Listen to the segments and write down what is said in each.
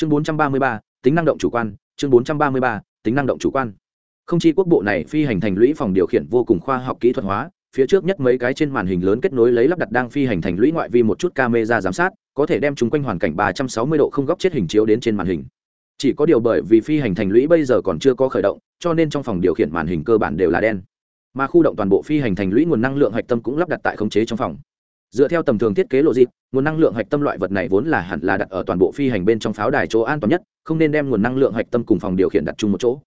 chương 433, tính năng động chủ quan chương 433, tính năng động chủ quan. Không chi quốc bộ này phi hành thành lũy phòng điều khiển vô cùng khoa học kỹ thuật hóa phía trước nhất mấy cái trên màn hình lớn kết nối lấy lắp đặt đang phi hành thành lũy ngoại vi một chút camera giám sát có thể đem chúng quanh hoàn cảnh 360 độ không góc chết hình chiếu đến trên màn hình. Chỉ có điều bởi vì phi hành thành lũy bây giờ còn chưa có khởi động cho nên trong phòng điều khiển màn hình cơ bản đều là đen. Mà khu động toàn bộ phi hành thành lũy nguồn năng lượng hạch tâm cũng lắp đặt tại khống chế trong phòng dựa theo tầm thường thiết kế lộ dịp nguồn năng lượng hạch tâm loại vật này vốn là hẳn là đặt ở toàn bộ phi hành bên trong pháo đài chỗ an toàn nhất, không nên đem nguồn năng lượng hạch tâm cùng phòng điều khiển đặt chung một chỗ.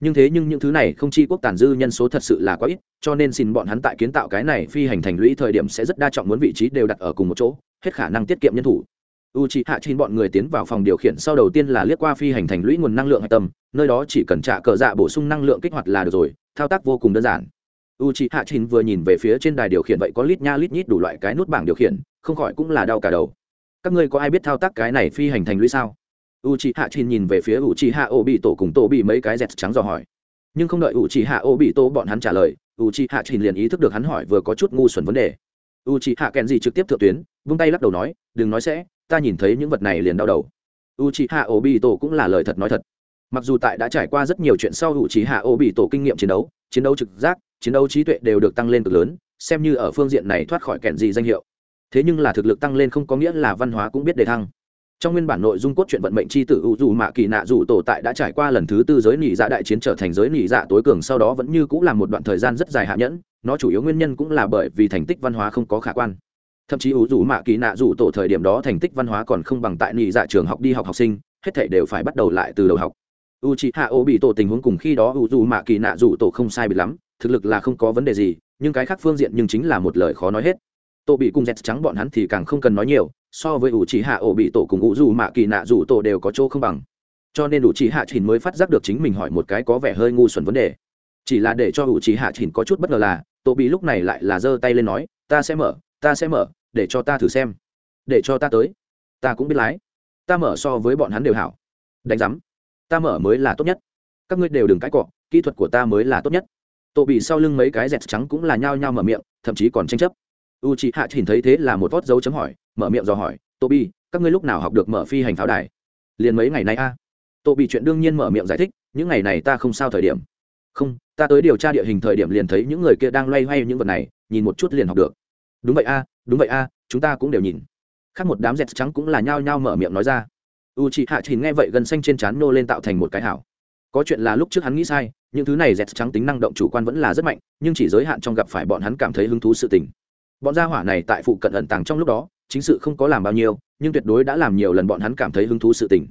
Nhưng thế nhưng những thứ này không chi quốc tàn dư nhân số thật sự là quá ít, cho nên xin bọn hắn tại kiến tạo cái này phi hành thành lũy thời điểm sẽ rất đa trọng muốn vị trí đều đặt ở cùng một chỗ, hết khả năng tiết kiệm nhân thủ. U c h ị hạ chín bọn người tiến vào phòng điều khiển sau đầu tiên là liếc qua phi hành thành lũy nguồn năng lượng hạch tâm, nơi đó chỉ cần trả cờ dạ bổ sung năng lượng kích hoạt là được rồi, thao tác vô cùng đơn giản u c h hạ chín vừa nhìn về phía trên đài điều khiển vậy có lít nha lít nhít đủ loại cái nút bảng điều khiển, không khỏi cũng là đau cả đầu. Các ngươi có ai biết thao tác cái này phi hành thành lũy sao? U c h hạ chín nhìn về phía u c h hạ ô bị tổ cùng tổ bị mấy cái dẹt trắng dò hỏi. Nhưng không đợi u c h hạ ô bị tổ bọn hắn trả lời u c h hạ chín liền ý thức được hắn hỏi vừa có chút ngu xuẩn vấn đề. U c h hạ kèn gì trực tiếp thượng tuyến, vung tay lắc đầu nói, đừng nói sẽ, ta nhìn thấy những vật này liền đau đầu. U c h hạ ổ bị tổ cũng là lời thật nói thật. Mặc dù tại đã trải qua rất nhiều chuyện sau u c h hạ ổ bị tổ kinh nghiệm chiến đấu chiến đấu trực giác chiến đấu trí tuệ đều được tăng lên cực lớn, xem như ở phương diện này thoát khỏi kẹn gì danh hiệu. Thế nhưng là thực lực tăng lên không có nghĩa là văn hóa cũng biết đề thăng. Trong nguyên bản nội dung cốt truyện vận mệnh c h i tử u dù mạ kỳ nạ dù tổ tại đã trải qua lần thứ tư giới nỉ dạ đại chiến trở thành giới nỉ dạ tối cường, sau đó vẫn như cũng là một đoạn thời gian rất dài hạ nhẫn, nó chủ yếu nguyên nhân cũng là bởi vì thành tích văn hóa không có khả quan. Thậm chí ủ dù mạ kỳ nạ dù tổ thời điểm đó thành tích văn hóa còn không bằng tại nỉ dạ trường học đi học học sinh, hết thể đều phải bắt đầu lại từ đầu học. U c h ị hạ ô bị tổ tình huống cùng khi đó ủ dù mạ kỳ nạ dù tổ không sai bị lắm thực lực là không có vấn đề gì, nhưng cái khác phương diện nhưng chính là một lời khó nói hết. Tổ bị cùng dẹt trắng bọn hắn thì càng không cần nói nhiều, so với ủ chỉ hạ ổ bị tổ cùng ngũ dù mạ kỳ nạ dù tổ đều có chỗ không bằng. Cho nên ủ chỉ hạ chỉnh mới phát giác được chính mình hỏi một cái có vẻ hơi ngu xuẩn vấn đề. Chỉ là để cho ủ chỉ hạ chỉnh có chút bất ngờ là, tổ bị lúc này lại là giơ tay lên nói, ta sẽ mở, ta sẽ mở, để cho ta thử xem. Để cho ta tới. Ta cũng biết lái. Ta mở so với bọn hắn đều hảo. Đánh giám. Ta mở mới là tốt nhất. Các ngươi đều đừng cãi cọ, kỹ thuật của ta mới là tốt nhất tổ bị sau lưng mấy cái dẹt trắng cũng là nhao nhao mở miệng, thậm chí còn tranh chấp. U chị hạ nhìn thấy thế là một vót dấu chấm hỏi, mở miệng dò hỏi, tô bị các ngươi lúc nào học được mở phi hành pháo đài? Liền mấy ngày nay a. À? tô bị chuyện đương nhiên mở miệng giải thích, những ngày này ta không sao thời điểm. Không, ta tới điều tra địa hình thời điểm liền thấy những người kia đang loay hoay những vật này, nhìn một chút liền học được. Đúng vậy a, đúng vậy a, chúng ta cũng đều nhìn. Khác một đám dẹt trắng cũng là nhao nhao mở miệng nói ra. U chị hạ nhìn nghe vậy gần xanh trên trán nô lên tạo thành một cái hảo có chuyện là lúc trước hắn nghĩ sai, những thứ này dẹt trắng tính năng động chủ quan vẫn là rất mạnh, nhưng chỉ giới hạn trong gặp phải bọn hắn cảm thấy hứng thú sự tình. Bọn gia hỏa này tại phụ cận ẩn tàng trong lúc đó, chính sự không có làm bao nhiêu, nhưng tuyệt đối đã làm nhiều lần bọn hắn cảm thấy hứng thú sự tình.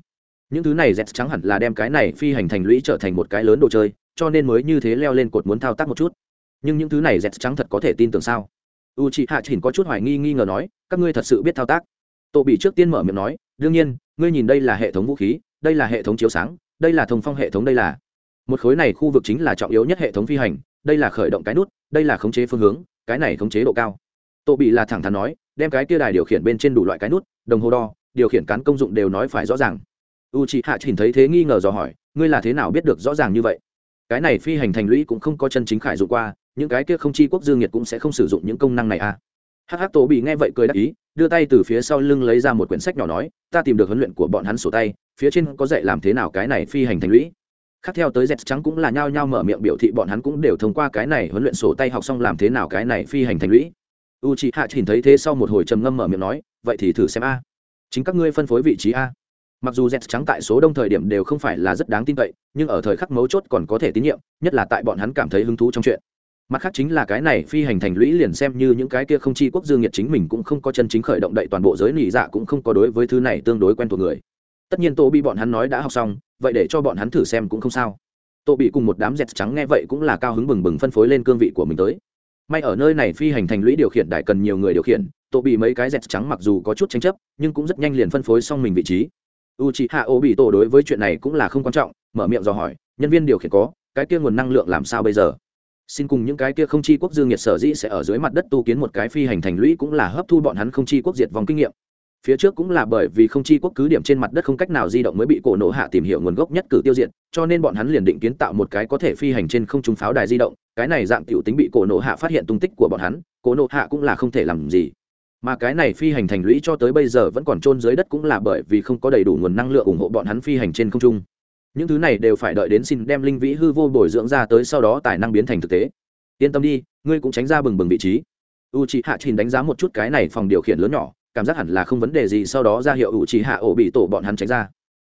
Những thứ này dẹt trắng hẳn là đem cái này phi hành thành lũy trở thành một cái lớn đồ chơi, cho nên mới như thế leo lên cột muốn thao tác một chút. Nhưng những thứ này dẹt trắng thật có thể tin tưởng sao? U chị hạ chỉnh có chút hoài nghi nghi ngờ nói, các ngươi thật sự biết thao tác? Tổ bị trước tiên mở miệng nói, đương nhiên, ngươi nhìn đây là hệ thống vũ khí, đây là hệ thống chiếu sáng đây là thông phong hệ thống đây là. Một khối này khu vực chính là trọng yếu nhất hệ thống phi hành, đây là khởi động cái nút, đây là khống chế phương hướng, cái này khống chế độ cao. Tổ bị là thẳng thắn nói, đem cái kia đài điều khiển bên trên đủ loại cái nút, đồng hồ đo, điều khiển cán công dụng đều nói phải rõ ràng. U chị hạ chỉnh thấy thế nghi ngờ dò hỏi, ngươi là thế nào biết được rõ ràng như vậy? Cái này phi hành thành lũy cũng không có chân chính khải dụng qua, những cái kia không chi quốc dương nhiệt cũng sẽ không sử dụng những công năng này à? Hắc hắc, tổ bị nghe vậy cười đáp ý, đưa tay từ phía sau lưng lấy ra một quyển sách nhỏ nói, ta tìm được huấn luyện của bọn hắn sổ tay phía trên có dạy làm thế nào cái này phi hành thành lũy. Khác theo tới dẹt trắng cũng là nhao nhao mở miệng biểu thị bọn hắn cũng đều thông qua cái này huấn luyện sổ tay học xong làm thế nào cái này phi hành thành lũy. U chị hạ nhìn thấy thế sau một hồi trầm ngâm mở miệng nói, vậy thì thử xem a. Chính các ngươi phân phối vị trí a. Mặc dù z trắng tại số đông thời điểm đều không phải là rất đáng tin cậy, nhưng ở thời khắc mấu chốt còn có thể tín nhiệm, nhất là tại bọn hắn cảm thấy hứng thú trong chuyện. Mặt khác chính là cái này phi hành thành lũy liền xem như những cái kia không chi quốc dương nhiệt chính mình cũng không có chân chính khởi động đậy toàn bộ giới nỉ dạ cũng không có đối với thứ này tương đối quen thuộc người tất nhiên tô bị bọn hắn nói đã học xong, vậy để cho bọn hắn thử xem cũng không sao. Tô bị cùng một đám dẹt trắng nghe vậy cũng là cao hứng bừng bừng phân phối lên cương vị của mình tới. May ở nơi này phi hành thành lũy điều khiển, đại cần nhiều người điều khiển, tô bị mấy cái dẹt trắng mặc dù có chút tranh chấp, nhưng cũng rất nhanh liền phân phối xong mình vị trí. U chị hạ ô bị tổ đối với chuyện này cũng là không quan trọng, mở miệng dò hỏi, nhân viên điều khiển có, cái kia nguồn năng lượng làm sao bây giờ? Xin cùng những cái kia không chi quốc dương nhiệt sở dĩ sẽ ở dưới mặt đất tu kiến một cái phi hành thành lũy cũng là hấp thu bọn hắn không chi quốc diệt vòng kinh nghiệm phía trước cũng là bởi vì không chi quốc cứ điểm trên mặt đất không cách nào di động mới bị cổ nổ hạ tìm hiểu nguồn gốc nhất cử tiêu diệt, cho nên bọn hắn liền định kiến tạo một cái có thể phi hành trên không trung pháo đài di động, cái này dạng tiểu tính bị cổ nổ hạ phát hiện tung tích của bọn hắn, cổ nổ hạ cũng là không thể làm gì. Mà cái này phi hành thành lũy cho tới bây giờ vẫn còn trôn dưới đất cũng là bởi vì không có đầy đủ nguồn năng lượng ủng hộ bọn hắn phi hành trên không trung. Những thứ này đều phải đợi đến xin đem linh vĩ hư vô bồi dưỡng ra tới sau đó tài năng biến thành thực tế. Yên tâm đi, ngươi cũng tránh ra bừng bừng vị trí. U c h ị hạ trình đánh giá một chút cái này phòng điều khiển lớn nhỏ cảm giác hẳn là không vấn đề gì sau đó ra hiệu u trì hạ ổ bị tổ bọn hắn tránh ra.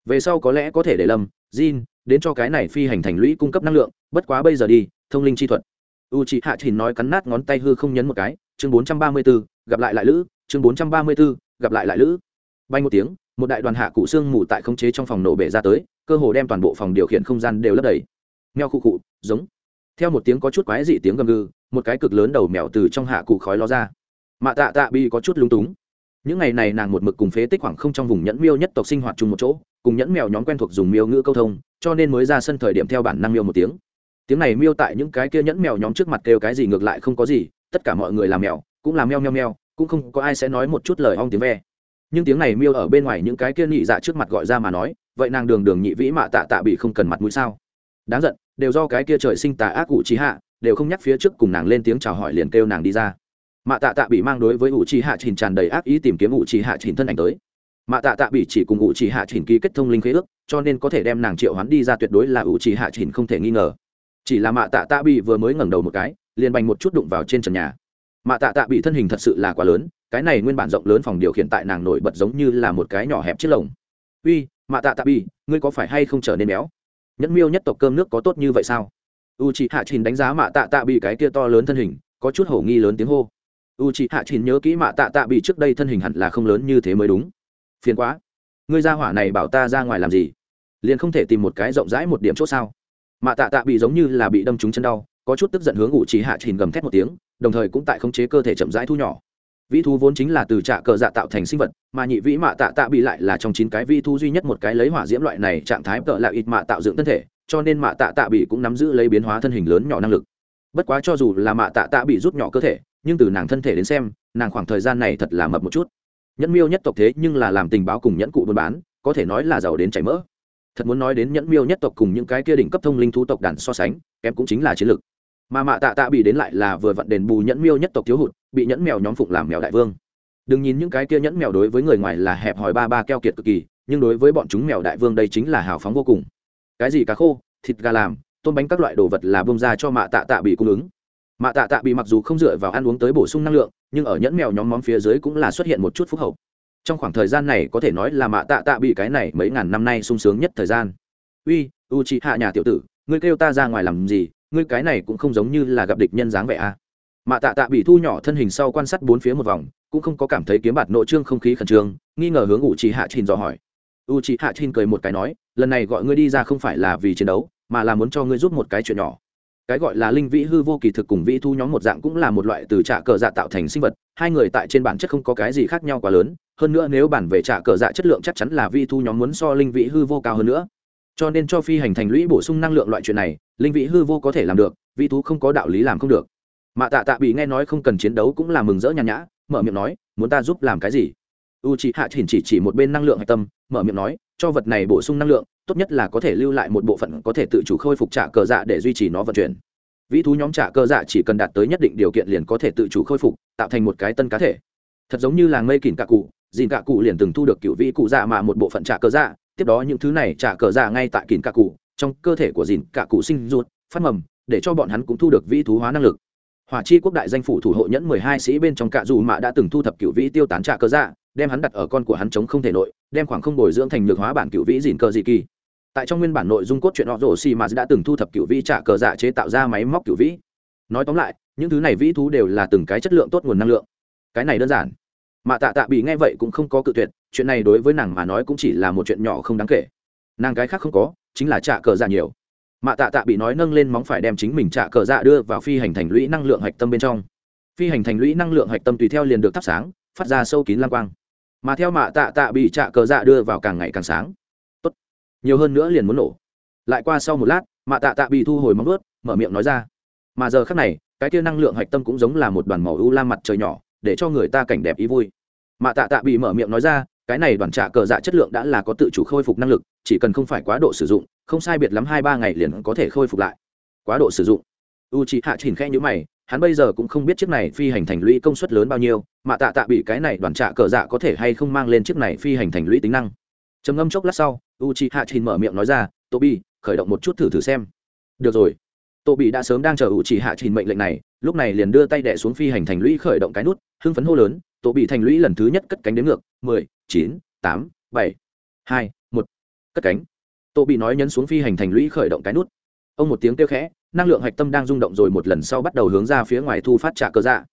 Về sau có lẽ có thể để lâm, jin đến cho cái này phi hành thành lũy cung cấp năng lượng, bất quá bây giờ đi, thông linh chi thuật. U trì hạ thìn nói cắn nát ngón tay hư không nhấn một cái, chương bốn trăm ba mươi b ố gặp lại lại lữ, chương bốn trăm ba mươi b ố gặp lại lại lữ. Bay một tiếng, một đại đoàn hạ cụ xương mù tại khống chế trong phòng nổ bể ra tới, cơ hồ đem toàn bộ phòng điều khiển không gian đều lấp đầy. Meo cụ cụ giống. Theo một tiếng có chút quái dị tiếng gầm gừ, một cái cực lớn đầu mèo từ trong hạ cụ khói ló ra. Mạ tạ tạ bi có chút lúng túng những ngày này nàng một mực cùng phế tích khoảng không trong vùng nhẫn miêu nhất tộc sinh hoạt chung một chỗ, cùng nhẫn mèo nhóm quen thuộc dùng miêu ngữ câu thông, cho nên mới ra sân thời điểm theo bản năng miêu một tiếng. Tiếng này miêu tại những cái kia nhẫn mèo nhóm trước mặt kêu cái gì ngược lại không có gì, tất cả mọi người làm mèo, cũng làm meo meo meo cũng không có ai sẽ nói một chút lời ong tiếng ve. Nhưng tiếng này miêu ở bên ngoài những cái kia nhị dạ trước mặt gọi ra mà nói, vậy nàng đường đường nhị vĩ mạ tạ tạ bị không cần mặt mũi sao? Đáng giận, đều do cái kia trời sinh tà ác cụ trí hạ, đều không nhắc phía trước cùng nàng lên tiếng chào hỏi liền kêu nàng đi ra mạ tạ tạ bị mang đối với ủ trì hạ Trình tràn đầy ác ý tìm kiếm ủ trì hạ Trình thân ảnh tới. Mạ tạ tạ bị chỉ cùng ủ trì hạ Trình ký kết thông linh khế ước, cho nên có thể đem nàng triệu hoán đi ra tuyệt đối là ủ trì hạ Trình không thể nghi ngờ. Chỉ là mạ tạ tạ bị vừa mới ngẩng đầu một cái, liền bành một chút đụng vào trên trần nhà. Mạ tạ tạ bị thân hình thật sự là quá lớn, cái này nguyên bản rộng lớn phòng điều khiển tại nàng nổi bật giống như là một cái nhỏ hẹp chiếc lồng. Uy, mạ tạ tạ bị ngươi có phải hay không trở nên béo? Nhẫn miêu nhất tộc cơm nước có tốt như vậy sao? U c hạ trình đánh giá mạ tạ tạ bị cái kia to lớn thân hình, có chút hổ nghi lớn tiếng hô u chị hạ trình nhớ kỹ mạ tạ tạ bị trước đây thân hình hẳn là không lớn như thế mới đúng. Phiền quá. Ngươi ra hỏa này bảo ta ra ngoài làm gì? Liền không thể tìm một cái rộng rãi một điểm c h ỗ sao? Mạ tạ tạ bị giống như là bị đâm trúng chân đau, có chút tức giận hướng u chị hạ trình gầm thét một tiếng, đồng thời cũng tại khống chế cơ thể chậm rãi thu nhỏ. Vĩ thu vốn chính là từ trạ cờ dạ tạo thành sinh vật, mà nhị vĩ mạ tạ tạ bị lại là trong chín cái vĩ thu duy nhất một cái lấy hỏa diễm loại này trạng thái tợ là ít mạ tạo dựng thân thể, cho nên mạ tạ tạ bị cũng nắm giữ lấy biến hóa thân hình lớn nhỏ năng lực. Bất quá cho dù là mạ tạ tạ bị rút nhỏ cơ thể nhưng từ nàng thân thể đến xem, nàng khoảng thời gian này thật là mập một chút. Nhẫn miêu nhất tộc thế nhưng là làm tình báo cùng nhẫn cụ buôn bán, có thể nói là giàu đến chảy mỡ. Thật muốn nói đến nhẫn miêu nhất tộc cùng những cái kia đỉnh cấp thông linh thú tộc đàn so sánh, kém cũng chính là chiến lược mà mạ tạ tạ bị đến lại là vừa vặn đền bù nhẫn miêu nhất tộc thiếu hụt, bị nhẫn mèo nhóm phụng làm mèo đại vương. Đừng nhìn những cái kia nhẫn mèo đối với người ngoài là hẹp hòi ba ba keo kiệt cực kỳ, nhưng đối với bọn chúng mèo đại vương đây chính là hào phóng vô cùng. Cái gì cá khô, thịt gà làm, tôm bánh các loại đồ vật là bông ra cho mạ tạ tạ bị cung ứng mạ tạ tạ bị mặc dù không dựa vào ăn uống tới bổ sung năng lượng, nhưng ở nhẫn mèo nhóm móm phía dưới cũng là xuất hiện một chút phúc hậu. Trong khoảng thời gian này có thể nói là mạ tạ tạ bị cái này mấy ngàn năm nay sung sướng nhất thời gian. Uy u chị hạ nhà tiểu tử, ngươi kêu ta ra ngoài làm gì? Ngươi cái này cũng không giống như là gặp địch nhân dáng vẻ a à. mạ tạ tạ bị thu nhỏ thân hình sau quan sát bốn phía một vòng, cũng không có cảm thấy kiếm bạt nội trương không khí khẩn trương, nghi ngờ hướng u chị hạ trình dò hỏi. U chị hạ trình cười một cái nói, lần này gọi ngươi đi ra không phải là vì chiến đấu, mà là muốn cho ngươi giúp một cái chuyện nhỏ cái gọi là linh vĩ hư vô kỳ thực cùng vĩ thu nhóm một dạng cũng là một loại từ trạ cờ dạ tạo thành sinh vật, hai người tại trên bản chất không có cái gì khác nhau quá lớn, hơn nữa nếu bản về trạ cờ dạ chất lượng chắc chắn là vĩ thu nhóm muốn so linh vĩ hư vô cao hơn nữa. Cho nên cho phi hành thành lũy bổ sung năng lượng loại chuyện này, linh vĩ hư vô có thể làm được, vĩ thú không có đạo lý làm không được. Mà tạ tạ bị nghe nói không cần chiến đấu cũng là mừng rỡ nhàn nhã, mở miệng nói, muốn ta giúp làm cái gì? U chị hạ thìn chỉ chỉ một bên năng lượng hạch tâm, mở miệng nói, cho vật này bổ sung năng lượng tốt nhất là có thể lưu lại một bộ phận có thể tự chủ khôi phục trả cờ dạ để duy trì nó vận chuyển. Vĩ thú nhóm trả cờ dạ chỉ cần đạt tới nhất định điều kiện liền có thể tự chủ khôi phục, tạo thành một cái tân cá thể. Thật giống như làng mây kìn cạ cụ, dìn cạ cụ liền từng thu được cựu vĩ cụ dạ mà một bộ phận trả cờ dạ tiếp đó những thứ này trả cờ dạ ngay tại kìn cạ cụ, trong cơ thể của dìn cạ cụ sinh ruột, phát mầm, để cho bọn hắn cũng thu được vĩ thú hóa năng lực. Hỏa chi quốc đại danh phủ thủ hộ nhẫn mười hai sĩ bên trong cạ dù mạ đã từng thu thập cựu vĩ tiêu tán trả cờ dạ đem hắn đặt ở con của hắn chống không thể nội, đem khoảng không bồi dưỡng thành lược hóa bản cựu vĩ dìn cờ dị kỳ tại trong nguyên bản nội dung cốt truyện họ rổ xì mà đã từng thu thập cựu vĩ trả cờ dạ chế tạo ra máy móc cựu vĩ. Nói tóm lại, những thứ này vĩ thú đều là từng cái chất lượng tốt nguồn năng lượng. Cái này đơn giản. Mà tạ tạ bị nghe vậy cũng không có cự tuyệt, chuyện này đối với nàng mà nói cũng chỉ là một chuyện nhỏ không đáng kể. Nàng cái khác không có, chính là trả cờ dạ nhiều. Mạ tạ tạ bị nói nâng lên móng phải đem chính mình trả cờ dạ đưa vào phi hành thành lũy năng lượng hạch tâm bên trong. Phi hành thành lũy năng lượng hạch tâm tùy theo liền được thắp sáng, phát ra sâu kín lang quang. Mà theo mạ tạ tạ bị trả cờ dạ đưa vào càng ngày càng sáng nhiều hơn nữa liền muốn nổ. Lại qua sau một lát, mạ tạ tạ bị thu hồi móng ướt mở miệng nói ra. Mà giờ khác này, cái kia năng lượng hạch tâm cũng giống là một đoàn màu u lam mặt trời nhỏ, để cho người ta cảnh đẹp ý vui. Mạ tạ tạ bị mở miệng nói ra, cái này đoàn trả cờ dạ chất lượng đã là có tự chủ khôi phục năng lực, chỉ cần không phải quá độ sử dụng, không sai biệt lắm hai ba ngày liền có thể khôi phục lại. Quá độ sử dụng. U c hạ chỉnh khe nhữ mày, hắn bây giờ cũng không biết chiếc này phi hành thành lũy công suất lớn bao nhiêu mà tạ tạ bị cái này đoàn trạ cờ dạ có thể hay không mang lên chiếc này phi hành thành lũy tính năng trầm ngâm chốc lát sau u c h i hạ trình mở miệng nói ra tô bi khởi động một chút thử thử xem. Được rồi. Tô bị đã sớm đang chờ u c h i hạ trình mệnh lệnh này, lúc này liền đưa tay đẻ xuống phi hành thành lũy khởi động cái nút, hưng phấn hô lớn tô bị thành lũy lần thứ nhất cất cánh đến ngược, mười, chín, tám, bảy, hai, một, cất cánh. Tô bị nói nhấn xuống phi hành thành lũy khởi động cái nút. Ông một tiếng kêu khẽ, năng lượng hạch tâm đang rung động rồi một lần sau bắt đầu hướng ra phía ngoài thu phát trả cờ dạ.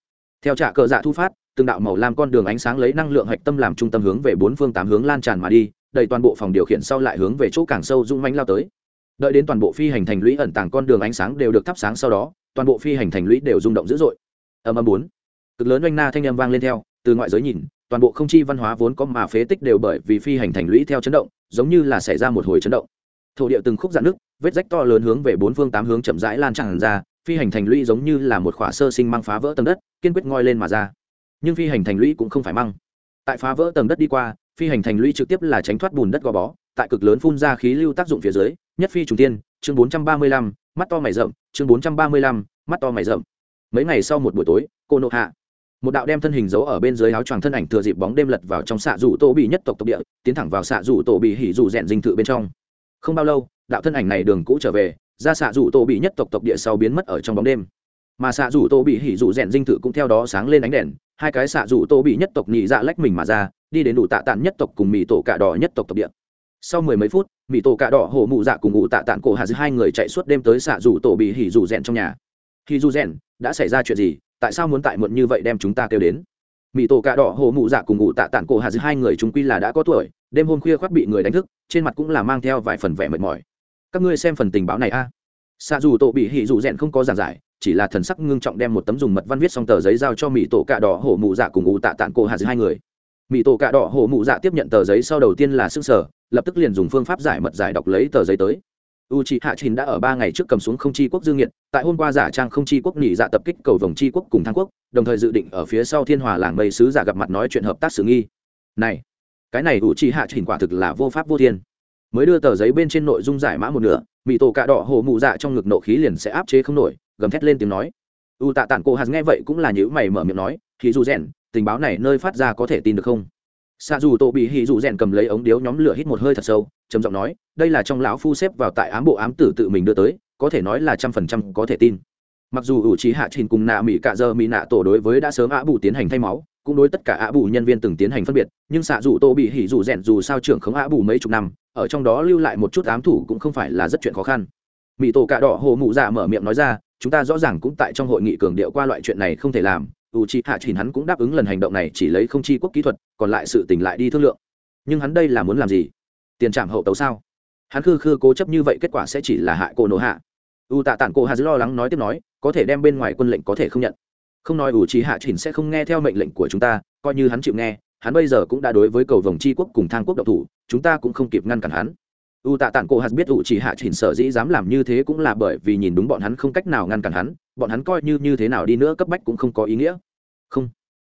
Theo trả cờ dạ thu phát, từng đạo màu lam con đường ánh sáng lấy năng lượng hạch tâm làm trung tâm hướng về bốn phương tám hướng lan tràn mà đi đầy toàn bộ phòng điều khiển sau lại hướng về chỗ càng sâu rung manh lao tới. Đợi đến toàn bộ phi hành thành lũy ẩn tàng con đường ánh sáng đều được thắp sáng sau đó, toàn bộ phi hành thành lũy đều rung động dữ dội. Âm âm bốn. Cực lớn oanh na thanh âm vang lên theo, từ ngoại giới nhìn, toàn bộ không chi văn hóa vốn có mà phế tích đều bởi vì phi hành thành lũy theo chấn động, giống như là xảy ra một hồi chấn động. Thổ địa từng khúc dạn nước, vết rách to lớn hướng về bốn phương tám hướng chậm rãi lan tràn ra, phi hành thành lũy giống như là một khỏa sơ sinh mang phá vỡ tầng đất, kiên quyết ngoi lên mà ra. Nhưng phi hành thành lũy cũng không phải măng. Tại phá vỡ tầng đất đi qua phi hành thành lũy trực tiếp là tránh thoát bùn đất gò bó, tại cực lớn phun ra khí lưu tác dụng phía dưới, nhất phi trùng tiên, chương bốn trăm ba mươi lăm, mắt to mày rậm, chương bốn trăm ba mươi lăm, mắt to mày rậm. Mấy ngày sau một buổi tối, cô nộ hạ, một đạo đem thân hình giấu ở bên dưới áo choàng thân ảnh thừa dịp bóng đêm lật vào trong xạ rủ tổ bị nhất tộc tộc địa, tiến thẳng vào xạ rủ tổ bị hỉ rủ rèn dinh thự bên trong. Không bao lâu, đạo thân ảnh này đường cũ trở về, ra xạ rủ tổ bị nhất tộc tộc địa sau biến mất ở trong bóng đêm mà xạ rủ tổ bị hỉ rủ rèn dinh thự cũng theo đó sáng lên ánh đèn, hai cái xạ rủ tổ bị nhất tộc nhị dạ lách mình mà ra, đi đến đủ tạ tàn nhất tộc cùng mỹ tổ cạ đỏ nhất tộc tộc địa. Sau mười mấy phút mỹ tổ cạ đỏ hổ mụ dạ cùng ngụ tạ tàn cổ hà giữa hai người chạy suốt đêm tới xạ rủ tổ bị hỉ rủ rèn trong nhà. Hỉ rủ rèn, đã xảy ra chuyện gì? Tại sao muốn tại muộn như vậy đem chúng ta kêu đến? Mỹ tổ cạ đỏ hổ mụ dạ cùng ngụ tạ tàn cổ hà giữa hai người chúng quy là đã có tuổi, đêm hôm khuya khoác bị người đánh thức, trên mặt cũng là mang theo vài phần vẻ mệt mỏi. Các ngươi xem phần tình báo này a. À. xạ dù tổ bị hỉ dù rèn không có giảng giải chỉ là thần sắc ngưng trọng đem một tấm dùng mật văn viết xong tờ giấy giao cho mỹ tổ cạ đỏ hổ mụ dạ cùng ủ tạ tạng cổ hà hai người. Mỹ tổ cạ đỏ hổ mụ dạ tiếp nhận tờ giấy sau đầu tiên là s ư sở, lập tức liền dùng phương pháp giải mật giải đọc lấy tờ giấy tới. U c hạ chín đã ở ba ngày trước cầm xuống không chi quốc dương nhiệt, tại hôm qua giả trang không chi quốc nghỉ dạ tập kích cầu vòng chi quốc cùng thang quốc, đồng thời dự định ở phía sau thiên hòa làng mây sứ giả gặp mặt nói chuyện hợp tác xử nghi. Này, cái này u c hạ chín quả thực là vô pháp vô thiên. Mới đưa tờ giấy bên trên nội dung giải mã một nửa mỹ tổ cạ đỏ hổ mụ dạ trong ngực nộ khí liền sẽ áp chế không nổi gầm thét lên tiếng nói. U tạ tản cổ hạt nghe vậy cũng là nhữ mày mở miệng nói thì dù rèn tình báo này nơi phát ra có thể tin được không? Xa dù tổ bị hì dù rèn cầm lấy ống điếu nhóm lửa hít một hơi thật sâu, trầm giọng nói, đây là trong lão phu xếp vào tại ám bộ ám tử tự mình đưa tới, có thể nói là trăm phần trăm có thể tin. Mặc dù ủ trí hạ trình cùng nạ mỹ cạ giờ mỹ nạ tổ đối với đã sớm ạ bù tiến hành thay máu, cũng đối tất cả ạ bù nhân viên từng tiến hành phân biệt, nhưng xạ dù tô bị hỉ dù rèn dù sao trưởng khống ạ bù mấy chục năm, ở trong đó lưu lại một chút ám thủ cũng không phải là rất chuyện khó khăn. Mỹ tổ cạ đỏ hồ mụ dạ mở miệng nói ra chúng ta rõ ràng cũng tại trong hội nghị cường điệu qua loại chuyện này không thể làm u chi hạ chỉnh hắn cũng đáp ứng lần hành động này chỉ lấy không chi quốc kỹ thuật, còn lại sự tình lại đi thương lượng. Nhưng hắn đây là muốn làm gì? Tiền trạm hậu tấu sao? Hắn khư khư cố chấp như vậy kết quả sẽ chỉ là hại cô nổ hạ. U tạ tản cô hà lo lắng nói tiếp nói, có thể đem bên ngoài quân lệnh có thể không nhận. Không nói u chi hạ chỉnh sẽ không nghe theo mệnh lệnh của chúng ta, coi như hắn chịu nghe, hắn bây giờ cũng đã đối với cầu vòng chi quốc cùng thang quốc độc thủ, chúng ta cũng không kịp ngăn cản hắn u tạ tản cổ hạt biết u chỉ hạ chỉnh sở dĩ dám làm như thế cũng là bởi vì nhìn đúng bọn hắn không cách nào ngăn cản hắn, bọn hắn coi như như thế nào đi nữa cấp bách cũng không có ý nghĩa. Không.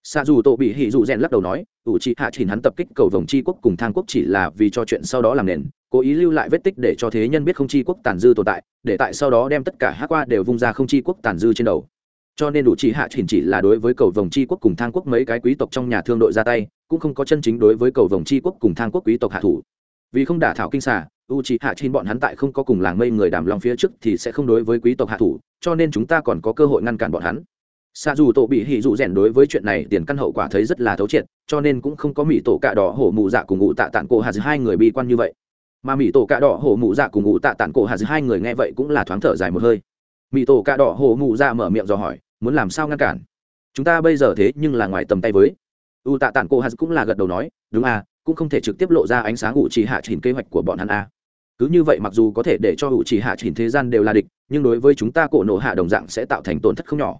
Xa dù tổ bị hỉ dụ rèn lắc đầu nói, u chỉ hạ chỉnh hắn tập kích cầu vòng chi quốc cùng thang quốc chỉ là vì cho chuyện sau đó làm nền, cố ý lưu lại vết tích để cho thế nhân biết không chi quốc tàn dư tồn tại, để tại sau đó đem tất cả hát qua đều vung ra không chi quốc tàn dư trên đầu. Cho nên đủ chỉ hạ chỉnh chỉ là đối với cầu vòng chi quốc cùng thang quốc mấy cái quý tộc trong nhà thương đội ra tay, cũng không có chân chính đối với cầu vòng chi quốc cùng thang quốc quý tộc hạ thủ vì không đả thảo kinh xà u c h i hạ chín bọn hắn tại không có cùng làng mây người đàm lòng phía trước thì sẽ không đối với quý tộc hạ thủ, cho nên chúng ta còn có cơ hội ngăn cản bọn hắn. Xa dù tổ bị hỉ dụ rèn đối với chuyện này tiền căn hậu quả thấy rất là thấu triệt, cho nên cũng không có mỹ tổ cạ đỏ hổ mụ dạ cùng ngụ tạ tản cổ hạt hai người bi quan như vậy. Mà mỹ tổ cạ đỏ hổ mụ dạ cùng ngụ tạ tản cổ hạt hai người nghe vậy cũng là thoáng thở dài một hơi. Mỹ tổ cạ đỏ hổ mụ dạ mở miệng dò hỏi, muốn làm sao ngăn cản? Chúng ta bây giờ thế nhưng là ngoài tầm tay với. U tạ tản cổ hạt cũng là gật đầu nói, đúng à cũng không thể trực tiếp lộ ra ánh sáng ủ trì hạ chỉnh kế hoạch của bọn hắn a. Cứ như vậy mặc dù có thể để cho ủ trì hạ chỉnh thế gian đều là địch, nhưng đối với chúng ta cổ nổ hạ đồng dạng sẽ tạo thành tổn thất không nhỏ.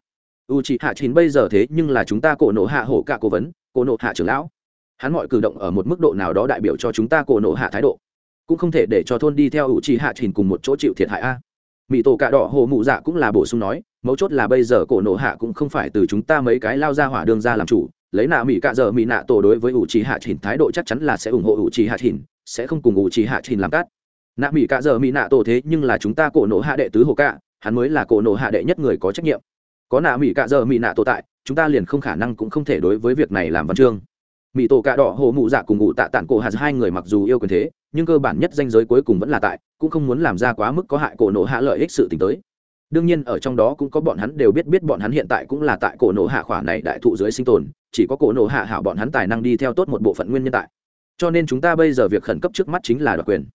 U trì hạ chỉnh bây giờ thế nhưng là chúng ta cổ nổ hạ hổ cả cố vấn, cổ nổ hạ trưởng lão. Hắn mọi cử động ở một mức độ nào đó đại biểu cho chúng ta cổ nổ hạ thái độ. Cũng không thể để cho thôn đi theo ủ trì hạ chỉnh cùng một chỗ chịu thiệt hại a. Mỹ tổ cạ đỏ hồ mụ dạ cũng là bổ sung nói, mấu chốt là bây giờ cổ nổ hạ cũng không phải từ chúng ta mấy cái lao ra hỏa đường ra làm chủ lấy nạ mỹ cạ giờ mỹ nạ tổ đối với ủ trì hạ chỉnh thái độ chắc chắn là sẽ ủng hộ ủ trì hạ chỉnh sẽ không cùng ủ trì hạ chỉnh làm cát nạ mỹ cạ giờ mỹ nạ tổ thế nhưng là chúng ta cổ nộ hạ đệ tứ hồ cạ, hắn mới là cổ nộ hạ đệ nhất người có trách nhiệm. Có nạ mỹ cạ giờ mỹ nạ tổ tại, chúng ta liền không khả năng cũng không thể đối với việc này làm văn chương. Mỹ tổ cạ đỏ hồ mụ dạ cùng ngụ tạ tản cổ hạt hai người mặc dù yêu quyền thế, nhưng cơ bản nhất danh giới cuối cùng vẫn là tại, cũng không muốn làm ra quá mức có hại cổ nộ hạ lợi ích sự t tới đương nhiên, ở trong đó cũng có bọn hắn đều biết biết bọn hắn hiện tại cũng là tại cổ nổ hạ khỏa này đại thụ dưới sinh tồn, chỉ có cổ nổ hạ hảo bọn hắn tài năng đi theo tốt một bộ phận nguyên nhân tại. Cho nên chúng ta bây giờ việc khẩn cấp trước mắt chính là đoạt quyền.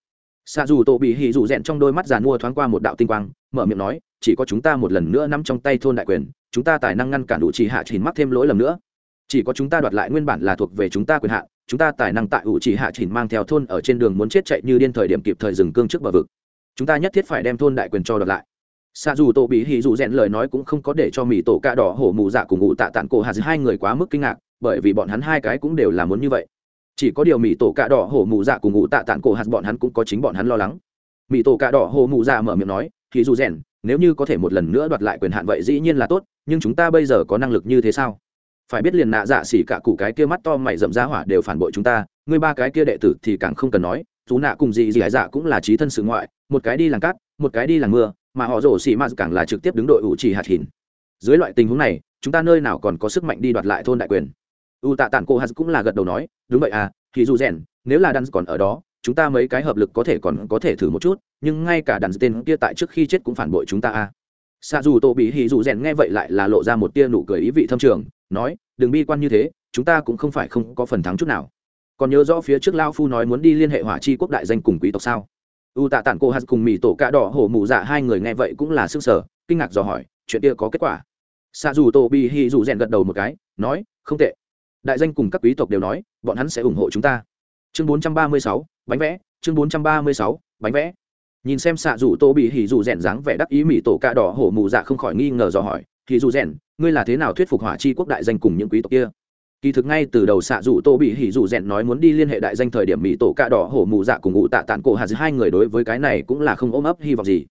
Xa dù tổ bị hỉ dù rèn trong đôi mắt giàn mua thoáng qua một đạo tinh quang, mở miệng nói, chỉ có chúng ta một lần nữa nắm trong tay thôn đại quyền, chúng ta tài năng ngăn cản đủ chỉ hạ chỉ mắc thêm lỗi lầm nữa. Chỉ có chúng ta đoạt lại nguyên bản là thuộc về chúng ta quyền hạn, chúng ta tài năng tại ủ chỉ hạ chỉ mang theo thôn ở trên đường muốn chết chạy như điên thời điểm kịp thời dừng cương trước bờ vực. Chúng ta nhất thiết phải đem thôn đại quyền cho đoạt lại xa dù tổ bị hì dù rèn lời nói cũng không có để cho mỹ tổ cạ đỏ hổ mù dạ cùng ngụ tạ tản cổ hạt hai người quá mức kinh ngạc, bởi vì bọn hắn hai cái cũng đều là muốn như vậy. Chỉ có điều mỹ tổ cạ đỏ hổ mù dạ cùng ngụ tạ tản cổ hạt bọn hắn cũng có chính bọn hắn lo lắng. Mỹ tổ cạ đỏ hổ mù dạ mở miệng nói hì dù rèn, nếu như có thể một lần nữa đoạt lại quyền hạn vậy dĩ nhiên là tốt, nhưng chúng ta bây giờ có năng lực như thế sao? Phải biết liền nạ dạ xỉ cả cụ cái kia mắt to mày rậm ra hỏa đều phản bội chúng ta, ngươi ba cái kia đệ tử thì càng không cần nói chú nạ cùng gì gì dạ cũng là trí thân sự ngoại, một cái đi làng cát, một cái đi làng mưa mà họ rổ xì m càng là trực tiếp đứng đội ủ trì hạt hình dưới loại tình huống này, chúng ta nơi nào còn có sức mạnh đi đoạt lại thôn đại quyền? U tạ tản cô hạt cũng là gật đầu nói, đúng vậy à thì dù rèn, nếu là đan còn ở đó, chúng ta mấy cái hợp lực có thể còn có thể thử một chút, nhưng ngay cả đàn tên kia tại trước khi chết cũng phản bội chúng ta à. Xa dù tô bị hì dù rèn nghe vậy lại là lộ ra một tia nụ cười ý vị thâm trường, nói, đừng bi quan như thế, chúng ta cũng không phải không có phần thắng chút nào. Còn nhớ rõ phía trước lao phu nói muốn đi liên hệ hỏa chi quốc đại danh cùng quý tộc sao? U tạ tản cô hạt cùng mì tổ cạ đỏ hổ mụ dạ hai người nghe vậy cũng là s ư n g sở kinh ngạc dò hỏi, chuyện kia có kết quả? Xa dù tổ bi hi dù rèn gật đầu một cái, nói, không tệ. Đại danh cùng các quý tộc đều nói, bọn hắn sẽ ủng hộ chúng ta. Chương bốn trăm ba mươi sáu, bánh vẽ, chương bốn trăm ba mươi sáu, bánh vẽ. Nhìn xem xạ dù tô bị hì dù rèn dáng vẻ đắc ý mỹ tổ cạ đỏ hổ mù dạ không khỏi nghi ngờ dò hỏi hì dù rèn, ngươi là thế nào thuyết phục hỏa chi quốc đại danh cùng những quý tộc kia? Kỳ thực ngay từ đầu xạ dù tô bị hỉ dù rèn nói muốn đi liên hệ đại danh thời điểm mỹ tổ cạ đỏ hổ mù dạ cùng ngụ tạ tản cổ hà giữa hai người đối với cái này cũng là không ôm ấp hy vọng gì.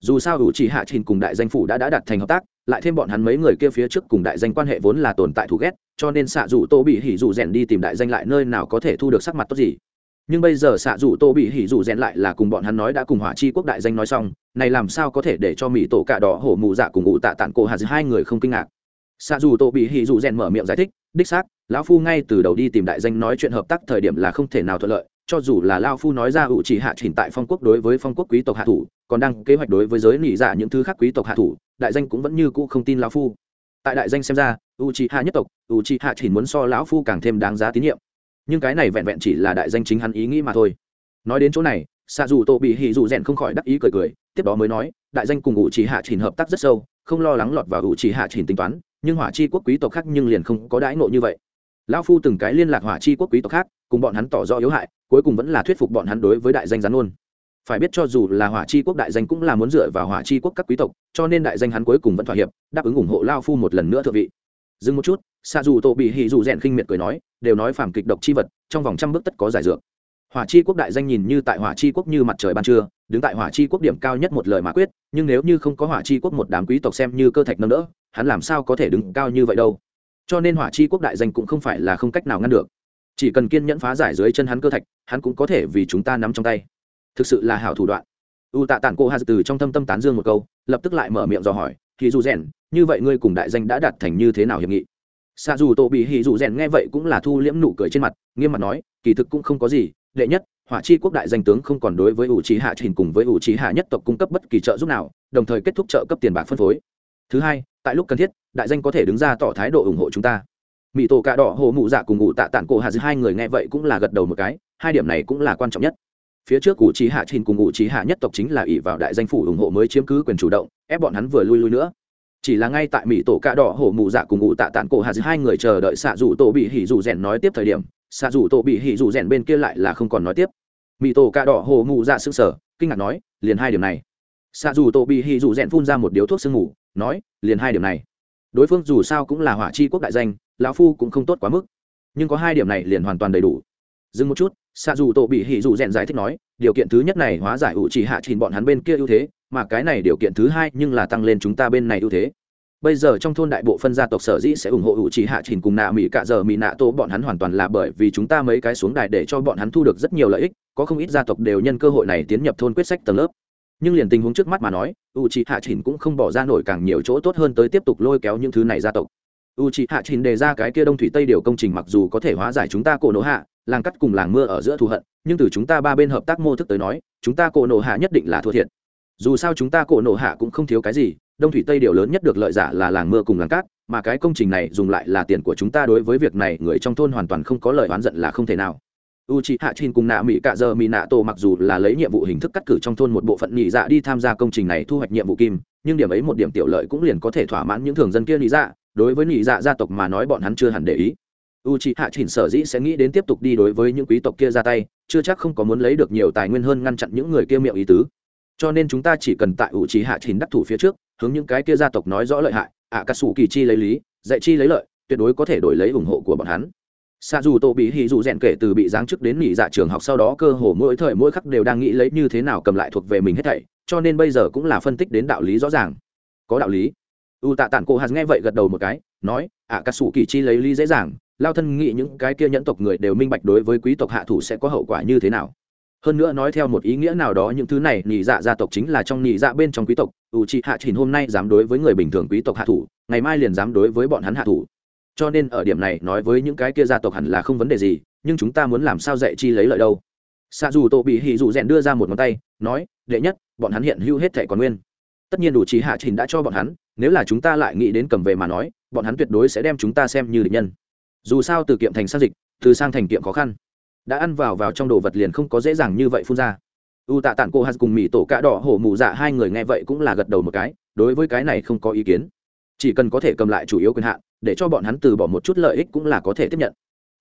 Dù sao ủ chỉ hạ trình cùng đại danh phủ đã đã đặt thành hợp tác, lại thêm bọn hắn mấy người kia phía trước cùng đại danh quan hệ vốn là tồn tại thù ghét, cho nên xạ dù tô bị hỉ dù rèn đi tìm đại danh lại nơi nào có thể thu được sắc mặt tốt gì. Nhưng bây giờ xạ dù tô bị hỉ dù rèn lại là cùng bọn hắn nói đã cùng hỏa chi quốc đại danh nói xong, này làm sao có thể để cho mỹ tổ cạ đỏ hổ mù dạ cùng ngụ tạ tản cổ hà giữa hai người không kinh ngạc? Xạ dù tô bị hỉ dù rèn mở miệng giải thích, đích xác, lão phu ngay từ đầu đi tìm đại danh nói chuyện hợp tác thời điểm là không thể nào thuận lợi, cho dù là lao phu nói ra ủ chỉ hạ trình tại phong quốc đối với phong quốc quý tộc hạ thủ, còn đang kế hoạch đối với giới nỉ dạ những thứ khác quý tộc hạ thủ, đại danh cũng vẫn như cũ không tin lão phu. Tại đại danh xem ra u chỉ hạ nhất tộc u chỉ hạ chỉnh muốn so lão phu càng thêm đáng giá tín nhiệm. Nhưng cái này vẹn vẹn chỉ là đại danh chính hắn ý nghĩ mà thôi. Nói đến chỗ này xạ dù tổ bị hỉ dù rèn không khỏi đắc ý cười cười, tiếp đó mới nói, đại danh cùng u chỉ hạ chỉnh hợp tác rất sâu, không lo lắng lọt vào u chỉ hạ chỉnh tính toán nhưng hỏa chi quốc quý tộc khác nhưng liền không có đãi ngộ như vậy. Lão phu từng cái liên lạc hỏa chi quốc quý tộc khác, cùng bọn hắn tỏ rõ yếu hại, cuối cùng vẫn là thuyết phục bọn hắn đối với đại danh gián ôn. Phải biết cho dù là hỏa chi quốc đại danh cũng là muốn dựa vào hỏa chi quốc các quý tộc, cho nên đại danh hắn cuối cùng vẫn thỏa hiệp, đáp ứng ủng hộ lao phu một lần nữa thượng vị. Dừng một chút xa dù tổ bị hì dù rèn khinh miệt cười nói, đều nói phản kịch độc chi vật, trong vòng trăm bước tất có giải dược hỏa chi quốc đại danh nhìn như tại hỏa chi quốc như mặt trời ban trưa, đứng tại hỏa chi quốc điểm cao nhất một lời mà quyết, nhưng nếu như không có hỏa chi quốc một đám quý tộc xem như cơ thạch nâng đỡ, hắn làm sao có thể đứng cao như vậy đâu. Cho nên hỏa chi quốc đại danh cũng không phải là không cách nào ngăn được. Chỉ cần kiên nhẫn phá giải dưới chân hắn cơ thạch, hắn cũng có thể vì chúng ta nắm trong tay. Thực sự là hảo thủ đoạn. U tạ tản cô hà từ trong thâm tâm tán dương một câu, lập tức lại mở miệng dò hỏi thì dù rèn như vậy ngươi cùng đại danh đã đạt thành như thế nào hiệp nghị? Xa dù tổ bị hì dù rèn nghe vậy cũng là thu liễm nụ cười trên mặt, nghiêm mặt nói, kỳ thực cũng không có gì đệ nhất, hỏa chi quốc đại danh tướng không còn đối với ủ trí hạ trình cùng với ủ trí hạ nhất tộc cung cấp bất kỳ trợ giúp nào, đồng thời kết thúc trợ cấp tiền bạc phân phối. Thứ hai, tại lúc cần thiết, đại danh có thể đứng ra tỏ thái độ ủng hộ chúng ta. Mỹ tổ cạ đỏ, hồ mụ dạ cùng ngụ tạ tản cổ hạ dư, hai người nghe vậy cũng là gật đầu một cái, hai điểm này cũng là quan trọng nhất. Phía trước ủ trí hạ trình cùng ủ trí hạ nhất tộc chính là ỷ vào đại danh phủ ủng hộ mới chiếm cứ quyền chủ động, ép bọn hắn vừa lui lui nữa. Chỉ là ngay tại mỹ tổ cạ đỏ hổ mụ dạ cùng ngụ tạ tản cổ hạ dư, hai người chờ đợi xạ dù tổ bị hỉ dù rèn nói tiếp thời điểm xạ dù tổ bị hỉ dù rèn bên kia lại là không còn nói tiếp. Mỹ tổ cà đỏ hồ mụ dạ s ư sở kinh ngạc nói, liền hai điểm này. Xạ dù tổ bị hỉ dù rèn phun ra một điếu thuốc sương ngủ nói, liền hai điểm này. Đối phương dù sao cũng là hỏa chi quốc đại danh, lão phu cũng không tốt quá mức. Nhưng có hai điểm này liền hoàn toàn đầy đủ. Dừng một chút, xạ dù tổ bị hỉ dù rèn giải thích nói, điều kiện thứ nhất này hóa giải ủ chỉ hạ trình bọn hắn bên kia ưu thế, mà cái này điều kiện thứ hai nhưng là tăng lên chúng ta bên này ưu thế bây giờ trong thôn đại bộ phân gia tộc sở dĩ sẽ ủng hộ ủ trì hạ trình cùng nạ mỹ cạ giờ mỹ nạ tổ bọn hắn hoàn toàn là bởi vì chúng ta mấy cái xuống đài để cho bọn hắn thu được rất nhiều lợi ích, có không ít gia tộc đều nhân cơ hội này tiến nhập thôn quyết sách tầng lớp. Nhưng liền tình huống trước mắt mà nói u c hạ chỉnh cũng không bỏ ra nổi càng nhiều chỗ tốt hơn tới tiếp tục lôi kéo những thứ này gia tộc. U c hạ chỉnh đề ra cái kia đông thủy tây điều công trình mặc dù có thể hóa giải chúng ta cổ nổ hạ, làng cắt cùng làng mưa ở giữa thù hận, nhưng từ chúng ta ba bên hợp tác mô thức tới nói, chúng ta cổ nổ hạ nhất định là thua thiệt. Dù sao chúng ta cổ nổ hạ cũng không thiếu cái gì đông thủy tây điều lớn nhất được lợi giả là làng mưa cùng làng cát, mà cái công trình này dùng lại là tiền của chúng ta đối với việc này, người trong thôn hoàn toàn không có lời oán giận là không thể nào. U c h i hạ chin cùng nạ mỹ cạ giờ mỹ nạ tổ mặc dù là lấy nhiệm vụ hình thức cắt cử trong thôn một bộ phận nhị dạ đi tham gia công trình này thu hoạch nhiệm vụ kim, nhưng điểm ấy một điểm tiểu lợi cũng liền có thể thỏa mãn những thường dân kia nhị dạ đối với nhị dạ gia tộc mà nói bọn hắn chưa hẳn để ý. U c h i hạ chin sở dĩ sẽ nghĩ đến tiếp tục đi đối với những quý tộc kia ra tay, chưa chắc không có muốn lấy được nhiều tài nguyên hơn ngăn chặn những người kia miệng ý tứ cho nên chúng ta chỉ cần tại ủ trí hạ chín đắc thủ phía trước, hướng những cái kia gia tộc nói rõ lợi hại, ạ cà sủ kỳ chi lấy lý, dạy chi lấy lợi, tuyệt đối có thể đổi lấy ủng hộ của bọn hắn. Xa dù tô bị hì dù rèn kể từ bị giáng chức đến nghỉ dạ trường học sau đó cơ hồ mỗi thời mỗi khắc đều đang nghĩ lấy như thế nào cầm lại thuộc về mình hết thảy, cho nên bây giờ cũng là phân tích đến đạo lý rõ ràng. Có đạo lý. U tạ tản cô hạt nghe vậy gật đầu một cái, nói, ạ cà sủ kỳ chi lấy lý dễ dàng, lao thân nghĩ những cái kia nhẫn tộc người đều minh bạch đối với quý tộc hạ thủ sẽ có hậu quả như thế nào hơn nữa nói theo một ý nghĩa nào đó, những thứ này, nhị dạ gia tộc chính là trong nhị dạ bên trong quý tộc. U chị hạ chỉnh hôm nay dám đối với người bình thường quý tộc hạ thủ, ngày mai liền dám đối với bọn hắn hạ thủ. Cho nên ở điểm này, nói với những cái kia gia tộc hẳn là không vấn đề gì, nhưng chúng ta muốn làm sao dạy chi lấy lợi đâu? Xa dù tổ bị hì dù rèn đưa ra một ngón tay, nói, đệ nhất, bọn hắn hiện hữu hết thẻ còn nguyên. Tất nhiên đủ trí hạ trình đã cho bọn hắn, nếu là chúng ta lại nghĩ đến cầm về mà nói, bọn hắn tuyệt đối sẽ đem chúng ta xem như địch nhân. Dù sao từ kiệm thành sang dịch, từ sang thành kiệm khó khăn đã ăn vào vào trong đồ vật liền không có dễ dàng như vậy phun ra. U tạ tản cô hát cùng mỹ tổ cạ đỏ hổ mù dạ hai người nghe vậy cũng là gật đầu một cái, đối với cái này không có ý kiến. Chỉ cần có thể cầm lại chủ yếu quyền hạn, để cho bọn hắn từ bỏ một chút lợi ích cũng là có thể tiếp nhận.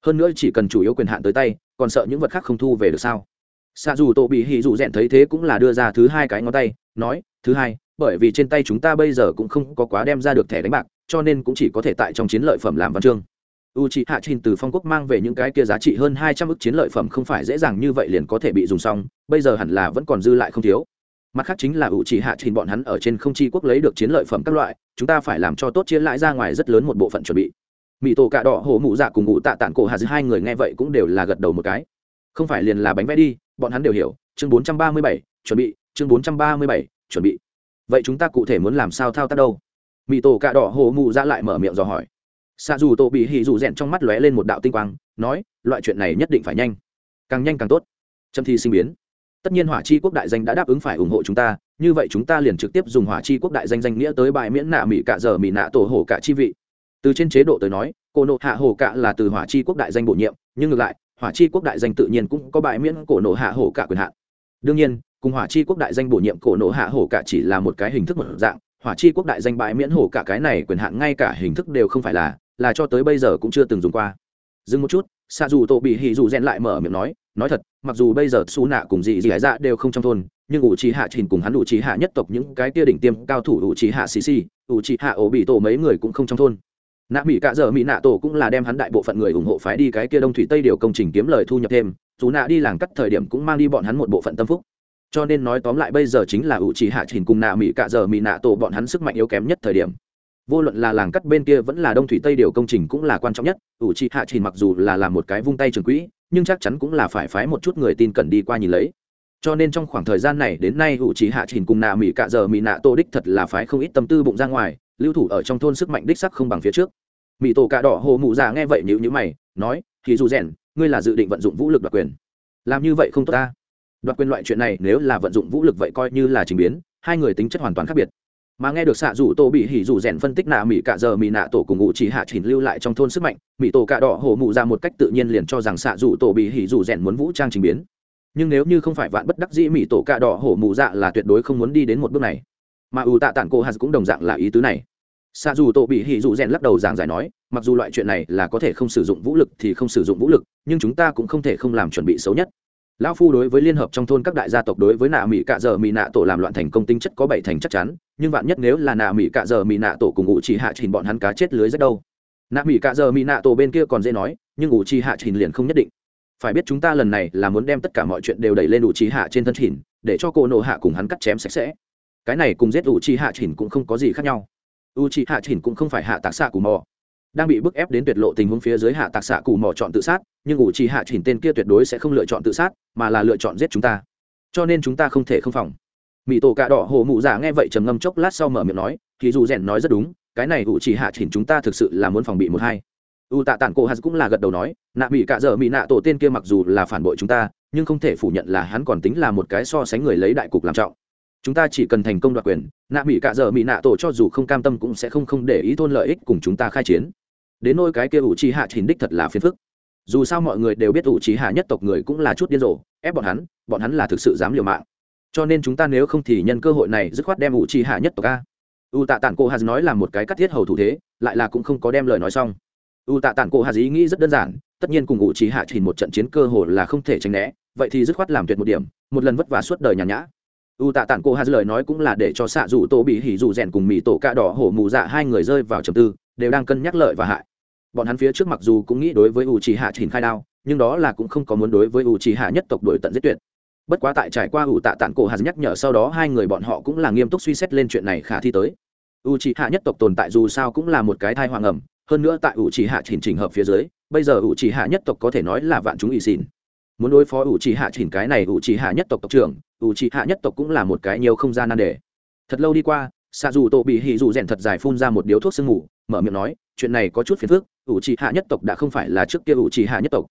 Hơn nữa chỉ cần chủ yếu quyền hạn tới tay, còn sợ những vật khác không thu về được sao? Xa dù tổ bị hì dù rèn thấy thế cũng là đưa ra thứ hai cái ngón tay, nói, thứ hai, bởi vì trên tay chúng ta bây giờ cũng không có quá đem ra được thẻ đánh bạc, cho nên cũng chỉ có thể tại trong chiến lợi phẩm làm văn chương u c h ị hạ trình từ phong quốc mang về những cái kia giá trị hơn hai trăm ước chiến lợi phẩm không phải dễ dàng như vậy liền có thể bị dùng xong, bây giờ hẳn là vẫn còn dư lại không thiếu. Mặt khác chính là ủ chỉ hạ trình bọn hắn ở trên không chi quốc lấy được chiến lợi phẩm các loại, chúng ta phải làm cho tốt chiến lãi ra ngoài rất lớn một bộ phận chuẩn bị. Mỹ tổ cạ đỏ hổ mụ dạ cùng ngụ tạ tản cổ hà giữa hai người nghe vậy cũng đều là gật đầu một cái. Không phải liền là bánh vẽ đi, bọn hắn đều hiểu. Chương bốn trăm ba mươi bảy, chuẩn bị. Chương bốn trăm ba mươi bảy, chuẩn bị. Vậy chúng ta cụ thể muốn làm sao thao tác đâu? Mỹ tổ cạ đỏ hổ mụ dạ lại mở miệng dò hỏi xạ dù tổ bị hỉ dù rèn trong mắt lóe lên một đạo tinh quang, nói, loại chuyện này nhất định phải nhanh. Càng nhanh càng tốt. Trâm thi sinh biến. Tất nhiên hỏa chi quốc đại danh đã đáp ứng phải ủng hộ chúng ta, như vậy chúng ta liền trực tiếp dùng hỏa chi quốc đại danh danh nghĩa tới bài miễn nạ mỹ cạ giờ mỹ nạ tổ hổ cả chi vị. Từ trên chế độ tới nói, cổ nộ hạ hổ cả là từ hỏa chi quốc đại danh bổ nhiệm, nhưng ngược lại, hỏa chi quốc đại danh tự nhiên cũng có bài miễn cổ nộ hạ hổ cả quyền hạn. Đương nhiên, cùng hỏa chi quốc đại danh bổ nhiệm cổ nộ hạ hổ cả chỉ là một cái hình thức một dạng, hỏa chi quốc đại danh bãi miễn hổ cả cái này quyền hạn ngay cả hình thức đều không phải là là cho tới bây giờ cũng chưa từng dùng qua. Dừng một chút xa dù tổ bị hỉ dù rèn lại mở miệng nói nói thật, mặc dù bây giờ xù nạ cùng dị dị hải dạ đều không trong thôn, nhưng ủ trì hạ trình cùng hắn ủ trí hạ nhất tộc những cái kia đỉnh tiêm cao thủ ủ trí hạ xì xì, ủ trí hạ ổ bị tổ mấy người cũng không trong thôn. Nạ mỹ cạ dở mỹ nạ tổ cũng là đem hắn đại bộ phận người ủng hộ phái đi cái kia đông thủy tây điều công trình kiếm lời thu nhập thêm, dù nạ đi làng cắt thời điểm cũng mang đi bọn hắn một bộ phận tâm phúc. Cho nên nói tóm lại bây giờ chính là ủ trí hạ trình cùng nạ mỹ cạ dở mỹ nạ tổ bọn hắn sức mạnh yếu kém nhất thời điểm vô luận là làng cắt bên kia vẫn là đông thủy tây điều công trình cũng là quan trọng nhất. Ủ trị hạ trình mặc dù là làm một cái vung tay trường quỹ, nhưng chắc chắn cũng là phải phái một chút người tin cần đi qua nhìn lấy. Cho nên trong khoảng thời gian này, đến nay ủ trì hạ trình cùng nạ mỹ cạ giờ mỹ nạ tô đích thật là phái không ít tâm tư bụng ra ngoài, lưu thủ ở trong thôn sức mạnh đích sắc không bằng phía trước. Mỹ tổ cạ đỏ hồ mụ già nghe vậy nhữ nhữ mày, nói thì dù rèn, ngươi là dự định vận dụng vũ lực đoạt quyền. Làm như vậy không tốt ta. Đoạt quyền loại chuyện này nếu là vận dụng vũ lực vậy coi như là trình biến, hai người tính chất hoàn toàn khác biệt mà nghe được xạ dù tổ bị hỉ dù rèn phân tích nạ mỹ cạ giờ mỹ nạ tổ cùng ngụ chỉ hạ chỉnh lưu lại trong thôn sức mạnh mỹ tổ cạ đỏ hổ mụ ra một cách tự nhiên liền cho rằng xạ dù tổ bị hỉ dù rèn muốn vũ trang trình biến. Nhưng nếu như không phải vạn bất đắc dĩ mỹ tổ cạ đỏ hổ mụ dạ là tuyệt đối không muốn đi đến một bước này. Mà ưu tạ tản cô hạt cũng đồng dạng là ý tứ này. Xạ dù tổ bị hỉ dù rèn lắc đầu giảng giải nói, mặc dù loại chuyện này là có thể không sử dụng vũ lực thì không sử dụng vũ lực, nhưng chúng ta cũng không thể không làm chuẩn bị xấu nhất lão phu đối với liên hợp trong thôn các đại gia tộc đối với nạ mỹ cạ dợ mỹ nạ tổ làm loạn thành công tinh chất có bảy thành chắc chắn, nhưng vạn nhất nếu là nạ mỹ cạ dợ mỹ nạ tổ cùng ngụ chỉ hạ trình bọn hắn cá chết lưới rất đâu. Nạ mỹ cạ dợ mỹ nạ tổ bên kia còn dễ nói, nhưng ngụ chỉ hạ trình liền không nhất định. Phải biết chúng ta lần này là muốn đem tất cả mọi chuyện đều đẩy lên ủ chỉ hạ trên thân trình để cho cô nộ hạ cùng hắn cắt chém sạch sẽ. Cái này cùng giết ủ chỉ hạ trình cũng không có gì khác nhau. U chỉ hạ trình cũng không phải hạ tạc xạ cù mò đang bị bức ép đến tuyệt lộ tình huống phía dưới hạ tạc xạ cụ mò chọn tự sát, nhưng ủ trì hạ chỉnh tên kia tuyệt đối sẽ không lựa chọn tự sát, mà là lựa chọn giết chúng ta. Cho nên chúng ta không thể không phòng. Mỹ tổ cạ đỏ hồ mụ giả nghe vậy trầm ngâm chốc lát sau mở miệng nói thì dù rèn nói rất đúng, cái này ủ chỉ hạ chỉnh chúng ta thực sự là muốn phòng bị một hai. U tạ tản cổ hạt cũng là gật đầu nói, nạ mỹ cạ dở mỹ nạ tổ tên kia mặc dù là phản bội chúng ta, nhưng không thể phủ nhận là hắn còn tính là một cái so sánh người lấy đại cục làm trọng. Chúng ta chỉ cần thành công đoạt quyền, nạ mỹ cạ dở mỹ nạ tổ cho dù không cam tâm cũng sẽ không không để ý thôn lợi ích cùng chúng ta khai chiến đến nôi cái kia ủ trì hạ chỉnh đích thật là phiền phức. Dù sao mọi người đều biết ủ trì hạ nhất tộc người cũng là chút điên rồ, ép bọn hắn bọn hắn là thực sự dám liều mạng. Cho nên chúng ta nếu không thì nhân cơ hội này dứt khoát đem ủ trì hạ nhất tộc a. U tạ tản cô hà nói là một cái cắt thiết hầu thủ thế, lại là cũng không có đem lời nói xong. U tạ tản cô hà ý nghĩ rất đơn giản, tất nhiên cùng ủ trì hạ chỉ một trận chiến cơ hồ là không thể tránh né, vậy thì dứt khoát làm tuyệt một điểm, một lần vất vả suốt đời nhàn nhã. U tạ tản cô hà lời nói cũng là để cho xạ dù tô bị hỉ dù rèn cùng mì tổ cạ đỏ hổ mù dạ hai người rơi vào trầm tư, đều đang cân nhắc lợi và hại bọn hắn phía trước mặc dù cũng nghĩ đối với u trì hạ chỉnh khai đao, nhưng đó là cũng không có muốn đối với u trì hạ nhất tộc đuổi tận giết tuyệt. Bất quá tại trải qua u tạ tản cổ hạt nhắc nhở sau đó, hai người bọn họ cũng là nghiêm túc suy xét lên chuyện này khả thi tới. U trì hạ nhất tộc tồn tại dù sao cũng là một cái thai hoàng ẩm, hơn nữa tại u trì hạ chỉnh chỉnh hợp phía dưới, bây giờ u trì hạ nhất tộc có thể nói là vạn chúng ủy xin muốn đối phó u trì hạ chỉnh cái này u trì hạ nhất tộc tộc trưởng u trì hạ nhất tộc cũng là một cái nhiều không gian nan đề. Thật lâu đi qua xạ dù tổ bị hỉ dù rèn thật dài phun ra một điếu thuốc sương ngủ mở miệng nói, chuyện này có chút phiền phức ủ trì hạ nhất tộc đã không phải là trước kia ủ trì hạ nhất tộc.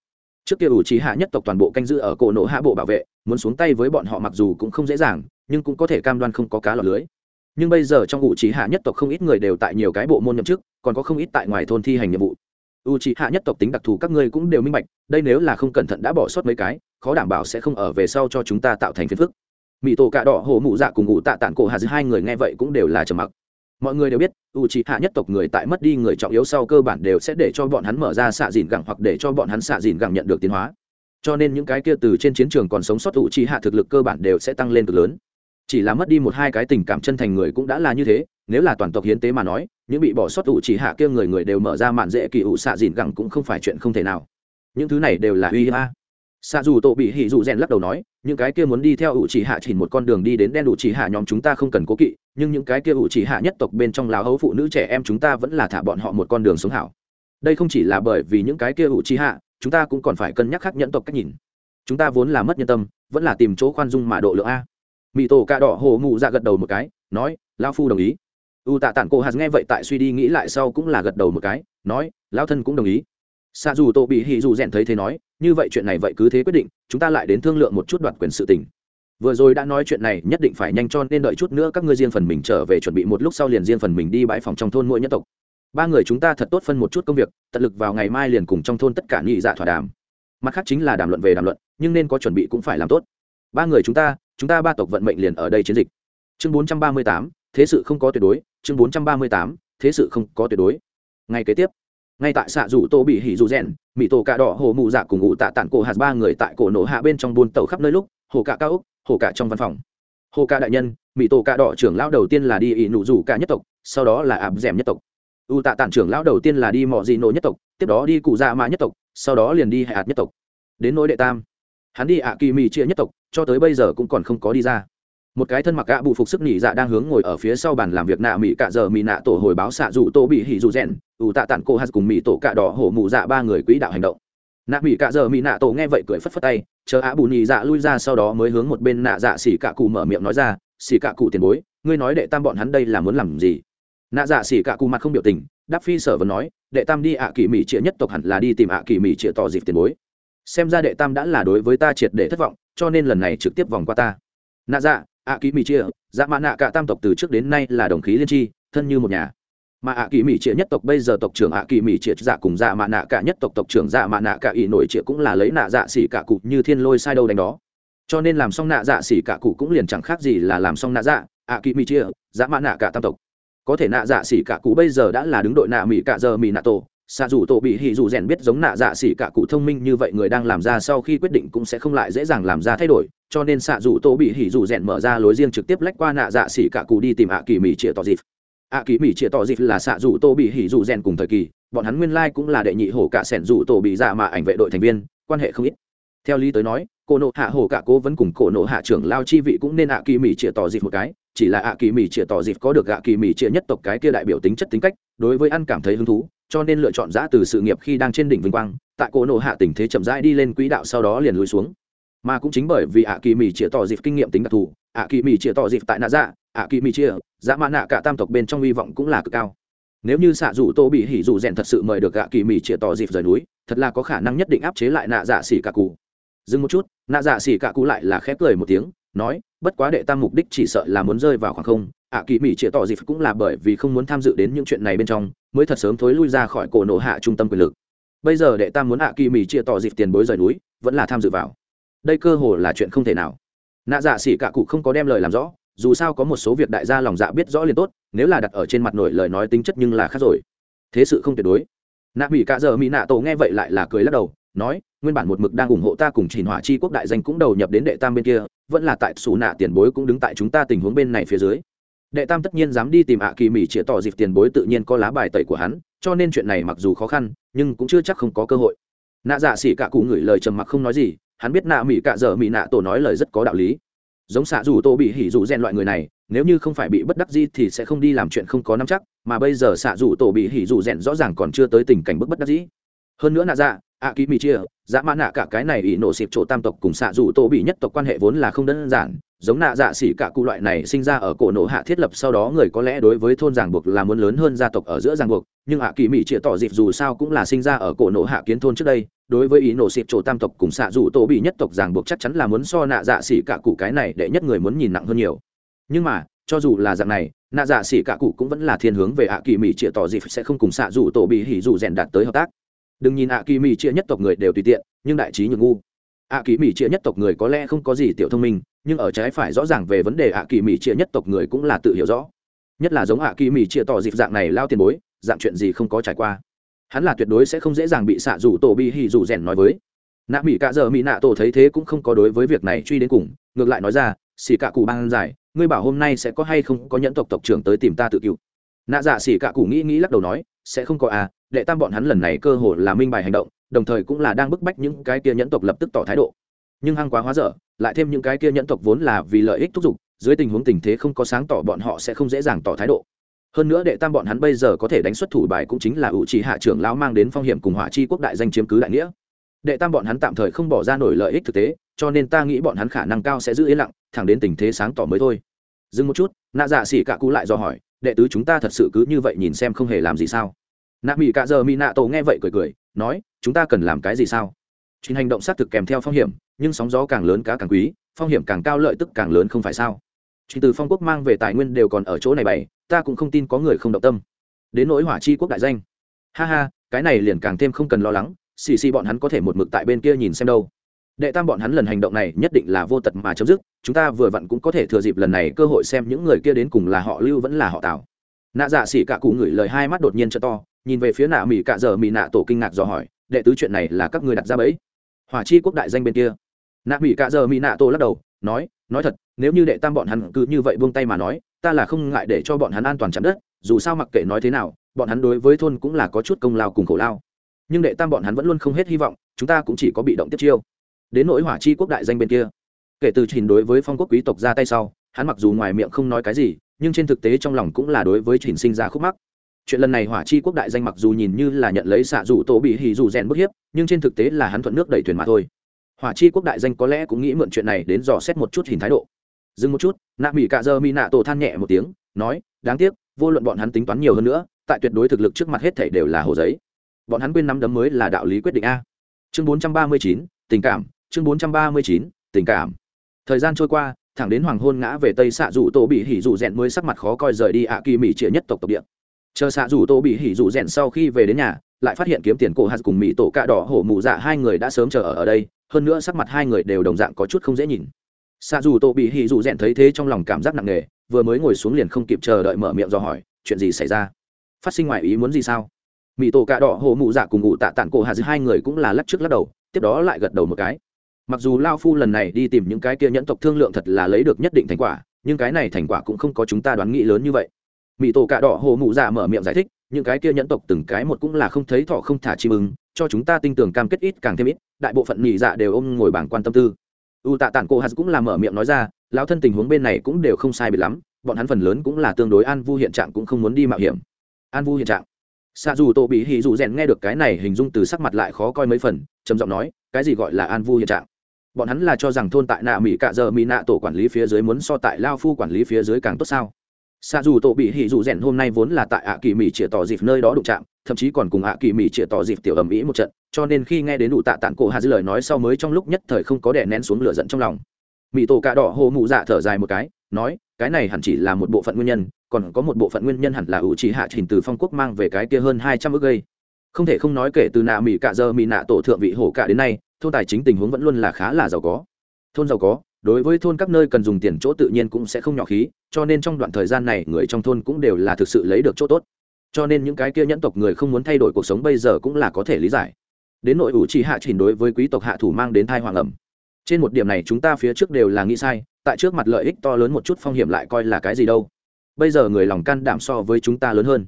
Trước kia ủ trì hạ nhất tộc toàn bộ canh giữ ở cổ nổ hạ bộ bảo vệ, muốn xuống tay với bọn họ mặc dù cũng không dễ dàng, nhưng cũng có thể cam đoan không có cá lọt lưới. Nhưng bây giờ trong ủ trì hạ nhất tộc không ít người đều tại nhiều cái bộ môn nhậm chức, còn có không ít tại ngoài thôn thi hành nhiệm vụ. U trì hạ nhất tộc tính đặc thù các ngươi cũng đều minh bạch, đây nếu là không cẩn thận đã bỏ sót mấy cái, khó đảm bảo sẽ không ở về sau cho chúng ta tạo thành phiền phức. Mỹ tổ cạ đỏ hổ mụ dạ cùng ngụ tạ tản cổ hạ giữa hai người nghe vậy cũng đều là trầm mặc mọi người đều biết u c h hạ nhất tộc người tại mất đi người trọng yếu sau cơ bản đều sẽ để cho bọn hắn mở ra xạ dìn gẳng hoặc để cho bọn hắn xạ dìn gẳng nhận được tiến hóa. Cho nên những cái kia từ trên chiến trường còn sống sót u c h hạ thực lực cơ bản đều sẽ tăng lên cực lớn. Chỉ là mất đi một hai cái tình cảm chân thành người cũng đã là như thế, nếu là toàn tộc hiến tế mà nói, những bị bỏ sót u c h hạ kia người người đều mở ra mạn dễ kỳ ủ xạ dìn gẳng cũng không phải chuyện không thể nào. Những thứ này đều là uy hiếp. a xạ dù tổ bị hỉ dù rèn lắc đầu nói, những cái kia muốn đi theo ủ chỉ hạ chỉ một con đường đi đến đen ủ chỉ hạ nhóm chúng ta không cần cố kỵ, nhưng những cái kia ủ chỉ hạ nhất tộc bên trong láo hấu phụ nữ trẻ em chúng ta vẫn là thả bọn họ một con đường sống hảo. Đây không chỉ là bởi vì những cái kia ủ chỉ hạ, chúng ta cũng còn phải cân nhắc khác nhẫn tộc cách nhìn. Chúng ta vốn là mất nhân tâm, vẫn là tìm chỗ khoan dung mà độ lượng a. Mỹ tổ ca đỏ hồ ngụ ra dạ gật đầu một cái, nói lao phu đồng ý. U tạ tản cô hạt nghe vậy tại suy đi nghĩ lại sau cũng là gật đầu một cái, nói lao thân cũng đồng ý xa dù tô bị hì dù rèn thấy thế nói, như vậy chuyện này vậy cứ thế quyết định, chúng ta lại đến thương lượng một chút đoạt quyền sự tình. Vừa rồi đã nói chuyện này, nhất định phải nhanh cho nên đợi chút nữa các ngươi riêng phần mình trở về chuẩn bị một lúc sau liền riêng phần mình đi bãi phòng trong thôn mỗi nhân tộc. Ba người chúng ta thật tốt phân một chút công việc, tận lực vào ngày mai liền cùng trong thôn tất cả nhị dạ thỏa đàm. Mặt khác chính là đàm luận về đàm luận, nhưng nên có chuẩn bị cũng phải làm tốt. Ba người chúng ta chúng ta ba tộc vận mệnh liền ở đây chiến dịch. Chương bốn trăm ba mươi tám, thế sự không có tuyệt đối, chương bốn trăm ba mươi tám, thế sự không có tuyệt đối. Ngày kế tiếp ngay tại xạ rủ tô bị hỉ dù rèn mỹ tổ cà đỏ hồ mụ dạ cùng ngụ tạ tản cổ hạt ba người tại cổ nổ hạ bên trong buôn tàu khắp nơi lúc, hồ cà cao úc hồ cà trong văn phòng. Hồ cà đại nhân mỹ tổ cà đỏ trưởng lão đầu tiên là đi ỷ nụ rủ cả nhất tộc, sau đó là ạp rèm nhất tộc. U tạ tản trưởng lão đầu tiên là đi mò dị nổ nhất tộc, tiếp đó đi cụ dạ mã nhất tộc, sau đó liền đi hạt nhất tộc. Đến nỗi đệ tam, hắn đi ạ kỳ mì chia nhất tộc, cho tới bây giờ cũng còn không có đi ra. Một cái thân mặc gạ bù phục sức nhị dạ đang hướng ngồi ở phía sau bàn làm việc nạ mỹ cạ giờ mỹ nạ tổ hồi báo xạ dù tô bị hỉ dù rèn ủ tạ tản cô hát cùng mỹ tổ cạ đỏ hổ mụ dạ ba người quỹ đạo hành động. Nạ mỹ cạ giờ mỹ nạ tổ nghe vậy cười phất phất tay, chờ á bù nhị dạ lui ra sau đó mới hướng một bên nạ dạ xỉ cạ cụ mở miệng nói ra, xỉ cạ cụ tiền bối, ngươi nói đệ tam bọn hắn đây là muốn làm gì? Nạ dạ xỉ cạ cụ mặt không biểu tình, đáp phi sở vẫn nói, đệ tam đi ạ kỳ mỹ trịa nhất tộc hẳn là đi tìm ạ kỳ mỹ trịa tỏ dịp tiền bối. Xem ra đệ tam đã là đối với ta triệt để thất vọng, cho nên lần này trực tiếp vòng qua ta. Nạ dạ ạ kỳ mỹ trịa dạ mạ nạ cả tam tộc từ trước đến nay là đồng khí liên tri, thân như một nhà mà ạ kỳ mỹ chia nhất tộc bây giờ tộc trưởng ạ kỳ mỹ chia dạ cùng dạ mạ nạ cả nhất tộc tộc trưởng dạ mạ nạ cả ỷ nổi chia cũng là lấy nạ dạ xỉ cả cụ như thiên lôi sai đâu đánh đó. Cho nên làm xong nạ dạ xỉ cả cụ cũng liền chẳng khác gì là làm xong nạ dạ ạ kỳ mỹ chia dạ mạ nạ cả tam tộc. Có thể nạ dạ xỉ cả cụ bây giờ đã là đứng đội nạ mỹ cả giờ mỹ nạ tổ, xạ dù tổ bị hỉ dù rèn biết giống nạ dạ xỉ cả cụ thông minh như vậy người đang làm ra sau khi quyết định cũng sẽ không lại dễ dàng làm ra thay đổi, cho nên xạ dù tổ bị hỉ dù rèn mở ra lối riêng trực tiếp lách qua nạ dạ xỉ cả cụ đi tìm ạ kỳ mỹ chĩa tỏ dịp ạ kỳ mỹ chia tỏ dịp là xạ dù tô bị hỉ dù rèn cùng thời kỳ, bọn hắn nguyên lai cũng là đệ nhị hổ cả sẻn dù tổ bị dạ mà ảnh vệ đội thành viên, quan hệ không ít. Theo lý tới nói cổ nộ hạ hổ cả cố vẫn cùng cổ nộ hạ trưởng lao chi vị cũng nên ạ kỳ mỹ chia tỏ dịp một cái, chỉ là ạ kỳ mỹ chia tỏ dịp có được ạ kỳ mỹ chia nhất tộc cái kia đại biểu tính chất tính cách, đối với ăn cảm thấy hứng thú, cho nên lựa chọn giã từ sự nghiệp khi đang trên đỉnh vinh quang, tại cổ nộ hạ tình thế chậm rãi đi lên quỹ đạo sau đó liền lùi xuống. Mà cũng chính bởi vì ạ kỳ mỹ chia tỏ dịp kinh nghiệm tính đặc thù, ạ kỳ mỹ chia tỏ dịp tại nạ dạ ạ kỳ mỹ chia dã dạ mã nạ cả tam tộc bên trong hy vọng cũng là cực cao. Nếu như xạ dù tô bị hỉ dù rèn thật sự mời được ạ kỳ mỹ chia tỏ dịp rời núi, thật là có khả năng nhất định áp chế lại nạ dạ xỉ cả cụ. Dừng một chút, nạ dạ xỉ cả cụ lại là khép cười một tiếng, nói, bất quá đệ tam mục đích chỉ sợ là muốn rơi vào khoảng không. Ạ kỳ mỹ chia tỏ dịp cũng là bởi vì không muốn tham dự đến những chuyện này bên trong, mới thật sớm thối lui ra khỏi cổ nổ hạ trung tâm quyền lực. Bây giờ đệ tam muốn ạ kỳ mỹ chia tỏ dịp tiền bối rời núi, vẫn là tham dự vào. Đây cơ hồ là chuyện không thể nào. Nạ dạ xỉ cả cụ không có đem lời làm rõ dù sao có một số việc đại gia lòng dạ biết rõ liền tốt, nếu là đặt ở trên mặt nổi lời nói tính chất nhưng là khác rồi. Thế sự không tuyệt đối. Nạ mỹ cả giờ mỹ nạ tổ nghe vậy lại là cười lắc đầu, nói, nguyên bản một mực đang ủng hộ ta cùng chỉnh hỏa chi quốc đại danh cũng đầu nhập đến đệ tam bên kia, vẫn là tại xù nạ tiền bối cũng đứng tại chúng ta tình huống bên này phía dưới. Đệ tam tất nhiên dám đi tìm ạ kỳ mỹ chĩa tỏ dịp tiền bối tự nhiên có lá bài tẩy của hắn, cho nên chuyện này mặc dù khó khăn, nhưng cũng chưa chắc không có cơ hội. Nạ dạ xỉ cả cụ ngửi lời trầm mặc không nói gì, hắn biết nạ mỹ cạ dở mỹ nạ tổ nói lời rất có đạo lý giống xạ dù tô bị hỉ dù rèn loại người này, nếu như không phải bị bất đắc di thì sẽ không đi làm chuyện không có nắm chắc, mà bây giờ xạ dù tổ bị hỉ dù rèn rõ ràng còn chưa tới tình cảnh bức bất đắc dĩ. Hơn nữa nạ dạ ạ ký mỹ chia dã mã nạ cả cái này ỷ nổ xịp chỗ tam tộc cùng xạ dù tổ bị nhất tộc quan hệ vốn là không đơn giản giống nạ dạ xỉ cả cụ loại này sinh ra ở cổ nổ hạ thiết lập sau đó người có lẽ đối với thôn giảng buộc là muốn lớn hơn gia tộc ở giữa giảng buộc, nhưng ạ kỳ mỹ chĩa tỏ dịp dù sao cũng là sinh ra ở cổ nổ hạ kiến thôn trước đây, đối với ý nổ xịp chỗ tam tộc cùng xạ dù tổ bị nhất tộc giảng buộc chắc chắn là muốn so nạ dạ xỉ cả cụ cái này để nhất người muốn nhìn nặng hơn nhiều. Nhưng mà, cho dù là dạng này, nạ dạ xỉ cả cụ cũng vẫn là thiên hướng về ạ kỳ mỹ chĩa tỏ dịp sẽ không cùng xạ dù tổ bị hỉ dù rèn đạt tới hợp tác. Đừng nhìn ạ kỳ mỹ chĩa nhất tộc người đều tùy tiện, nhưng đại trí nhược ngu. ạ kỳ mỹ chia nhất tộc người có lẽ không có gì tiểu thông minh nhưng ở trái phải rõ ràng về vấn đề ạ kỳ mỹ chia nhất tộc người cũng là tự hiểu rõ. Nhất là giống ạ kỳ mỹ chia tỏ dịp dạng này lao tiền bối, dạng chuyện gì không có trải qua. Hắn là tuyệt đối sẽ không dễ dàng bị xạ rủ tổ bi hì rủ rèn nói với. Nạ mỹ cạ giờ mỹ nạ tổ thấy thế cũng không có đối với việc này truy đến cùng, ngược lại nói ra xì cạ cụ ban giải, ngươi bảo hôm nay sẽ có hay không có nhẫn tộc tộc trưởng tới tìm ta tự cứu? Nạ dạ xì cạ cụ nghĩ nghĩ lắc đầu nói, sẽ không có à đệ tam bọn hắn lần này cơ hồ là minh bài hành động, đồng thời cũng là đang bức bách những cái kia nhẫn tộc lập tức tỏ thái độ nhưng hăng quá hóa dở, lại thêm những cái kia nhẫn tộc vốn là vì lợi ích thúc giục, dưới tình huống tình thế không có sáng tỏ bọn họ sẽ không dễ dàng tỏ thái độ. Hơn nữa đệ tam bọn hắn bây giờ có thể đánh xuất thủ bài cũng chính là ủ trì hạ trưởng lão mang đến phong hiểm cùng hỏa chi quốc đại danh chiếm cứ đại nghĩa. Đệ tam bọn hắn tạm thời không bỏ ra nổi lợi ích thực tế, cho nên ta nghĩ bọn hắn khả năng cao sẽ giữ yên lặng, thẳng đến tình thế sáng tỏ mới thôi. Dừng một chút, nạ dạ xỉ cạ cũ lại do hỏi, đệ tứ chúng ta thật sự cứ như vậy nhìn xem không hề làm gì sao? Nạ mỹ cạ giờ mỹ nạ tổ nghe vậy cười cười, nói, chúng ta cần làm cái gì sao? Chính hành động xác thực kèm theo phong hiểm nhưng sóng gió càng lớn cá càng quý, phong hiểm càng cao lợi tức càng lớn không phải sao? Chỉ từ phong quốc mang về tài nguyên đều còn ở chỗ này bày, ta cũng không tin có người không động tâm. Đến nỗi hỏa chi quốc đại danh. Ha ha, cái này liền càng thêm không cần lo lắng, xì xì bọn hắn có thể một mực tại bên kia nhìn xem đâu. Đệ tam bọn hắn lần hành động này nhất định là vô tật mà chấm dứt, chúng ta vừa vặn cũng có thể thừa dịp lần này cơ hội xem những người kia đến cùng là họ lưu vẫn là họ tào. Nạ dạ xỉ cả cụ ngửi lời hai mắt đột nhiên cho to, nhìn về phía nạ mỹ cạ giờ mỹ nạ tổ kinh ngạc dò hỏi, đệ tứ chuyện này là các người đặt ra bẫy? Hỏa chi quốc đại danh bên kia nạ mỹ cạ giờ mỹ nạ tổ lắc đầu, nói nói thật, nếu như đệ tam bọn hắn cứ như vậy buông tay mà nói, ta là không ngại để cho bọn hắn an toàn chạm đất, dù sao mặc kệ nói thế nào, bọn hắn đối với thôn cũng là có chút công lao cùng khổ lao. Nhưng đệ tam bọn hắn vẫn luôn không hết hy vọng, chúng ta cũng chỉ có bị động tiếp chiêu. Đến nỗi hỏa chi quốc đại danh bên kia, kể từ trình đối với phong quốc quý tộc ra tay sau, hắn mặc dù ngoài miệng không nói cái gì, nhưng trên thực tế trong lòng cũng là đối với trình sinh ra khúc mắc. Chuyện lần này hỏa chi quốc đại danh mặc dù nhìn như là nhận lấy xạ dù tổ bị hì dù rèn bức hiếp, nhưng trên thực tế là hắn thuận nước đẩy thuyền mà thôi hỏa chi quốc đại danh có lẽ cũng nghĩ mượn chuyện này đến dò xét một chút hình thái độ. Dừng một chút nạ mỹ cạ dơ mi nạ tổ than nhẹ một tiếng nói đáng tiếc vô luận bọn hắn tính toán nhiều hơn nữa tại tuyệt đối thực lực trước mặt hết thảy đều là hồ giấy. Bọn hắn quên nắm đấm mới là đạo lý quyết định a. Chương bốn trăm ba mươi chín tình cảm chương bốn trăm ba mươi chín tình cảm. Thời gian trôi qua thẳng đến hoàng hôn ngã về tây xạ rủ tổ bị hỉ rủ rèn mới sắc mặt khó coi rời đi ạ kỳ mỹ trịa nhất tộc tộc địa. Chờ xạ rủ tổ bị hỉ rủ rèn sau khi về đến nhà lại phát hiện kiếm tiền cổ hạt cùng mỹ tổ cạ đỏ hổ mù dạ hai người đã sớm chờ ở, ở đây hơn nữa sắc mặt hai người đều đồng dạng có chút không dễ nhìn. Xạ dù Tô bị hỉ dù rèn thấy thế trong lòng cảm giác nặng nề, vừa mới ngồi xuống liền không kịp chờ đợi mở miệng do hỏi, chuyện gì xảy ra? Phát sinh ngoài ý muốn gì sao? Mỹ tổ cạ đỏ, hồ mụ dạ cùng ngụ tạ tản cổ hà hai người cũng là lắc trước lắc đầu, tiếp đó lại gật đầu một cái. Mặc dù lao phu lần này đi tìm những cái kia nhẫn tộc thương lượng thật là lấy được nhất định thành quả, nhưng cái này thành quả cũng không có chúng ta đoán nghĩ lớn như vậy. Mỹ tổ cạ đỏ, hồ mụ dạ mở miệng giải thích, những cái kia nhẫn tộc từng cái một cũng là không thấy thọ không thả chi mừng cho chúng ta tin tưởng cam kết ít càng thêm ít, đại bộ phận nhị dạ đều ôm ngồi bảng quan tâm tư. U tạ tản cô hạt cũng là mở miệng nói ra, lão thân tình huống bên này cũng đều không sai biệt lắm, bọn hắn phần lớn cũng là tương đối an vu hiện trạng cũng không muốn đi mạo hiểm. An vu hiện trạng. Xạ dù tổ bị hỉ dù rèn nghe được cái này hình dung từ sắc mặt lại khó coi mấy phần, trầm giọng nói, cái gì gọi là an vu hiện trạng? Bọn hắn là cho rằng thôn tại nạ mỹ cạ giờ mỹ nạ tổ quản lý phía dưới muốn so tại lao phu quản lý phía dưới càng tốt sao? Xa dù tổ bị hỉ dù rèn hôm nay vốn là tại ạ kỳ mỹ chĩa tỏ dịp nơi đó đụng chạm, thậm chí còn cùng ạ kỳ mỹ chĩa tỏ dịp tiểu ầm ĩ một trận, cho nên khi nghe đến đủ tạ tản cổ hà dư lời nói sau mới trong lúc nhất thời không có đè nén xuống lửa giận trong lòng. Mỹ tổ cạ đỏ hồ mụ dạ thở dài một cái, nói, cái này hẳn chỉ là một bộ phận nguyên nhân, còn có một bộ phận nguyên nhân hẳn là ủ chỉ hạ trình từ phong quốc mang về cái kia hơn hai trăm ước gây. Không thể không nói kể từ nạ mỹ cạ giờ mỹ nạ tổ thượng vị hổ cả đến nay, thôn tài chính tình huống vẫn luôn là khá là giàu có. Thôn giàu có đối với thôn các nơi cần dùng tiền chỗ tự nhiên cũng sẽ không nhỏ khí, cho nên trong đoạn thời gian này người trong thôn cũng đều là thực sự lấy được chỗ tốt. Cho nên những cái kia nhẫn tộc người không muốn thay đổi cuộc sống bây giờ cũng là có thể lý giải. Đến nội ủ trì hạ trình đối với quý tộc hạ thủ mang đến thai hoàng ẩm. Trên một điểm này chúng ta phía trước đều là nghĩ sai, tại trước mặt lợi ích to lớn một chút phong hiểm lại coi là cái gì đâu. Bây giờ người lòng can đảm so với chúng ta lớn hơn.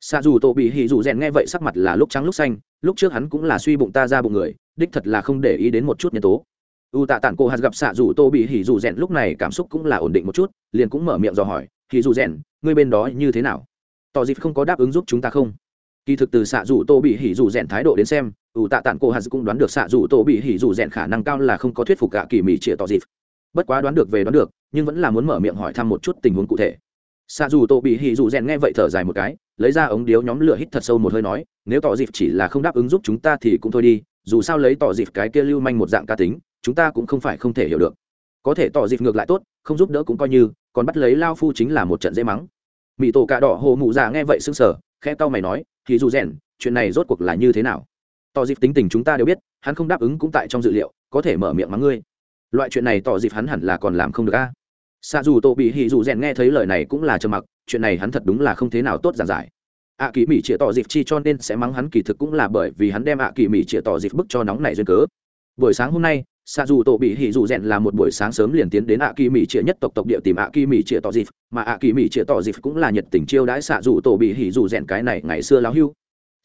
Xa dù tổ bị hỉ dù rèn nghe vậy sắc mặt là lúc trắng lúc xanh, lúc trước hắn cũng là suy bụng ta ra bụng người, đích thật là không để ý đến một chút nhân tố u tạ tản cô hạt gặp xạ dù tô bị hỉ dù rèn lúc này cảm xúc cũng là ổn định một chút, liền cũng mở miệng dò hỏi, hỉ dù rèn, ngươi bên đó như thế nào? Tỏ dịp không có đáp ứng giúp chúng ta không? Kỳ thực từ xạ dù tô bị hỉ dù rèn thái độ đến xem, u tạ tản cô hạt cũng đoán được xạ dù tô bị hỉ dù rèn khả năng cao là không có thuyết phục cả kỳ mỹ trịa tỏ dịp. Bất quá đoán được về đoán được, nhưng vẫn là muốn mở miệng hỏi thăm một chút tình huống cụ thể. Xạ dù tô bị hỉ dù rèn nghe vậy thở dài một cái, lấy ra ống điếu nhóm lửa hít thật sâu một hơi nói, nếu tỏ dịp chỉ là không đáp ứng giúp chúng ta thì cũng thôi đi, dù sao lấy tỏ dịp cái kia lưu manh một dạng ca tính chúng ta cũng không phải không thể hiểu được. Có thể tỏ dịp ngược lại tốt, không giúp đỡ cũng coi như, còn bắt lấy lao phu chính là một trận dễ mắng. Mỹ tổ cà đỏ hồ mụ già nghe vậy sững sờ khe tao mày nói, thì dù rèn, chuyện này rốt cuộc là như thế nào? Tỏ dịp tính tình chúng ta đều biết, hắn không đáp ứng cũng tại trong dự liệu, có thể mở miệng mắng ngươi. Loại chuyện này tỏ dịp hắn hẳn là còn làm không được a. Xa dù tổ bị hì dù rèn nghe thấy lời này cũng là trầm mặc, chuyện này hắn thật đúng là không thế nào tốt giản giải. Ạ kỳ mỹ chĩa tỏ dịp chi cho nên sẽ mắng hắn kỳ thực cũng là bởi vì hắn đem ạ kỳ mỹ chĩa tỏ dịp bức cho nóng này duyên cớ. Buổi sáng hôm nay xa dù tổ bị hỉ dù rèn là một buổi sáng sớm liền tiến đến ạ kỳ mỹ chĩa nhất tộc tộc địa tìm ạ kỳ mỹ chĩa tỏ dịp, mà ạ kỳ mỹ chĩa tỏ dịp cũng là nhiệt tình chiêu đãi xạ dù tổ bị hỉ dù rèn cái này ngày xưa láo hưu.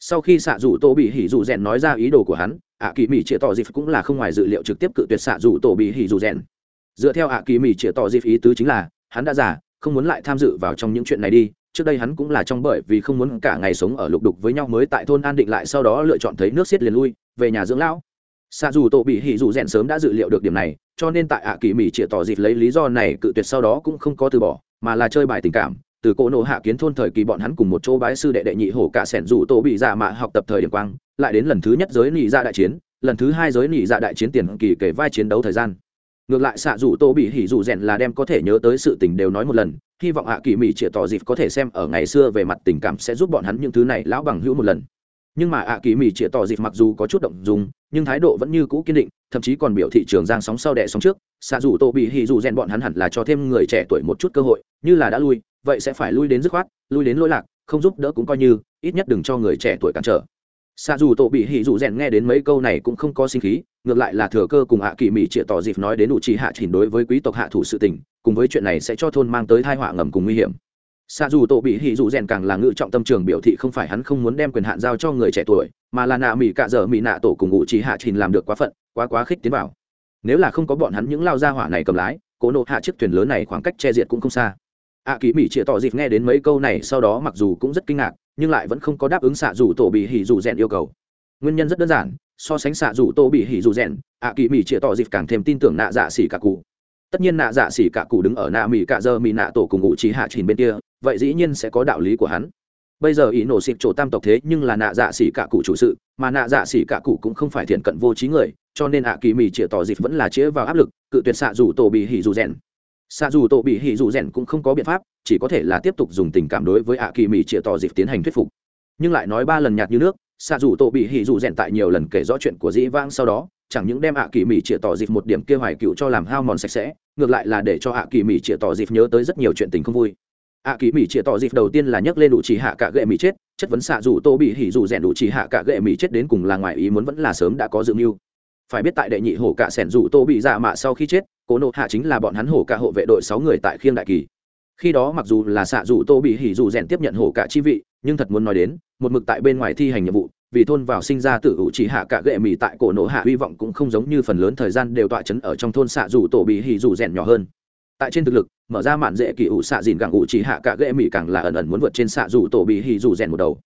Sau khi xạ dù tổ bị hỉ dù rèn nói ra ý đồ của hắn, ạ kỳ mỹ chĩa tỏ dịp cũng là không ngoài dự liệu trực tiếp cự tuyệt xạ dù tổ bị hỉ dù rèn. Dựa theo ạ kỳ mỹ chĩa tỏ dịp ý tứ chính là, hắn đã giả không muốn lại tham dự vào trong những chuyện này đi. Trước đây hắn cũng là trong bởi vì không muốn cả ngày sống ở lục đục với nhau mới tại thôn an định lại sau đó lựa chọn thấy nước xiết liền lui, về nhà dưỡng lão xa dù tổ bị hỉ dù rèn sớm đã dự liệu được điểm này, cho nên tại ạ kỳ mỹ chĩa tỏ dịp lấy lý do này, cự tuyệt sau đó cũng không có từ bỏ, mà là chơi bài tình cảm. Từ cỗ nộ hạ kiến thôn thời kỳ bọn hắn cùng một chỗ bái sư đệ đệ nhị hổ cả sẻn dù tổ bị dạ mạ học tập thời điểm quang, lại đến lần thứ nhất giới nị dạ đại chiến, lần thứ hai giới nị dạ đại chiến tiền kỳ kể vai chiến đấu thời gian. Ngược lại xạ dù tô bị hỉ dù rèn là đem có thể nhớ tới sự tình đều nói một lần, hy vọng ạ kỳ mỹ chĩa tỏ dịp có thể xem ở ngày xưa về mặt tình cảm sẽ giúp bọn hắn những thứ này lão bằng hữu một lần nhưng mà ạ kỳ mỹ chĩa tỏ dịp mặc dù có chút động dùng nhưng thái độ vẫn như cũ kiên định, thậm chí còn biểu thị trường giang sóng sau đẻ sóng trước. Xạ dù tô bị hỉ dù rèn bọn hắn hẳn là cho thêm người trẻ tuổi một chút cơ hội, như là đã lui, vậy sẽ phải lui đến dứt khoát, lui đến lỗi lạc, không giúp đỡ cũng coi như, ít nhất đừng cho người trẻ tuổi cản trở. Xa dù Tô bị hỉ dù rèn nghe đến mấy câu này cũng không có sinh khí, ngược lại là thừa cơ cùng hạ kỳ mỹ chĩa tỏ dịp nói đến đủ trì hạ chỉnh đối với quý tộc hạ thủ sự tình, cùng với chuyện này sẽ cho thôn mang tới tai họa ngầm cùng nguy hiểm xa dù tổ bị hỉ dù rèn càng là ngự trọng tâm trường biểu thị không phải hắn không muốn đem quyền hạn giao cho người trẻ tuổi, mà là nạ mỹ cạ dở mỹ nạ tổ cùng ngụ trí hạ trình làm được quá phận, quá quá khích tiến vào. Nếu là không có bọn hắn những lao gia hỏa này cầm lái, cố nộ hạ chiếc thuyền lớn này khoảng cách che diệt cũng không xa. Ạ kỳ mỹ chĩa tỏ dịp nghe đến mấy câu này, sau đó mặc dù cũng rất kinh ngạc, nhưng lại vẫn không có đáp ứng xạ dù tổ bị hỉ dù rèn yêu cầu. Nguyên nhân rất đơn giản, so sánh xạ dù tổ bị hỉ dù rèn ạ kỳ mỹ chĩa tỏ dịp càng thêm tin tưởng nạ dạ xỉ cả cụ tất nhiên nạ dạ xỉ cả cụ đứng ở nạ mỹ cả giờ mỹ nạ tổ cùng ngụ trí hạ trình bên kia, vậy dĩ nhiên sẽ có đạo lý của hắn. Bây giờ ý nổ xịt chỗ tam tộc thế nhưng là nạ dạ xỉ cả cụ chủ sự, mà nạ dạ xỉ cả cụ cũng không phải thiện cận vô trí người, cho nên ạ kỳ mỹ chĩa tỏ dịp vẫn là chĩa vào áp lực, cự tuyệt xạ dù tổ bị hỉ dù rèn. Xạ dù tổ bị hỉ dù rèn cũng không có biện pháp, chỉ có thể là tiếp tục dùng tình cảm đối với ạ kỳ mỹ chĩa tỏ dịp tiến hành thuyết phục. Nhưng lại nói ba lần nhạt như nước, xạ dù tổ bị hỉ dù rèn tại nhiều lần kể rõ chuyện của dĩ vãng sau đó chẳng những đem ạ kỳ mỹ chĩa tỏ dịp một điểm kia hoài cựu cho làm hao mòn sạch sẽ, ngược lại là để cho ạ kỳ mỹ chĩa tỏ dịp nhớ tới rất nhiều chuyện tình không vui. ạ kỳ mỹ chĩa tỏ dịp đầu tiên là nhắc lên đủ chỉ hạ cả gệ mỹ chết, chất vấn xạ dù tô bị hỉ dù rèn đủ chỉ hạ cả gệ mỹ chết đến cùng là ngoài ý muốn vẫn là sớm đã có dự mưu. Phải biết tại đệ nhị hổ cả sẻn dù tô bị dạ mạ sau khi chết, cố nộ hạ chính là bọn hắn hổ cả hộ vệ đội sáu người tại khiêng đại kỳ. Khi đó mặc dù là xạ dù tô bị hỉ dù rèn tiếp nhận hổ cả chi vị, nhưng thật muốn nói đến, một mực tại bên ngoài thi hành nhiệm vụ vì thôn vào sinh ra tự ủ chỉ hạ cả gệ mì tại cổ nổ hạ hy vọng cũng không giống như phần lớn thời gian đều tọa chấn ở trong thôn xạ dù tổ bị hỉ dù rèn nhỏ hơn. Tại trên thực lực, mở ra mạn dễ kỳ ủ xạ dìn gặng ủ chỉ hạ cả gệ mì càng là ẩn ẩn muốn vượt trên xạ dù tổ bị hỉ dù rèn một đầu.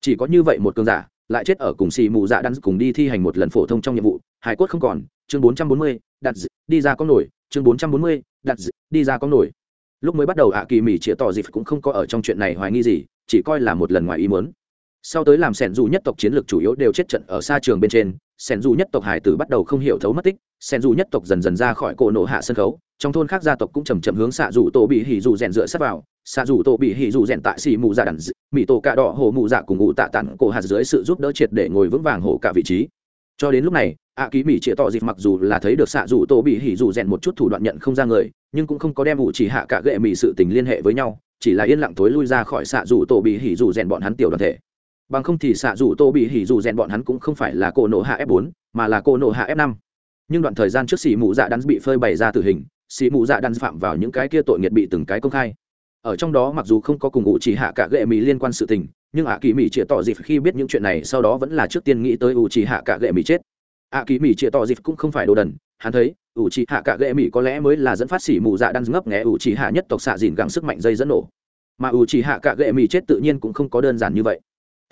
Chỉ có như vậy một cơn giả, lại chết ở cùng xì mù dạ đắn cùng đi thi hành một lần phổ thông trong nhiệm vụ hải cốt không còn, chương bốn trăm bốn mươi, đặt đi ra con nổi, chương bốn trăm bốn mươi, đặt đi ra con nổi. Lúc mới bắt đầu ạ kỳ mỉ chĩa tỏ dịp cũng không có ở trong chuyện này hoài nghi gì, chỉ coi là một lần ngoài ý muốn sau tới làm sẻn dù nhất tộc chiến lược chủ yếu đều chết trận ở xa trường bên trên, sẻn dù nhất tộc hải tử bắt đầu không hiểu thấu mất tích, sẻn dù nhất tộc dần dần ra khỏi cổ nổ hạ sân khấu, trong thôn khác gia tộc cũng chầm chậm hướng xạ dù tổ bị hỉ dù rèn dựa sát vào. Xạ dù tổ bị hỉ dù rèn tại xì mù dạ đàn mỹ tổ cạ đỏ hồ mù dạ cùng ngụ tạ tặng cổ hạt dưới sự giúp đỡ triệt để ngồi vững vàng hổ cả vị trí. Cho đến lúc này ạ ký mỹ chĩa tỏ dịp mặc dù là thấy được xạ dù tổ bị hỉ dù rèn một chút thủ đoạn nhận không ra người, nhưng cũng không có đem ủ chỉ hạ cả gệ mỹ sự tình liên hệ với nhau, chỉ là yên lặng tối lui ra khỏi xạ dù tổ bị hỉ dù rèn bọn hắn tiểu đoàn thể bằng không thì xạ dù tô bị hỉ dù rèn bọn hắn cũng không phải là cô nộ hạ f 4 mà là cô nộ hạ f 5 nhưng đoạn thời gian trước xỉ mụ dạ đắn bị phơi bày ra tử hình, xỉ mụ dạ đắn phạm vào những cái kia tội nghiệt bị từng cái công khai. Ở trong đó mặc dù không có cùng ngụ chỉ hạ cả gệ mỹ liên quan sự tình, nhưng ạ kỳ mỹ chĩa tỏ dịp khi biết những chuyện này sau đó vẫn là trước tiên nghĩ tới ủ chỉ hạ cả gệ mỹ chết. Ạ kỳ mỹ chĩa tỏ dịp cũng không phải đồ đần, hắn thấy ủ chỉ hạ cả gệ mỹ có lẽ mới là dẫn phát xỉ mù dạ đắn ngấp nghé ủ chỉ hạ nhất tộc xạ dìn gắng sức mạnh dây dẫn nổ. Mà ủ chỉ hạ cả gệ mỹ chết tự nhiên cũng không có đơn giản như vậy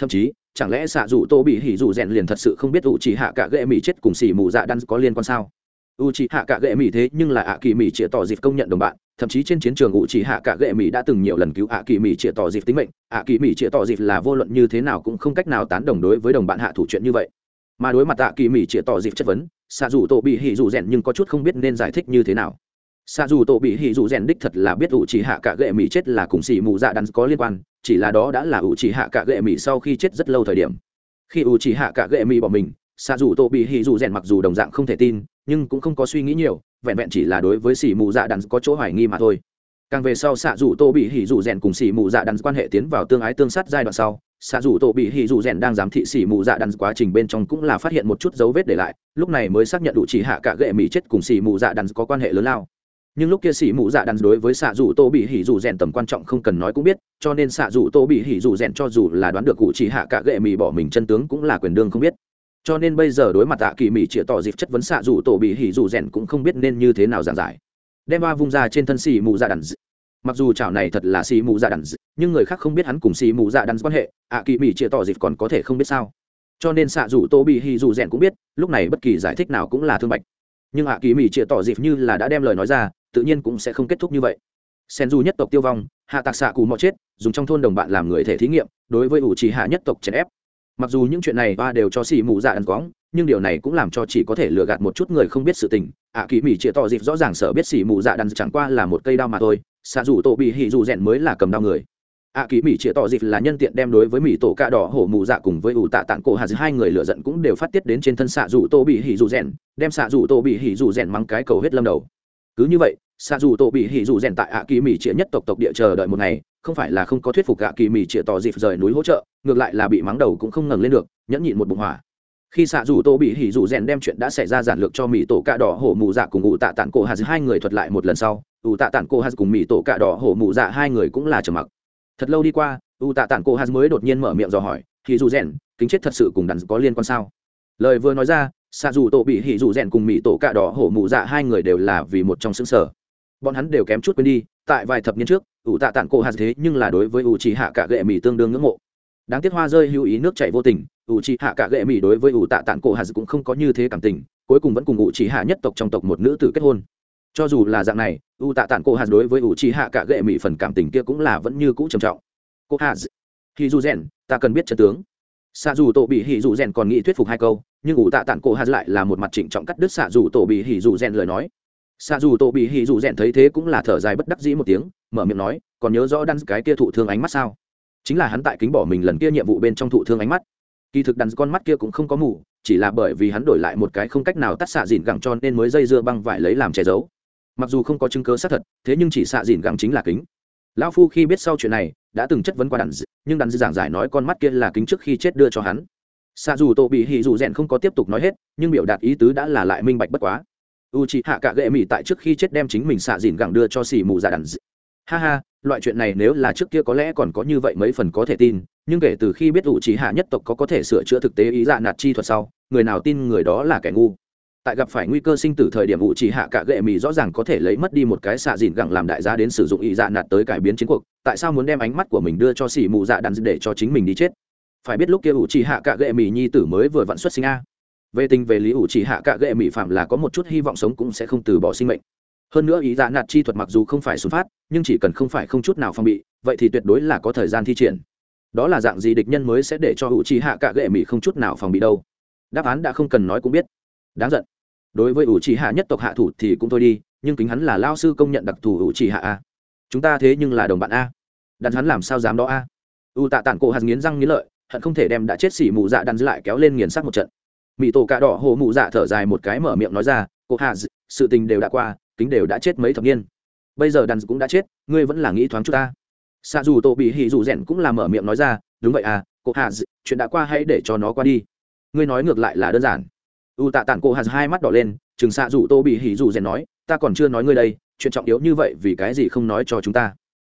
thậm chí, chẳng lẽ xạ dù tô bị hỉ dù rèn liền thật sự không biết u chỉ hạ cả ghệ mỹ chết cùng xỉ mù dạ đan có liên quan sao? U chỉ hạ cả ghệ mỹ thế nhưng là ạ kỳ mỹ chĩa tỏ dịp công nhận đồng bạn, thậm chí trên chiến trường u chỉ hạ cả ghệ mỹ đã từng nhiều lần cứu ạ kỳ mỹ chĩa tỏ dịp tính mệnh, ạ kỳ mỹ chĩa tỏ dịp là vô luận như thế nào cũng không cách nào tán đồng đối với đồng bạn hạ thủ chuyện như vậy. Mà đối mặt ạ kỳ mỹ chĩa tỏ dịp chất vấn, xạ dù tô bị hỉ dù rèn nhưng có chút không biết nên giải thích như thế nào xạ dù tổ bị hỉ dù rèn đích thật là biết ủ chỉ hạ cả gệ mỹ chết là cùng xì mù dạ đắn có liên quan, chỉ là đó đã là ủ chỉ hạ cả gệ mỹ sau khi chết rất lâu thời điểm. Khi ủ chỉ hạ cả gệ mỹ bỏ mình xạ dù tổ bị hỉ dù rèn mặc dù đồng dạng không thể tin, nhưng cũng không có suy nghĩ nhiều, vẹn vẹn chỉ là đối với xì mù dạ đắn có chỗ hoài nghi mà thôi. Càng về sau xạ dù tô bị hỉ dù rèn cùng xì mù dạ đắn quan hệ tiến vào tương ái tương sát giai đoạn sau xạ dù tổ bị hỉ dù rèn đang giám thị xì mù dạ đắn quá trình bên trong cũng là phát hiện một chút dấu vết để lại, lúc này mới xác nhận đủ chỉ hạ cả gệ mỹ chết cùng xì mù dạ đắn có quan hệ lớn lao nhưng lúc kia sĩ mụ dạ đàn đối với xạ dù tô bị hỉ dù rèn tầm quan trọng không cần nói cũng biết, cho nên xạ dù tô bị hỉ dù rèn cho dù là đoán được cụ chỉ hạ cả gệ mì bỏ mình chân tướng cũng là quyền đương không biết. Cho nên bây giờ đối mặt tạ kỳ mì chĩa tỏ dịp chất vấn xạ dù tô bị hỉ dù rèn cũng không biết nên như thế nào giảng giải. Đem ba vung ra trên thân xì mụ dạ đàn mặc dù chảo này thật là xì mụ dạ đàn nhưng người khác không biết hắn cùng xì mụ dạ đàn quan hệ, ạ kỳ mì chĩa tỏ dịp còn có thể không biết sao. Cho nên xạ dù tô bị hỉ dù rèn cũng biết, lúc này bất kỳ giải thích nào cũng là thương bạch. Nhưng ạ kỳ mì chĩa tỏ dịp như là đã đem lời nói ra tự nhiên cũng sẽ không kết thúc như vậy. Sen du nhất tộc tiêu vong hạ tạc xạ cù mò chết dùng trong thôn đồng bạn làm người thể thí nghiệm đối với ủ trì hạ nhất tộc chèn ép. Mặc dù những chuyện này ba đều cho xì mù dạ ẩn quõng nhưng điều này cũng làm cho chỉ có thể lừa gạt một chút người không biết sự tình. Ạ à, kỳ mỹ chĩa tỏ dịp rõ ràng sợ biết xì mù dạ đàn chẳng qua là một cây đao mà thôi xạ dù tổ bị hỉ dù rèn mới là cầm đao người. Ạ à, kỳ mỹ chĩa tỏ dịp là nhân tiện đem đối với mỹ tổ cạ đỏ hổ mù dạ cùng với ủ tạ tạng cổ hà hai người lựa giận cũng đều phát tiết đến trên thân xạ dù tổ bị hỉ dù rèn đem xạ dù tổ bị hỉ dù rèn mắng cái cầu hết lâm đầu cứ như vậy xa dù tổ bị hỉ dù rèn tại ạ kỳ mỹ chĩa nhất tộc tộc địa chờ đợi một ngày, không phải là không có thuyết phục ạ kỳ mỹ chĩa tỏ dịp rời núi hỗ trợ, ngược lại là bị mắng đầu cũng không ngẩng lên được, nhẫn nhịn một bụng hỏa. Khi xạ dù tổ bị hỉ dù rèn đem chuyện đã xảy ra giản lược cho mỹ tổ cạ đỏ hổ mù dạ cùng ủ tạ tản cổ hà hai người thuật lại một lần sau, ủ tạ tản cổ hà cùng mỹ tổ cạ đỏ hổ mù dạ hai người cũng là trầm mặc. Thật lâu đi qua, ủ tạ tản cổ hà mới đột nhiên mở miệng dò hỏi, hỉ dù rèn, kính chết thật sự cùng đàn có liên quan sao? Lời vừa nói ra xa dù tổ bị hỉ dù rèn cùng mỹ tổ cạ đỏ hổ mụ dạ hai người đều là vì một trong xứng sở. Bọn hắn đều kém chút quên đi, tại vài thập niên trước, ủ tạ tản cổ hạt thế nhưng là đối với ủ trì hạ cả gệ mỹ tương đương ngưỡng mộ. Đáng tiếc hoa rơi hữu ý nước chảy vô tình, ủ trì hạ cả gệ mỹ đối với ủ tạ tản cổ hạt cũng không có như thế cảm tình, cuối cùng vẫn cùng ủ trì hạ nhất tộc trong tộc một nữ tử kết hôn. Cho dù là dạng này, ủ tạ tản cổ hạt đối với ủ trì hạ cả gệ mỹ phần cảm tình kia cũng là vẫn như cũ trầm trọng. Cô hạt khi dù rèn, ta cần biết trận tướng. Xa dù tổ bị hỉ dù rèn còn nghĩ thuyết phục hai câu nhưng ủ tạ tản cổ hạt lại là một mặt trịnh trọng cắt đứt xạ dù tổ bị hỉ dù rèn lời nói. Xạ dù tổ bị hỉ dù rèn thấy thế cũng là thở dài bất đắc dĩ một tiếng, mở miệng nói, còn nhớ rõ đan cái kia thụ thương ánh mắt sao? Chính là hắn tại kính bỏ mình lần kia nhiệm vụ bên trong thụ thương ánh mắt. Kỳ thực đàn con mắt kia cũng không có mù, chỉ là bởi vì hắn đổi lại một cái không cách nào tắt xạ dìn gẳng cho nên mới dây dưa băng vải lấy làm che giấu. Mặc dù không có chứng cớ xác thật, thế nhưng chỉ xạ dìn gẳng chính là kính. Lão phu khi biết sau chuyện này, đã từng chất vấn qua đàn nhưng đàn giảng giải nói con mắt kia là kính trước khi chết đưa cho hắn xạ dù tổ bị hỉ dù rèn không có tiếp tục nói hết, nhưng biểu đạt ý tứ đã là lại minh bạch bất quá. U c h ị hạ cả gệ mỹ tại trước khi chết đem chính mình xạ dìn gẳng đưa cho xì mù dạ đàn ha ha, loại chuyện này nếu là trước kia có lẽ còn có như vậy mấy phần có thể tin, nhưng kể từ khi biết u c h ị hạ nhất tộc có có thể sửa chữa thực tế ý dạ nạt chi thuật sau, người nào tin người đó là kẻ ngu. Tại gặp phải nguy cơ sinh tử thời điểm u c h ị hạ cả gệ mỹ rõ ràng có thể lấy mất đi một cái xạ dìn gẳng làm đại giá đến sử dụng ý dạ nạt tới cải biến chiến cuộc, tại sao muốn đem ánh mắt của mình đưa cho xì mù dạ đàn để cho chính mình đi chết? Phải biết lúc kia ủ trì hạ cạ gệ mỹ nhi tử mới vừa vặn xuất sinh a. Về tình về lý, ủ trì hạ cạ gệ mỹ phạm là có một chút hy vọng sống cũng sẽ không từ bỏ sinh mệnh. Hơn nữa ý dạ nạt chi thuật mặc dù không phải xuất phát, nhưng chỉ cần không phải không chút nào phòng bị, vậy thì tuyệt đối là có thời gian thi triển. Đó là dạng gì địch nhân mới sẽ để cho ủ chỉ hạ cạ gệ mỹ không chút nào phòng bị đâu? Đáp án đã không cần nói cũng biết. Đáng giận. Đối với ủ trì hạ nhất tộc hạ thủ thì cũng thôi đi, nhưng kính hắn là lao sư công nhận đặc thù ủ trì hạ a. Chúng ta thế nhưng là đồng bạn a. Đặt hắn làm sao dám đó a? U tạ tản cổ hạt nghiến răng nghiến lợi hận không thể đem đã chết xỉ mù dạ đắn lại kéo lên nghiền sắc một trận. Mỹ tổ cạ đỏ hồ mụ dạ thở dài một cái mở miệng nói ra, cô hạ sự tình đều đã qua, kính đều đã chết mấy thập niên. Bây giờ đắn cũng đã chết, ngươi vẫn là nghĩ thoáng chút ta. Xa dù tổ bị hỉ dù rèn cũng là mở miệng nói ra, đúng vậy à cô hạ chuyện đã qua hãy để cho nó qua đi. Ngươi nói ngược lại là đơn giản. U tạ tản cô hạ hai mắt đỏ lên, chừng xa dù tô bị hỉ dù rèn nói, ta còn chưa nói ngươi đây, chuyện trọng yếu như vậy vì cái gì không nói cho chúng ta?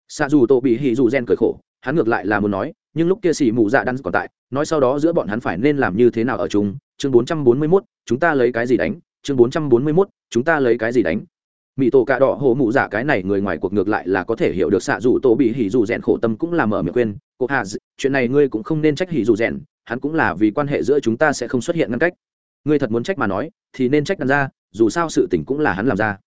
Xa dù tô bị hỉ dù rèn cười khổ, hắn ngược lại là muốn nói nhưng lúc kia xỉ mù dạ đắn còn tại, nói sau đó giữa bọn hắn phải nên làm như thế nào ở chung. Chương bốn trăm bốn mươi mốt, chúng ta lấy cái gì đánh? Chương bốn trăm bốn mươi mốt, chúng ta lấy cái gì đánh? Mỹ tổ cạ đỏ hồ mụ dạ cái này người ngoài cuộc ngược lại là có thể hiểu được xạ dù tổ bị hỉ dù rèn khổ tâm cũng là mở miệng quên cô hà, chuyện này ngươi cũng không nên trách hỉ dù rèn, hắn cũng là vì quan hệ giữa chúng ta sẽ không xuất hiện ngăn cách. Ngươi thật muốn trách mà nói, thì nên trách đàn ra dù sao sự tình cũng là hắn làm ra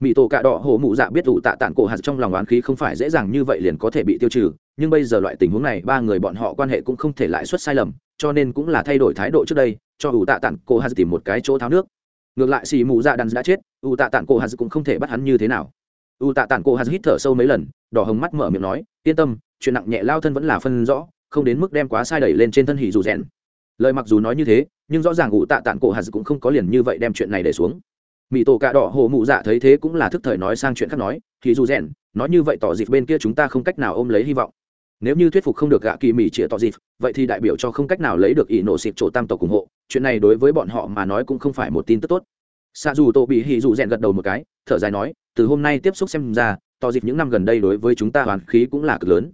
mỹ tổ cạ đỏ hổ mụ dạ biết ủ tạ tản cổ hạt trong lòng oán khí không phải dễ dàng như vậy liền có thể bị tiêu trừ, nhưng bây giờ loại tình huống này, ba người bọn họ quan hệ cũng không thể lại xuất sai lầm, cho nên cũng là thay đổi thái độ trước đây, cho ủ tạ tản cổ hạt tìm một cái chỗ tháo nước. Ngược lại xì mụ dạ đàn đã chết, ủ tạ tản cổ hạt cũng không thể bắt hắn như thế nào. Ủ tạ tản cổ hạt hít thở sâu mấy lần, đỏ hồng mắt mở miệng nói, yên tâm, chuyện nặng nhẹ lao thân vẫn là phân rõ, không đến mức đem quá sai đẩy lên trên thân hỉ dù rèn. Lời mặc dù nói như thế, nhưng rõ ràng ủ tạ tản cổ hạt cũng không có liền như vậy đem chuyện này để xuống mỹ tổ cạ đỏ hồ mụ dạ thấy thế cũng là thức thời nói sang chuyện khác nói, thì dù rèn, nói như vậy tỏ dịp bên kia chúng ta không cách nào ôm lấy hy vọng. Nếu như thuyết phục không được gạ kỳ mỹ chĩa tỏ dịp, vậy thì đại biểu cho không cách nào lấy được ỷ nổ xịp chỗ tam tộc ủng hộ. Chuyện này đối với bọn họ mà nói cũng không phải một tin tức tốt. Xa dù tổ bị hì dù rèn gật đầu một cái, thở dài nói, từ hôm nay tiếp xúc xem ra, tỏ dịp những năm gần đây đối với chúng ta hoàn khí cũng là cực lớn.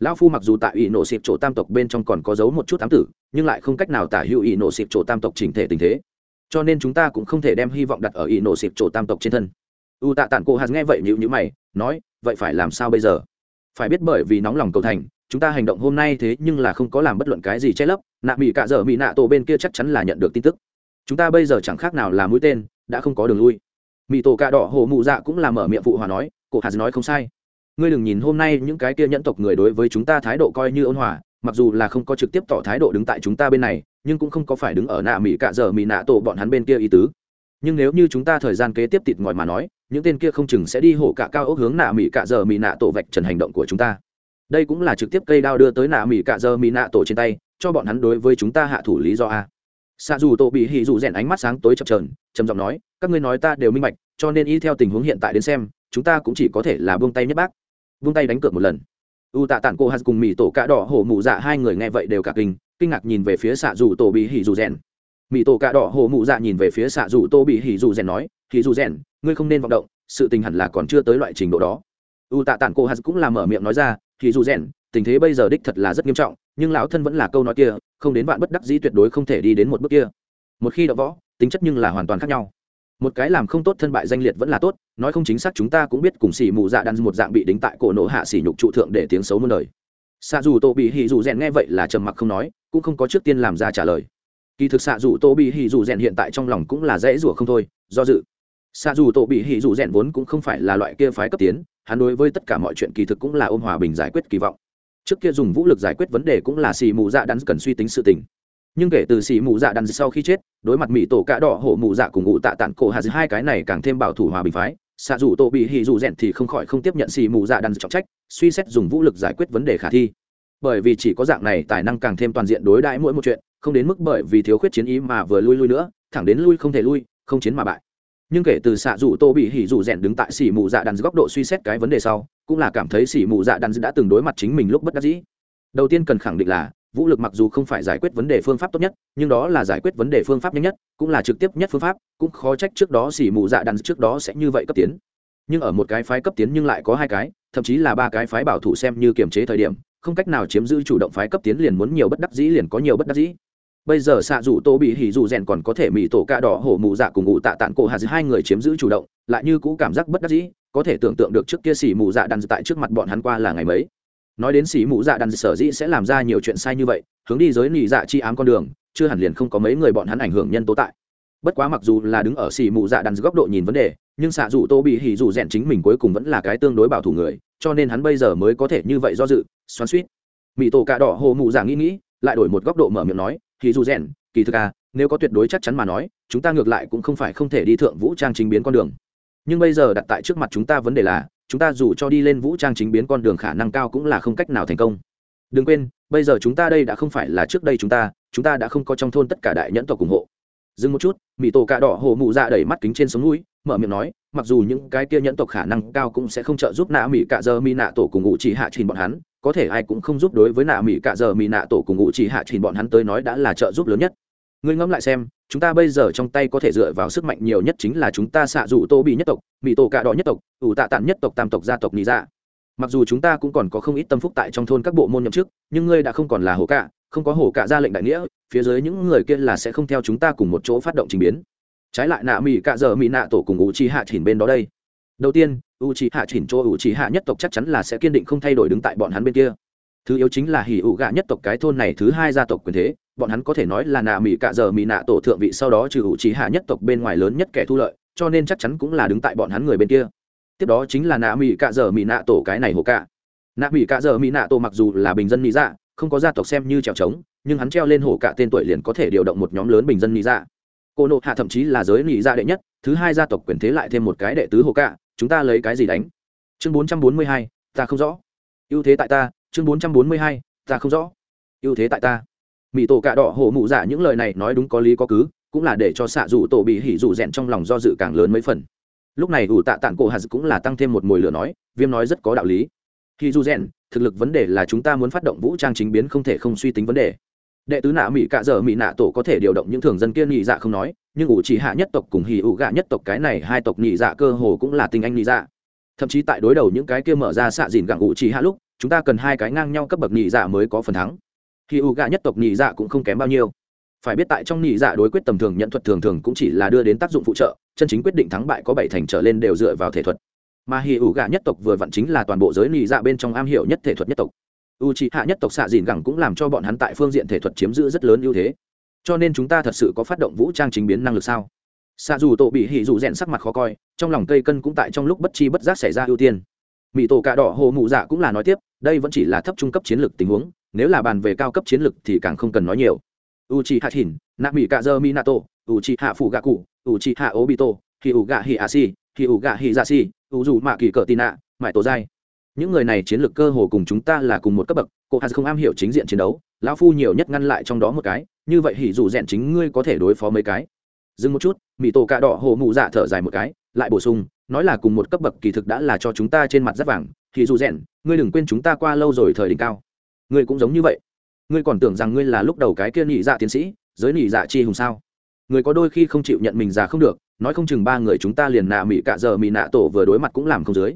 Lão phu mặc dù tại ỷ nổ xịp chỗ tam tộc bên trong còn có giấu một chút tám tử, nhưng lại không cách nào tả hữu ỷ nổ xịp chỗ tam tộc chỉnh thể tình thế cho nên chúng ta cũng không thể đem hy vọng đặt ở ỷ nổ xịp chỗ tam tộc trên thân. U tạ tản cô hạt nghe vậy nhữ nhữ mày, nói, vậy phải làm sao bây giờ? Phải biết bởi vì nóng lòng cầu thành, chúng ta hành động hôm nay thế nhưng là không có làm bất luận cái gì che lấp, nạ mỹ cạ dở mỹ nạ tổ bên kia chắc chắn là nhận được tin tức. Chúng ta bây giờ chẳng khác nào là mũi tên, đã không có đường lui. Mỹ tổ cạ đỏ hồ mụ dạ cũng là mở miệng phụ hòa nói, cô hạt nói không sai. Ngươi đừng nhìn hôm nay những cái kia nhẫn tộc người đối với chúng ta thái độ coi như ôn hòa, mặc dù là không có trực tiếp tỏ thái độ đứng tại chúng ta bên này nhưng cũng không có phải đứng ở nạ mỹ cạ giờ mỹ nạ tổ bọn hắn bên kia ý tứ. Nhưng nếu như chúng ta thời gian kế tiếp tịt ngòi mà nói, những tên kia không chừng sẽ đi hổ cả cao ốc hướng nạ mỹ cạ giờ mỹ nạ tổ vạch trần hành động của chúng ta. Đây cũng là trực tiếp cây đao đưa tới nạ mỹ cạ giờ mỹ nạ tổ trên tay, cho bọn hắn đối với chúng ta hạ thủ lý do a. Xa dù tổ bị hì dù rèn ánh mắt sáng tối chập trờn trầm giọng nói, các ngươi nói ta đều minh bạch, cho nên y theo tình huống hiện tại đến xem, chúng ta cũng chỉ có thể là buông tay nhất bác. Buông tay đánh cược một lần u tạ tản cô hạt cùng mỹ tổ cạ đỏ hổ mụ dạ hai người nghe vậy đều cả kinh kinh ngạc nhìn về phía xạ dù tổ bị hỉ dù rèn. Mỹ tổ cạ đỏ hổ mụ dạ nhìn về phía xạ dù tô bị hỉ dù rèn nói, hỉ dù rèn, ngươi không nên vọng động, sự tình hẳn là còn chưa tới loại trình độ đó. U tạ tản cô hạt cũng là mở miệng nói ra, hỉ dù rèn, tình thế bây giờ đích thật là rất nghiêm trọng, nhưng lão thân vẫn là câu nói kia, không đến bạn bất đắc dĩ tuyệt đối không thể đi đến một bước kia. Một khi đã võ, tính chất nhưng là hoàn toàn khác nhau một cái làm không tốt thân bại danh liệt vẫn là tốt, nói không chính xác chúng ta cũng biết cùng xỉ mù dạ đan một dạng bị đính tại cổ nổ hạ xỉ nhục trụ thượng để tiếng xấu muôn đời. Xạ dù tô bị hỉ dù rèn nghe vậy là trầm mặc không nói, cũng không có trước tiên làm ra trả lời. Kỳ thực xạ dù tô bị hỉ dù rèn hiện tại trong lòng cũng là dễ rủa không thôi, do dự. Xạ dù tô bị hỉ dù rèn vốn cũng không phải là loại kia phái cấp tiến, hắn đối với tất cả mọi chuyện kỳ thực cũng là ôm hòa bình giải quyết kỳ vọng. Trước kia dùng vũ lực giải quyết vấn đề cũng là xì mù dạ đan cần suy tính sự tình nhưng kể từ xì mù dạ đan sau khi chết, đối mặt mỹ tổ cạ đỏ hổ mù dạ cùng ngụ tạ tản cổ hà hai cái này càng thêm bảo thủ hòa bình phái. Xạ dù tổ bị hỉ dù rèn thì không khỏi không tiếp nhận xì mù dạ đan trọng trách, suy xét dùng vũ lực giải quyết vấn đề khả thi. Bởi vì chỉ có dạng này tài năng càng thêm toàn diện đối đãi mỗi một chuyện, không đến mức bởi vì thiếu khuyết chiến ý mà vừa lui lui nữa, thẳng đến lui không thể lui, không chiến mà bại. Nhưng kể từ xạ dù tô bị hỉ dù rèn đứng tại xỉ mù dạ đàn góc độ suy xét cái vấn đề sau, cũng là cảm thấy xỉ mù dạ đàn đã từng đối mặt chính mình lúc bất đắc dĩ. Đầu tiên cần khẳng định là vũ lực mặc dù không phải giải quyết vấn đề phương pháp tốt nhất, nhưng đó là giải quyết vấn đề phương pháp nhanh nhất, cũng là trực tiếp nhất phương pháp, cũng khó trách trước đó xỉ mù dạ đàn trước đó sẽ như vậy cấp tiến. Nhưng ở một cái phái cấp tiến nhưng lại có hai cái, thậm chí là ba cái phái bảo thủ xem như kiềm chế thời điểm, không cách nào chiếm giữ chủ động phái cấp tiến liền muốn nhiều bất đắc dĩ liền có nhiều bất đắc dĩ. Bây giờ xạ dù tô bị hỉ dù rèn còn có thể mỹ tổ ca đỏ hổ mụ dạ cùng ngụ tạ tản cổ hà dư hai người chiếm giữ chủ động, lại như cũ cảm giác bất đắc dĩ, có thể tưởng tượng được trước kia xỉ mù dạ đàn tại trước mặt bọn hắn qua là ngày mấy nói đến xỉ mụ dạ đàn sở dĩ sẽ làm ra nhiều chuyện sai như vậy, hướng đi giới nị dạ chi ám con đường, chưa hẳn liền không có mấy người bọn hắn ảnh hưởng nhân tố tại. Bất quá mặc dù là đứng ở xỉ mụ dạ đàn góc độ nhìn vấn đề, nhưng xạ dù tô bị hỉ dù rèn chính mình cuối cùng vẫn là cái tương đối bảo thủ người, cho nên hắn bây giờ mới có thể như vậy do dự, xoắn suýt mỹ tổ cà đỏ hồ mụ dạ nghĩ nghĩ, lại đổi một góc độ mở miệng nói, hỉ dù rèn, kỳ thực à nếu có tuyệt đối chắc chắn mà nói, chúng ta ngược lại cũng không phải không thể đi thượng vũ trang chính biến con đường. Nhưng bây giờ đặt tại trước mặt chúng ta vấn đề là chúng ta dù cho đi lên vũ trang chính biến con đường khả năng cao cũng là không cách nào thành công. Đừng quên, bây giờ chúng ta đây đã không phải là trước đây chúng ta chúng ta đã không có trong thôn tất cả đại nhẫn tộc ủng hộ. Dừng một chút mỹ tổ cạ đỏ hồ mụ dạ đẩy mắt kính trên sống núi, mở miệng nói, mặc dù những cái kia nhẫn tộc khả năng cao cũng sẽ không trợ giúp nạ mỹ cạ giờ mỹ nạ tổ cùng ngụ chỉ hạ trình bọn hắn, có thể ai cũng không giúp đối với nạ mỹ cạ giờ mỹ nạ tổ cùng ngụ chỉ hạ trình bọn hắn tới nói đã là trợ giúp lớn nhất ngươi ngẫm lại xem, chúng ta bây giờ trong tay có thể dựa vào sức mạnh nhiều nhất chính là chúng ta xạ dụ tô bị nhất tộc bị tổ cạ đỏ nhất tộc, ủ tạ tản nhất tộc, tam tộc gia tộc lý dạ. Mặc dù chúng ta cũng còn có không ít tâm phúc tại trong thôn các bộ môn nhậm chức, nhưng ngươi đã không còn là hổ cạ, không có hổ cạ ra lệnh đại nghĩa, phía dưới những người kia là sẽ không theo chúng ta cùng một chỗ phát động trình biến. Trái lại nạ mỹ cạ giờ mỹ nạ tổ cùng u chi hạ chỉnh bên đó đây. Đầu tiên u chi hạ chỉnh cho u chi hạ nhất tộc chắc chắn là sẽ kiên định không thay đổi đứng tại bọn hắn bên kia. Thứ yếu chính là hỉ ủ gạ nhất tộc cái thôn này thứ hai gia tộc quyền thế bọn hắn có thể nói là nạ mỹ cạ giờ mỹ nạ tổ thượng vị sau đó trừ hữu trí hạ nhất tộc bên ngoài lớn nhất kẻ thu lợi, cho nên chắc chắn cũng là đứng tại bọn hắn người bên kia. Tiếp đó chính là nạ mỹ cạ giờ mỹ nạ tổ cái này hồ cạ. Nạ mỹ cạ giờ mỹ nạ tổ mặc dù là bình dân mỹ dạ không có gia tộc xem như trèo trống, nhưng hắn treo lên hồ cạ tên tuổi liền có thể điều động một nhóm lớn bình dân mỹ dạ. Cô nộ hạ thậm chí là giới mỹ dạ đệ nhất, thứ hai gia tộc quyền thế lại thêm một cái đệ tứ hồ cạ, chúng ta lấy cái gì đánh? Chương bốn trăm bốn mươi hai, ta không rõ. Ưu thế tại ta, chương bốn trăm bốn mươi hai, ta không rõ. Ưu thế tại ta mỹ tổ cạ đỏ hổ mụ dạ những lời này nói đúng có lý có cứ, cũng là để cho xạ dù tổ bị hỉ dù rèn trong lòng do dự càng lớn mấy phần. Lúc này ủ tạ Tản cổ hạt cũng là tăng thêm một mồi lửa nói, viêm nói rất có đạo lý. Hỉ dù rèn, thực lực vấn đề là chúng ta muốn phát động vũ trang chính biến không thể không suy tính vấn đề. Đệ tứ nạ mỹ cạ dở mỹ nạ tổ có thể điều động những thường dân kia nhị dạ không nói, nhưng ủ chỉ hạ nhất tộc cùng hỉ ủ gạ nhất tộc cái này hai tộc nhị dạ cơ hồ cũng là tinh anh nhị dạ. Thậm chí tại đối đầu những cái kia mở ra xạ dìn gặng ủ chỉ hạ lúc, chúng ta cần hai cái ngang nhau cấp bậc nhị dạ mới có phần thắng khi ủ gạ nhất tộc nhị dạ cũng không kém bao nhiêu. Phải biết tại trong nhị dạ đối quyết tầm thường nhận thuật thường thường cũng chỉ là đưa đến tác dụng phụ trợ, chân chính quyết định thắng bại có bảy thành trở lên đều dựa vào thể thuật. Mà hì ủ gạ nhất tộc vừa vặn chính là toàn bộ giới nhị dạ bên trong am hiểu nhất thể thuật nhất tộc. U c hạ nhất tộc xạ dìn gẳng cũng làm cho bọn hắn tại phương diện thể thuật chiếm giữ rất lớn ưu thế. Cho nên chúng ta thật sự có phát động vũ trang chính biến năng lực sao? Xạ dù tổ bị hỉ dù rèn sắc mặt khó coi, trong lòng cây cân cũng tại trong lúc bất chi bất giác xảy ra ưu tiên. Mỹ tổ cà đỏ hồ mụ dạ cũng là nói tiếp đây vẫn chỉ là thấp trung cấp chiến lược tình huống, nếu là bàn về cao cấp chiến lược thì càng không cần nói nhiều. U chi hạ thìn nạ mỹ cạ dơ minato u chi hạ phụ gạ cụ u chi hạ obito hi u gạ hi a si hi u gạ hi ra si u dù mạ kỳ cờ tị nạ mãi tổ dai những người này chiến lược cơ hồ cùng chúng ta là cùng một cấp bậc, cô hà không am hiểu chính diện chiến đấu, lão phu nhiều nhất ngăn lại trong đó một cái, như vậy hỉ dù rèn chính ngươi có thể đối phó mấy cái. Dừng một chút mỹ tổ cạ đỏ hồ mụ dạ thở dài một cái, lại bổ sung, nói là cùng một cấp bậc kỳ thực đã là cho chúng ta trên mặt rất vàng thì dù rèn, ngươi đừng quên chúng ta qua lâu rồi thời đỉnh cao. Ngươi cũng giống như vậy. Ngươi còn tưởng rằng ngươi là lúc đầu cái kia nhị dạ tiến sĩ, giới nhị dạ chi hùng sao? Người có đôi khi không chịu nhận mình già không được, nói không chừng ba người chúng ta liền nạ mỹ cạ giờ mỹ nạ tổ vừa đối mặt cũng làm không dưới.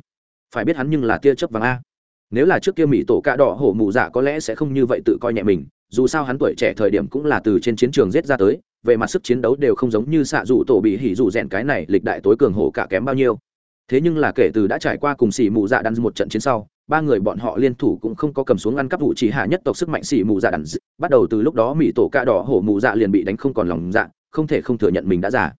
Phải biết hắn nhưng là tia chớp vàng a. Nếu là trước kia mỹ tổ cạ đỏ hổ mụ dạ có lẽ sẽ không như vậy tự coi nhẹ mình, dù sao hắn tuổi trẻ thời điểm cũng là từ trên chiến trường giết ra tới, về mặt sức chiến đấu đều không giống như xạ dù tổ bị hỉ dù rèn cái này lịch đại tối cường hổ cả kém bao nhiêu thế nhưng là kể từ đã trải qua cùng xỉ mù dạ đắn một trận chiến sau, ba người bọn họ liên thủ cũng không có cầm xuống ăn cắp vụ chỉ hạ nhất tộc sức mạnh xỉ mù dạ đắn bắt đầu từ lúc đó mỹ tổ cạ đỏ hổ mù dạ liền bị đánh không còn lòng dạ không thể không thừa nhận mình đã giả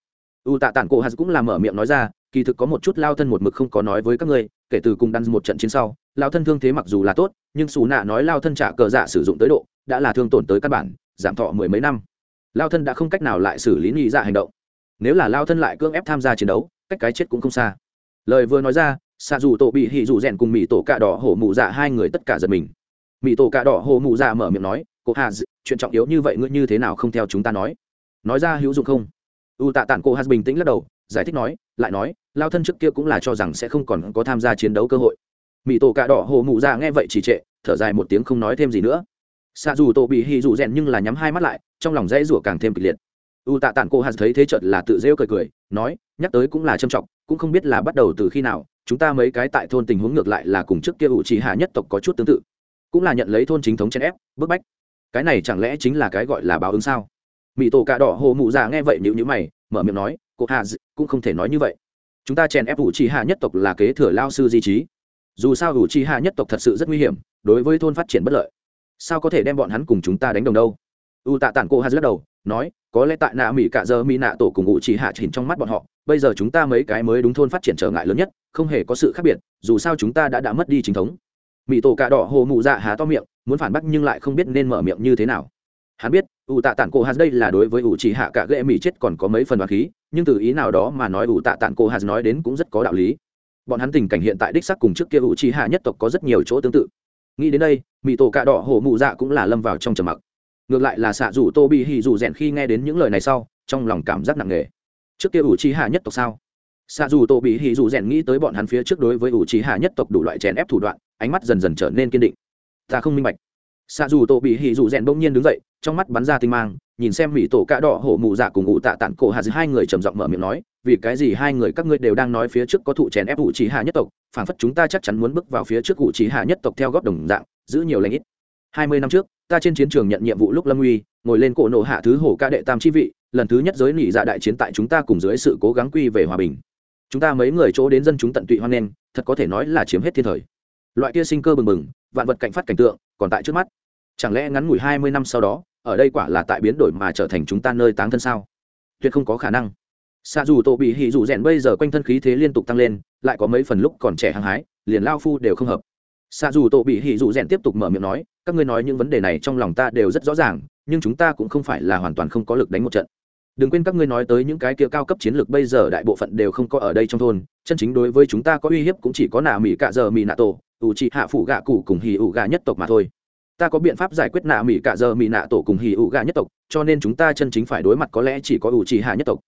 u tạ tản cổ hạt cũng làm mở miệng nói ra, kỳ thực có một chút lao thân một mực không có nói với các ngươi, kể từ cùng đắn một trận chiến sau, lao thân thương thế mặc dù là tốt, nhưng xù nạ nói lao thân trả cờ dạ sử dụng tới độ, đã là thương tổn tới căn bản, giảm thọ mười mấy năm. Lao thân đã không cách nào lại xử lý nghi dạ hành động. Nếu là lao thân lại cưỡng ép tham gia chiến đấu, cách cái chết cũng không xa lời vừa nói ra xạ dù tổ bị hỉ dù rèn cùng mỹ tổ cạ đỏ hổ mụ dạ hai người tất cả giật mình. Mỹ tổ cạ đỏ hổ mụ dạ mở miệng nói, cô hà chuyện trọng yếu như vậy ngươi như thế nào không theo chúng ta nói? Nói ra hữu dụng không? U tạ tản cô hà bình tĩnh lắc đầu, giải thích nói, lại nói, lao thân trước kia cũng là cho rằng sẽ không còn có tham gia chiến đấu cơ hội. Mỹ tổ cạ đỏ hổ mụ dạ nghe vậy chỉ trệ, thở dài một tiếng không nói thêm gì nữa. Xạ dù tổ bị hỉ dù rèn nhưng là nhắm hai mắt lại, trong lòng dãy rủa càng thêm kịch liệt. U tạ tản cô hà thấy thế chợt là tự rêu cười cười, nói nhắc tới cũng là trầm trọng, cũng không biết là bắt đầu từ khi nào, chúng ta mấy cái tại thôn tình huống ngược lại là cùng trước kia ủ trì hạ nhất tộc có chút tương tự. Cũng là nhận lấy thôn chính thống chen ép, bức bách. Cái này chẳng lẽ chính là cái gọi là báo ứng sao? Mỹ tổ cà đỏ hồ mụ già nghe vậy nhữ nhữ mày, mở miệng nói, cô hà cũng không thể nói như vậy. Chúng ta chèn ép ủ trì hạ nhất tộc là kế thừa lao sư di trí. Dù sao ủ trì hạ nhất tộc thật sự rất nguy hiểm, đối với thôn phát triển bất lợi. Sao có thể đem bọn hắn cùng chúng ta đánh đồng đâu? U tạ tản cô Hạ lắc đầu nói, có lẽ tại nạ mỹ cạ giờ mỹ nạ tổ cùng ngụ chỉ hạ chỉnh trong mắt bọn họ, bây giờ chúng ta mấy cái mới đúng thôn phát triển trở ngại lớn nhất, không hề có sự khác biệt, dù sao chúng ta đã đã mất đi chính thống. Mỹ tổ cạ đỏ hồ mụ dạ há to miệng, muốn phản bác nhưng lại không biết nên mở miệng như thế nào. Hắn biết, ủ tạ tản cổ hạt đây là đối với ủ chỉ hạ cả ghệ mỹ chết còn có mấy phần đoạt khí, nhưng từ ý nào đó mà nói ủ tạ tản cổ hạt nói đến cũng rất có đạo lý. Bọn hắn tình cảnh hiện tại đích sắc cùng trước kia ủ chỉ hạ nhất tộc có rất nhiều chỗ tương tự. Nghĩ đến đây mỹ tổ cạ đỏ hồ mụ dạ cũng là lâm vào trong trầm mặc ngược lại là xạ rủ tô bị hì rủ rèn khi nghe đến những lời này sau, trong lòng cảm giác nặng nề. Trước kia ủ trí hạ nhất tộc sao? Xạ dù tô bị hì dù rèn nghĩ tới bọn hắn phía trước đối với ủ trí hạ nhất tộc đủ loại chèn ép thủ đoạn, ánh mắt dần dần trở nên kiên định. Ta không minh bạch. Xạ dù tô bị hì dù rèn bỗng nhiên đứng dậy, trong mắt bắn ra tinh mang, nhìn xem mỹ tổ cạ đỏ hổ mù dạ cùng ủ tạ tản cổ hạ hai người trầm giọng mở miệng nói, vì cái gì hai người các ngươi đều đang nói phía trước có thụ chèn ép ủ trí hạ nhất tộc, phảng phất chúng ta chắc chắn muốn bước vào phía trước ủ trí hạ nhất tộc theo góp đồng dạng, giữ nhiều lãnh ít. Hai mươi năm trước ta trên chiến trường nhận nhiệm vụ lúc lâm uy ngồi lên cổ nổ hạ thứ hổ ca đệ tam chi vị, lần thứ nhất giới nỉ dạ đại chiến tại chúng ta cùng dưới sự cố gắng quy về hòa bình. Chúng ta mấy người chỗ đến dân chúng tận tụy hoan nghênh, thật có thể nói là chiếm hết thiên thời. Loại kia sinh cơ bừng bừng, vạn vật cảnh phát cảnh tượng, còn tại trước mắt. Chẳng lẽ ngắn ngủi hai mươi năm sau đó, ở đây quả là tại biến đổi mà trở thành chúng ta nơi táng thân sao? Tuyệt không có khả năng. Xa dù tổ bị hỉ dù rèn bây giờ quanh thân khí thế liên tục tăng lên, lại có mấy phần lúc còn trẻ hăng hái, liền lao phu đều không hợp. Xa dù tổ bị hỉ dù rèn tiếp tục mở miệng nói các ngươi nói những vấn đề này trong lòng ta đều rất rõ ràng, nhưng chúng ta cũng không phải là hoàn toàn không có lực đánh một trận. Đừng quên các ngươi nói tới những cái kia cao cấp chiến lược bây giờ đại bộ phận đều không có ở đây trong thôn, chân chính đối với chúng ta có uy hiếp cũng chỉ có nạ mỹ cạ giờ mỹ nạ tổ, ủ trị hạ phủ gạ cụ cùng hì ủ gạ nhất tộc mà thôi. Ta có biện pháp giải quyết nạ mỹ cạ giờ mỹ nạ tổ cùng hì ủ gạ nhất tộc, cho nên chúng ta chân chính phải đối mặt có lẽ chỉ có ủ trị hạ nhất tộc.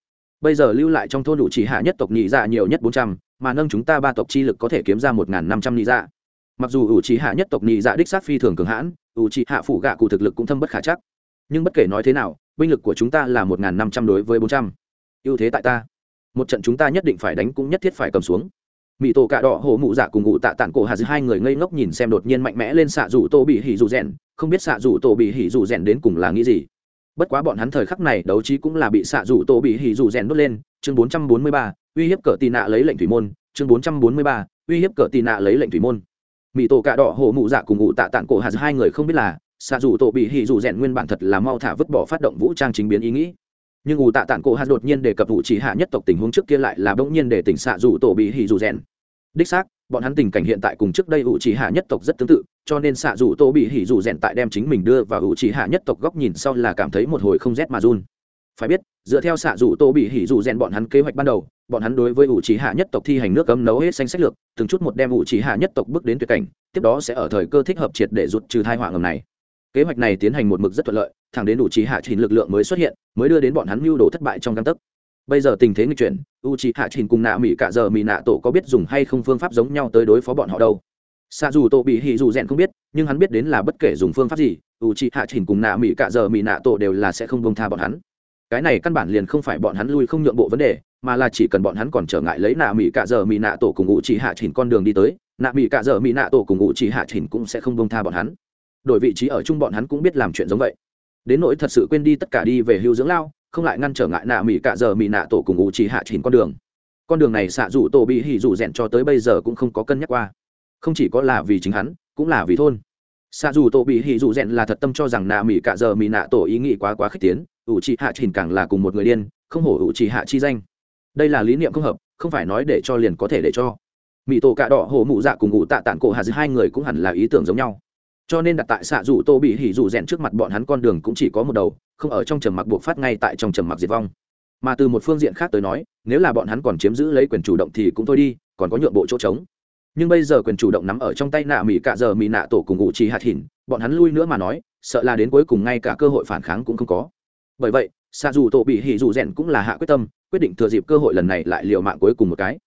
Bây giờ lưu lại trong thôn ủ trị hạ nhất tộc nhị dạ nhiều nhất bốn trăm, mà nâng chúng ta ba tộc chi lực có thể kiếm ra một n g h n năm trăm nhị dạ mặc dù ủ trì hạ nhất tộc nhị dạ đích sát phi thường cường hãn, ủ trì hạ phủ gạ cụ thực lực cũng thâm bất khả chắc. Nhưng bất kể nói thế nào, binh lực của chúng ta là một năm trăm đối với bốn trăm. Ưu thế tại ta. Một trận chúng ta nhất định phải đánh cũng nhất thiết phải cầm xuống. Mỹ tổ cạ đỏ hổ mụ dạ cùng ngụ tạ tản cổ hà giữa hai người ngây ngốc nhìn xem đột nhiên mạnh mẽ lên xạ rủ tô bị hỉ dù rèn, không biết xạ rủ tô bị hỉ dù rèn đến cùng là nghĩ gì. Bất quá bọn hắn thời khắc này đấu trí cũng là bị xạ rủ tô bị hỉ dù rèn đốt lên. Chương bốn trăm bốn mươi ba, uy hiếp cờ tì nạ lấy lệnh thủy môn. Chương bốn trăm bốn mươi ba, uy hiếp cờ tì nạ lấy lệnh thủy môn mỹ tổ cạ đỏ hổ mụ dạ cùng ngụ tạ tạng cổ hạt dạ, hai người không biết là xạ dù tổ bị hỉ dù rèn nguyên bản thật là mau thả vứt bỏ phát động vũ trang chính biến ý nghĩ. Nhưng ủ tạ tạng cổ hạt đột nhiên đề cập vụ chỉ hạ nhất tộc tình huống trước kia lại là bỗng nhiên để tỉnh xạ dù tổ bị hỉ dù rèn. Đích xác, bọn hắn tình cảnh hiện tại cùng trước đây ủ chỉ hạ nhất tộc rất tương tự, cho nên xạ dù tổ bị hỉ dù rèn tại đem chính mình đưa vào ủ chỉ hạ nhất tộc góc nhìn sau là cảm thấy một hồi không rét mà run. Phải biết, dựa theo xạ dù tổ bị hỉ dù rèn bọn hắn kế hoạch ban đầu bọn hắn đối với ủ trí hạ nhất tộc thi hành nước cấm nấu hết xanh sách lược, từng chút một đem ủ trí hạ nhất tộc bước đến tuyệt cảnh, tiếp đó sẽ ở thời cơ thích hợp triệt để rút trừ thai họa ngầm này. Kế hoạch này tiến hành một mực rất thuận lợi, thẳng đến ủ trí hạ trình lực lượng mới xuất hiện, mới đưa đến bọn hắn mưu đồ thất bại trong căn tấc. Bây giờ tình thế nghịch chuyển u trí hạ trình cùng nạ mỹ cả giờ mỹ nạ tổ có biết dùng hay không phương pháp giống nhau tới đối phó bọn họ đâu. Xa dù tổ bị hì dù rèn không biết, nhưng hắn biết đến là bất kể dùng phương pháp gì u trí hạ trình cùng nạ mỹ cả giờ mỹ nạ tổ đều là sẽ không bông tha bọn hắn cái này căn bản liền không phải bọn hắn lui không nhượng bộ vấn đề, mà là chỉ cần bọn hắn còn trở ngại lấy nạ mỹ cả dở mỹ nạ tổ cùng ngụ chỉ hạ trình con đường đi tới, nạ mỹ cả dở mỹ nạ tổ cùng ngụ chỉ hạ trình cũng sẽ không bông tha bọn hắn. Đổi vị trí ở chung bọn hắn cũng biết làm chuyện giống vậy. Đến nỗi thật sự quên đi tất cả đi về hưu dưỡng lao, không lại ngăn trở ngại nạ mỹ cạ dở mỹ nạ tổ cùng ngụ chỉ hạ chỉnh con đường. Con đường này xạ rủ tổ bị hỉ rủ rèn cho tới bây giờ cũng không có cân nhắc qua. Không chỉ có là vì chính hắn, cũng là vì thôn. Xạ dù tổ bị hỉ rủ rèn là thật tâm cho rằng nạ mỹ cạ giờ mỹ nạ tổ ý nghĩ quá quá khích tiến ủ trì hạ trình càng là cùng một người điên, không hổ ủ trì hạ chi danh. Đây là lý niệm không hợp, không phải nói để cho liền có thể để cho. Mỹ tổ cạ đỏ hổ mụ dạ cùng ngụ tạ tản cổ hà giữa hai người cũng hẳn là ý tưởng giống nhau. Cho nên đặt tại xạ dù tô bị hỉ dù rèn trước mặt bọn hắn con đường cũng chỉ có một đầu, không ở trong trầm mặc buộc phát ngay tại trong trầm mặc diệt vong. Mà từ một phương diện khác tới nói, nếu là bọn hắn còn chiếm giữ lấy quyền chủ động thì cũng thôi đi, còn có nhượng bộ chỗ trống. Nhưng bây giờ quyền chủ động nắm ở trong tay nạ mỹ cạ giờ mỹ nạ tổ cùng ngụ trì hạt hỉn bọn hắn lui nữa mà nói, sợ là đến cuối cùng ngay cả cơ hội phản kháng cũng không có bởi vậy xạ dù tổ bị hỉ dù rèn cũng là hạ quyết tâm, quyết định thừa dịp cơ hội lần này lại liều mạng cuối cùng một cái.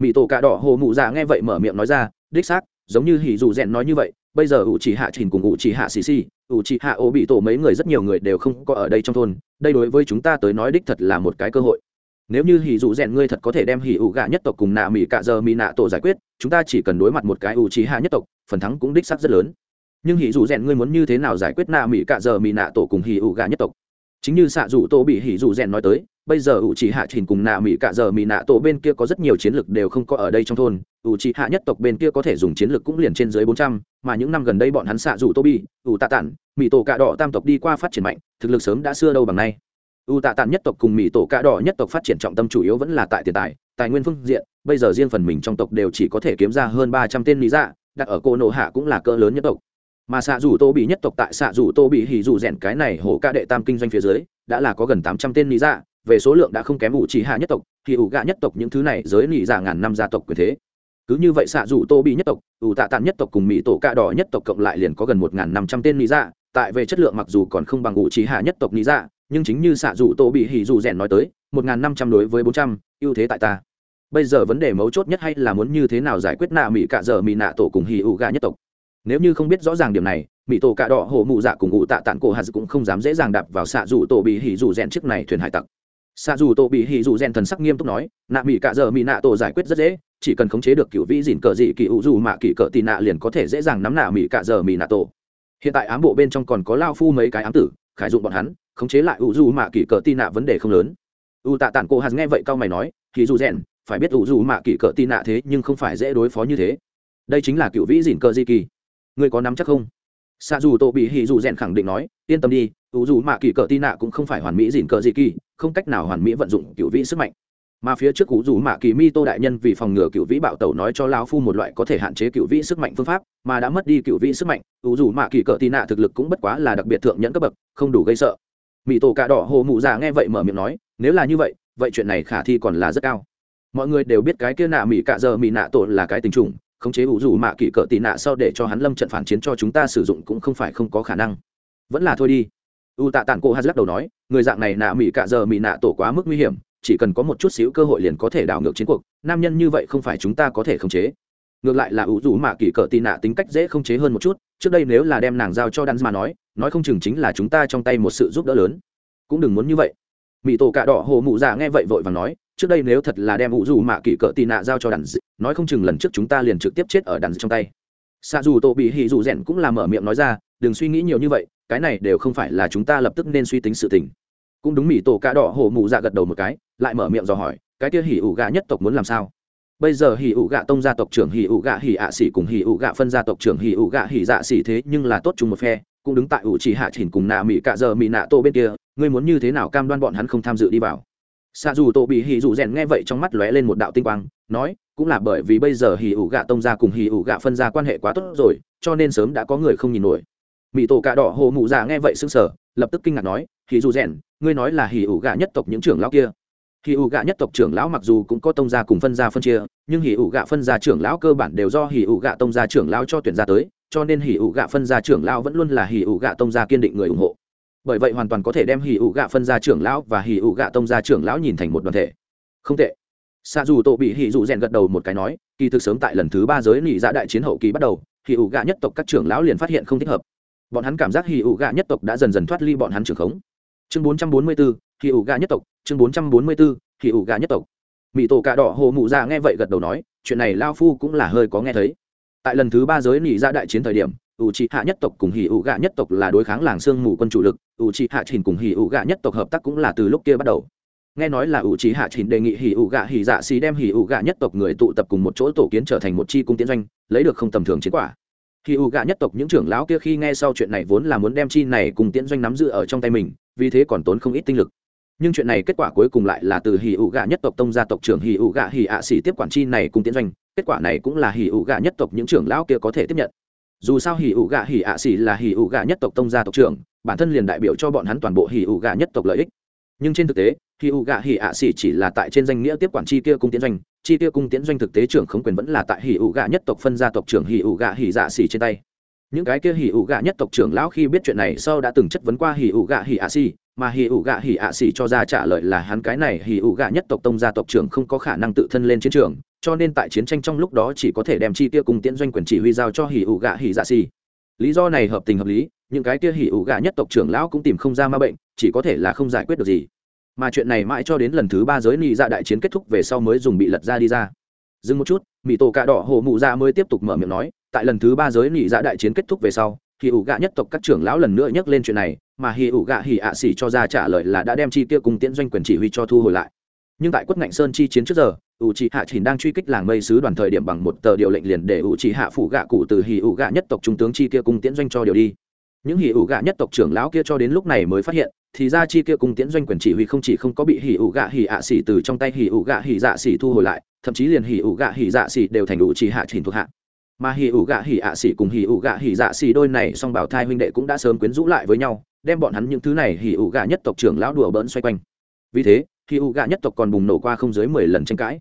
Mỹ tổ cạ đỏ hồ mụ già dạ nghe vậy mở miệng nói ra, đích xác, giống như hỉ dù rèn nói như vậy, bây giờ ủ chỉ hạ trình cùng ủ chỉ hạ xì xì, ủ chỉ hạ ô bị tổ mấy người rất nhiều người đều không có ở đây trong thôn, đây đối với chúng ta tới nói đích thật là một cái cơ hội. Nếu như hỉ dù rèn ngươi thật có thể đem hỉ ủ gạ nhất tộc cùng nạ mỹ cạ giờ mỹ nạ tổ giải quyết, chúng ta chỉ cần đối mặt một cái ủ chỉ hạ nhất tộc, phần thắng cũng đích xác rất lớn. Nhưng hỉ dù rèn ngươi muốn như thế nào giải quyết nạ mỹ cạ giờ mỹ nạ tổ cùng hỉ ủ gạ nhất tộc? Chính như xạ dụ tổ bị hỉ dụ rèn nói tới, bây giờ ủ trì hạ chỉnh cùng nạ mỹ cả giờ mỹ nạ tổ bên kia có rất nhiều chiến lược đều không có ở đây trong thôn. Ủ trì hạ nhất tộc bên kia có thể dùng chiến lược cũng liền trên dưới bốn trăm, mà những năm gần đây bọn hắn xạ dù tô bị, ủ tạ tản mỹ tổ cạ đỏ tam tộc đi qua phát triển mạnh, thực lực sớm đã xưa đâu bằng nay. Ủ tạ tản nhất tộc cùng mỹ tổ cạ đỏ nhất tộc phát triển trọng tâm chủ yếu vẫn là tại tiền tài tài nguyên phương diện, bây giờ riêng phần mình trong tộc đều chỉ có thể kiếm ra hơn ba trăm tên lý dạ đặt ở cô nộ hạ cũng là cỡ lớn nhất tộc mà xạ dù tô bị nhất tộc tại xạ dù tô bị hỉ dù rèn cái này hổ ca đệ tam kinh doanh phía dưới, đã là có gần tám trăm tên lý dạ về số lượng đã không kém ủ chỉ hạ nhất tộc, thì ủ gạ nhất tộc những thứ này giới lý dạ ngàn năm gia tộc quyền thế. Cứ như vậy xạ dù tô bị nhất tộc, ủ tạ tàn nhất tộc cùng mỹ tổ ca đỏ nhất tộc cộng lại liền có gần một ngàn năm trăm tên lý dạ tại về chất lượng mặc dù còn không bằng ủ chỉ hạ nhất tộc lý dạ nhưng chính như xạ dù tô bị hỉ dù rèn nói tới, một ngàn năm trăm đối với bốn trăm, ưu thế tại ta. Bây giờ vấn đề mấu chốt nhất hay là muốn như thế nào giải quyết nạ mỹ cạ giờ mỹ nạ tổ cùng hì ủ gạ nhất tộc? Nếu như không biết rõ ràng điểm này mỹ tổ cạ đỏ hổ mụ dạ cùng ngụ tạ tản cổ hạt cũng không dám dễ dàng đạp vào xạ dù tổ bị hỉ dù rèn chiếc này thuyền hải tặc. Xạ dù tổ bị hỉ dù rèn thần sắc nghiêm túc nói, nạ mỹ cạ giờ mỹ nạ tổ giải quyết rất dễ, chỉ cần khống chế được cựu vĩ dìn cờ dị kỳ ủ dù mạ kỳ cờ tị nạ liền có thể dễ dàng nắm nạ mỹ cạ giờ mỹ nạ tổ. Hiện tại ám bộ bên trong còn có lao phu mấy cái ám tử, khải dụng bọn hắn, khống chế lại ủ dù mạ kỳ cờ tị nạ vấn đề không lớn. U tạ tản cổ hạt nghe vậy cao mày nói, hỉ dù rèn, phải biết ủ dù mạ kỳ cờ tị nạ thế nhưng không phải dễ đối phó như thế. Đây chính là cựu vĩ dìn cờ di kỳ. Ngươi có nắm chắc không? Xạ dù tổ bị hì dù rèn khẳng định nói, yên tâm đi ủ dù mạ kỳ cờ tin nạ cũng không phải hoàn mỹ dìn cờ gì kỳ, không cách nào hoàn mỹ vận dụng cựu vĩ sức mạnh. Mà phía trước cụ dù mạ kỳ mi tô đại nhân vì phòng ngừa cựu vĩ bạo tẩu nói cho lao phu một loại có thể hạn chế cựu vĩ sức mạnh phương pháp, mà đã mất đi cựu vĩ sức mạnh ủ dù mạ kỳ cỡ tì nạ thực lực cũng bất quá là đặc biệt thượng nhẫn cấp bậc, không đủ gây sợ. Mỹ tổ cà đỏ hồ mụ già nghe vậy mở miệng nói, nếu là như vậy vậy chuyện này khả thi còn là rất cao. Mọi người đều biết cái kia nạ mỹ cạ giờ mỹ nạ tổ là cái tình trùng khống chế ủ rủ mạ Kỵ cỡ tị nạ sau để cho hắn lâm trận phản chiến cho chúng ta sử dụng cũng không phải không có khả năng. Vẫn là thôi đi. U tạ tản cô hát lắc đầu nói, người dạng này nạ mỹ cả giờ mỹ nạ tổ quá mức nguy hiểm, chỉ cần có một chút xíu cơ hội liền có thể đảo ngược chiến cuộc, nam nhân như vậy không phải chúng ta có thể khống chế. Ngược lại là ủ rủ mạ Kỵ cỡ tị nạ tính cách dễ khống chế hơn một chút, trước đây nếu là đem nàng giao cho đan mà nói nói không chừng chính là chúng ta trong tay một sự giúp đỡ lớn. Cũng đừng muốn như vậy. Mỹ tổ cạ đỏ hồ mụ già nghe vậy vội và nói trước đây nếu thật là đem ủ dù mạ kỷ cỡ tì nạ giao cho đàn dị, nói không chừng lần trước chúng ta liền trực tiếp chết ở đàn dị trong tay. Xạ dù tổ bị hì dù rèn cũng là mở miệng nói ra, đừng suy nghĩ nhiều như vậy, cái này đều không phải là chúng ta lập tức nên suy tính sự tình. Cũng đúng mỹ tổ cá đỏ hổ mụ dạ gật đầu một cái, lại mở miệng dò hỏi, cái kia hỉ ủ gạ nhất tộc muốn làm sao? Bây giờ hỉ ủ gạ tông gia tộc trưởng hỉ ủ gạ hỉ ạ xỉ cùng hỉ ủ gạ phân gia tộc trưởng hỉ ủ gạ hỉ dạ xỉ thế nhưng là tốt chung một phe, cũng đứng tại ủ chỉ hạ chỉnh cùng nạ mỹ cạ giờ mỹ nạ tô bên kia, ngươi muốn như thế nào cam đoan bọn hắn không tham dự đi vào? Xạ dù tổ bị hì dù rèn nghe vậy trong mắt lóe lên một đạo tinh quang, nói, cũng là bởi vì bây giờ hì ủ gạ tông ra cùng hì ủ gạ phân ra quan hệ quá tốt rồi, cho nên sớm đã có người không nhìn nổi. Mỹ tổ cà đỏ hồ mụ già nghe vậy sững sờ, lập tức kinh ngạc nói hì dù rèn, ngươi nói là hì ủ gạ nhất tộc những trưởng lão kia? Hì ủ gạ nhất tộc trưởng lão mặc dù cũng có tông gia cùng phân gia phân chia, nhưng hì ủ gạ phân gia trưởng lão cơ bản đều do hì ủ gạ tông gia trưởng lão cho tuyển ra tới, cho nên hì ủ gạ phân gia trưởng lão vẫn luôn là hì ủ gạ tông gia kiên định người ủng hộ bởi vậy hoàn toàn có thể đem hì ụ gạ phân gia trưởng lão và hì ụ gạ tông gia trưởng lão nhìn thành một đoàn thể. Không tệ. Xa dù tổ bị hì ủ rèn gật đầu một cái nói, kỳ thực sớm tại lần thứ ba giới nị dạ đại chiến hậu kỳ bắt đầu, hì ụ gạ nhất tộc các trưởng lão liền phát hiện không thích hợp. Bọn hắn cảm giác hì ụ gạ nhất tộc đã dần dần thoát ly bọn hắn trưởng khống. Chương bốn trăm bốn mươi bốn hì ụ gạ nhất tộc, chương bốn trăm bốn mươi bốn hì ụ gạ nhất tộc. Mỹ tổ cạ đỏ hồ mụ ra nghe vậy gật đầu nói, chuyện này lao phu cũng là hơi có nghe thấy. Tại lần thứ ba giới nị dạ đại chiến thời điểm ủ trị hạ nhất tộc cùng hỉ ủ gạ nhất tộc là đối kháng làng sương mù quân chủ lực. Ủ trị hạ trình cùng hỉ ủ gạ nhất tộc hợp tác cũng là từ lúc kia bắt đầu. Nghe nói là ủ trị hạ trình đề nghị hỉ ủ gạ hỉ dạ xì đem hỉ ủ gạ nhất tộc người tụ tập cùng một chỗ tổ kiến trở thành một chi cung tiến doanh, lấy được không tầm thường chiến quả. Hỉ ủ gạ nhất tộc những trưởng lão kia khi nghe sau chuyện này vốn là muốn đem chi này cùng tiến doanh nắm giữ ở trong tay mình, vì thế còn tốn không ít tinh lực. Nhưng chuyện này kết quả cuối cùng lại là từ hỉ ủ gạ nhất tộc tông gia tộc trưởng hỉ ủ gạ hỉ ạ xì tiếp quản chi này cùng tiến doanh, kết quả này cũng là hỉ ủ gạ nhất tộc những trưởng lão kia có thể tiếp nhận dù sao hỉ ủ gạ hỉ ạ xỉ là hỉ ủ gạ nhất tộc tông gia tộc trưởng, bản thân liền đại biểu cho bọn hắn toàn bộ hỉ ủ gạ nhất tộc lợi ích. Nhưng trên thực tế, hỉ ủ gạ hỉ ạ xỉ chỉ là tại trên danh nghĩa tiếp quản chi kia cung tiến doanh, chi kia cung tiến doanh thực tế trưởng không quyền vẫn là tại hỉ ủ gạ nhất tộc phân gia tộc trưởng hỉ ủ gạ hỉ dạ xỉ trên tay những cái kia hỉ ủ gạ nhất tộc trưởng lão khi biết chuyện này sau đã từng chất vấn qua hỉ ủ gạ hỉ ạ xì, mà hỉ ủ gạ hỉ ạ xì cho ra trả lời là hắn cái này hỉ ủ gạ nhất tộc tông gia tộc trưởng không có khả năng tự thân lên chiến trường, cho nên tại chiến tranh trong lúc đó chỉ có thể đem chi tiêu cùng tiễn doanh quyền chỉ huy giao cho hỉ ủ gạ hỉ dạ xì. Lý do này hợp tình hợp lý, những cái kia hỉ ủ gạ nhất tộc trưởng lão cũng tìm không ra ma bệnh, chỉ có thể là không giải quyết được gì. Mà chuyện này mãi cho đến lần thứ ba giới nị dạ đại chiến kết thúc về sau mới dùng bị lật ra đi ra. Dừng một chút mỹ tổ cạ đỏ hồ mụ ra mới tiếp tục mở miệng nói tại lần thứ ba giới nhị dạ đại chiến kết thúc về sau hì ủ gạ nhất tộc các trưởng lão lần nữa nhắc lên chuyện này, mà hì ủ gạ hì ạ xỉ cho ra trả lời là đã đem chi kia cùng tiễn doanh quyền chỉ huy cho thu hồi lại. Nhưng tại quất ngạnh sơn chi chiến trước giờ, ủ trì hạ chỉnh đang truy kích làng mây sứ đoàn thời điểm bằng một tờ điều lệnh liền để ủ trì hạ phủ gạ cụ từ hì ủ gạ nhất tộc trung tướng chi kia cung tiễn doanh cho điều đi. Những hì ủ gạ nhất tộc trưởng lão kia cho đến lúc này mới phát hiện, thì ra chi kia cung tiễn doanh quyền chỉ huy không chỉ không có bị hì ủ gạ hì ạ xỉ từ trong tay hì ủ gạ hì dạ xỉ thu hồi lại, thậm chí liền hì ủ gạ hì dạ xỉ đều thành ủ trì hạ chỉnh thuộc hạ mà hì ủ gạ hì ạ xỉ cùng hì ủ gạ hì dạ xỉ đôi này song bảo thai huynh đệ cũng đã sớm quyến rũ lại với nhau, đem bọn hắn những thứ này hì ủ gạ nhất tộc trưởng lão đùa bỡn xoay quanh. Vì thế, hì ủ gạ nhất tộc còn bùng nổ qua không dưới mười lần tranh cãi.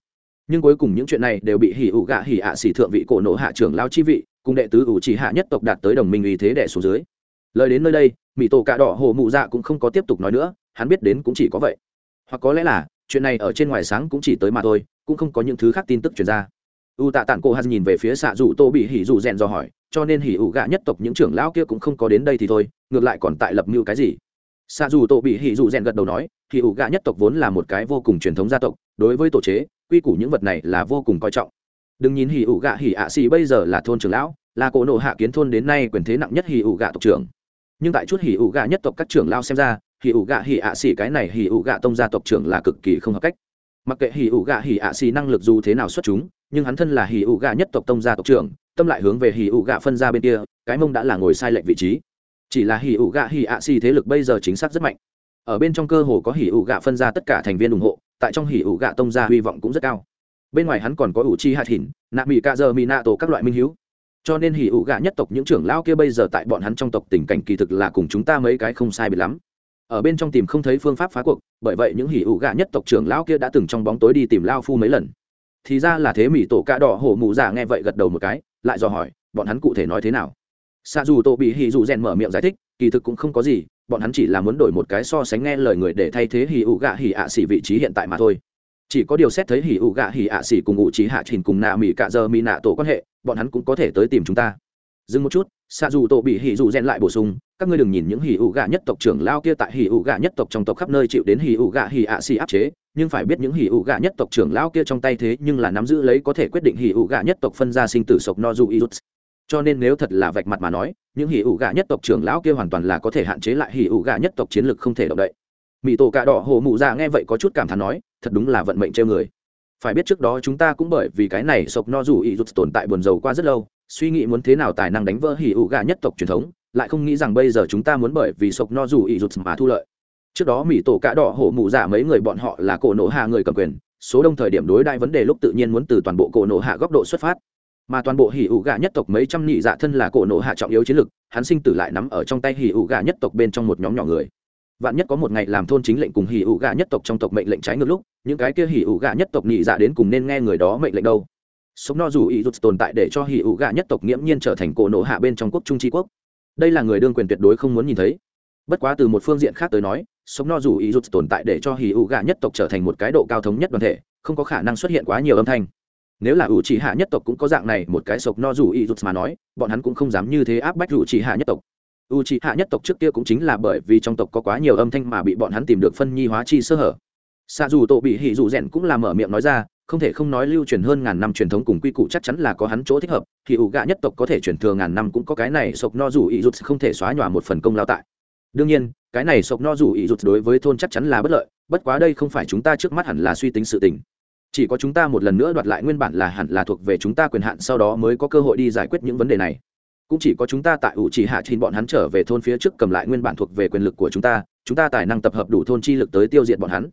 Nhưng cuối cùng những chuyện này đều bị hì ủ gạ hì ạ xỉ thượng vị cổ nổ hạ trưởng lão chi vị, cùng đệ tứ ủ chỉ hạ nhất tộc đạt tới đồng minh uy thế đệ xuống dưới. Lời đến nơi đây mỹ tổ cạ đỏ hồ mụ dạ cũng không có tiếp tục nói nữa, hắn biết đến cũng chỉ có vậy. Hoặc có lẽ là, chuyện này ở trên ngoài sáng cũng chỉ tới mà thôi, cũng không có những thứ khác tin tức truyền ra u tạ tản cô hắn nhìn về phía xạ dù tô bị hỉ dù rèn do hỏi, cho nên hỉ ủ gạ nhất tộc những trưởng lão kia cũng không có đến đây thì thôi, ngược lại còn tại lập mưu cái gì? Xạ dù tô bị hỉ dù rèn gật đầu nói, hỉ ủ gạ nhất tộc vốn là một cái vô cùng truyền thống gia tộc, đối với tổ chế, quy củ những vật này là vô cùng coi trọng. Đừng nhìn hỉ ủ gạ, hỉ ạ xì bây giờ là thôn trưởng lão, là cổ nộ hạ kiến thôn đến nay quyền thế nặng nhất hỉ ủ gạ tộc trưởng. Nhưng tại chút hỉ ủ gạ nhất tộc các trưởng lao xem ra, hỉ ủ gạ, hỉ ạ xì cái này hỉ ủ gạ tông gia tộc trưởng là cực kỳ không hợp cách. Mặc kệ hỉ ủ gạ, hỉ ạ xì năng lực dù thế nào xuất chúng nhưng hắn thân là hỉ ụ gạ nhất tộc tông gia tộc trưởng, tâm lại hướng về hỉ ụ gạ phân ra bên kia, cái mông đã là ngồi sai lệch vị trí. Chỉ là hỉ ụ gạ hỉ ạ xì thế lực bây giờ chính xác rất mạnh. Ở bên trong cơ hồ có hỉ ụ gạ phân ra tất cả thành viên ủng hộ, tại trong hỉ ụ gạ tông gia hy vọng cũng rất cao. Bên ngoài hắn còn có ủ chi hạt hỉn nạ mỹ cạ giờ mỹ nạ tổ các loại minh hữu cho nên hỉ ụ gạ nhất tộc những trưởng lao kia bây giờ tại bọn hắn trong tộc tình cảnh kỳ thực là cùng chúng ta mấy cái không sai bị lắm. Ở bên trong tìm không thấy phương pháp phá cuộc, bởi vậy những hỉ ủ gạ nhất tộc trưởng lao kia đã từng trong bóng tối đi tìm lao phu mấy lần thì ra là thế mỹ tổ cạ đỏ hổ mụ giả nghe vậy gật đầu một cái, lại dò hỏi, bọn hắn cụ thể nói thế nào? Xa dù tổ bị hỉ dù rèn mở miệng giải thích, kỳ thực cũng không có gì, bọn hắn chỉ là muốn đổi một cái so sánh nghe lời người để thay thế hỉ ụ gạ hỉ ạ xỉ vị trí hiện tại mà thôi. Chỉ có điều xét thấy hỉ ụ gạ hỉ ạ xỉ cùng ngụ trí hạ trình cùng nạ mỹ cạ giờ mỹ nạ tổ quan hệ, bọn hắn cũng có thể tới tìm chúng ta. Dừng một chút xa dù tổ bị hỉ dù rèn lại bổ sung, các ngươi đừng nhìn những hỉ ụ gạ nhất tộc trưởng lao kia tại hỉ ụ gạ nhất tộc trong tộc khắp nơi chịu đến hỉ ụ gạ hỉ ạ xỉ áp chế nhưng phải biết những hỉ ủ gạ nhất tộc trưởng lão kia trong tay thế nhưng là nắm giữ lấy có thể quyết định hỉ ủ gạ nhất tộc phân ra sinh tử sộc no du irut cho nên nếu thật là vạch mặt mà nói, những hỉ ủ gạ nhất tộc trưởng lão kia hoàn toàn là có thể hạn chế lại hỉ ủ gạ nhất tộc chiến lực không thể động đậy. Mỹ tổ cạ đỏ hồ mụ ra nghe vậy có chút cảm thán nói, thật đúng là vận mệnh treo người. Phải biết trước đó chúng ta cũng bởi vì cái này sộc no dù ý rút tồn tại buồn dầu qua rất lâu, suy nghĩ muốn thế nào tài năng đánh vỡ hỉ ủ gà nhất tộc truyền thống, lại không nghĩ rằng bây giờ chúng ta muốn bởi vì sộc no dù ý rút mà thu lợi trước đó mỹ tổ cạ đỏ hổ mụ dạ mấy người bọn họ là cổ nổ hạ người cầm quyền, số đông thời điểm đối đại vấn đề lúc tự nhiên muốn từ toàn bộ cổ nổ hạ góc độ xuất phát. Mà toàn bộ hỉ ủ gà nhất tộc mấy trăm nhị dạ thân là cổ nổ hạ trọng yếu chiến lực hắn sinh tử lại nắm ở trong tay hỉ ủ gà nhất tộc bên trong một nhóm nhỏ người. Vạn nhất có một ngày làm thôn chính lệnh cùng hỉ ủ gà nhất tộc trong tộc mệnh lệnh trái ngược lúc, những cái kia hỉ ủ gà nhất tộc nhị dạ đến cùng nên nghe người đó mệnh lệnh đâu. Sống no dù ý rút tồn tại để cho hỉ ủ gà nhất tộc nghiễm nhiên trở thành cổ nổ hạ bên trong quốc trung tri quốc. Đây là người đương quyền tuyệt đối không muốn nhìn thấy. Bất quá từ một phương diện khác tới nói sống no dù ý rút tồn tại để cho hỉ ủ gà nhất tộc trở thành một cái độ cao thống nhất đoàn thể, không có khả năng xuất hiện quá nhiều âm thanh. Nếu là ủ trì hạ nhất tộc cũng có dạng này, một cái sộc no dù ý rút mà nói, bọn hắn cũng không dám như thế áp bách ủ trì hạ nhất tộc. U trì hạ nhất tộc trước kia cũng chính là bởi vì trong tộc có quá nhiều âm thanh mà bị bọn hắn tìm được phân nhi hóa chi sơ hở. Xa dù tổ bị hỉ dù rèn cũng là mở miệng nói ra, không thể không nói lưu truyền hơn ngàn năm truyền thống cùng quy củ chắc chắn là có hắn chỗ thích hợp, thì ủ gạ nhất tộc có thể truyền thừa ngàn năm cũng có cái này sộc no dù ý rút không thể xóa nhòa một phần công lao tại. Đương nhiên cái này sộc no dù ý rụt đối với thôn chắc chắn là bất lợi, bất quá đây không phải chúng ta trước mắt hẳn là suy tính sự tình. Chỉ có chúng ta một lần nữa đoạt lại nguyên bản là hẳn là thuộc về chúng ta quyền hạn, sau đó mới có cơ hội đi giải quyết những vấn đề này. Cũng chỉ có chúng ta tại ủ chỉ hạ chín bọn hắn trở về thôn phía trước cầm lại nguyên bản thuộc về quyền lực của chúng ta chúng ta tài năng tập hợp đủ thôn chi lực tới tiêu diệt bọn hắn.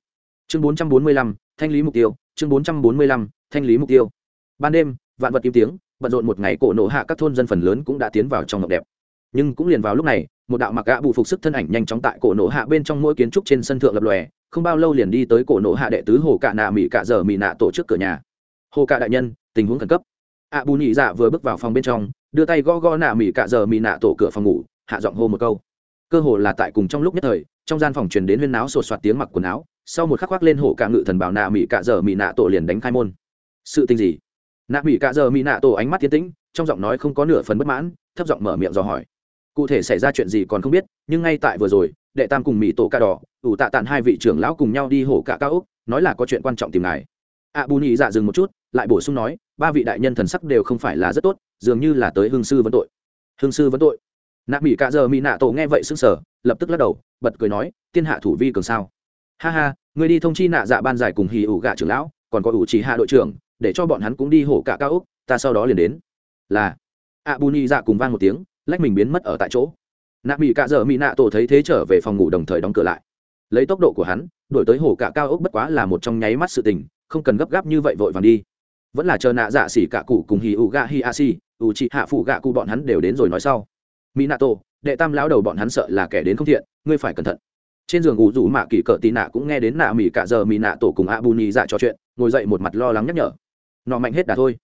Chương bốn trăm bốn mươi lăm, thanh lý mục tiêu, chương bốn trăm bốn mươi lăm, thanh lý mục tiêu. Ban đêm, vạn vật im tiếng, bận rộn một ngày cổ nổ hạ các thôn dân phần lớn cũng đã tiến vào trong ngọc đẹp nhưng cũng liền vào lúc này, một đạo mặc gã bù phục sức thân ảnh nhanh chóng tại cổ nổ hạ bên trong mỗi kiến trúc trên sân thượng lập lòe, không bao lâu liền đi tới cổ nổ hạ đệ tứ hồ cạ nạ mỹ cạ giờ mỹ nạ tổ chức cửa nhà. Hồ cạ đại nhân, tình huống khẩn cấp. Ạ bù nhị dạ vừa bước vào phòng bên trong, đưa tay gõ gõ nạ mỹ cạ giờ mỹ nạ tổ cửa phòng ngủ, hạ giọng hô một câu. Cơ hồ là tại cùng trong lúc nhất thời, trong gian phòng truyền đến huyên náo sột soạt tiếng mặc quần áo, sau một khắc khoác lên hồ cạ ngự thần bảo nạ mỹ cạ giờ mỹ nạ tổ liền đánh khai môn. Sự tình gì? Nạ mỹ cạ giờ mỹ nạ tổ ánh mắt tiến tĩnh, trong giọng nói không có nửa phần bất mãn, thấp giọng mở miệng dò hỏi cụ thể xảy ra chuyện gì còn không biết, nhưng ngay tại vừa rồi, đệ tam cùng mỹ tổ ca đỏ, ủ tạ tàn hai vị trưởng lão cùng nhau đi hổ cả cao úc nói là có chuyện quan trọng tìm ngài. Ạ bù nhị dạ dừng một chút, lại bổ sung nói, ba vị đại nhân thần sắc đều không phải là rất tốt, dường như là tới hương sư vấn tội. Hương sư vấn tội? Nạ mỹ cạ giờ mỹ nạ tổ nghe vậy sững sờ, lập tức lắc đầu, bật cười nói tiên hạ thủ vi cường sao. Ha ha, người đi thông chi nạ dạ ban giải cùng hì ủ gạ trưởng lão, còn có ủ chỉ hạ đội trưởng, để cho bọn hắn cũng đi hổ cả cao úc ta sau đó liền đến. Là, a bù nhị dạ cùng vang một tiếng lách mình biến mất ở tại chỗ. Nạ mỹ cạ dợ mỹ nạ tổ thấy thế trở về phòng ngủ đồng thời đóng cửa lại. Lấy tốc độ của hắn, đổi tới hồ cạ cao ốc bất quá là một trong nháy mắt sự tình, không cần gấp gáp như vậy vội vàng đi. Vẫn là chờ nạ dạ xỉ cạ cụ cùng hì ủ gạ hi a si ủ chị hạ phụ gạ cụ bọn hắn đều đến rồi nói sau. Mỹ nạ tổ, đệ tam lão đầu bọn hắn sợ là kẻ đến không thiện, ngươi phải cẩn thận. Trên giường ủ rủ mạ kỳ cỡ tì nạ cũng nghe đến nạ mỹ cạ giờ mỹ nạ tổ cùng a bu ni dạ trò chuyện, ngồi dậy một mặt lo lắng nhắc nhở. Nọ mạnh hết đà thôi.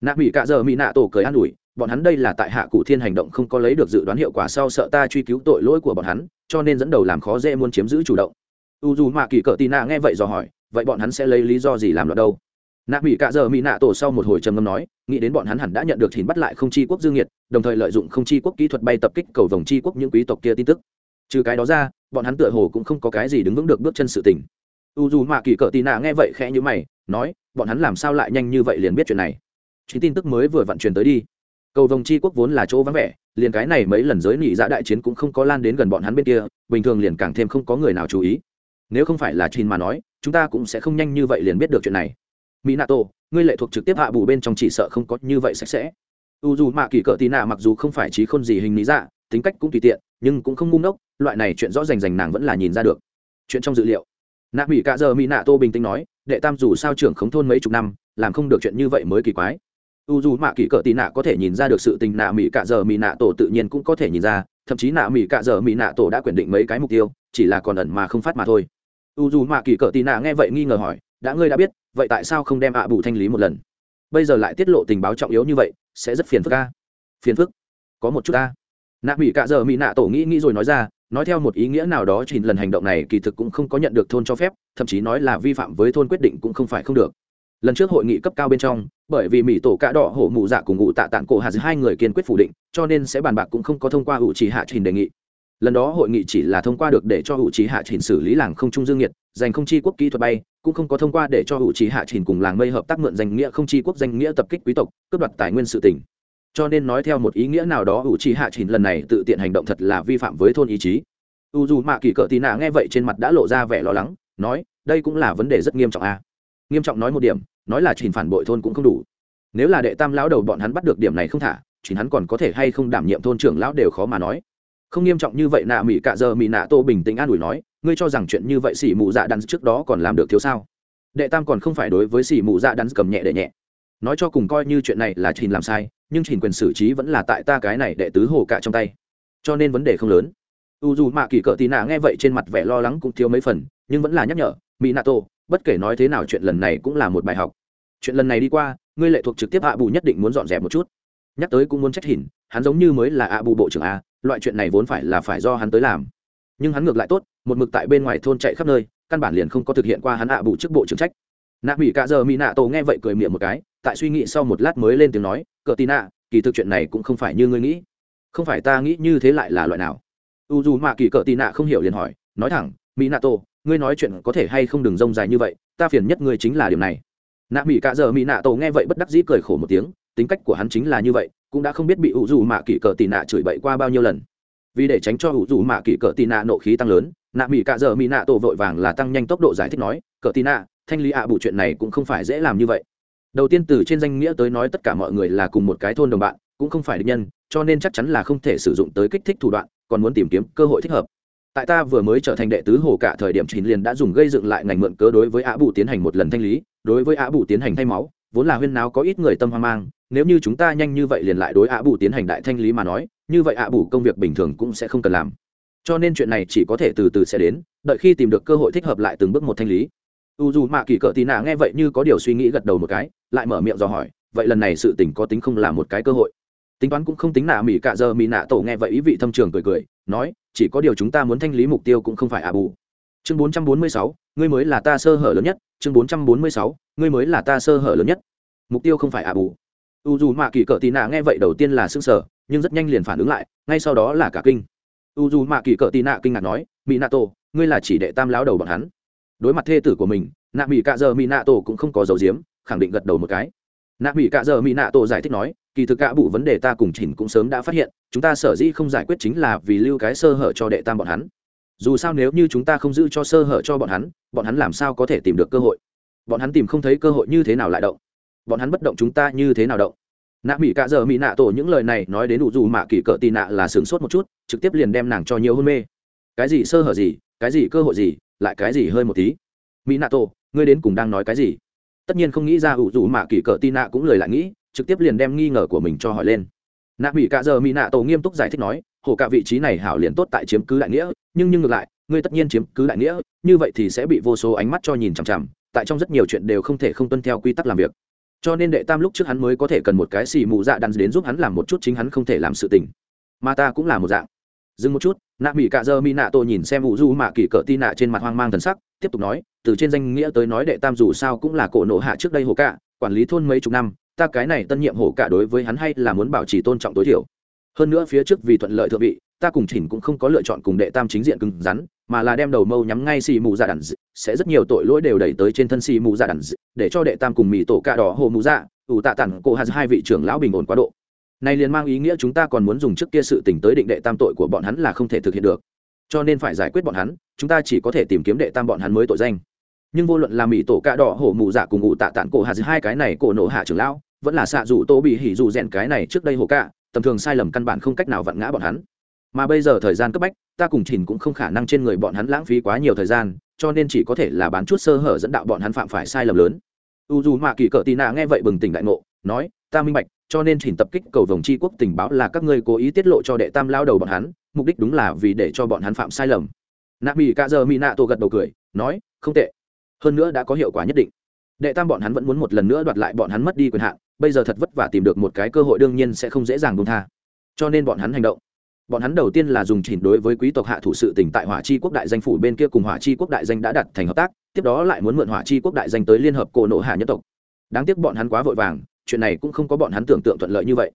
Nạ mỹ cạ giờ mỹ nạ tổ cười an ủi bọn hắn đây là tại hạ cụ thiên hành động không có lấy được dự đoán hiệu quả sau sợ ta truy cứu tội lỗi của bọn hắn, cho nên dẫn đầu làm khó dễ muốn chiếm giữ chủ động. U dù mạ kỳ cỡ tì nạ nghe vậy dò hỏi, vậy bọn hắn sẽ lấy lý do gì làm loạn đâu? Nạ mỹ cả giờ mỹ nạ tổ sau một hồi trầm ngâm nói, nghĩ đến bọn hắn hẳn đã nhận được thìn bắt lại không chi quốc dương nhiệt, đồng thời lợi dụng không chi quốc kỹ thuật bay tập kích cầu vòng chi quốc những quý tộc kia tin tức. Trừ cái đó ra, bọn hắn tựa hồ cũng không có cái gì đứng vững được bước chân sự tình. U dù mạ kỳ cỡ tì nạ nghe vậy khẽ như mày, nói, bọn hắn làm sao lại nhanh như vậy liền biết chuyện này? Chính tin tức mới vừa vận chuyển tới đi cầu vòng chi quốc vốn là chỗ vắng vẻ, liền cái này mấy lần giới nị dạ đại chiến cũng không có lan đến gần bọn hắn bên kia, bình thường liền càng thêm không có người nào chú ý. Nếu không phải là chin mà nói, chúng ta cũng sẽ không nhanh như vậy liền biết được chuyện này. Mỹ nato ngươi lệ thuộc trực tiếp hạ bù bên trong chỉ sợ không có như vậy sạch sẽ. U dù mạ kỳ cỡ tì nạ mặc dù không phải trí khôn gì hình lý dạ tính cách cũng tùy tiện, nhưng cũng không ngu ngốc, loại này chuyện rõ rành rành nàng vẫn là nhìn ra được. Chuyện trong dự liệu. Nạ mỹ cạ giờ mỹ nạ tô bình tĩnh nói, đệ tam dù sao trưởng khống thôn mấy chục năm, làm không được chuyện như vậy mới kỳ quái u dù mạ kỳ cỡ tì nạ có thể nhìn ra được sự tình nạ mỹ cạ giờ mỹ nạ tổ tự nhiên cũng có thể nhìn ra, thậm chí nạ mỹ cạ giờ mỹ nạ tổ đã quyết định mấy cái mục tiêu, chỉ là còn ẩn mà không phát mà thôi. U dù mạ kỳ cỡ tì nạ nghe vậy nghi ngờ hỏi, đã ngươi đã biết, vậy tại sao không đem ạ bù thanh lý một lần? Bây giờ lại tiết lộ tình báo trọng yếu như vậy, sẽ rất phiền phức ca phiền phức? Có một chút a. nạ mỹ cạ giờ mỹ nạ tổ nghĩ nghĩ rồi nói ra, nói theo một ý nghĩa nào đó chỉ lần hành động này kỳ thực cũng không có nhận được thôn cho phép, thậm chí nói là vi phạm với thôn quyết định cũng không phải không được. Lần trước hội nghị cấp cao bên trong bởi vì mỹ tổ cạ đỏ hổ mụ dạ cùng ngụ tạ tạng cổ hạt hai người kiên quyết phủ định, cho nên sẽ bàn bạc cũng không có thông qua hữu trí hạ trình đề nghị. Lần đó hội nghị chỉ là thông qua được để cho hữu trí hạ trình xử lý làng không trung dương nhiệt dành không chi quốc kỹ thuật bay, cũng không có thông qua để cho hữu trí hạ trình cùng làng mây hợp tác mượn danh nghĩa không chi quốc danh nghĩa tập kích quý tộc, cướp đoạt tài nguyên sự tỉnh cho nên nói theo một ý nghĩa nào đó hữu trí hạ trình lần này tự tiện hành động thật là vi phạm với thôn ý chí. U dù mạ kỳ cỡ tì nạ nghe vậy trên mặt đã lộ ra vẻ lo lắng, nói, đây cũng là vấn đề rất nghiêm trọng a à. nghiêm trọng nói một điểm nói là trình phản bội thôn cũng không đủ. Nếu là đệ tam lão đầu bọn hắn bắt được điểm này không thả chính hắn còn có thể hay không đảm nhiệm thôn trưởng lão đều khó mà nói. Không nghiêm trọng như vậy nạ mỹ cạ giờ mỹ nạ tô bình tĩnh an ủi nói, ngươi cho rằng chuyện như vậy xỉ mụ dạ đắn trước đó còn làm được thiếu sao? Đệ tam còn không phải đối với xỉ mụ dạ đắn cầm nhẹ để nhẹ. Nói cho cùng coi như chuyện này là trình làm sai, nhưng trình quyền xử trí vẫn là tại ta cái này đệ tứ hồ cạ trong tay. Cho nên vấn đề không lớn. U dù mạ kỳ cỡ tì nạ nghe vậy trên mặt vẻ lo lắng cũng thiếu mấy phần, nhưng vẫn là nhắc nhở mỹ tô bất kể nói thế nào chuyện lần này cũng là một bài học. Chuyện lần này đi qua, ngươi lệ thuộc trực tiếp hạ bù nhất định muốn dọn dẹp một chút. Nhắc tới cũng muốn trách hình hắn giống như mới là ạ bù bộ trưởng a, loại chuyện này vốn phải là phải do hắn tới làm. Nhưng hắn ngược lại tốt, một mực tại bên ngoài thôn chạy khắp nơi, căn bản liền không có thực hiện qua hắn ạ bù chức bộ trưởng trách. Nạ mỹ cạ giờ mỹ nạ tổ nghe vậy cười miệng một cái, tại suy nghĩ sau một lát mới lên tiếng nói, cờ tì nạ, kỳ thực chuyện này cũng không phải như ngươi nghĩ. Không phải ta nghĩ như thế lại là loại nào? U dù mạ kỳ cờ tì nạ không hiểu liền hỏi, nói thẳng mỹ nạ tổ ngươi nói chuyện có thể hay không đừng rông dài như vậy, ta phiền nhất ngươi chính là điểm này. Nạ mỹ cạ giờ mỹ nạ tổ nghe vậy bất đắc dĩ cười khổ một tiếng, tính cách của hắn chính là như vậy, cũng đã không biết bị ủ dù mạ kỷ cờ tị nạ chửi bậy qua bao nhiêu lần. Vì để tránh cho ủ dù mạ kỷ cờ tị nạ nộ khí tăng lớn, nạ mỹ cạ giờ mỹ nạ tổ vội vàng là tăng nhanh tốc độ giải thích nói, cờ tị nạ, thanh lý ạ à bụ chuyện này cũng không phải dễ làm như vậy. Đầu tiên từ trên danh nghĩa tới nói tất cả mọi người là cùng một cái thôn đồng bạn, cũng không phải định nhân, cho nên chắc chắn là không thể sử dụng tới kích thích thủ đoạn, còn muốn tìm kiếm cơ hội thích hợp tại ta vừa mới trở thành đệ tứ hồ cả thời điểm chín liền đã dùng gây dựng lại ngành mượn cớ đối với ạ bù tiến hành một lần thanh lý, đối với ạ bù tiến hành thay máu, vốn là huyên náo có ít người tâm hoang mang, nếu như chúng ta nhanh như vậy liền lại đối ạ bù tiến hành đại thanh lý mà nói, như vậy ạ bù công việc bình thường cũng sẽ không cần làm. Cho nên chuyện này chỉ có thể từ từ sẽ đến, đợi khi tìm được cơ hội thích hợp lại từng bước một thanh lý. U dù mạ kỳ cỡ tì nạ nghe vậy như có điều suy nghĩ gật đầu một cái, lại mở miệng dò hỏi, vậy lần này sự tình có tính không là một cái cơ hội? Tính toán cũng không tính nạ mỹ cạ giờ mỹ nạ tổ nghe vậy ý vị thâm trường cười cười, nói, chỉ có điều chúng ta muốn thanh lý mục tiêu cũng không phải ạ bù. Chương bốn trăm bốn mươi sáu, ngươi mới là ta sơ hở lớn nhất. Chương bốn trăm bốn mươi sáu, ngươi mới là ta sơ hở lớn nhất. Mục tiêu không phải ạ bù. U dù mạ kỳ cỡ tì nạ nghe vậy đầu tiên là s ư n g sở nhưng rất nhanh liền phản ứng lại, ngay sau đó là cả kinh. U dù mạ kỳ cỡ tì nạ kinh ngạc nói mỹ nạ tổ, ngươi là chỉ đệ tam láo đầu bọn hắn. Đối mặt thê tử của mình, nạ mỹ cạ giờ mỹ nạ tổ cũng không có dấu diếm, khẳng định gật đầu một cái. Nạ mỹ cạ giờ mỹ nạ tổ giải thích nói kỳ thực cả bụ vấn đề ta cùng chỉnh cũng sớm đã phát hiện, chúng ta sở dĩ không giải quyết chính là vì lưu cái sơ hở cho đệ tam bọn hắn. Dù sao nếu như chúng ta không giữ cho sơ hở cho bọn hắn bọn hắn làm sao có thể tìm được cơ hội? Bọn hắn tìm không thấy cơ hội như thế nào lại động? Bọn hắn bất động chúng ta như thế nào động? Nạ mỹ cạ giờ mỹ nạ tổ những lời này nói đến đủ dù mạ kỳ cỡ tì nạ là sửng sốt một chút, trực tiếp liền đem nàng cho nhiều hôn mê. Cái gì sơ hở gì, cái gì cơ hội gì, lại cái gì hơi một tí. Mỹ nạ tổ, ngươi đến cùng đang nói cái gì? Tất nhiên không nghĩ ra ủ dù mạ kỳ cỡ tì nạ cũng lời lại nghĩ trực tiếp liền đem nghi ngờ của mình cho hỏi lên. Nạ mỹ cạ giờ mỹ nạ tổ nghiêm túc giải thích nói, hồ cả vị trí này hảo liền tốt tại chiếm cứ đại nghĩa, nhưng nhưng ngược lại, ngươi tất nhiên chiếm cứ đại nghĩa, như vậy thì sẽ bị vô số ánh mắt cho nhìn chằm chằm, tại trong rất nhiều chuyện đều không thể không tuân theo quy tắc làm việc. Cho nên đệ tam lúc trước hắn mới có thể cần một cái xì mù dạ đắn đến giúp hắn làm một chút chính hắn không thể làm sự tình. Mà ta cũng là một dạng. Dừng một chút, nạ mỹ cạ dơ mỹ nạ tô nhìn xem ủ du mạ kỳ cỡ ti nạ trên mặt hoang mang thần sắc, tiếp tục nói, từ trên danh nghĩa tới nói đệ tam dù sao cũng là cổ nộ hạ trước đây hồ cạ quản lý thôn mấy chục năm ta cái này tân nhiệm hồ cả đối với hắn hay là muốn bảo trì tôn trọng tối thiểu. Hơn nữa phía trước vì thuận lợi thượng vị, ta cùng chỉnh cũng không có lựa chọn cùng đệ tam chính diện cứng rắn, mà là đem đầu mâu nhắm ngay xì mù dạ đàn sẽ rất nhiều tội lỗi đều đẩy tới trên thân xì mù dạ đàn để cho đệ tam cùng mỹ tổ cạ đỏ hồ mù dạ ủ tạ tản cổ hạt hai vị trưởng lão bình ổn quá độ. Này liền mang ý nghĩa chúng ta còn muốn dùng trước kia sự tỉnh tới định đệ tam tội của bọn hắn là không thể thực hiện được. Cho nên phải giải quyết bọn hắn, chúng ta chỉ có thể tìm kiếm đệ tam bọn hắn mới tội danh. Nhưng vô luận là mỹ tổ cạ đỏ hổ mù dạ cùng ủ tạ tản cổ hạt hai cái này cổ nổ hạ trưởng lão vẫn là xạ dù tô bị hỉ dù rèn cái này trước đây hồ cạ, tầm thường sai lầm căn bản không cách nào vặn ngã bọn hắn. Mà bây giờ thời gian cấp bách, ta cùng chỉnh cũng không khả năng trên người bọn hắn lãng phí quá nhiều thời gian, cho nên chỉ có thể là bán chút sơ hở dẫn đạo bọn hắn phạm phải sai lầm lớn. U dù mạ kỳ cỡ tì nạ nghe vậy bừng tỉnh đại ngộ, nói, ta minh bạch, cho nên chỉnh tập kích cầu vòng chi quốc tình báo là các ngươi cố ý tiết lộ cho đệ tam lao đầu bọn hắn, mục đích đúng là vì để cho bọn hắn phạm sai lầm. Nạ mỹ cạ giờ mỹ nạ tổ gật đầu cười, nói, không tệ. Hơn nữa đã có hiệu quả nhất định. Đệ tam bọn hắn vẫn muốn một lần nữa đoạt lại bọn hắn mất đi quyền hạn bây giờ thật vất vả tìm được một cái cơ hội đương nhiên sẽ không dễ dàng buông tha. Cho nên bọn hắn hành động. Bọn hắn đầu tiên là dùng chỉnh đối với quý tộc hạ thủ sự tỉnh tại hỏa chi quốc đại danh phủ bên kia cùng hỏa chi quốc đại danh đã đặt thành hợp tác, tiếp đó lại muốn mượn hỏa chi quốc đại danh tới liên hợp cổ nộ hạ nhân tộc. Đáng tiếc bọn hắn quá vội vàng, chuyện này cũng không có bọn hắn tưởng tượng thuận lợi như vậy.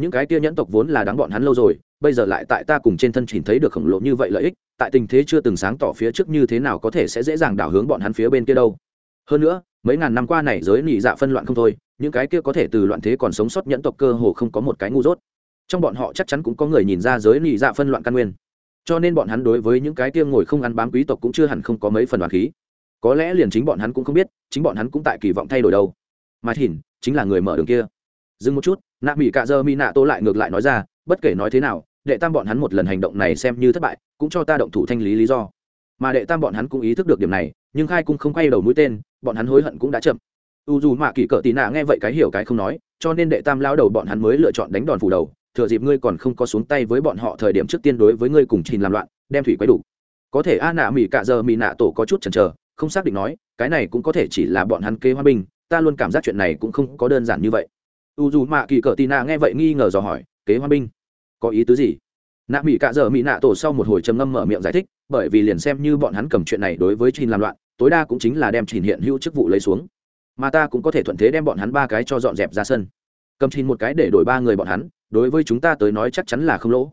Những cái kia nhẫn tộc vốn là đáng bọn hắn lâu rồi, bây giờ lại tại ta cùng trên thân chỉnh thấy được khổng lồ như vậy lợi ích, tại tình thế chưa từng sáng tỏ phía trước như thế nào có thể sẽ dễ dàng đảo hướng bọn hắn phía bên kia đâu. Hơn nữa, mấy ngàn năm qua này giới nị dạ phân loạn không thôi những cái kia có thể từ loạn thế còn sống sót nhẫn tộc cơ hồ không có một cái ngu dốt. Trong bọn họ chắc chắn cũng có người nhìn ra giới nị dạ phân loạn căn nguyên. Cho nên bọn hắn đối với những cái kia ngồi không ăn bám quý tộc cũng chưa hẳn không có mấy phần đoàn khí. Có lẽ liền chính bọn hắn cũng không biết, chính bọn hắn cũng tại kỳ vọng thay đổi đâu. Mà thìn, chính là người mở đường kia. Dừng một chút, nạ mỹ cạ dơ mỹ nạ tô lại ngược lại nói ra, bất kể nói thế nào, đệ tam bọn hắn một lần hành động này xem như thất bại, cũng cho ta động thủ thanh lý lý do. Mà đệ tam bọn hắn cũng ý thức được điểm này, nhưng khai cung không quay đầu mũi tên, bọn hắn hối hận cũng đã chậm u dù mạ kỳ cỡ tì nạ nghe vậy cái hiểu cái không nói, cho nên đệ tam lao đầu bọn hắn mới lựa chọn đánh đòn phủ đầu, thừa dịp ngươi còn không có xuống tay với bọn họ thời điểm trước tiên đối với ngươi cùng trình làm loạn, đem thủy quấy đủ. Có thể a nạ mỹ cạ giờ mỹ nạ tổ có chút chần chờ, không xác định nói, cái này cũng có thể chỉ là bọn hắn kế hoa binh, ta luôn cảm giác chuyện này cũng không có đơn giản như vậy. U dù mạ kỳ cỡ tì nạ nghe vậy nghi ngờ dò hỏi, kế hoa binh? Có ý tứ gì? Nạ mỹ cạ giờ mỹ nạ tổ sau một hồi trầm ngâm mở miệng giải thích, bởi vì liền xem như bọn hắn cầm chuyện này đối với trình làm loạn, tối đa cũng chính là đem trình hiện hữu chức vụ lấy xuống mà ta cũng có thể thuận thế đem bọn hắn ba cái cho dọn dẹp ra sân. Cầm trình một cái để đổi ba người bọn hắn, đối với chúng ta tới nói chắc chắn là không lỗ.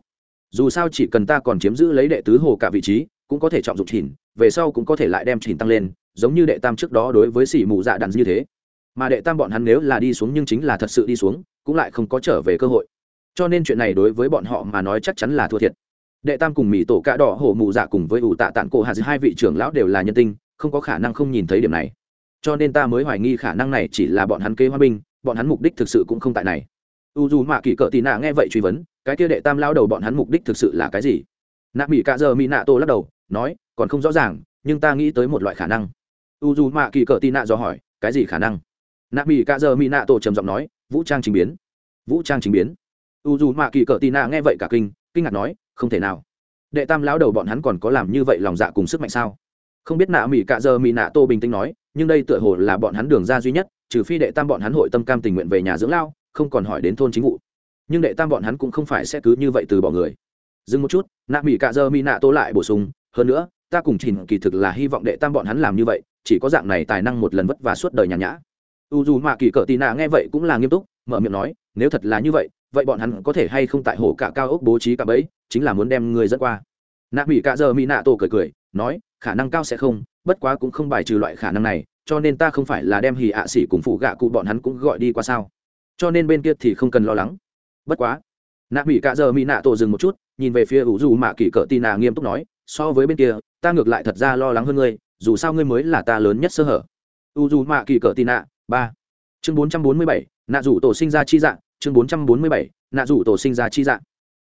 Dù sao chỉ cần ta còn chiếm giữ lấy đệ tứ hồ cả vị trí, cũng có thể trọng dụng chỉnh về sau cũng có thể lại đem chỉnh tăng lên, giống như đệ tam trước đó đối với xỉ mù dạ đàn như thế. Mà đệ tam bọn hắn nếu là đi xuống nhưng chính là thật sự đi xuống, cũng lại không có trở về cơ hội. Cho nên chuyện này đối với bọn họ mà nói chắc chắn là thua thiệt. Đệ tam cùng mỹ tổ cạ đỏ hổ mù dạ cùng với ủ tạ tạng cổ hạt hai vị trưởng lão đều là nhân tinh, không có khả năng không nhìn thấy điểm này cho nên ta mới hoài nghi khả năng này chỉ là bọn hắn kế hoa binh, bọn hắn mục đích thực sự cũng không tại này. U dù mạ kỳ cỡ tì nạ nghe vậy truy vấn, cái kia đệ tam lao đầu bọn hắn mục đích thực sự là cái gì? Nạ mỹ cạ giờ mỹ nạ tô lắc đầu, nói, còn không rõ ràng, nhưng ta nghĩ tới một loại khả năng. U dù mạ kỳ cỡ tì nạ do hỏi, cái gì khả năng? Nạ mỹ cạ giờ mỹ nạ tô trầm giọng nói, vũ trang trình biến. Vũ trang trình biến. U dù mạ kỳ cỡ tì nạ nghe vậy cả kinh kinh ngạc nói, không thể nào. Đệ tam lão đầu bọn hắn còn có làm như vậy lòng dạ cùng sức mạnh sao? Không biết nạ mỹ cạ giờ mỹ nạ tô bình tĩnh nói, nhưng đây tựa hồ là bọn hắn đường ra duy nhất, trừ phi đệ tam bọn hắn hội tâm cam tình nguyện về nhà dưỡng lao, không còn hỏi đến thôn chính vụ. Nhưng đệ tam bọn hắn cũng không phải sẽ cứ như vậy từ bỏ người. Dừng một chút, nạ mỹ cạ giờ mỹ nạ tô lại bổ sung, hơn nữa, ta cùng trình kỳ thực là hy vọng đệ tam bọn hắn làm như vậy, chỉ có dạng này tài năng một lần vất vả suốt đời nhàn nhã. U dù mạ kỳ cỡ tì nạ nghe vậy cũng là nghiêm túc, mở miệng nói, nếu thật là như vậy vậy bọn hắn có thể hay không tại hồ cả cao ốc bố trí cả bẫy, chính là muốn đem người dẫn qua nạ mỹ cạ dơ mỹ nạ tô cười cười, nói, khả năng cao sẽ không, bất quá cũng không bài trừ loại khả năng này, cho nên ta không phải là đem hì ạ à xỉ cùng phụ gạ cụ bọn hắn cũng gọi đi qua sao. Cho nên bên kia thì không cần lo lắng. Bất quá, nạ mỹ cạ giờ mỹ nạ tổ dừng một chút, nhìn về phía ủ dù mạ kỷ cỡ tì Nà nghiêm túc nói, so với bên kia, ta ngược lại thật ra lo lắng hơn ngươi, dù sao ngươi mới là ta lớn nhất sơ hở. U dù mạ kỳ cỡ tì nạ, ba. Chương bốn trăm bốn mươi bảy, nạ rủ tổ sinh ra chi dạng, chương bốn trăm bốn mươi bảy, nạ rủ tổ sinh ra chi dạng.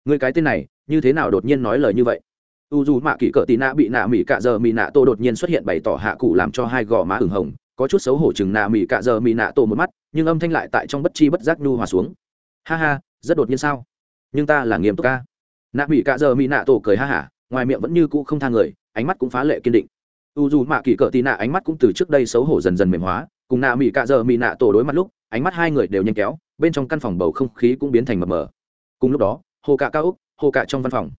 Ngươi cái tên này, như thế nào đột nhiên nói lời như vậy? U dù mạ kỳ cỡ tì nạ bị nạ mỹ cạ giờ mỹ nạ tổ đột nhiên xuất hiện bày tỏ hạ cụ làm cho hai gò má ửng hồng, có chút xấu hổ chừng nạ mỹ cạ giờ mỹ nạ tổ một mắt, nhưng âm thanh lại tại trong bất chi bất giác nhu hòa xuống. Ha ha, rất đột nhiên sao? Nhưng ta là nghiêm túc ca. Nạ mỹ cạ giờ mỹ nạ tổ cười ha hả, ngoài miệng vẫn như cũ không thang người, ánh mắt cũng phá lệ kiên định. U dù mạ kỳ cỡ tì nạ ánh mắt cũng từ trước đây xấu hổ dần dần mềm hóa, cùng nạ mỹ cạ giờ mỹ nạ tổ đối mặt lúc, ánh mắt hai người đều nhanh kéo, bên trong căn phòng bầu không khí cũng biến thành mờ mờ. Cùng lúc đó, hồ cạ cao úc, hồ cạ trong văn phòng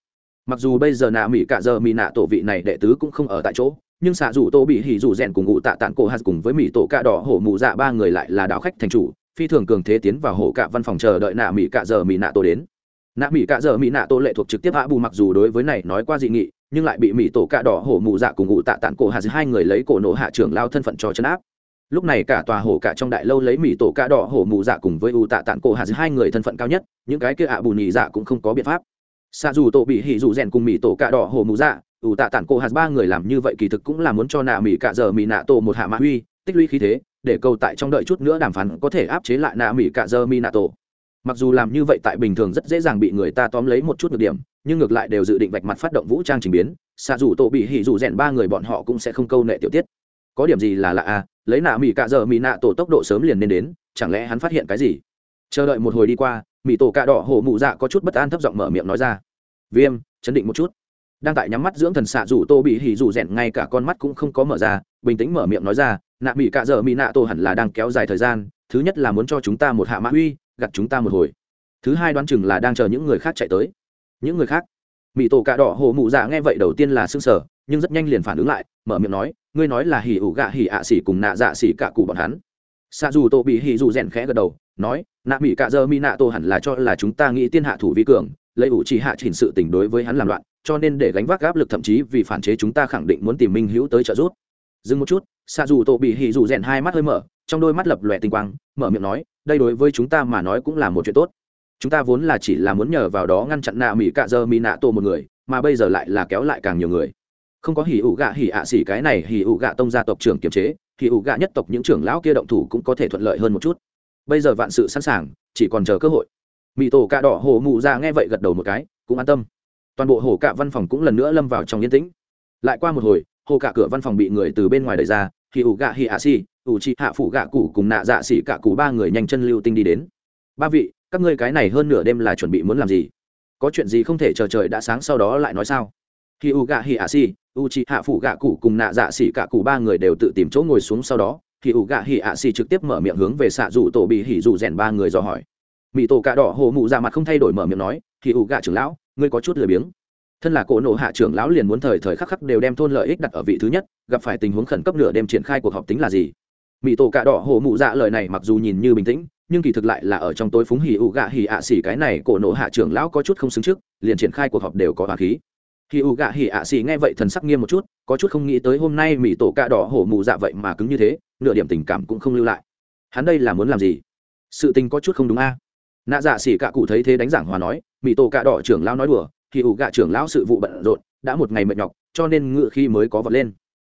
mặc dù bây giờ nạ mỹ cạ giờ mỹ nạ tổ vị này đệ tứ cũng không ở tại chỗ, nhưng xạ dù tô bị hỉ dù rèn cùng ngụ tạ tản cổ hạt cùng với mỹ tổ cạ đỏ hổ mụ dạ ba người lại là đạo khách thành chủ, phi thường cường thế tiến vào hồ cạ văn phòng chờ đợi nạ mỹ cạ giờ mỹ nạ tổ đến. Nạ mỹ cạ giờ mỹ nạ tổ lệ thuộc trực tiếp hạ bù mặc dù đối với này nói qua dị nghị, nhưng lại bị mỹ tổ cạ đỏ hổ mụ dạ cùng ngụ tạ tản cổ hạt hai người lấy cổ nổ hạ trưởng lao thân phận cho chấn áp. Lúc này cả tòa hồ cả trong đại lâu lấy mỹ tổ cạ đỏ hổ mụ dạ cùng với u tạ tản cổ hạt hai người thân phận cao nhất, những cái kia ạ bù nhì dạ cũng không có biện pháp xa dù tổ bị hỉ dù rèn cùng mỹ tổ cạ đỏ hồ mù dạ ủ tạ tản cổ hạt ba người làm như vậy kỳ thực cũng là muốn cho nạ mỹ cạ giờ mỹ nạ tổ một hạ mã huy tích lũy khí thế, để câu tại trong đợi chút nữa đàm phán có thể áp chế lại nạ mỹ cạ giờ mỹ nạ tổ. Mặc dù làm như vậy tại bình thường rất dễ dàng bị người ta tóm lấy một chút ngược điểm, nhưng ngược lại đều dự định vạch mặt phát động vũ trang trình biến xạ dù tổ bị hỉ dù rèn ba người bọn họ cũng sẽ không câu nệ tiểu tiết. Có điểm gì là lạ à lấy nạ mỹ cạ giờ mỹ nạ tổ tốc độ sớm liền nên đến, chẳng lẽ hắn phát hiện cái gì? Chờ đợi một hồi đi qua mỹ tổ cạ đỏ hổ mụ dạ có chút bất an thấp giọng mở miệng nói ra. Viêm, chấn định một chút. Đang tại nhắm mắt dưỡng thần xạ dù tô bị hỉ dù rèn ngay cả con mắt cũng không có mở ra, bình tĩnh mở miệng nói ra, nạ mỹ cạ dở mỹ nạ tô hẳn là đang kéo dài thời gian, thứ nhất là muốn cho chúng ta một hạ mã uy, gặt chúng ta một hồi. Thứ hai đoán chừng là đang chờ những người khác chạy tới. Những người khác? Mỹ tổ cạ đỏ hồ mụ dạ nghe vậy đầu tiên là s ư n g sở nhưng rất nhanh liền phản ứng lại, mở miệng nói, ngươi nói là hỉ ủ gạ hỉ ạ xỉ cùng nạ dạ xỉ cả cụ bọn hắn. Xạ dù tô bị hỉ dù rèn khẽ gật đầu nói, nạ mỹ cạ dơ mỹ nạ tổ hẳn là cho là chúng ta nghĩ tiên hạ thủ vi cường, lấy ủ chỉ hạ chỉnh sự tình đối với hắn làm loạn, cho nên để gánh vác áp lực thậm chí vì phản chế chúng ta khẳng định muốn tìm minh hữu tới trợ giúp. Dừng một chút xa dù tổ bị hỉ dù rèn hai mắt hơi mở, trong đôi mắt lập lòe tinh quang, mở miệng nói, đây đối với chúng ta mà nói cũng là một chuyện tốt. Chúng ta vốn là chỉ là muốn nhờ vào đó ngăn chặn nạ mỹ cạ dơ mỹ nạ tổ một người, mà bây giờ lại là kéo lại càng nhiều người. Không có hỉ ủ gạ hỉ ạ xỉ cái này, hỉ ủ gạ tông gia tộc trưởng kiềm chế, hỉ ủ gạ nhất tộc những trưởng lão kia động thủ cũng có thể thuận lợi hơn một chút bây giờ vạn sự sẵn sàng, chỉ còn chờ cơ hội. Mỹ tổ cạ đỏ hổ mụ ra nghe vậy gật đầu một cái, cũng an tâm. Toàn bộ hồ cạ văn phòng cũng lần nữa lâm vào trong yên tĩnh. Lại qua một hồi, hồ cạ cửa văn phòng bị người từ bên ngoài đẩy ra, thì ủ gạ hì ạ xì, ủ chị hạ phủ gạ cụ cùng nạ dạ xỉ cả cụ ba người nhanh chân lưu tinh đi đến. Ba vị, các ngươi cái này hơn nửa đêm là chuẩn bị muốn làm gì? Có chuyện gì không thể chờ trời đã sáng sau đó lại nói sao? Khi u gạ hì ạ xì u chị hạ phủ gạ cụ cùng nạ dạ xỉ cả cụ ba người đều tự tìm chỗ ngồi xuống sau đó thì ủ gạ hỉ ạ xì trực tiếp mở miệng hướng về xạ rủ tổ bị hỉ rủ rèn ba người dò hỏi. Mỹ tổ cạ đỏ hồ mụ ra mặt không thay đổi mở miệng nói thì ủ gạ trưởng lão, ngươi có chút lười biếng. Thân là cổ nộ hạ trưởng lão liền muốn thời thời khắc khắc đều đem thôn lợi ích đặt ở vị thứ nhất, gặp phải tình huống khẩn cấp nửa đêm triển khai cuộc họp tính là gì? Mỹ tổ cạ đỏ hồ mụ dạ lời này mặc dù nhìn như bình tĩnh, nhưng kỳ thực lại là ở trong tối phúng hỉ ủ gạ hỉ ạ xỉ cái này cổ nộ hạ trưởng lão có chút không xứng trước, liền triển khai cuộc họp đều có hòa khí. Hỉ u gạ hỉ ạ xỉ nghe vậy thần sắc nghiêm một chút, có chút không nghĩ tới hôm nay mỹ tổ cạ đỏ hổ mụ dạ vậy mà cứng như thế nửa điểm tình cảm cũng không lưu lại. Hắn đây là muốn làm gì? Sự tình có chút không đúng a. Nạ dạ xỉ cạ cụ thấy thế đánh giảng hòa nói mỹ tổ cạ đỏ trưởng lão nói đùa thì ủ gạ trưởng lão sự vụ bận rộn, đã một ngày mệt nhọc, cho nên ngựa khi mới có vật lên.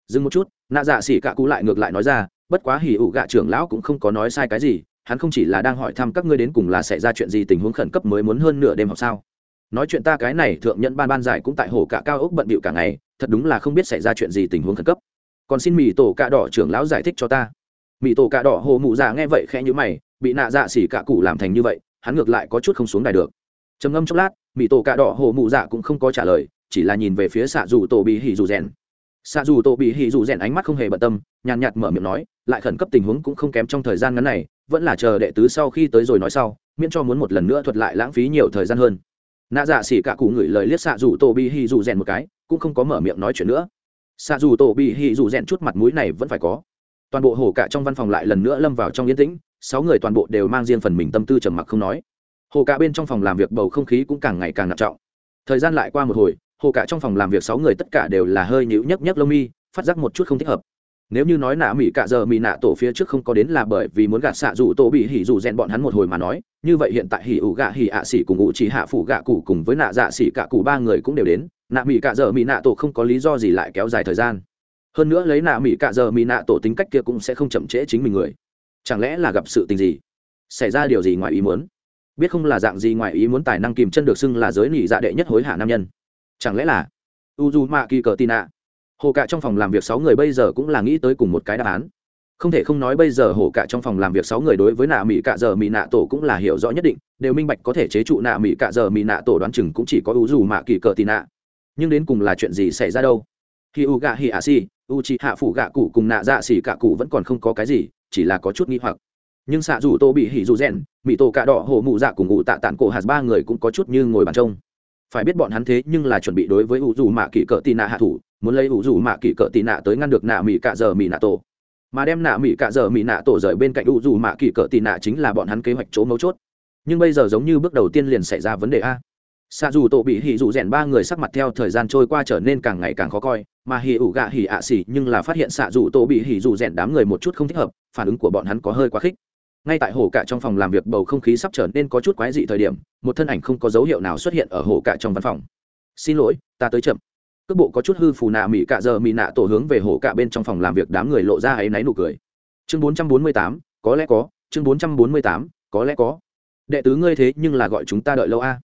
Dừng một chút, nạ dạ xỉ cạ cụ lại ngược lại nói ra, bất quá hỉ ủ gạ trưởng lão cũng không có nói sai cái gì, hắn không chỉ là đang hỏi thăm các ngươi đến cùng là xảy ra chuyện gì tình huống khẩn cấp mới muốn hơn nửa đêm học sao. Nói chuyện ta cái này thượng nhận ban ban giải cũng tại hồ cả cao ốc bận bịu cả ngày, thật đúng là không biết xảy ra chuyện gì tình huống khẩn cấp còn xin mỹ tổ cạ đỏ trưởng lão giải thích cho ta. Mỹ tổ cạ đỏ hồ mụ dạ nghe vậy khẽ nhữ mày, bị nạ dạ xỉ cạ cụ làm thành như vậy, hắn ngược lại có chút không xuống đài được. Trầm ngâm chốc lát mỹ tổ cạ đỏ hồ mụ dạ cũng không có trả lời, chỉ là nhìn về phía xạ dù tổ bị hỉ dù rèn. Xạ dù tổ bị hỉ dù rèn ánh mắt không hề bận tâm, nhàn nhạt mở miệng nói, lại khẩn cấp tình huống cũng không kém trong thời gian ngắn này, vẫn là chờ đệ tứ sau khi tới rồi nói sau, miễn cho muốn một lần nữa thuật lại lãng phí nhiều thời gian hơn. Nạ dạ xỉ cả cụ ngửi lời liếc xạ dù tổ bị hỉ dù rèn một cái, cũng không có mở miệng nói chuyện nữa xạ dù tổ bị hỉ dù rèn chút mặt mũi này vẫn phải có. Toàn bộ hồ cả trong văn phòng lại lần nữa lâm vào trong yên tĩnh, sáu người toàn bộ đều mang riêng phần mình tâm tư trầm mặc không nói. Hồ cả bên trong phòng làm việc bầu không khí cũng càng ngày càng nặng trọng. Thời gian lại qua một hồi, hồ cả trong phòng làm việc sáu người tất cả đều là hơi nhíu nhấc nhấc lông mi, phát giác một chút không thích hợp. Nếu như nói nạ mỹ cạ giờ mỹ nạ tổ phía trước không có đến là bởi vì muốn gạt xạ dù tổ bị hỉ dù rèn bọn hắn một hồi mà nói, như vậy hiện tại hỉ ủ gạ hỉ ạ xỉ cùng ngụ chỉ hạ phủ gạ cụ cùng với nạ dạ xỉ cả cụ ba người cũng đều đến nạ mỹ cạ giờ mỹ nạ tổ không có lý do gì lại kéo dài thời gian. Hơn nữa lấy nạ mỹ cạ giờ mỹ nạ tổ tính cách kia cũng sẽ không chậm trễ chính mình người. Chẳng lẽ là gặp sự tình gì? Xảy ra điều gì ngoài ý muốn? Biết không là dạng gì ngoài ý muốn tài năng kìm chân được xưng là giới nỉ dạ đệ nhất hối hả nam nhân. Chẳng lẽ là u d u mạ kỳ cờ tì nạ hồ cạ trong phòng làm việc sáu người bây giờ cũng là nghĩ tới cùng một cái đáp án. Không thể không nói bây giờ hồ cạ trong phòng làm việc sáu người đối với nạ mỹ cạ giờ mỹ nạ tổ cũng là hiểu rõ nhất định, đều minh bạch có thể chế trụ nạ mỹ cạ giờ mỹ nạ tổ đoán chừng cũng chỉ có u dù mạ kỳ cờ tì nạ nhưng đến cùng là chuyện gì xảy ra đâu? Khi u gạ hi a si u chi hạ phủ gạ cụ cùng nạ dạ xỉ cả cụ vẫn còn không có cái gì, chỉ là có chút nghi hoặc. Nhưng xạ dù tô bị hỉ dù rèn mỹ tổ cạ đỏ hồ mụ dạ cùng ngụ tạ tản cổ hạt ba người cũng có chút như ngồi bàn trông. Phải biết bọn hắn thế nhưng là chuẩn bị đối với u dù mạ kỷ cỡ tì nạ hạ thủ, muốn lấy u dù mạ kỷ cỡ tì nạ tới ngăn được nạ mỹ cạ giờ mỹ nạ tổ. Mà đem nạ mỹ cạ giờ mỹ nạ tổ rời bên cạnh u dù mạ kỷ cỡ tì nạ chính là bọn hắn kế hoạch chỗ mấu chốt. Nhưng bây giờ giống như bước đầu tiên liền xảy ra vấn đề a xạ dù tổ bị hỉ dù rèn ba người sắc mặt theo thời gian trôi qua trở nên càng ngày càng khó coi, mà hỉ ủ gạ hỉ ạ xỉ nhưng là phát hiện xạ dù tổ bị hỉ dù rèn đám người một chút không thích hợp, phản ứng của bọn hắn có hơi quá khích. Ngay tại hồ cạ trong phòng làm việc, bầu không khí sắp trở nên có chút quái dị thời điểm, một thân ảnh không có dấu hiệu nào xuất hiện ở hồ cạ trong văn phòng. Xin lỗi, ta tới chậm. Cước bộ có chút hư phù nạ mỹ cạ giờ mỹ nạ tổ hướng về hồ cạ bên trong phòng làm việc đám người lộ ra áy náy nụ cười. Chương bốn trăm bốn mươi tám, có lẽ có, chương bốn trăm bốn mươi tám, có lẽ có. Đệ tứ ngươi thế nhưng là gọi chúng ta đợi lâu a. à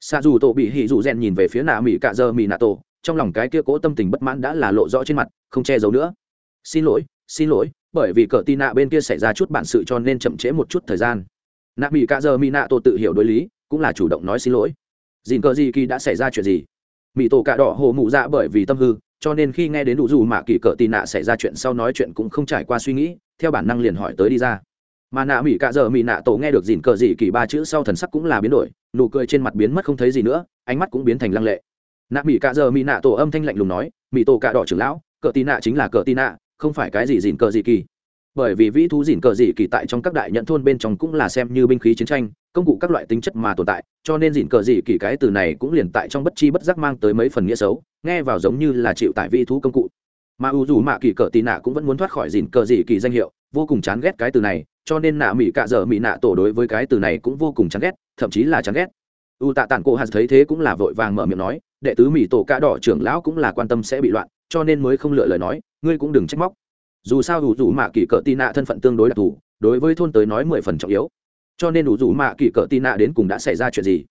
xa dù tổ bị hỉ dù rèn nhìn về phía nạ mỹ cạ giờ mỹ nạ tổ, trong lòng cái kia cố tâm tình bất mãn đã là lộ rõ trên mặt, không che giấu nữa. Xin lỗi xin lỗi, bởi vì cờ tì nạ bên kia xảy ra chút bản sự cho nên chậm trễ một chút thời gian. Nạ mỹ cạ giờ mỹ nạ tổ tự hiểu đối lý, cũng là chủ động nói xin lỗi. Dìn cờ gì kỳ đã xảy ra chuyện gì? Mỹ tổ cạ đỏ hồ mụ dạ bởi vì tâm hư, cho nên khi nghe đến đủ dù mạ kỳ cờ tì nạ xảy ra chuyện sau nói chuyện cũng không trải qua suy nghĩ, theo bản năng liền hỏi tới đi ra mà nạ mỹ cạ giờ mỹ nạ tổ nghe được dìn cờ dị kỳ ba chữ sau thần sắc cũng là biến đổi, nụ cười trên mặt biến mất không thấy gì nữa, ánh mắt cũng biến thành lăng lệ. Nạ mỹ cạ giờ mỹ nạ tổ âm thanh lạnh lùng nói, mỹ tổ cạ đỏ trưởng lão, cờ tì nạ chính là cờ tì nạ, không phải cái gì dìn cờ dị kỳ. Bởi vì vĩ thú dìn cờ dị kỳ tại trong các đại nhận thôn bên trong cũng là xem như binh khí chiến tranh, công cụ các loại tính chất mà tồn tại, cho nên dìn cờ dị kỳ cái từ này cũng liền tại trong bất chi bất giác mang tới mấy phần nghĩa xấu, nghe vào giống như là chịu tại vĩ thú công cụ mà u dù mạ kỳ cờ tì nạ cũng vẫn muốn thoát khỏi dìn cờ dị kỳ danh hiệu, vô cùng chán ghét cái từ này, cho nên nạ mỹ cạ dở mỹ nạ tổ đối với cái từ này cũng vô cùng chán ghét, thậm chí là chán ghét. U tạ tản cô hạt thấy thế cũng là vội vàng mở miệng nói, đệ tứ mỹ tổ cạ đỏ trưởng lão cũng là quan tâm sẽ bị loạn, cho nên mới không lựa lời nói, ngươi cũng đừng trách móc. Dù sao u dù mạ kỳ cỡ tì nạ thân phận tương đối đặc thù, đối với thôn tới nói mười phần trọng yếu. Cho nên u dù mạ kỳ cỡ tì nạ đến cùng đã xảy ra chuyện gì?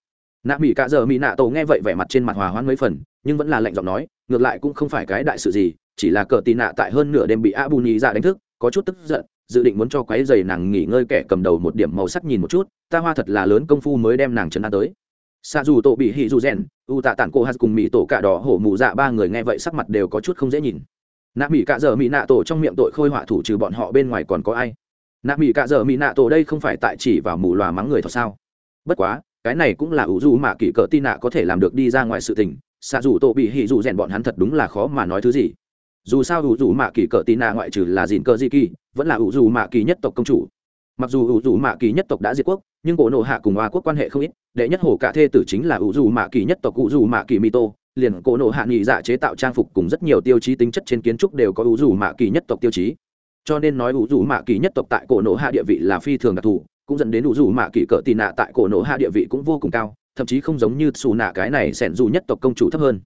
Nạ mỹ cạ giờ mỹ nạ tổ nghe vậy vẻ mặt trên mặt hòa hoãn mấy phần, nhưng vẫn là lạnh giọng nói ngược lại cũng không phải cái đại sự gì, chỉ là cờ tì nạ tại hơn nửa đêm bị a bù nhì ra đánh thức, có chút tức giận, dự định muốn cho quái dày nàng nghỉ ngơi kẻ cầm đầu một điểm màu sắc nhìn một chút, ta hoa thật là lớn công phu mới đem nàng trấn an tới. Xa dù tổ bị hỉ dù rèn, u tạ tản cô hát cùng mỹ tổ cạ đỏ hổ mù dạ ba người nghe vậy sắc mặt đều có chút không dễ nhìn. Nạ mỹ cạ dở mỹ nạ tổ trong miệng tội khôi họa thủ trừ bọn họ bên ngoài còn có ai? Nạ mỹ cạ dở mỹ nạ tổ đây không phải tại chỉ vào mù loà mắng người thật sao? Bất quá, cái này cũng là ủ du mà kỳ cỡ tin nạ có thể làm được đi ra ngoài sự tình xạ dù tổ bị hỉ dù rèn bọn hắn thật đúng là khó mà nói thứ gì. Dù sao ủ dù mạ kỳ cỡ tì nạ ngoại trừ là dìn cờ di kỳ, vẫn là ủ dù mạ kỳ nhất tộc công chủ. Mặc dù ủ dù mạ kỳ nhất tộc đã diệt quốc, nhưng cổ nộ hạ cùng hoa quốc quan hệ không ít, đệ nhất hổ cả thê tử chính là ủ dù mạ kỳ nhất tộc ủ dù mạ kỳ mito, liền cổ nộ hạ nghị dạ chế tạo trang phục cùng rất nhiều tiêu chí tính chất trên kiến trúc đều có ủ dù mạ kỳ nhất tộc tiêu chí. Cho nên nói ủ dù mạ kỳ nhất tộc tại cổ nộ hạ địa vị là phi thường đặc thù, cũng dẫn đến ủ dù mạ kỳ cỡ tì nạ tại cổ nộ hạ địa vị cũng vô cùng cao thậm chí không giống như xù nạ cái này sẻn dù nhất tộc công chủ thấp hơn.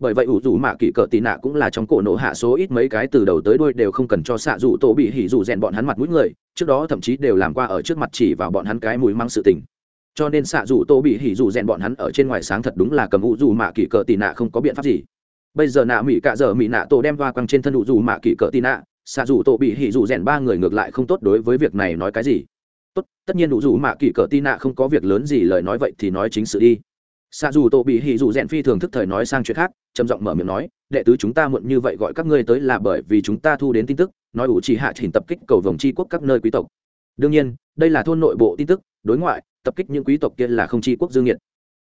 Bởi vậy ủ dù mạ kỳ cỡ tị nạ cũng là trong cổ nộ hạ số ít mấy cái từ đầu tới đuôi đều không cần cho xạ dù tổ bị hỉ dù rèn bọn hắn mặt mũi người, trước đó thậm chí đều làm qua ở trước mặt chỉ vào bọn hắn cái mùi mang sự tình. Cho nên xạ dù tổ bị hỉ dù rèn bọn hắn ở trên ngoài sáng thật đúng là cầm ủ dù mạ kỳ cỡ tị nạ không có biện pháp gì. Bây giờ nạ mỹ cạ giờ mỹ nạ tổ đem hoa quăng trên thân ủ dù mạ kỳ cỡ tị nạ, xạ dù tổ bị hỉ dù rèn ba người ngược lại không tốt đối với việc này nói cái gì tốt, tất nhiên đủ dù mạ kỳ cờ tin nạ không có việc lớn gì lời nói vậy thì nói chính sự đi. Xa dù tổ bị hỉ dù rèn phi thường thức thời nói sang chuyện khác, trầm giọng mở miệng nói, đệ tứ chúng ta muộn như vậy gọi các ngươi tới là bởi vì chúng ta thu đến tin tức, nói ủ chỉ hạ chỉnh tập kích cầu vồng chi quốc các nơi quý tộc. Đương nhiên, đây là thôn nội bộ tin tức, đối ngoại, tập kích những quý tộc kia là không chi quốc dương nhiệt.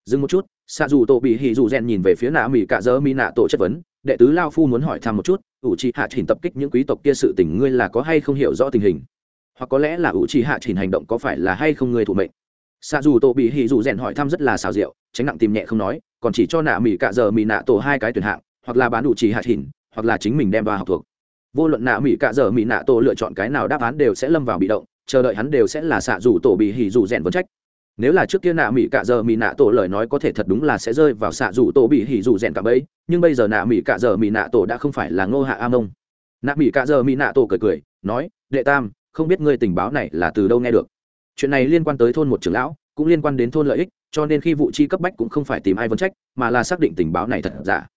Dừng một chút xa dù tổ bị hỉ dù rèn nhìn về phía nạ mỹ cạ dơ mỹ nạ tổ chất vấn, đệ tứ lao phu muốn hỏi thăm một chút, ủ chỉ hạ chỉnh tập kích những quý tộc kia sự tình ngươi là có hay không hiểu rõ tình hình? Hoặc có lẽ là ủ trì hạ chỉnh hành động có phải là hay không người thủ mệnh. Xạ dù tổ bị hỉ dù rèn hỏi thăm rất là xào rượu tránh nặng tìm nhẹ không nói, còn chỉ cho nạ mỹ cạ giờ mỹ nạ tổ hai cái tuyển hạng, hoặc là bán ủ trì hạ chỉnh, hoặc là chính mình đem vào học thuộc. Vô luận nạ mỹ cạ giờ mỹ nạ tổ lựa chọn cái nào đáp án đều sẽ lâm vào bị động, chờ đợi hắn đều sẽ là xạ dù tổ bị hỉ dù rèn vấn trách. Nếu là trước kia nạ mỹ cạ giờ mỹ nạ tổ lời nói có thể thật đúng là sẽ rơi vào xạ dù tổ bị hỉ dù rèn cả bấy nhưng bây giờ nạ mỹ cạ giờ mỹ nạ tổ đã không phải là ngô hạ a mông nạ mỹ cạ giờ mỹ nạ tổ cười cười, nói, đệ tam không biết ngươi tình báo này là từ đâu nghe được. Chuyện này liên quan tới thôn một trưởng lão, cũng liên quan đến thôn lợi ích, cho nên khi vụ chi cấp bách cũng không phải tìm ai vấn trách, mà là xác định tình báo này thật giả.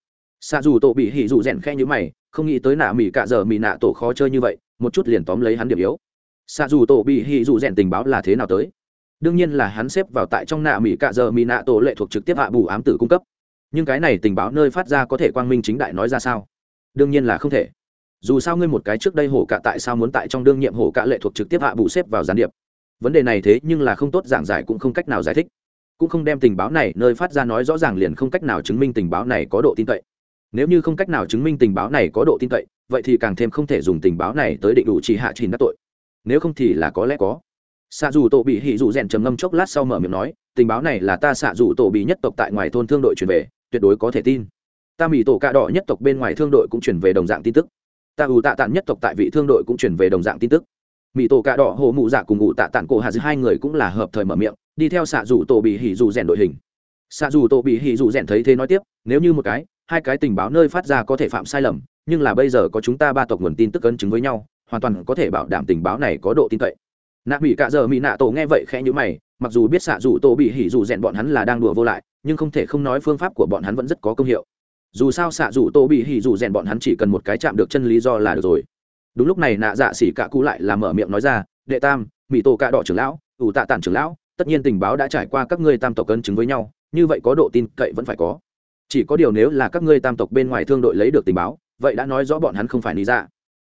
Xa dù tổ bị hỉ dù rèn khe như mày, không nghĩ tới nạ mỹ cạ giờ mỹ nạ tổ khó chơi như vậy, một chút liền tóm lấy hắn điểm yếu. Xa dù tổ bị hỉ dù rèn tình báo là thế nào tới? Đương nhiên là hắn xếp vào tại trong nạ mỹ cạ giờ mỹ nạ tổ lệ thuộc trực tiếp hạ bù ám tử cung cấp. Nhưng cái này tình báo nơi phát ra có thể quang minh chính đại nói ra sao? Đương nhiên là không thể dù sao ngươi một cái trước đây hổ cả tại sao muốn tại trong đương nhiệm hổ cả lệ thuộc trực tiếp hạ bù xếp vào gián điệp? Vấn đề này thế nhưng là không tốt, giảng giải cũng không cách nào giải thích. Cũng không đem tình báo này nơi phát ra nói rõ ràng liền không cách nào chứng minh tình báo này có độ tin cậy. Nếu như không cách nào chứng minh tình báo này có độ tin cậy, vậy thì càng thêm không thể dùng tình báo này tới định đủ chỉ hạ trình đắc tội. Nếu không thì là có lẽ có. Xạ dù tổ bị hỉ dù rèn trầm ngâm chốc lát sau mở miệng nói, tình báo này là ta xạ dù tổ bị nhất tộc tại ngoài thôn thương đội truyền về, tuyệt đối có thể tin. Ta mỹ tổ cạ đỏ nhất tộc bên ngoài thương đội cũng truyền về đồng dạng tin tức ta ủ tạ tản nhất tộc tại vị thương đội cũng chuyển về đồng dạng tin tức. Mỹ tổ cạ đỏ hồ mụ dạ cùng ủ tạ tản cổ hà hai người cũng là hợp thời mở miệng, đi theo xạ dù tổ bị hỉ dù rèn đội hình. Xạ dù tổ bị hỉ dù rèn thấy thế nói tiếp, nếu như một cái, hai cái tình báo nơi phát ra có thể phạm sai lầm, nhưng là bây giờ có chúng ta ba tộc nguồn tin tức ấn chứng với nhau, hoàn toàn có thể bảo đảm tình báo này có độ tin cậy. Nạ mỹ cạ giờ mỹ nạ tổ nghe vậy khẽ nhữ mày, mặc dù biết xạ dù tổ bị hỉ dù rèn bọn hắn là đang đùa vô lại, nhưng không thể không nói phương pháp của bọn hắn vẫn rất có công hiệu dù sao xạ dù tô bị hỉ dù rèn bọn hắn chỉ cần một cái chạm được chân lý do là được rồi. Đúng lúc này nạ dạ xỉ cạ cũ lại là mở miệng nói ra, đệ tam mỹ tổ cạ đỏ trưởng lão, ủ tạ tản trưởng lão, tất nhiên tình báo đã trải qua các ngươi tam tộc cân chứng với nhau, như vậy có độ tin cậy vẫn phải có. Chỉ có điều nếu là các ngươi tam tộc bên ngoài thương đội lấy được tình báo, vậy đã nói rõ bọn hắn không phải lý dạ.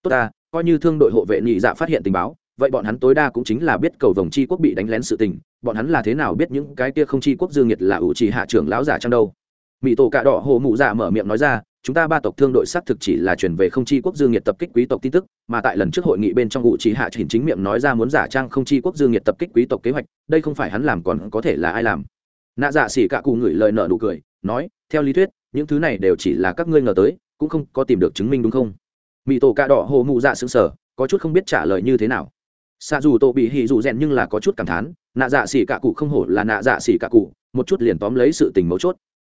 Tốt ta, coi như thương đội hộ vệ nhị dạ phát hiện tình báo, vậy bọn hắn tối đa cũng chính là biết cầu vồng chi quốc bị đánh lén sự tình, bọn hắn là thế nào biết những cái kia không chi quốc dương nhiệt là ủ trì hạ trưởng lão giả trong đâu? Mỹ tổ cạ đỏ hồ mụ dạ mở miệng nói ra, chúng ta ba tộc thương đội xác thực chỉ là chuyển về không chi quốc dương nhiệt tập kích quý tộc tin tức, mà tại lần trước hội nghị bên trong ngụ chỉ hạ chỉnh chính miệng nói ra muốn giả trang không chi quốc dương nhiệt tập kích quý tộc kế hoạch, đây không phải hắn làm còn có thể là ai làm. Nạ dạ xỉ cạ cụ ngửi lời nợ nụ cười, nói, theo lý thuyết, những thứ này đều chỉ là các ngươi ngờ tới, cũng không có tìm được chứng minh đúng không? Mỹ tổ cạ đỏ hồ mụ dạ xứng sở có chút không biết trả lời như thế nào. Xa dù tổ bị hỉ dù rèn nhưng là có chút cảm thán, nạ dạ xỉ cạ cụ không hổ là nạ dạ xỉ cạ cụ, một chút liền tóm lấy sự tình mấu chốt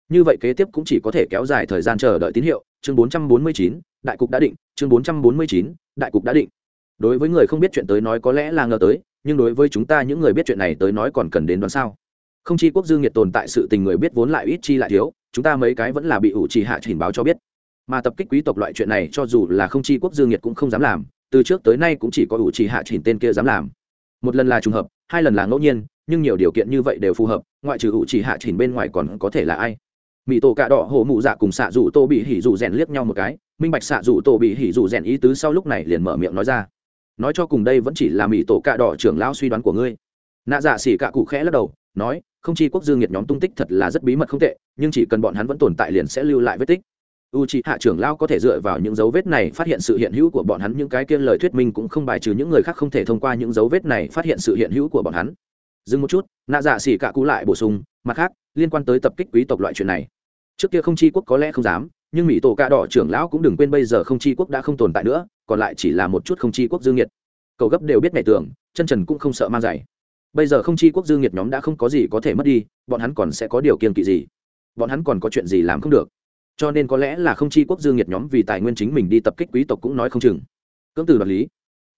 như vậy kế tiếp cũng chỉ có thể kéo dài thời gian chờ đợi tín hiệu. Chương 449, đại cục đã định. Chương 449, đại cục đã định. Đối với người không biết chuyện tới nói có lẽ là ngờ tới nhưng đối với chúng ta những người biết chuyện này tới nói còn cần đến đoán sao? Không chi quốc dương nhiệt tồn tại sự tình người biết vốn lại ít chi lại thiếu chúng ta mấy cái vẫn là bị ủ trì hạ trình báo cho biết. Mà tập kích quý tộc loại chuyện này cho dù là không chi quốc dương nhiệt cũng không dám làm từ trước tới nay cũng chỉ có ủ trì hạ chỉnh tên kia dám làm. Một lần là trùng hợp hai lần là ngẫu nhiên nhưng nhiều điều kiện như vậy đều phù hợp ngoại trừ ủ trì hạ chỉnh bên ngoài còn có thể là ai? Mỹ tổ cạ đỏ hổ mụ dạ cùng xạ dù tô bị hỉ dù rèn liếc nhau một cái, minh bạch xạ dù tô bị hỉ dù rèn ý tứ sau lúc này liền mở miệng nói ra. Nói cho cùng đây vẫn chỉ là mỹ tổ cạ đỏ trưởng lão suy đoán của ngươi. Nạ dạ xỉ cạ cụ khẽ lắc đầu, nói, không chi quốc dương nhiệt nhóm tung tích thật là rất bí mật không tệ, nhưng chỉ cần bọn hắn vẫn tồn tại liền sẽ lưu lại vết tích. U c h ị hạ trưởng lao có thể dựa vào những dấu vết này phát hiện sự hiện hữu của bọn hắn, những cái kia lời thuyết minh cũng không bài trừ những người khác không thể thông qua những dấu vết này phát hiện sự hiện hữu của bọn hắn. Dừng một chút, nạ dạ xỉ cạ cũ lại bổ sung, mặt khác, liên quan tới tập kích quý tộc loại chuyện này trước kia không chi quốc có lẽ không dám, nhưng mỹ tổ cạ đỏ trưởng lão cũng đừng quên bây giờ không chi quốc đã không tồn tại nữa, còn lại chỉ là một chút không chi quốc dương nhiệt cầu gấp đều biết mẹ tưởng, chân trần cũng không sợ mang giày. Bây giờ không chi quốc dương nhiệt nhóm đã không có gì có thể mất đi, bọn hắn còn sẽ có điều kiên kỵ gì? Bọn hắn còn có chuyện gì làm không được? Cho nên có lẽ là không chi quốc dương nhiệt nhóm vì tài nguyên chính mình đi tập kích quý tộc cũng nói không chừng. Cưỡng từ đoạt lý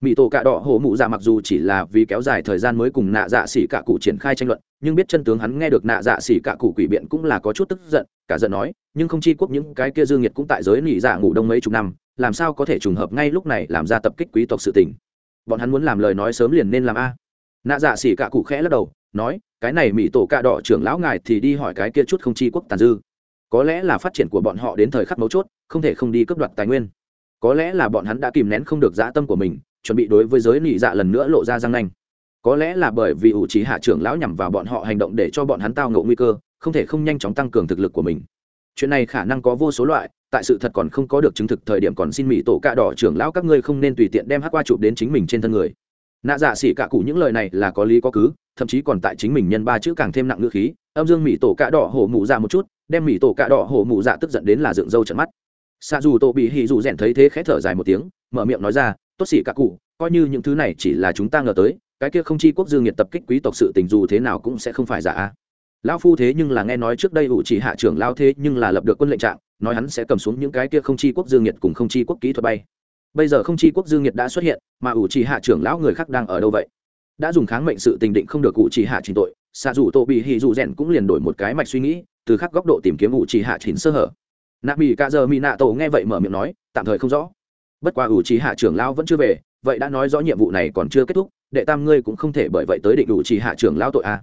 mỹ tổ cạ đỏ hổ mụ dạ mặc dù chỉ là vì kéo dài thời gian mới cùng nạ dạ xỉ cạ cụ triển khai tranh luận, nhưng biết chân tướng hắn nghe được nạ dạ xỉ cạ cụ quỷ biện cũng là có chút tức giận, cả giận nói, nhưng không chi quốc những cái kia dương nhiệt cũng tại giới nỉ dạ ngủ đông mấy chục năm, làm sao có thể trùng hợp ngay lúc này làm ra tập kích quý tộc sự tình? Bọn hắn muốn làm lời nói sớm liền nên làm a. Nạ dạ xỉ cạ cụ khẽ lắc đầu, nói, cái này mỹ tổ cạ đỏ trưởng lão ngài thì đi hỏi cái kia chút không chi quốc tàn dư. Có lẽ là phát triển của bọn họ đến thời khắc mấu chốt, không thể không đi cướp đoạt tài nguyên. Có lẽ là bọn hắn đã kìm nén không được dã tâm của mình chuẩn bị đối với giới nị dạ lần nữa lộ ra răng nanh. Có lẽ là bởi vì ủ trí hạ trưởng lão nhằm vào bọn họ hành động để cho bọn hắn tao ngộ nguy cơ, không thể không nhanh chóng tăng cường thực lực của mình. Chuyện này khả năng có vô số loại, tại sự thật còn không có được chứng thực thời điểm còn xin mỹ tổ cạ đỏ trưởng lão các ngươi không nên tùy tiện đem hát qua chụp đến chính mình trên thân người. Nạ dạ xỉ cạ cụ những lời này là có lý có cứ, thậm chí còn tại chính mình nhân ba chữ càng thêm nặng ngữ khí, âm dương mỹ tổ cạ đỏ hổ mụ dạ một chút, đem mỹ tổ cạ đỏ hổ mụ dạ tức giận đến là dựng râu trận mắt. Xa dù tổ bị hì dù rèn thấy thế khẽ thở dài một tiếng, mở miệng nói ra tốt xỉ cả cụ, coi như những thứ này chỉ là chúng ta ngờ tới, cái kia không chi quốc dương nhiệt tập kích quý tộc sự tình dù thế nào cũng sẽ không phải giả. Lão phu thế nhưng là nghe nói trước đây ủ chỉ hạ trưởng lao thế nhưng là lập được quân lệnh trạng, nói hắn sẽ cầm xuống những cái kia không chi quốc dương nhiệt cùng không chi quốc kỹ thuật bay. Bây giờ không chi quốc dương nhiệt đã xuất hiện, mà ủ chỉ hạ trưởng lão người khác đang ở đâu vậy? Đã dùng kháng mệnh sự tình định không được ủ chỉ hạ trình tội xạ dù tô bị hì dù rèn cũng liền đổi một cái mạch suy nghĩ, từ khắc góc độ tìm kiếm ủ chỉ hạ chỉnh sơ hở. Nạ mỹ cả giờ mỹ nạ tổ nghe vậy mở miệng nói, tạm thời không rõ bất quá ủ chỉ hạ trưởng lão vẫn chưa về, vậy đã nói rõ nhiệm vụ này còn chưa kết thúc, đệ tam ngươi cũng không thể bởi vậy tới định ủ chỉ hạ trưởng lão tội a. À.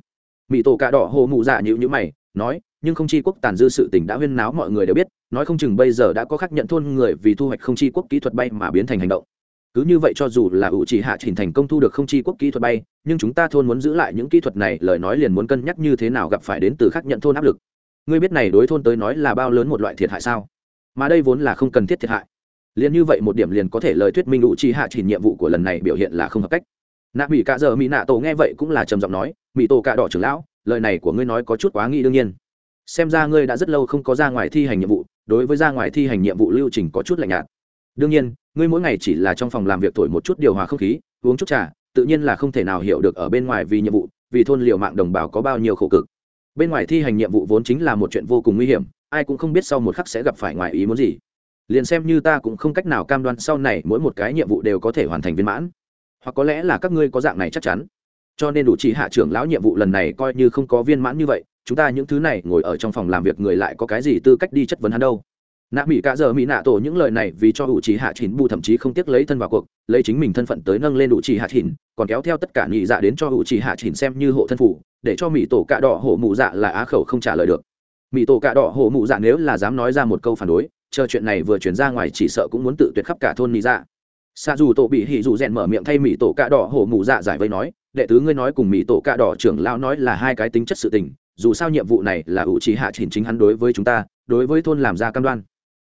mỹ tổ cà đỏ hồ mụ dạ nhữ nhữ mày, nói, nhưng không chi quốc tàn dư sự tình đã huyên náo mọi người đều biết, nói không chừng bây giờ đã có khắc nhận thôn người vì thu hoạch không chi quốc kỹ thuật bay mà biến thành hành động. Cứ như vậy cho dù là ủ chỉ hạ trình thành công thu được không chi quốc kỹ thuật bay, nhưng chúng ta thôn muốn giữ lại những kỹ thuật này, lời nói liền muốn cân nhắc như thế nào gặp phải đến từ khắc nhận thôn áp lực. Ngươi biết này đối thôn tới nói là bao lớn một loại thiệt hại sao? Mà đây vốn là không cần thiết thiệt hại liền như vậy một điểm liền có thể lời thuyết minh ủ chỉ hạ chỉ nhiệm vụ của lần này biểu hiện là không hợp cách. Nạ mỹ cả giờ mỹ nạ tổ nghe vậy cũng là trầm giọng nói mỹ tổ cả đỏ trưởng lão, lời này của ngươi nói có chút quá nghĩ đương nhiên. Xem ra ngươi đã rất lâu không có ra ngoài thi hành nhiệm vụ, đối với ra ngoài thi hành nhiệm vụ lưu trình có chút lạnh nhạt. Đương nhiên, ngươi mỗi ngày chỉ là trong phòng làm việc thổi một chút điều hòa không khí, uống chút trà, tự nhiên là không thể nào hiểu được ở bên ngoài vì nhiệm vụ, vì thôn liều mạng đồng bào có bao nhiêu khổ cực. Bên ngoài thi hành nhiệm vụ vốn chính là một chuyện vô cùng nguy hiểm, ai cũng không biết sau một khắc sẽ gặp phải ngoài ý muốn gì liền xem như ta cũng không cách nào cam đoan sau này mỗi một cái nhiệm vụ đều có thể hoàn thành viên mãn. Hoặc có lẽ là các ngươi có dạng này chắc chắn. Cho nên đủ chỉ hạ trưởng lão nhiệm vụ lần này coi như không có viên mãn như vậy, chúng ta những thứ này ngồi ở trong phòng làm việc người lại có cái gì tư cách đi chất vấn hắn đâu. Nạ mỹ cả giờ mỹ nạ tổ những lời này vì cho đủ chỉ hạ chỉnh bù thậm chí không tiếc lấy thân vào cuộc, lấy chính mình thân phận tới nâng lên đủ chỉ hạ chỉnh, còn kéo theo tất cả nhị dạ đến cho đủ chỉ hạ chỉnh xem như hộ thân phủ, để cho mỹ tổ cạ đỏ hổ mụ dạ là á khẩu không trả lời được. Mỹ tổ cạ đỏ hổ mụ dạ nếu là dám nói ra một câu phản đối chờ chuyện này vừa chuyển ra ngoài chỉ sợ cũng muốn tự tuyệt khắp cả thôn mỹ dạ. Xa dù tổ bị hỉ dù rèn mở miệng thay mỹ tổ cạ đỏ hổ mù dạ giải vây nói, đệ tứ ngươi nói cùng mỹ tổ cạ đỏ trưởng lão nói là hai cái tính chất sự tình, dù sao nhiệm vụ này là ủ trí hạ chỉnh chính hắn đối với chúng ta, đối với thôn làm ra cam đoan.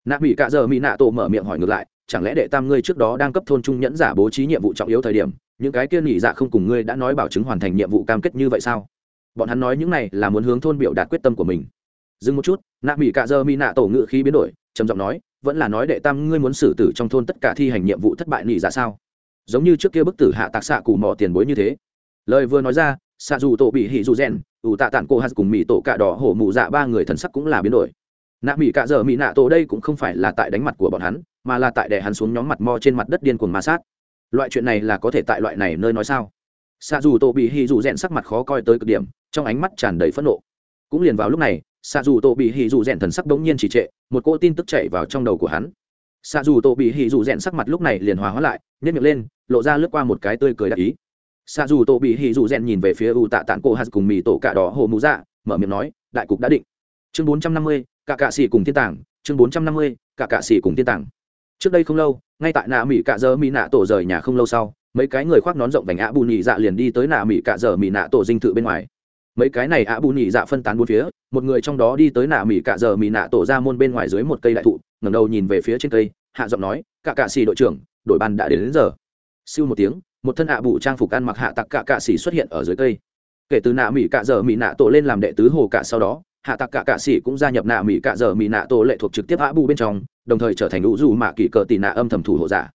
Nạ mỹ cạ giờ mỹ nạ tổ mở miệng hỏi ngược lại, chẳng lẽ đệ tam ngươi trước đó đang cấp thôn trung nhẫn giả bố trí nhiệm vụ trọng yếu thời điểm, những cái kia nghỉ dạ không cùng ngươi đã nói bảo chứng hoàn thành nhiệm vụ cam kết như vậy sao? Bọn hắn nói những này là muốn hướng thôn biểu đạt quyết tâm của mình. Dừng một chút, nạ mỹ cạ giờ mỹ nạ tổ ngự khí biến đổi trầm giọng nói, vẫn là nói đệ tam ngươi muốn xử tử trong thôn tất cả thi hành nhiệm vụ thất bại nỉ dạ sao? Giống như trước kia bức tử hạ tạc xạ cù mò tiền bối như thế. Lời vừa nói ra, xạ dù tổ bị hỉ dù rèn, ủ tạ tản cô hạt cùng mỹ tổ cạ đỏ hổ mụ dạ ba người thần sắc cũng là biến đổi. Nạ mỹ cạ dở mỹ nạ tổ đây cũng không phải là tại đánh mặt của bọn hắn, mà là tại đè hắn xuống nhóm mặt mo trên mặt đất điên cuồng ma sát. Loại chuyện này là có thể tại loại này nơi nói sao? Xạ dù tổ bị hỉ dù rèn sắc mặt khó coi tới cực điểm, trong ánh mắt tràn đầy phẫn nộ. Cũng liền vào lúc này xạ dù tổ bị hì dù rèn thần sắc bỗng nhiên chỉ trệ, một cô tin tức chạy vào trong đầu của hắn. Xạ dù tổ bị hì dù rèn sắc mặt lúc này liền hòa hóa lại nhét miệng lên, lộ ra lướt qua một cái tươi cười đặc ý. Xạ dù tổ bị hì dù rèn nhìn về phía u tạ tản cổ hạt cùng mì tổ cạ đỏ hồ mũ dạ mở miệng nói, đại cục đã định. Chương bốn trăm năm mươi cả cạ xỉ cùng thiên tàng chương bốn trăm năm mươi cả cạ xỉ cùng thiên tàng trước đây không lâu, ngay tại nạ mỹ cạ dơ mỹ nạ tổ rời nhà không lâu sau, mấy cái người khoác nón rộng vành ạ bù nhị dạ liền đi tới nạ mỹ cạ dơ mỹ nạ tổ dinh thự bên ngoài mấy cái này ạ bù nhị dạ phân tán bốn phía một người trong đó đi tới nạ mỹ cạ giờ mỹ nạ tổ ra môn bên ngoài dưới một cây đại thụ ngẩng đầu nhìn về phía trên cây hạ giọng nói cả cạ xì đội trưởng đội ban đã đến, đến giờ. Siêu một tiếng một thân ạ bù trang phục ăn mặc hạ tặc cạ cạ xì xuất hiện ở dưới cây. Kể từ nạ mỹ cạ giờ mỹ nạ tổ lên làm đệ tứ hồ cạ sau đó hạ tặc cạ cạ sĩ cũng gia nhập nạ mỹ cạ giờ mỹ nạ tổ lệ thuộc trực tiếp hạ bù bên trong đồng thời trở thành ủ dù mạ kỳ cờ tị nạ âm thầm thủ hộ giả.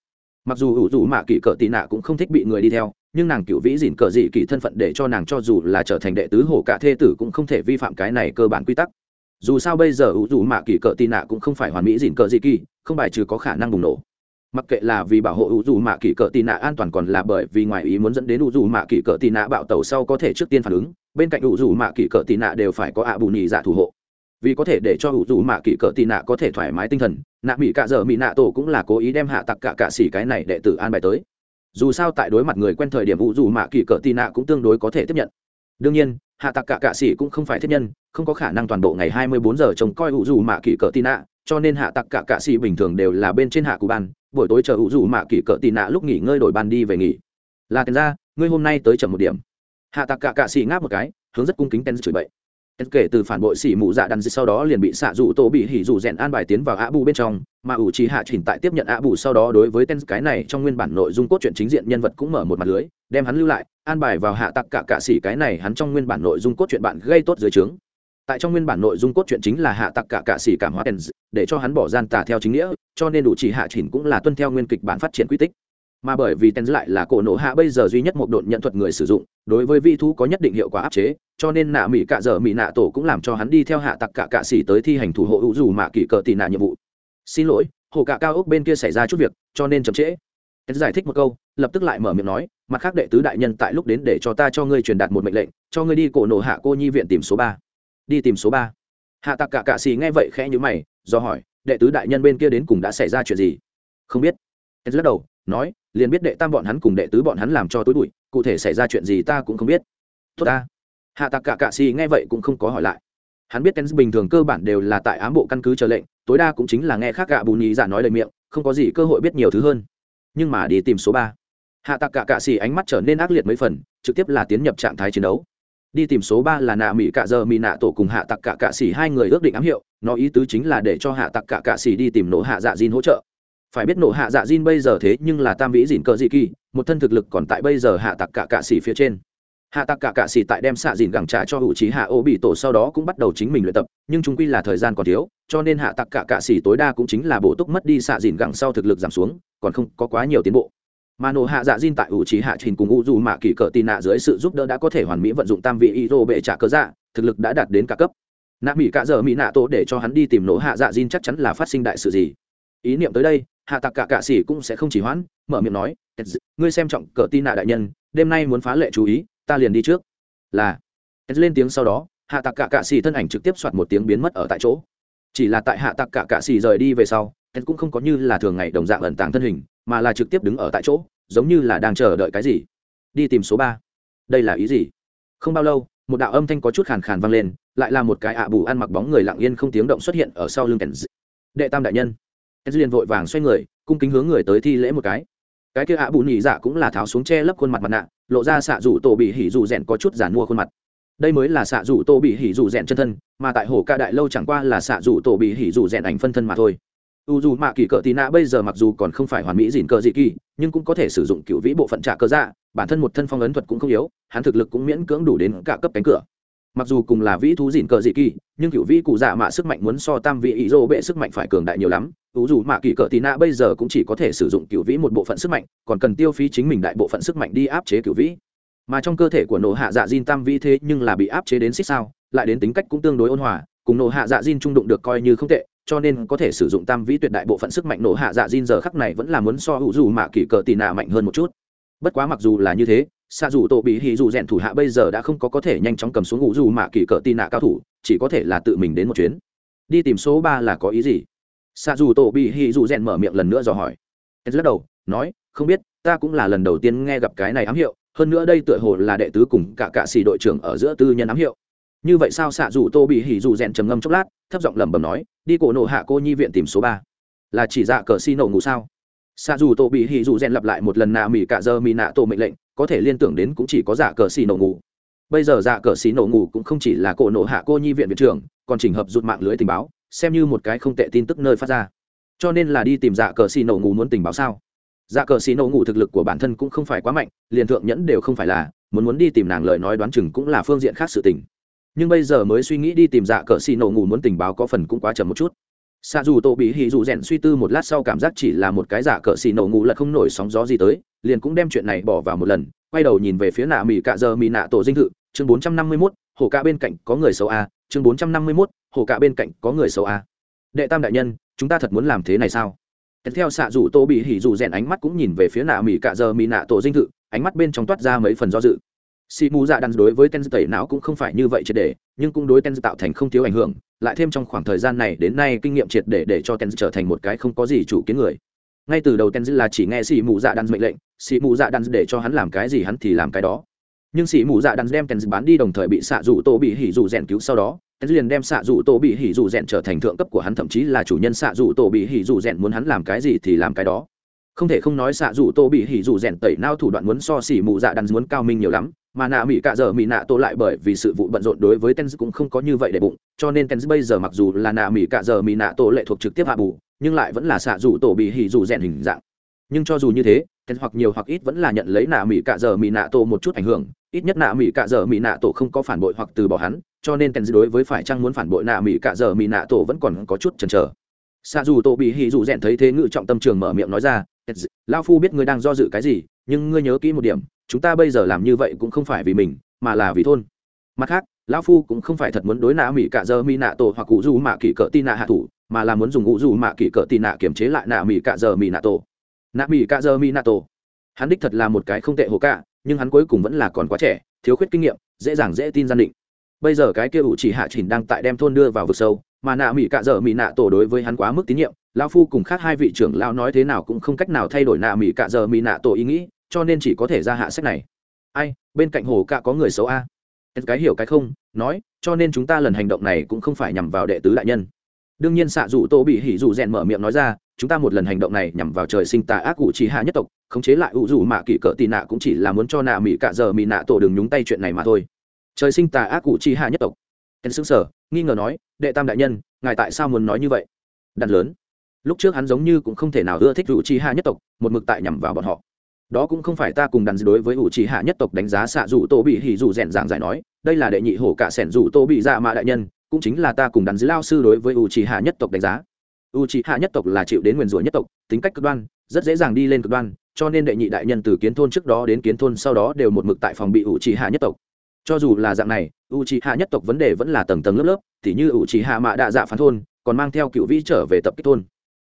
Mặc dù ủ dù mạ kỳ cờ tị nạ cũng không thích bị người đi theo nhưng nàng cựu vĩ dìn cờ dị kỳ thân phận để cho nàng cho dù là trở thành đệ tứ hổ cả thê tử cũng không thể vi phạm cái này cơ bản quy tắc. Dù sao bây giờ ủ dù mạ kỳ cờ tì nạ cũng không phải hoàn mỹ dìn cờ dị kỳ không bài trừ có khả năng bùng nổ. Mặc kệ là vì bảo hộ ủ dù mạ kỳ cờ tì nạ an toàn còn là bởi vì ngoài ý muốn dẫn đến ủ dù mạ kỳ cờ tì nạ bạo tàu sau có thể trước tiên phản ứng, bên cạnh ủ dù mạ kỳ cờ tì nạ đều phải có ạ bù nhì dạ thủ hộ. Vì có thể để cho ủ dù mạ kỳ cờ tì nạ có thể thoải mái tinh thần, nạ mỹ cạ dở mỹ nạ tổ cũng là cố ý đem hạ tặc cả cạ xỉ cái này đệ tử an bài tới dù sao tại đối mặt người quen thời điểm ủ dù mạ kỳ cỡ tì nạ cũng tương đối có thể tiếp nhận. Đương nhiên, hạ tặc cả cạ sĩ cũng không phải thiết nhân, không có khả năng toàn bộ ngày hai mươi bốn giờ trông coi ủ dù mạ kỳ cỡ tì nạ, cho nên hạ tặc cả cạ sĩ bình thường đều là bên trên hạ cụ ban, buổi tối chờ ủ dù mạ kỳ cỡ tì nạ lúc nghỉ ngơi đổi ban đi về nghỉ. Là tiền ra ngươi hôm nay tới chậm một điểm. Hạ tặc cả cạ sĩ ngáp một cái, hướng rất cung kính tên chửi bậy kể từ phản bội xỉ mụ dạ đàn sau đó liền bị xạ dụ tổ bị hỉ dụ rèn an bài tiến vào ạ bù bên trong, mà ủ trì hạ chỉnh tại tiếp nhận ạ bù sau đó đối với tên cái này trong nguyên bản nội dung cốt truyện chính diện nhân vật cũng mở một mặt lưới, đem hắn lưu lại, an bài vào hạ tặc cả cả xỉ cái này hắn trong nguyên bản nội dung cốt truyện bạn gây tốt dưới trướng. Tại trong nguyên bản nội dung cốt truyện chính là hạ tặc cả cả xỉ cảm hóa tên để cho hắn bỏ gian tà theo chính nghĩa, cho nên đủ chỉ hạ chỉnh cũng là tuân theo nguyên kịch bản phát triển quy tích mà bởi vì tên lại là cổ nổ hạ bây giờ duy nhất một độn nhận thuật người sử dụng, đối với vi thú có nhất định hiệu quả áp chế, cho nên nạ mỹ cạ dở mỹ nạ tổ cũng làm cho hắn đi theo hạ tặc cạ cạ xỉ tới thi hành thủ hộ hữu dù mạ kỷ cờ tị nạ nhiệm vụ. Xin lỗi, hồ cạ cao ốc bên kia xảy ra chút việc, cho nên chậm trễ. Tên giải thích một câu, lập tức lại mở miệng nói, mặt khác đệ tứ đại nhân tại lúc đến để cho ta cho ngươi truyền đạt một mệnh lệnh, cho ngươi đi cổ nổ hạ cô nhi viện tìm số ba. Đi tìm số ba. Hạ tặc cạ cạ xỉ nghe vậy khẽ nhữ mày, do hỏi, đệ tứ đại nhân bên kia đến cùng đã xảy ra chuyện gì? Không biết. Tên lắc đầu nói, liền biết đệ tam bọn hắn cùng đệ tứ bọn hắn làm cho tối bụi, cụ thể xảy ra chuyện gì ta cũng không biết. Tốt ta. Hạ tạc cả cạ xì nghe vậy cũng không có hỏi lại. Hắn biết tên bình thường cơ bản đều là tại ám bộ căn cứ chờ lệnh, tối đa cũng chính là nghe khác gạ bù nhì giả nói lời miệng, không có gì cơ hội biết nhiều thứ hơn. Nhưng mà đi tìm số ba. Hạ tạc cả cạ xì ánh mắt trở nên ác liệt mấy phần, trực tiếp là tiến nhập trạng thái chiến đấu. Đi tìm số ba là nạ mỹ cạ giờ mỹ nạ tổ cùng hạ tặc cả cạ xỉ hai người ước định ám hiệu, nó ý tứ chính là để cho hạ tặc cả cạ xỉ đi tìm nổ hạ dạ diên hỗ trợ phải biết nộ hạ dạ diên bây giờ thế nhưng là tam vĩ dìn cờ dị kỳ, một thân thực lực còn tại bây giờ hạ tặc cả cạ xỉ phía trên. Hạ tặc cả cạ xỉ tại đem xạ dìn gẳng trả cho hữu trí hạ ô bị tổ sau đó cũng bắt đầu chính mình luyện tập, nhưng chúng quy là thời gian còn thiếu, cho nên hạ tặc cả cạ xỉ tối đa cũng chính là bổ túc mất đi xạ dìn gẳng sau thực lực giảm xuống, còn không có quá nhiều tiến bộ. Mà nổ hạ dạ diên tại hữu trí hạ trình cùng u dù mạ kỳ cờ tì nạ dưới sự giúp đỡ đã có thể hoàn mỹ vận dụng tam vị y rô bệ trả cớ dạ thực lực đã đạt đến cả cấp. Nạ mỹ cạ dở mỹ nạ tổ để cho hắn đi tìm nổ hạ dạ diên chắc chắn là phát sinh đại sự gì ý niệm tới đây, hạ tặc cả cạ xỉ cũng sẽ không chỉ hoãn, mở miệng nói ngươi xem trọng cờ tin nạ đại nhân, đêm nay muốn phá lệ chú ý, ta liền đi trước. Là. Lên tiếng sau đó, hạ tặc cả cạ xỉ thân ảnh trực tiếp soạt một tiếng biến mất ở tại chỗ. Chỉ là tại hạ tặc cả cạ xỉ rời đi về sau cũng không có như là thường ngày đồng dạng ẩn tàng thân hình, mà là trực tiếp đứng ở tại chỗ, giống như là đang chờ đợi cái gì. Đi tìm số ba. Đây là ý gì? Không bao lâu, một đạo âm thanh có chút khàn khàn vang lên, lại là một cái ạ bù ăn mặc bóng người lặng yên không tiếng động xuất hiện ở sau lưng kèn đệ tam đại nhân kèn liền vội vàng xoay người, cung kính hướng người tới thi lễ một cái. Cái kia ạ bù nhị dạ cũng là tháo xuống che lấp khuôn mặt mặt nạ, lộ ra xạ rủ tổ bị hỉ rủ rèn có chút giản mua khuôn mặt. Đây mới là xạ rủ tổ bị hỉ rủ rèn chân thân, mà tại hồ ca đại lâu chẳng qua là xạ rủ tổ bị hỉ rủ rèn ảnh phân thân mà thôi. U dù mạ kỳ cỡ tì nạ bây giờ mặc dù còn không phải hoàn mỹ dìn cờ dị kỳ, nhưng cũng có thể sử dụng cựu vĩ bộ phận trả cơ dạ bản thân một thân phong ấn thuật cũng không yếu, hắn thực lực cũng miễn cưỡng đủ đến cả cấp cánh cửa. Mặc dù cùng là vĩ thú dìn cờ dị kỳ, nhưng cựu vĩ cụ dạ mạ sức mạnh muốn so tam vị ý dô bệ sức mạnh phải cường đại nhiều lắm. Ủ dù mạ kỳ cỡ tì nạ bây giờ cũng chỉ có thể sử dụng cựu vĩ một bộ phận sức mạnh, còn cần tiêu phí chính mình đại bộ phận sức mạnh đi áp chế cựu vĩ. Mà trong cơ thể của nổ hạ dạ diên tam vĩ thế nhưng là bị áp chế đến xích sao, lại đến tính cách cũng tương đối ôn hòa, cùng nổ hạ dạ diên trung đụng được coi như không tệ, cho nên có thể sử dụng tam vĩ tuyệt đại bộ phận sức mạnh nổ hạ dạ diên giờ khắc này vẫn là muốn so hữu dù mạ kỳ cờ tì nạ mạnh hơn một chút. Bất quá mặc dù là như thế xa dù tổ bị hì dù rèn thủ hạ bây giờ đã không có có thể nhanh chóng cầm xuống hữu dù mạ kỳ cờ tì nạ cao thủ, chỉ có thể là tự mình đến một chuyến. Đi tìm số ba là có ý gì? Xạ dù tổ bị hì dù rèn mở miệng lần nữa dò hỏi. Lắc đầu, nói, không biết, ta cũng là lần đầu tiên nghe gặp cái này ám hiệu, hơn nữa đây tựa hồ là đệ tứ cùng cả cạ xì đội trưởng ở giữa tư nhân ám hiệu. Như vậy sao xạ dù tô bị hỉ dù rèn trầm ngâm chốc lát, thấp giọng lẩm bẩm nói, đi cổ nổ hạ cô nhi viện tìm số ba. Là chỉ dạ cờ xi nổ ngủ sao? Xạ dù tô bị hỉ dù rèn lặp lại một lần nạ mỹ cả giờ mỹ nạ tổ mệnh lệnh, có thể liên tưởng đến cũng chỉ có dạ cờ xi nổ ngủ. Bây giờ dạ cờ xi nổ ngủ cũng không chỉ là cổ nổ hạ cô nhi viện viện trưởng, còn chỉnh hợp rụt mạng lưới tình báo xem như một cái không tệ tin tức nơi phát ra. Cho nên là đi tìm dạ cờ xì nổ ngủ muốn tình báo sao? Dạ cờ xì nổ ngủ thực lực của bản thân cũng không phải quá mạnh, liền thượng nhẫn đều không phải là, muốn muốn đi tìm nàng lời nói đoán chừng cũng là phương diện khác sự tình. Nhưng bây giờ mới suy nghĩ đi tìm dạ cờ xì nổ ngủ muốn tình báo có phần cũng quá chậm một chút. Xa dù tổ bị hì dù rèn suy tư một lát sau cảm giác chỉ là một cái dạ cờ xì nổ ngủ là không nổi sóng gió gì tới, liền cũng đem chuyện này bỏ vào một lần, quay đầu nhìn về phía nạ mỹ cạ giờ mỹ nạ tổ dinh thự, chương bốn trăm năm mươi mốt, hồ cạ bên cạnh có người xấu a chương bốn trăm năm mươi mốt hồ cạ bên cạnh có người xấu à? đệ tam đại nhân, chúng ta thật muốn làm thế này sao? Theo xạ dù tô bị hỉ dù rèn ánh mắt cũng nhìn về phía nạ mỹ cạ giờ mỹ nạ tổ dinh thự, ánh mắt bên trong toát ra mấy phần do dự. Xì mù dạ đàn đối với ten tẩy não cũng không phải như vậy triệt để, nhưng cũng đối ten tạo thành không thiếu ảnh hưởng, lại thêm trong khoảng thời gian này đến nay kinh nghiệm triệt để để cho ten trở thành một cái không có gì chủ kiến người. Ngay từ đầu ten là chỉ nghe xì mù dạ đàn mệnh lệnh xì mù dạ đàn để cho hắn làm cái gì hắn thì làm cái đó nhưng sĩ mù dạ đắn đem tèn bán đi đồng thời bị xạ dù tô bị hỉ dù rèn cứu sau đó, tèn liền đem xạ dù tô bị hỉ dù rèn trở thành thượng cấp của hắn, thậm chí là chủ nhân xạ dù tô bị hỉ dù rèn muốn hắn làm cái gì thì làm cái đó. Không thể không nói xạ dù tô bị hỉ dù rèn tẩy nao thủ đoạn muốn so xỉ mù dạ đắn muốn cao minh nhiều lắm, mà nạ mỹ cạ giờ mỹ nạ tổ lại bởi vì sự vụ bận rộn đối với tenz cũng không có như vậy để bụng, cho nên tenz bây giờ mặc dù là nạ mỹ cạ giờ mỹ nạ tổ lệ thuộc trực tiếp hạ bù, nhưng lại vẫn là xạ dù tổ bị hỉ dù rèn hình dạng. Nhưng cho dù như thế tenz hoặc nhiều hoặc ít vẫn là nhận lấy nạ mỹ cạ giờ mỹ nạ tổ một chút ảnh hưởng ít nhất nạ mỹ cạ dở mỹ nạ tổ không có phản bội hoặc từ bỏ hắn, cho nên tenz đối với phải chăng muốn phản bội nạ mỹ cạ dở mỹ nạ tổ vẫn còn có chút chần chờ. Xạ dù tổ bị hỉ dù rèn thấy thế ngự trọng tâm trường mở miệng nói ra lao phu biết ngươi đang do dự cái gì, nhưng ngươi nhớ kỹ một điểm, chúng ta bây giờ làm như vậy cũng không phải vì mình, mà là vì thôn. Mặt khác, lão phu cũng không phải thật muốn đối nạ mỹ cạ dơ mỹ nạ tổ hoặc cụ dù mạ kỷ cỡ tì nạ hạ thủ, mà là muốn dùng cụ dù mạ kỷ cỡ tì nạ kiềm chế lại nạ mỹ cạ dơ mỹ nạ tổ. Nạ mỹ cạ dơ mỹ nạ tổ. Hắn đích thật là một cái không tệ hồ cạ nhưng hắn cuối cùng vẫn là còn quá trẻ, thiếu khuyết kinh nghiệm, dễ dàng dễ tin gian định. Bây giờ cái kia ủ chỉ hạ chỉnh đang tại đem thôn đưa vào vực sâu, mà nạ mỹ cạ dở mỹ nạ tổ đối với hắn quá mức tín nhiệm lao phu cùng khác hai vị trưởng lao nói thế nào cũng không cách nào thay đổi nạ mỹ cạ dở mỹ nạ tổ ý nghĩ, cho nên chỉ có thể ra hạ sách này. Ai, bên cạnh hồ cạ có người xấu a? Cái hiểu cái không, nói, cho nên chúng ta lần hành động này cũng không phải nhằm vào đệ tứ đại nhân. Đương nhiên xạ dù tô bị hỉ dù rèn mở miệng nói ra chúng ta một lần hành động này nhằm vào trời sinh tà ác cụ chỉ hạ nhất tộc, khống chế lại ủ dù mạ kỷ cỡ tì nạ cũng chỉ là muốn cho nạ mỹ cạ giờ mỹ nạ tổ đừng nhúng tay chuyện này mà thôi. Trời sinh tà ác cụ chi hạ nhất tộc. Tên xứng sở nghi ngờ nói, đệ tam đại nhân, ngài tại sao muốn nói như vậy? Đặt lớn. Lúc trước hắn giống như cũng không thể nào ưa thích ủ chi hạ nhất tộc, một mực tại nhằm vào bọn họ. Đó cũng không phải ta cùng đàn đối với ủ chi hạ nhất tộc đánh giá xạ dù tô bị hỉ dù rèn giảng giải nói, đây là đệ nhị hổ cả sẻn dù tô bị dạ mạ đại nhân, cũng chính là ta cùng đàn dưới lao sư đối với ủ chi hạ nhất tộc đánh giá u chi hạ nhất tộc là chịu đến nguyền rủa nhất tộc, tính cách cực đoan, rất dễ dàng đi lên cực đoan, cho nên đệ nhị đại nhân từ kiến thôn trước đó đến kiến thôn sau đó đều một mực tại phòng bị u chi hạ nhất tộc. Cho dù là dạng này u c hạ nhất tộc vấn đề vẫn là tầng tầng lớp lớp t h như u c hạ mạ đạ dạ phán thôn, còn mang theo cựu vĩ trở về tập kích thôn.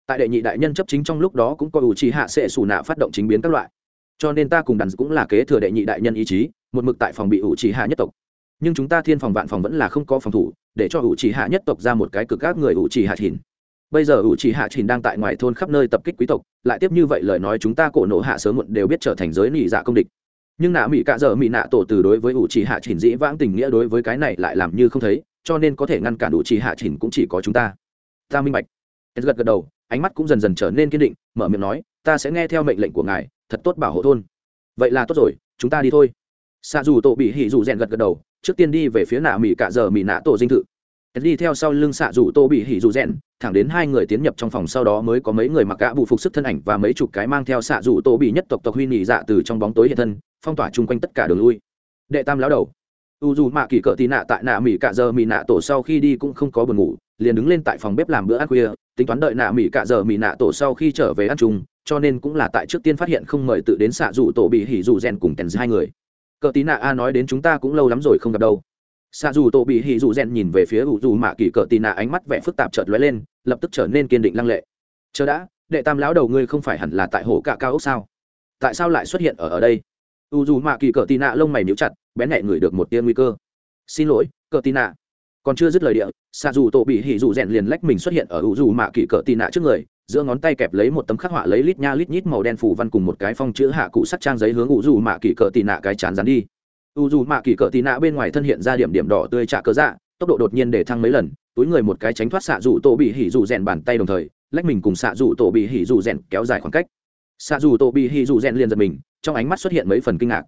Tại đệ nhị đại nhân chấp chính trong lúc đó cũng có u c hạ sẽ xù nạ phát động chính biến các loại. Cho nên ta cùng đàn cũng là kế thừa đệ nhị đại nhân ý chí, một mực tại phòng bị u c hạ nhất tộc. Nhưng chúng ta thiên phòng vạn phòng vẫn là không có phòng thủ, để cho u c hạ nhất tộc ra một cái cực các người u c hạ thìn bây giờ u chỉ hạ trình đang tại ngoài thôn khắp nơi tập kích quý tộc, lại tiếp như vậy lời nói chúng ta cổ nộ hạ sớm muộn đều biết trở thành giới nị dạ công địch. Nhưng nạ mỹ cạ dợ mỹ nạ tổ từ đối với ủ chỉ hạ trình dĩ vãng tình nghĩa đối với cái này lại làm như không thấy, cho nên có thể ngăn cản ủ chỉ hạ trình cũng chỉ có chúng ta. Ta minh bạch. Gật gật đầu, ánh mắt cũng dần dần trở nên kiên định, mở miệng nói, ta sẽ nghe theo mệnh lệnh của ngài, thật tốt bảo hộ thôn. Vậy là tốt rồi, chúng ta đi thôi. Xa dù tổ bị hỉ dù rèn gật gật đầu, trước tiên đi về phía nạ mỹ cạ dợ mỹ nạ tổ dinh thự đi theo sau lưng xạ rủ tô bị hỉ rủ rèn thẳng đến hai người tiến nhập trong phòng sau đó mới có mấy người mặc gã bù phục sức thân ảnh và mấy chục cái mang theo xạ rủ tô bị nhất tộc tộc huy nhị dạ từ trong bóng tối hiện thân, phong tỏa chung quanh tất cả đường lui. Đệ tam lão đầu. U dù mạ kỳ cỡ tì nạ tại nạ mỹ cạ giờ mỹ nạ tổ sau khi đi cũng không có buồn ngủ, liền đứng lên tại phòng bếp làm bữa ăn khuya, tính toán đợi nạ mỹ cạ giờ mỹ nạ tổ sau khi trở về ăn chung, cho nên cũng là tại trước tiên phát hiện không mời tự đến xạ dù tổ bị hỉ dù rèn cùng kèn hai người. Cỡ tí nạ a nói đến chúng ta cũng lâu lắm rồi không gặp đâu xa dù tổ bị hỉ dù rèn nhìn về phía u dù mạ kỳ Cờ Tì nạ, ánh mắt vẻ phức tạp chợt lóe lên, lập tức trở nên kiên định lăng lệ. Chờ đã, đệ tam lão đầu ngươi không phải hẳn là tại hồ cạ cao ốc sao? Tại sao lại xuất hiện ở ở đây? U dù mạ kỳ cờ tì nạ lông mày níu chặt, bén nhẹ ngửi được một tia nguy cơ. Xin lỗi, cờ tì nạ. Còn chưa dứt lời địa xa dù tổ bị hỉ dù rèn liền lách mình xuất hiện ở u dù mạ kỳ cờ tì nạ trước người, giữa ngón tay kẹp lấy một tấm khắc họa lấy lít nha lít nhít màu đen phủ văn cùng một cái phong chữ hạ cụ sắt trang giấy hướng u dù mạ kỳ cờ tì nạ cái chán dán đi u dù mạ kỳ cờ tì nạ bên ngoài thân hiện ra điểm điểm đỏ tươi trả cờ dạ tốc độ đột nhiên để thăng mấy lần, túi người một cái tránh thoát xạ dù tổ bị hỉ dù rèn bàn tay đồng thời, lách mình cùng xạ dù tổ bị hỉ dù rèn kéo dài khoảng cách. Xạ dù tổ bị hỉ dù rèn liền giật mình, trong ánh mắt xuất hiện mấy phần kinh ngạc.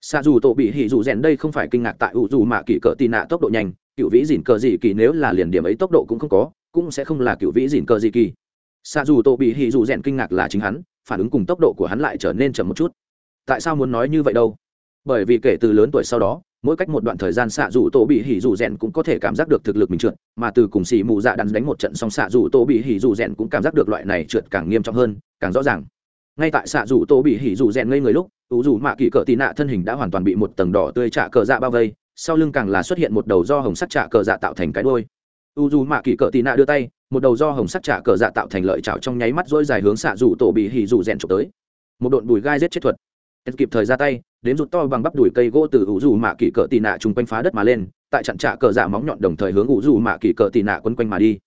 Xạ dù tổ bị hỉ dù rèn đây không phải kinh ngạc tại U dù mạ kỳ cỡ tì nạ tốc độ nhanh, cựu vĩ dìn cờ dị kỳ nếu là liền điểm ấy tốc độ cũng không có, cũng sẽ không là cựu vĩ dìn cờ dị kỳ. Xạ dù tổ bị hỉ dù rèn kinh ngạc là chính hắn, phản ứng cùng tốc độ của hắn lại trở nên chậm một chút. Tại sao muốn nói như vậy đâu? Bởi vì kể từ lớn tuổi sau đó, mỗi cách một đoạn thời gian xạ dù tổ bị hỉ dù rèn cũng có thể cảm giác được thực lực mình trượt, mà từ cùng xì mù dạ đắn đánh một trận xong xạ dù tổ bị hỉ dù rèn cũng cảm giác được loại này trượt càng nghiêm trọng hơn, càng rõ ràng. Ngay tại xạ dù tổ bị hỉ dù rèn ngây người lúc ủ dù mạ kỳ cỡ tì nạ thân hình đã hoàn toàn bị một tầng đỏ tươi trả cờ dạ bao vây, sau lưng càng là xuất hiện một đầu do hồng sắc trả cờ dạ tạo thành cái đôi u dù mạ kỳ cỡ tì nạ đưa tay, một đầu do hồng sắc trả cờ dạ tạo thành lợi chảo trong nháy mắt dỗi dài hướng xạ dù tổ bị hỉ dù rèn trộm tới. Một đội bùi gai giết chết thuật em kịp thời ra tay, đến rụt to bằng bắp đùi cây gỗ từ ủ dù mạ kỳ cỡ tì nạ chung quanh phá đất mà lên, tại chặn trả cờ dạ móng nhọn đồng thời hướng ủ dù mạ kỳ cỡ tì nạ quấn quanh mà đi.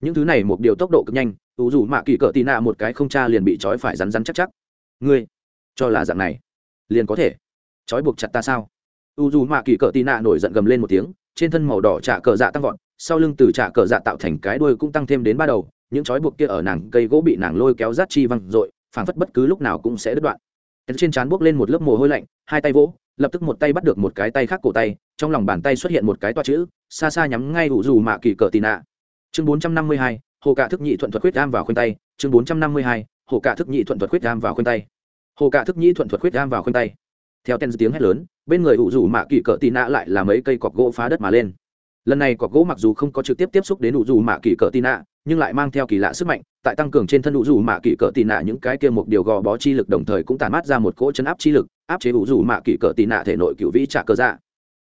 Những thứ này một điều tốc độ cực nhanh, ủ dù mạ kỳ cỡ tì nạ một cái không cha liền bị trói phải rắn rắn chắc chắc. Ngươi, cho là dạng này, liền có thể. Trói buộc chặt ta sao? U dù mạ kỳ cỡ tì nạ nổi giận gầm lên một tiếng, trên thân màu đỏ trả cờ dạ tăng vọt, sau lưng từ trả cờ dạ tạo thành cái đuôi cũng tăng thêm đến ba đầu, những trói buộc kia ở nàng cây gỗ bị nàng lôi kéo rát chi văng r ộ i phảng phất bất cứ lúc nào cũng sẽ đứt đoạn trên trán buốc lên một lớp mồ hôi lạnh, hai tay vỗ, lập tức một tay bắt được một cái tay khác cổ tay, trong lòng bàn tay xuất hiện một cái toa chữ, xa xa nhắm ngay ủ dù mạ kỳ cờ tì nạ. Chương bốn trăm năm mươi hai, hồ cạ thức nhị thuận thuật quyết đam vào khuyên tay. Chương bốn trăm năm mươi hai, hồ cạ thức nhị thuận thuật quyết đam vào khuyên tay. Hồ cạ thức nhị thuận thuật quyết đam vào khuyên tay. Theo tên tiếng hét lớn, bên người ủ rủ mạ kỳ cỡ tì nạ lại là mấy cây cọc gỗ phá đất mà lên lần này cọc gỗ mặc dù không có trực tiếp tiếp xúc đến ủ dù mạ kỳ cỡ tì nạ, nhưng lại mang theo kỳ lạ sức mạnh, tại tăng cường trên thân ủ dù mạ kỳ cỡ tì nạ, những cái kia một điều gò bó chi lực đồng thời cũng tàn mát ra một cỗ chấn áp chi lực, áp chế ủ dù mạ kỳ cỡ tì nạ thể nội cựu vĩ trả cơ dạ.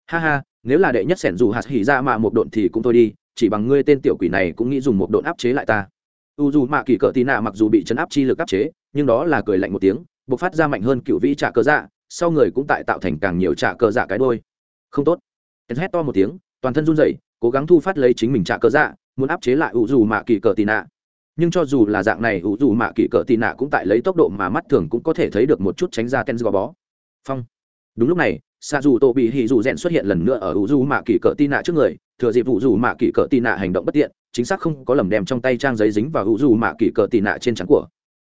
Ha ha, nếu là đệ nhất sẻn dù hạt hỉ ra mạ một độn thì cũng thôi đi, chỉ bằng ngươi tên tiểu quỷ này cũng nghĩ dùng một độn áp chế lại ta. U dù mạ kỳ cỡ tì nạ mặc dù bị chấn áp chi lực áp chế, nhưng đó là cười lạnh một tiếng b ộ c phát ra mạnh hơn cựu vĩ trả cơ dạ sau người cũng tại tạo thành càng nhiều trả cơ dạ cái đôi. Không tốt. Hét to một tiếng toàn thân run rẩy, cố gắng thu phát lấy chính mình trả cơ dạ muốn áp chế lại u dù mạ kỳ Cờ tì nạ. Nhưng cho dù là dạng này u dù mạ kỳ Cờ tì nạ cũng tại lấy tốc độ mà mắt thường cũng có thể thấy được một chút tránh ra ten gò bó. Phong. Đúng lúc này Sa dù tổ bị hì dù rèn xuất hiện lần nữa ở u dù mạ kỳ Cờ tì nạ trước người, thừa dịp u dù mạ kỳ Cờ tì nạ hành động bất tiện, chính xác không có lầm đem trong tay trang giấy dính vào u dù mạ kỳ Cờ tì nạ trên trắng của.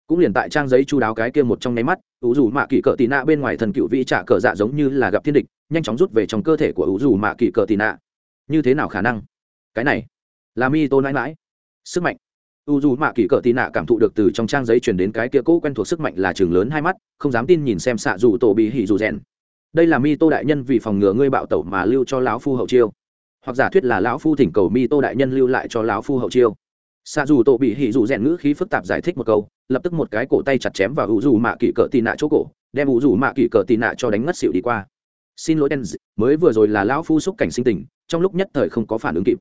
Cũng liền tại trang giấy chu đáo cái kia một trong nháy mắt u dù mạ kỳ Cờ tì nạ bên ngoài thần cựu vĩ trả cờ dạ giống như là gặp thiên địch, nhanh chóng rút về trong cơ thể của u dù mạ kỳ Cờ tì nạ như thế nào khả năng? Cái này, là mi tô nãi mãi sức mạnh. U dù mạ kỳ cỡ tì nạ cảm thụ được từ trong trang giấy chuyển đến cái kia cũ quen thuộc sức mạnh là trường lớn hai mắt, không dám tin nhìn xem xạ dù tổ bị hỉ dù rèn. Đây là mi tô đại nhân vì phòng ngừa ngươi bạo tẩu mà lưu cho lão phu hậu chiêu. Hoặc giả thuyết là lão phu thỉnh cầu mi tô đại nhân lưu lại cho lão phu hậu chiêu. Xạ dù tổ bị hỉ dù rèn ngữ khí phức tạp giải thích một câu, lập tức một cái cổ tay chặt chém vào u dù mạ kỳ cỡ tì nạ chỗ cổ, đem u dù mạ kỳ cỡ tì nạ cho đánh ngất xịu đi qua. Xin lỗi đen mới vừa rồi là lão phu xúc cảnh sinh tình trong lúc nhất thời không có phản ứng kịp.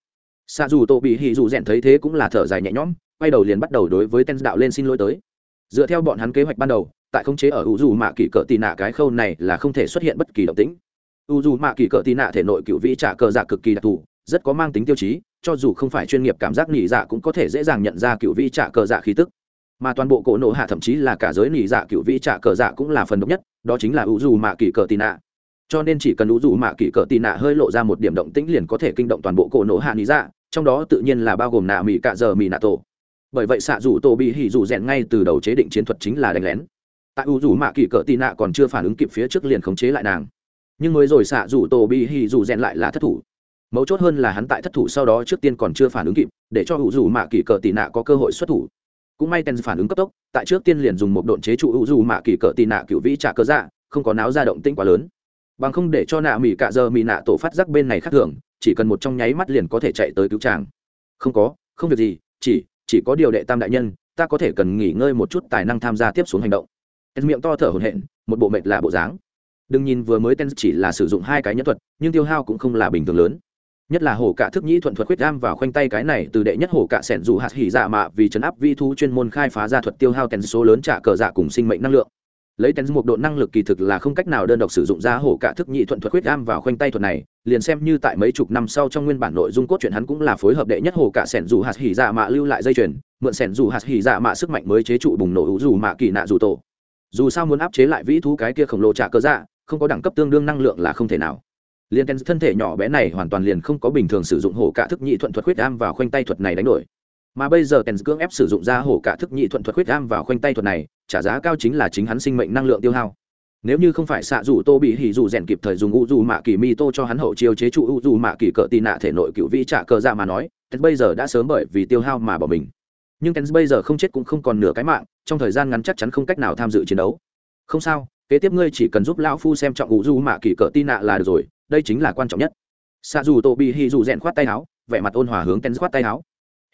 Xạ dù tổ bị hỉ dù rèn thấy thế cũng là thở dài nhẹ nhõm, quay đầu liền bắt đầu đối với ten đạo lên xin lỗi tới. Dựa theo bọn hắn kế hoạch ban đầu, tại khống chế ở u dù mạ kỳ cỡ tì nạ cái khâu này là không thể xuất hiện bất kỳ động tĩnh. U dù mạ kỳ cỡ tì nạ thể nội cựu vĩ trả cờ dạ cực kỳ đặc thù, rất có mang tính tiêu chí, cho dù không phải chuyên nghiệp cảm giác nỉ dạ cũng có thể dễ dàng nhận ra cựu vĩ trả cờ dạ khí tức. Mà toàn bộ cổ nổ hạ thậm chí là cả giới nỉ dạ cựu vĩ trả cờ dạ cũng là phần độc nhất, đó chính là u dù mạ kỳ cỡ tì nạ cho nên chỉ cần u dù mạ kỳ cỡ tì nạ hơi lộ ra một điểm động tĩnh liền có thể kinh động toàn bộ cổ nổ hạ nỉ dạ trong đó tự nhiên là bao gồm nạ mỹ cạ giờ mỹ nạ tổ. Bởi vậy xạ dù tổ bị hỉ dù rèn ngay từ đầu chế định chiến thuật chính là đánh lén. Tại u dù mạ kỳ cỡ tì nạ còn chưa phản ứng kịp phía trước liền khống chế lại nàng. Nhưng mới rồi xạ dù tổ bị hỉ dù rèn lại là thất thủ. Mấu chốt hơn là hắn tại thất thủ sau đó trước tiên còn chưa phản ứng kịp, để cho u dù mạ kỳ cỡ tì nạ có cơ hội xuất thủ. Cũng may ten phản ứng cấp tốc, tại trước tiên liền dùng một độn chế trụ u dù mạ kỳ cỡ tì nạ cựu vĩ trả cơ dạ không có náo ra động tĩnh quá lớn bằng không để cho nạ mỹ cạ giờ mỹ nạ tổ phát giác bên này khác thường, chỉ cần một trong nháy mắt liền có thể chạy tới cứu tràng không có, không việc gì, chỉ chỉ có điều đệ tam đại nhân, ta có thể cần nghỉ ngơi một chút tài năng tham gia tiếp xuống hành động. Tên miệng to thở hổn hển, một bộ mệt là bộ dáng. Đừng nhìn vừa mới tên chỉ là sử dụng hai cái nhân thuật, nhưng tiêu hao cũng không là bình thường lớn. Nhất là hổ cạ thức nhĩ thuận thuật quyết gam vào khoanh tay cái này, từ đệ nhất hổ cạ sẻn dù hạt hỉ dạ mạ vì chấn áp vi thu chuyên môn khai phá ra thuật tiêu hao tèn số lớn trả cờ dạ cùng sinh mệnh năng lượng lấy tèn một độ năng lực kỳ thực là không cách nào đơn độc sử dụng ra hổ cả thức nhị thuận thuật quyết gam vào khoanh tay thuật này, liền xem như tại mấy chục năm sau trong nguyên bản nội dung cốt truyện hắn cũng là phối hợp đệ nhất hổ cả sẻn dù hạt hỉ dạ mạ lưu lại dây chuyền, mượn sẻn dù hạt hỉ dạ mạ sức mạnh mới chế trụ bùng nổ dù mạ kỳ nạ dù tổ. Dù sao muốn áp chế lại vĩ thú cái kia khổng lồ trả cơ dạ không có đẳng cấp tương đương năng lượng là không thể nào. Liền thân thể nhỏ bé này hoàn toàn liền không có bình thường sử dụng hổ cả thức nhị thuận thuật quyết am vào khoanh tay thuật này đánh đổi mà bây giờ tên cưỡng ép sử dụng ra hổ cả thức nhị thuận thuật khuyết am vào khoanh tay thuật này, trả giá cao chính là chính hắn sinh mệnh năng lượng tiêu hao. Nếu như không phải xạ dù tô bị hỉ dù rèn kịp thời dùng u dù mạ kỳ mi tô cho hắn hậu chiêu chế trụ u dù mạ kỳ cỡ tì nạ thể nội cựu vĩ trả cờ ra mà nói tên bây giờ đã sớm bởi vì tiêu hao mà bỏ mình. Nhưng tên bây giờ không chết cũng không còn nửa cái mạng, trong thời gian ngắn chắc chắn không cách nào tham dự chiến đấu. Không sao, kế tiếp ngươi chỉ cần giúp lão phu xem trọng u dù mạ kỳ cỡ tì nạ là được rồi, đây chính là quan trọng nhất. Xạ dù tô bị hỉ dù rèn khoát tay áo, vẻ mặt ôn hòa hướng tên khoát tay áo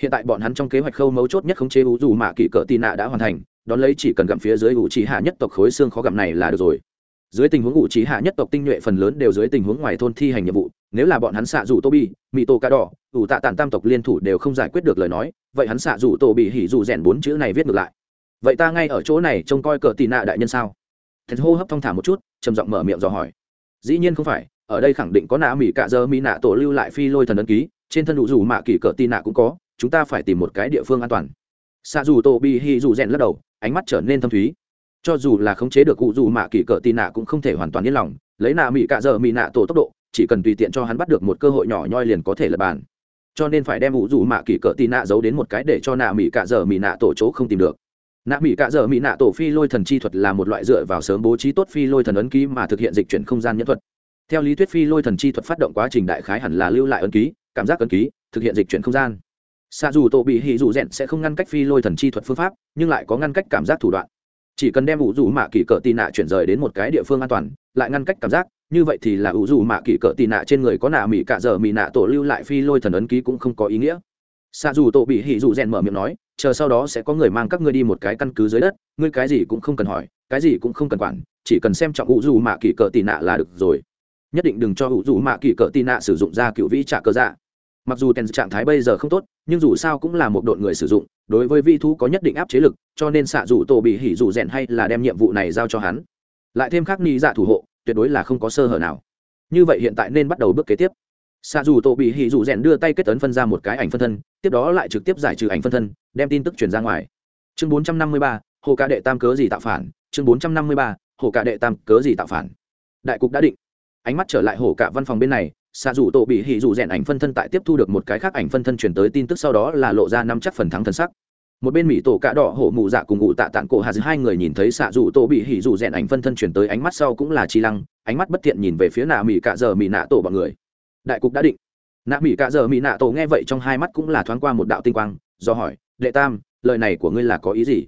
hiện tại bọn hắn trong kế hoạch khâu mấu chốt nhất khống chế u dù mạ kỳ cỡ tì nạ đã hoàn thành, đón lấy chỉ cần gặm phía dưới u trí hạ nhất tộc khối xương khó gặm này là được rồi. Dưới tình huống u trí hạ nhất tộc tinh nhuệ phần lớn đều dưới tình huống ngoài thôn thi hành nhiệm vụ, nếu là bọn hắn xạ dù tô bi mỹ tô ca đỏ ủ tạ tản tam tộc liên thủ đều không giải quyết được lời nói, vậy hắn xạ dù tô bị hỉ dù rèn bốn chữ này viết ngược lại. Vậy ta ngay ở chỗ này trông coi cờ tì nạ đại nhân sao? Thật hô hấp thong thả một chút, trầm giọng mở miệng dò hỏi. Dĩ nhiên không phải, ở đây khẳng định có nạ mỹ cạ dơ mỹ nạ tổ lưu lại phi lôi thần ấn ký, trên thân đủ dù mạ kỳ cờ tì nạ cũng có chúng ta phải tìm một cái địa phương an toàn. Xạ dù tô bi hi dù rèn lắc đầu, ánh mắt trở nên thâm thúy. Cho dù là khống chế được cụ dù mạ kỳ cỡ tì nạ cũng không thể hoàn toàn yên lòng, lấy nạ mỹ cạ dợ mỹ nạ tổ tốc độ, chỉ cần tùy tiện cho hắn bắt được một cơ hội nhỏ nhoi liền có thể lập bàn. Cho nên phải đem ủ dù mạ kỳ cỡ tì nạ giấu đến một cái để cho nạ mỹ cạ dợ mỹ nạ tổ chỗ không tìm được. Nạ mỹ cạ dợ mỹ nạ tổ phi lôi thần chi thuật là một loại dựa vào sớm bố trí tốt phi lôi thần ấn ký mà thực hiện dịch chuyển không gian nhân thuật. Theo lý thuyết phi lôi thần chi thuật phát động quá trình đại khái hẳn là lưu lại ấn ký, cảm giác ấn ký, thực hiện dịch chuyển không gian xạ dù tổ bị hỉ dù rèn sẽ không ngăn cách phi lôi thần chi thuật phương pháp, nhưng lại có ngăn cách cảm giác thủ đoạn. Chỉ cần đem ủ dù mạ kỳ cỡ tì nạ chuyển rời đến một cái địa phương an toàn, lại ngăn cách cảm giác, như vậy thì là ủ dù mạ kỳ cỡ tì nạ trên người có nạ mỹ cạ dở mỹ nạ tổ lưu lại phi lôi thần ấn ký cũng không có ý nghĩa. Xạ dù tổ bị hỉ dù rèn mở miệng nói, chờ sau đó sẽ có người mang các ngươi đi một cái căn cứ dưới đất, ngươi cái gì cũng không cần hỏi, cái gì cũng không cần quản, chỉ cần xem trọng ủ dù mạ kỳ cỡ tì nạ là được rồi. Nhất định đừng cho ủ dù mạ kỳ cỡ tì nạ sử dụng ra cựu vĩ trả cơ dạ mặc dù tèn trạng thái bây giờ không tốt, nhưng dù sao cũng là một đội người sử dụng, đối với vi thú có nhất định áp chế lực, cho nên xạ dù tổ bị hỉ dù rèn hay là đem nhiệm vụ này giao cho hắn. Lại thêm khắc ni dạ thủ hộ, tuyệt đối là không có sơ hở nào. Như vậy hiện tại nên bắt đầu bước kế tiếp. Xạ dù tổ bị hỉ dù rèn đưa tay kết ấn phân ra một cái ảnh phân thân, tiếp đó lại trực tiếp giải trừ ảnh phân thân, đem tin tức truyền ra ngoài. Chương bốn trăm năm mươi ba, hồ ca đệ tam cớ gì tạo phản? Chương bốn trăm năm mươi ba, hồ ca đệ tam cớ gì tạo phản? Đại cục đã định. Ánh mắt trở lại hồ cả văn phòng bên này xạ dù tổ bị hỉ dù rèn ảnh phân thân tại tiếp thu được một cái khác ảnh phân thân chuyển tới tin tức sau đó là lộ ra năm chắc phần thắng thân sắc. Một bên mỹ tổ cạ đỏ hổ mụ dạ cùng ngụ tạ tạng cổ hà giữa hai người nhìn thấy xạ dù tổ bị hỉ dù rèn ảnh phân thân chuyển tới ánh mắt sau cũng là chi lăng, ánh mắt bất tiện nhìn về phía nạ mỹ cạ giờ mỹ nạ tổ bọn người. Đại cục đã định. Nạ mỹ cạ giờ mỹ nạ tổ nghe vậy trong hai mắt cũng là thoáng qua một đạo tinh quang, do hỏi, đệ tam, lời này của ngươi là có ý gì?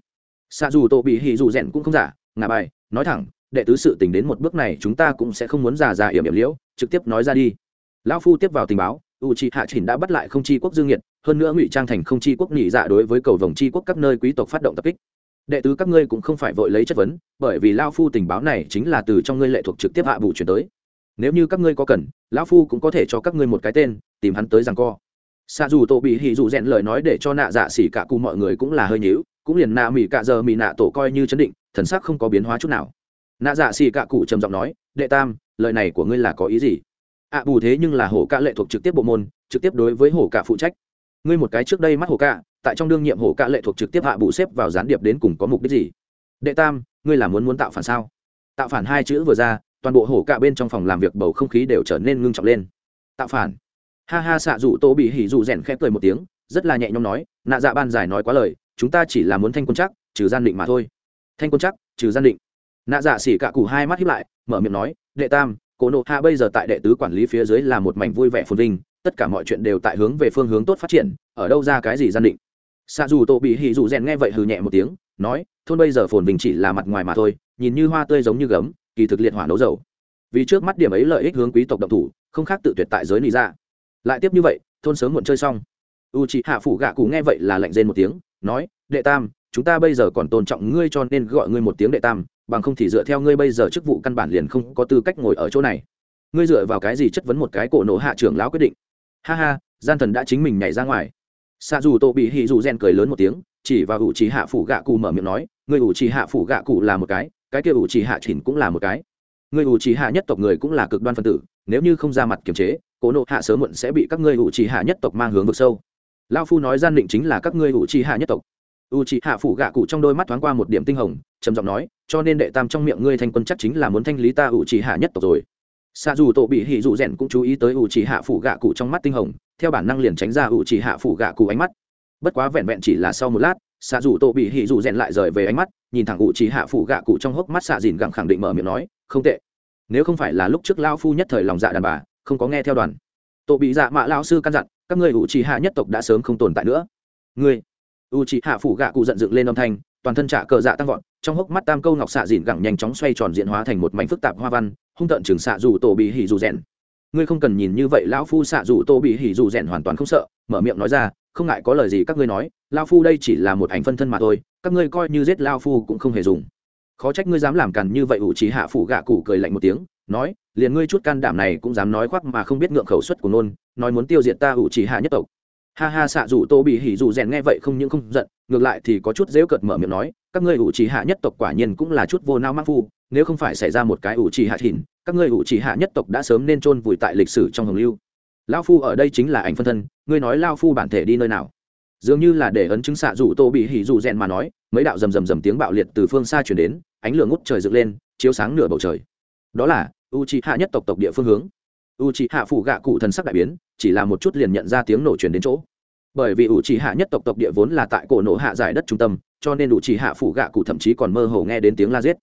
Xạ dù tổ bị hỉ dù rèn cũng không giả, ngà bài, nói thẳng, đệ tứ sự tình đến một bước này chúng ta cũng sẽ không muốn già già yểm yểm liễu, trực tiếp nói ra đi lão phu tiếp vào tình báo u c hạ chỉnh đã bắt lại không chi quốc dương nhiệt, hơn nữa ngụy trang thành không chi quốc nhị dạ đối với cầu vòng chi quốc các nơi quý tộc phát động tập kích. Đệ tứ các ngươi cũng không phải vội lấy chất vấn, bởi vì lao phu tình báo này chính là từ trong ngươi lệ thuộc trực tiếp hạ bù chuyển tới. Nếu như các ngươi có cần, lão phu cũng có thể cho các ngươi một cái tên, tìm hắn tới rằng co. Xa dù tổ bị hỉ dù rèn lời nói để cho nạ dạ xỉ cả cụ mọi người cũng là hơi nhíu, cũng liền nạ mỹ cả giờ mỹ nạ tổ coi như chấn định, thần sắc không có biến hóa chút nào. Nạ dạ xỉ cả cụ trầm giọng nói, đệ tam, lời này của ngươi là có ý gì? Ạ bù thế nhưng là hổ ca lệ thuộc trực tiếp bộ môn, trực tiếp đối với hổ ca phụ trách. Ngươi một cái trước đây mắt hổ ca tại trong đương nhiệm hổ ca lệ thuộc trực tiếp hạ bù xếp vào gián điệp đến cùng có mục đích gì? Đệ tam, ngươi là muốn muốn tạo phản sao? Tạo phản hai chữ vừa ra, toàn bộ hổ ca bên trong phòng làm việc bầu không khí đều trở nên ngưng trọng lên. Tạo phản. Ha ha, xạ dù tô bị hỉ dù rèn khép cười một tiếng, rất là nhẹ nhõm nói, nạ dạ ban giải nói quá lời, chúng ta chỉ là muốn thanh quân chắc, trừ gian định mà thôi. Thanh quân chắc, trừ gian định. Nạ dạ xỉ cả cụ hai mắt hiếp lại, mở miệng nói, đệ tam cổ nộ hạ bây giờ tại đệ tứ quản lý phía dưới là một mảnh vui vẻ phồn vinh, tất cả mọi chuyện đều tại hướng về phương hướng tốt phát triển, ở đâu ra cái gì gian định? Xa dù tổ bị hỉ dù rèn nghe vậy hừ nhẹ một tiếng, nói, thôn bây giờ phồn vinh chỉ là mặt ngoài mà thôi, nhìn như hoa tươi giống như gấm, kỳ thực liệt hỏa nấu dầu. Vì trước mắt điểm ấy lợi ích hướng quý tộc độc thủ, không khác tự tuyệt tại giới lý ra dạ. lại tiếp như vậy, thôn sớm muộn chơi xong. U chị hạ phủ gạ cụ nghe vậy là lạnh rên một tiếng, nói, đệ tam, chúng ta bây giờ còn tôn trọng ngươi cho nên gọi ngươi một tiếng đệ tam bằng không thì dựa theo ngươi bây giờ chức vụ căn bản liền không có tư cách ngồi ở chỗ này. Ngươi dựa vào cái gì chất vấn một cái cổ nổ hạ trưởng lão quyết định? Ha ha, gian thần đã chính mình nhảy ra ngoài. Xa dù tô bị hì dù gen cười lớn một tiếng, chỉ vào ủ trì hạ phủ gạ cụ mở miệng nói người ủ trì hạ phủ gạ cụ là một cái cái kia ủ trì hạ chỉnh cũng là một cái. Người ủ trì hạ nhất tộc người cũng là cực đoan phân tử, nếu như không ra mặt kiềm chế, cổ nộ hạ sớm muộn sẽ bị các ngươi ủ trì hạ nhất tộc mang hướng vực sâu. Lao phu nói gian định chính là các ngươi ủ trì hạ nhất tộc u c hạ phủ gạ cụ trong đôi mắt thoáng qua một điểm tinh hồng, trầm giọng nói, cho nên đệ tam trong miệng ngươi thanh quân chắc chính là muốn thanh lý ta u c hạ nhất tộc rồi. Xa dù tổ bị hỉ dụ rèn cũng chú ý tới u c hạ phủ gạ cụ trong mắt tinh hồng, theo bản năng liền tránh ra u c hạ phủ gạ cụ ánh mắt. Bất quá vẹn vẹn chỉ là sau một lát xạ dù tổ bị hỉ dụ rèn lại rời về ánh mắt, nhìn thẳng u c hạ phủ gạ cụ trong hốc mắt xạ dìn gặng khẳng định mở miệng nói, không tệ. Nếu không phải là lúc trước lao phu nhất thời lòng dạ đàn bà, không có nghe theo đoàn. Tổ bị dạ mạ lao sư căn dặn, các ngươi u c hạ nhất tộc đã sớm không tồn tại nữa. Ngươi u c h ị hạ phủ gạ cụ giận dựng lên âm thanh, toàn thân trả cờ dạ tăng vọt, trong hốc mắt tam câu ngọc xạ dìn gẳng nhanh chóng xoay tròn diện hóa thành một mảnh phức tạp hoa văn, hung tợn trường xạ dù tổ bị hỉ dù rèn. Ngươi không cần nhìn như vậy, lão phu xạ dù tổ bị hỉ dù rèn hoàn toàn không sợ, mở miệng nói ra, không ngại có lời gì các ngươi nói lao phu đây chỉ là một ảnh phân thân mà thôi, các ngươi coi như giết lao phu cũng không hề dùng. Khó trách ngươi dám làm càn như vậy ủ trí hạ phủ gạ cụ cười lạnh một tiếng, nói, liền ngươi chút can đảm này cũng dám nói khoác mà không biết ngượng khẩu suất của nôn, nói muốn tiêu diệt ta ủ trí hạ nhất tộc ha ha xạ dù tô bị hỉ dù rèn nghe vậy không những không giận, ngược lại thì có chút dễu cợt mở miệng nói, các ngươi ủ trì hạ nhất tộc quả nhiên cũng là chút vô nao mắc phu, nếu không phải xảy ra một cái ủ trì hạ thìn, các ngươi ủ trì hạ nhất tộc đã sớm nên chôn vùi tại lịch sử trong hồng lưu. Lao phu ở đây chính là ảnh phân thân, ngươi nói lao phu bản thể đi nơi nào? Dường như là để ấn chứng xạ dù tô bị hỉ dù rèn mà nói, mấy đạo rầm rầm rầm tiếng bạo liệt từ phương xa chuyển đến, ánh lửa ngút trời dựng lên, chiếu sáng nửa bầu trời. Đó là u trì hạ nhất tộc tộc địa phương hướng u trì hạ phủ gạ cụ thần sắc đại biến, chỉ là một chút liền nhận ra tiếng nổ truyền đến chỗ. Bởi vì ủ trì hạ nhất tộc tộc địa vốn là tại cổ nổ hạ giải đất trung tâm, cho nên ủ trì hạ phủ gạ cụ thậm chí còn mơ hồ nghe đến tiếng la giết.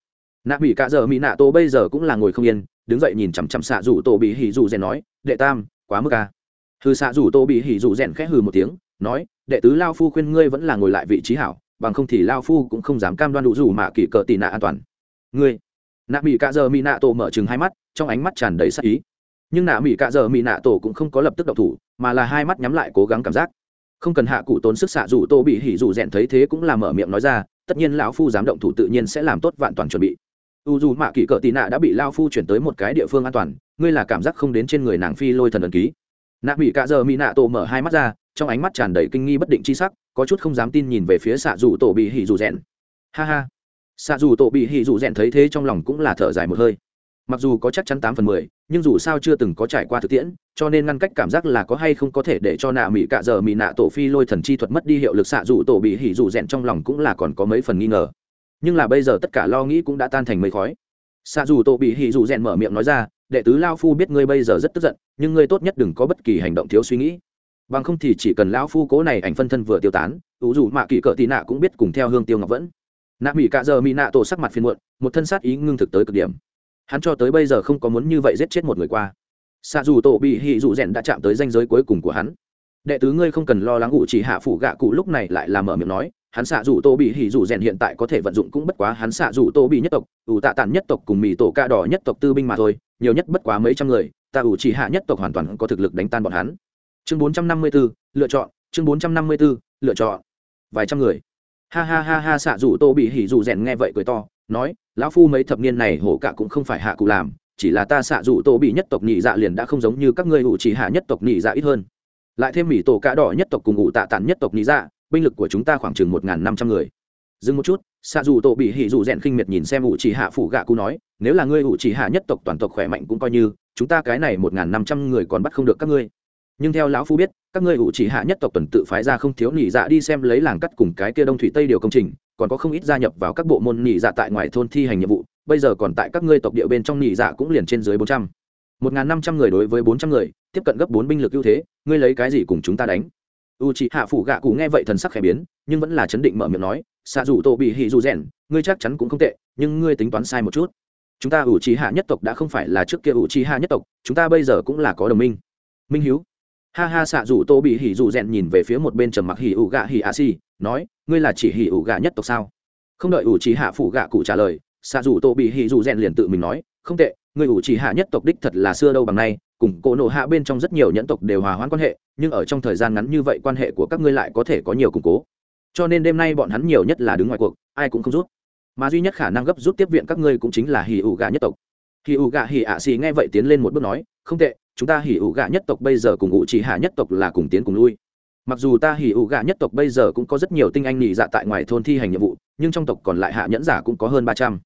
Nạ mỹ cả giờ mỹ nạ tô bây giờ cũng là ngồi không yên, đứng dậy nhìn chằm chằm xạ rủ tô bị hỉ dù rèn nói, đệ tam, quá mức ca hư xạ rủ tô bị hỉ dù rèn khẽ hừ một tiếng, nói, đệ tứ lao phu khuyên ngươi vẫn là ngồi lại vị trí hảo, bằng không thì lao phu cũng không dám cam đoan đủ rủ mà kỷ cờ tị nạ an toàn. Ngươi? Nạ mỹ cạ giờ mỹ nạ tô mở chừng hai mắt, trong ánh mắt tràn đầy sắc ý nhưng nạ mỹ cạ giờ mỹ nạ tổ cũng không có lập tức độc thủ, mà là hai mắt nhắm lại cố gắng cảm giác. Không cần hạ cụ tốn sức xạ dù tô bị hỉ dù rèn thấy thế cũng là mở miệng nói ra, tất nhiên lão phu dám động thủ tự nhiên sẽ làm tốt vạn toàn chuẩn bị. U dù mạ kỷ cỡ tị nạ đã bị lao phu chuyển tới một cái địa phương an toàn, ngươi là cảm giác không đến trên người nàng phi lôi thần ẩn ký. Nạ bị cạ giờ mỹ nạ tổ mở hai mắt ra, trong ánh mắt tràn đầy kinh nghi bất định chi sắc, có chút không dám tin nhìn về phía xạ dù tổ bị hỉ dù rèn ha ha. Xạ dù tổ bị hỉ dù rèn thấy thế trong lòng cũng là thở dài một hơi mặc dù có chắc chắn tám phần mười, nhưng dù sao chưa từng có trải qua thực tiễn, cho nên ngăn cách cảm giác là có hay không có thể để cho nạ mỹ cạ giờ mỹ nạ tổ phi lôi thần chi thuật mất đi hiệu lực xạ dù tổ bị hỉ dù rèn trong lòng cũng là còn có mấy phần nghi ngờ. Nhưng là bây giờ tất cả lo nghĩ cũng đã tan thành mây khói. Xạ dù tổ bị hỉ dù rèn mở miệng nói ra, đệ tứ lao phu biết ngươi bây giờ rất tức giận, nhưng ngươi tốt nhất đừng có bất kỳ hành động thiếu suy nghĩ. Bằng không thì chỉ cần lão phu cố này ảnh phân thân vừa tiêu tán, ủ dù mạ kỳ cỡ tì nạ cũng biết cùng theo hương tiêu ngọc vẫn. Nạ mỹ cạ giờ mỹ nạ tổ sắc mặt phiền muộn, một thân sát ý ngưng thực tới cực điểm hắn cho tới bây giờ không có muốn như vậy giết chết một người qua. Xạ dù tổ bị hỉ dù rèn đã chạm tới danh giới cuối cùng của hắn. Đệ tứ ngươi không cần lo lắng ủ chỉ hạ phủ gạ cụ lúc này lại làm mở miệng nói hắn xạ dù tô bị hỉ dù rèn hiện tại có thể vận dụng cũng bất quá hắn xạ dù tô bị nhất tộc ủ tạ tản nhất tộc cùng mì tổ ca đỏ nhất tộc tư binh mà thôi nhiều nhất bất quá mấy trăm người ta ủ chỉ hạ nhất tộc hoàn toàn có thực lực đánh tan bọn hắn. Chương bốn trăm năm mươi 454, lựa chọn chương bốn trăm năm mươi 454, lựa chọn. Vài trăm người. Ha ha ha ha xạ dù tô bị hỉ dù rèn nghe vậy cười to nói, lão phu mấy thập niên này hổ cả cũng không phải hạ cụ làm, chỉ là ta xạ dụ tổ bị nhất tộc nhị dạ liền đã không giống như các ngươi ủ chỉ hạ nhất tộc nhị dạ ít hơn. Lại thêm mỹ tổ cá đỏ nhất tộc cùng ủ tạ tản nhất tộc nhị dạ binh lực của chúng ta khoảng chừng một năm trăm người. Dừng một chút, xạ dù tổ bị hỉ dù rèn khinh miệt nhìn xem ủ chỉ hạ phủ gạ cụ nói, nếu là ngươi ủ chỉ hạ nhất tộc toàn tộc khỏe mạnh cũng coi như, chúng ta cái này một năm trăm người còn bắt không được các ngươi. Nhưng theo lão phu biết, các ngươi ủ chỉ hạ nhất tộc tuần tự phái ra không thiếu nỉ dạ đi xem lấy làng cắt cùng cái kia đông thủy tây điều công trình còn có không ít gia nhập vào các bộ môn nhị dạ tại ngoài thôn thi hành nhiệm vụ, bây giờ còn tại các ngươi tộc địa bên trong nhị dạ cũng liền trên dưới bốn trăm. Một năm trăm người đối với bốn trăm người, tiếp cận gấp bốn binh lực ưu thế, ngươi lấy cái gì cùng chúng ta đánh? U c h ị hạ phủ gạ cụ nghe vậy thần sắc khẽ biến, nhưng vẫn là chấn định mở miệng nói xạ dù tô bị hỉ dù rèn, ngươi chắc chắn cũng không tệ, nhưng ngươi tính toán sai một chút. Chúng ta u c h ị hạ nhất tộc đã không phải là trước kia u c h ị hạ nhất tộc, chúng ta bây giờ cũng là có đồng minh. Minh hiếu. Ha ha xạ dù tô bị hỉ dù rèn nhìn về phía một bên trầm mặc hỉ ụ gạ hỉ a si nói, ngươi là chỉ hỉ ủ gạ nhất tộc sao? Không đợi ủ trí hạ phủ gạ cụ trả lời, xạ dù tô bị hỉ dù rèn liền tự mình nói, không tệ người ủ chỉ hạ nhất tộc đích thật là xưa đâu bằng nay, cùng cổ nộ hạ bên trong rất nhiều nhẫn tộc đều hòa hoãn quan hệ, nhưng ở trong thời gian ngắn như vậy quan hệ của các ngươi lại có thể có nhiều củng cố. Cho nên đêm nay bọn hắn nhiều nhất là đứng ngoài cuộc, ai cũng không rút. Mà duy nhất khả năng gấp rút tiếp viện các ngươi cũng chính là hì ủ gà nhất tộc. Hì ủ gà hì ạ xì nghe vậy tiến lên một bước nói, không tệ, chúng ta hì ủ gà nhất tộc bây giờ cùng ủ chỉ hạ nhất tộc là cùng tiến cùng lui mặc dù ta hỉ ủ gạ nhất tộc bây giờ cũng có rất nhiều tinh anh nhị dạ tại ngoài thôn thi hành nhiệm vụ, nhưng trong tộc còn lại hạ nhẫn giả cũng có hơn ba trăm.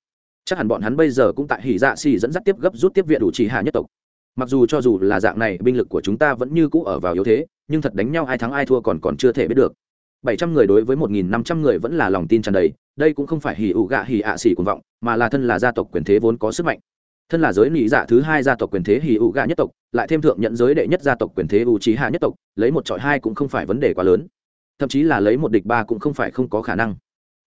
Chắc hẳn bọn hắn bây giờ cũng tại hỉ dạ xì dẫn dắt tiếp gấp rút tiếp viện đủ chỉ hạ nhất tộc. Mặc dù cho dù là dạng này, binh lực của chúng ta vẫn như cũ ở vào yếu thế, nhưng thật đánh nhau ai thắng ai thua còn còn chưa thể biết được. Bảy trăm người đối với một nghìn năm trăm người vẫn là lòng tin tràn đầy, đây cũng không phải hỉ ủ gạ hỉ ạ xỉ cuồng vọng, mà là thân là gia tộc quyền thế vốn có sức mạnh thân là giới nị dạ thứ hai gia tộc quyền thế hỉ ụ gạ nhất tộc, lại thêm thượng nhận giới đệ nhất gia tộc quyền thế u trí hạ nhất tộc, lấy một trọi hai cũng không phải vấn đề quá lớn. Thậm chí là lấy một địch ba cũng không phải không có khả năng.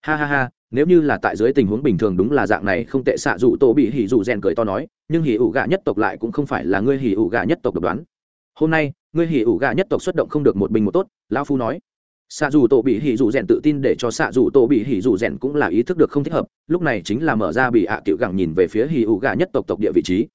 Ha ha ha, nếu như là tại dưới tình huống bình thường đúng là dạng này, không tệ xạ dụ tổ bị hỉ dụ rèn cười to nói, nhưng hỉ ủ gạ nhất tộc lại cũng không phải là ngươi hỉ ủ gạ nhất tộc độc đoán. Hôm nay, ngươi hỉ ủ gạ nhất tộc xuất động không được một bình một tốt, lão phu nói xạ dù tổ bị hỉ dù rèn tự tin để cho xạ dù tổ bị hỉ dù rèn cũng là ý thức được không thích hợp, lúc này chính là mở ra bị ạ à cựu gẳng nhìn về phía hỉ ụ gạ nhất tộc tộc địa vị trí.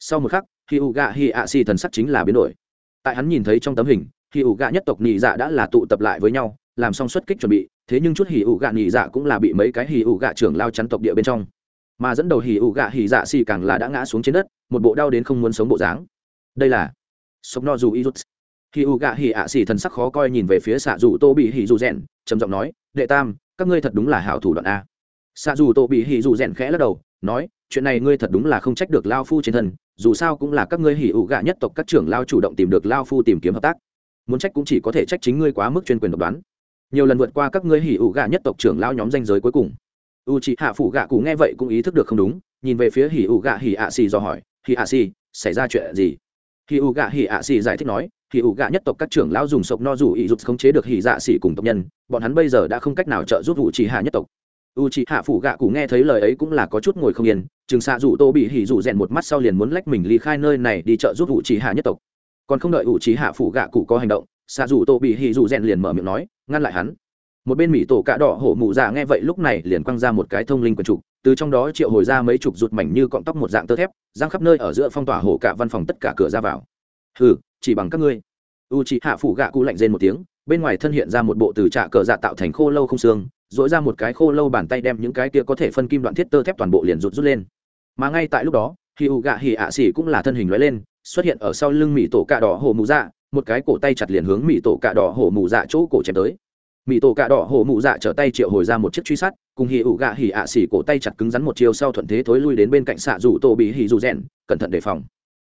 Sau một khắc, hỉ ụ gạ hỉ ạ xì thần sắc chính là biến đổi. Tại hắn nhìn thấy trong tấm hình, hỉ ụ gạ nhất tộc nhị dạ đã là tụ tập lại với nhau, làm xong xuất kích chuẩn bị, thế nhưng chút hỉ ụ gạ nhị dạ cũng là bị mấy cái hỉ ụ gạ trưởng lao chắn tộc địa bên trong. Mà dẫn đầu hỉ ụ gạ hỉ dạ xì càng là đã ngã xuống trên đất, một bộ đau đến không muốn sống bộ dáng. Đây là sốc no dù y hỉ ủ gạ hỉ ạ xì thần sắc khó coi nhìn về phía xạ dù tô bị hỉ dù rèn, trầm giọng nói, đệ tam, các ngươi thật đúng là hảo thủ đoạn a. Xạ dù tô bị hỉ dù rèn khẽ lắc đầu, nói, chuyện này ngươi thật đúng là không trách được lao phu trên thân, dù sao cũng là các ngươi hỉ ủ gạ nhất tộc các trưởng lao chủ động tìm được lao phu tìm kiếm hợp tác. Muốn trách cũng chỉ có thể trách chính ngươi quá mức chuyên quyền độc đoán. Nhiều lần vượt qua các ngươi hỉ ủ gạ nhất tộc trưởng lao nhóm danh giới cuối cùng. U c hạ phủ gạ cụ nghe vậy cũng ý thức được không đúng, nhìn về phía hỉ ủ gạ hỉ ạ xì do hỏi, hỉ ạ xì, xảy ra chuyện gì? Khi ủ gạ hỉ ạ xì giải thích nói Khi ủ gạ nhất tộc các trưởng lao dùng sộc no dù ý rút khống chế được hỉ dạ xì cùng tộc nhân, bọn hắn bây giờ đã không cách nào trợ giúp u c hạ nhất tộc. U c h hạ phủ gạ cụ nghe thấy lời ấy cũng là có chút ngồi không yên, chừng xạ dù tô bị hỉ dù rèn một mắt sau liền muốn lách mình ly khai nơi này đi trợ giúp u c h hạ nhất tộc. Còn không đợi u c h hạ phủ gạ cụ có hành động, xạ dù tô bị hỉ dù rèn liền mở miệng nói, ngăn lại hắn. Một bên mỹ tổ cạ đỏ hổ mụ dạ nghe vậy lúc này liền quăng ra một cái thông linh quần trục từ trong đó triệu hồi ra mấy chục rụt mảnh như cọng tóc một dạng tơ thép giang khắp nơi ở giữa phong tỏa hổ cả văn phòng tất cả cửa ra vào. Hừ, chỉ bằng các ngươi. U chị hạ phủ gạ cụ lạnh rên một tiếng, bên ngoài thân hiện ra một bộ từ trạ cờ dạ tạo thành khô lâu không xương dỗi ra một cái khô lâu bàn tay đem những cái kia có thể phân kim đoạn thiết tơ thép toàn bộ liền rụt rút lên. Mà ngay tại lúc đó khi u gạ hì ạ xỉ cũng là thân hình lóe lên, xuất hiện ở sau lưng mỹ tổ cạ đỏ hổ mù dạ một cái cổ tay chặt liền hướng mỹ tổ cạ đỏ hổ mù dạ chỗ cổ chém tới mỹ tổ cạ đỏ hổ mụ dạ trở tay triệu hồi ra một chiếc truy sát, cùng hì ụ gạ hì ạ xỉ cổ tay chặt cứng rắn một chiều sau thuận thế thối lui đến bên cạnh xạ dù tổ bị hì dù rèn, cẩn thận đề phòng.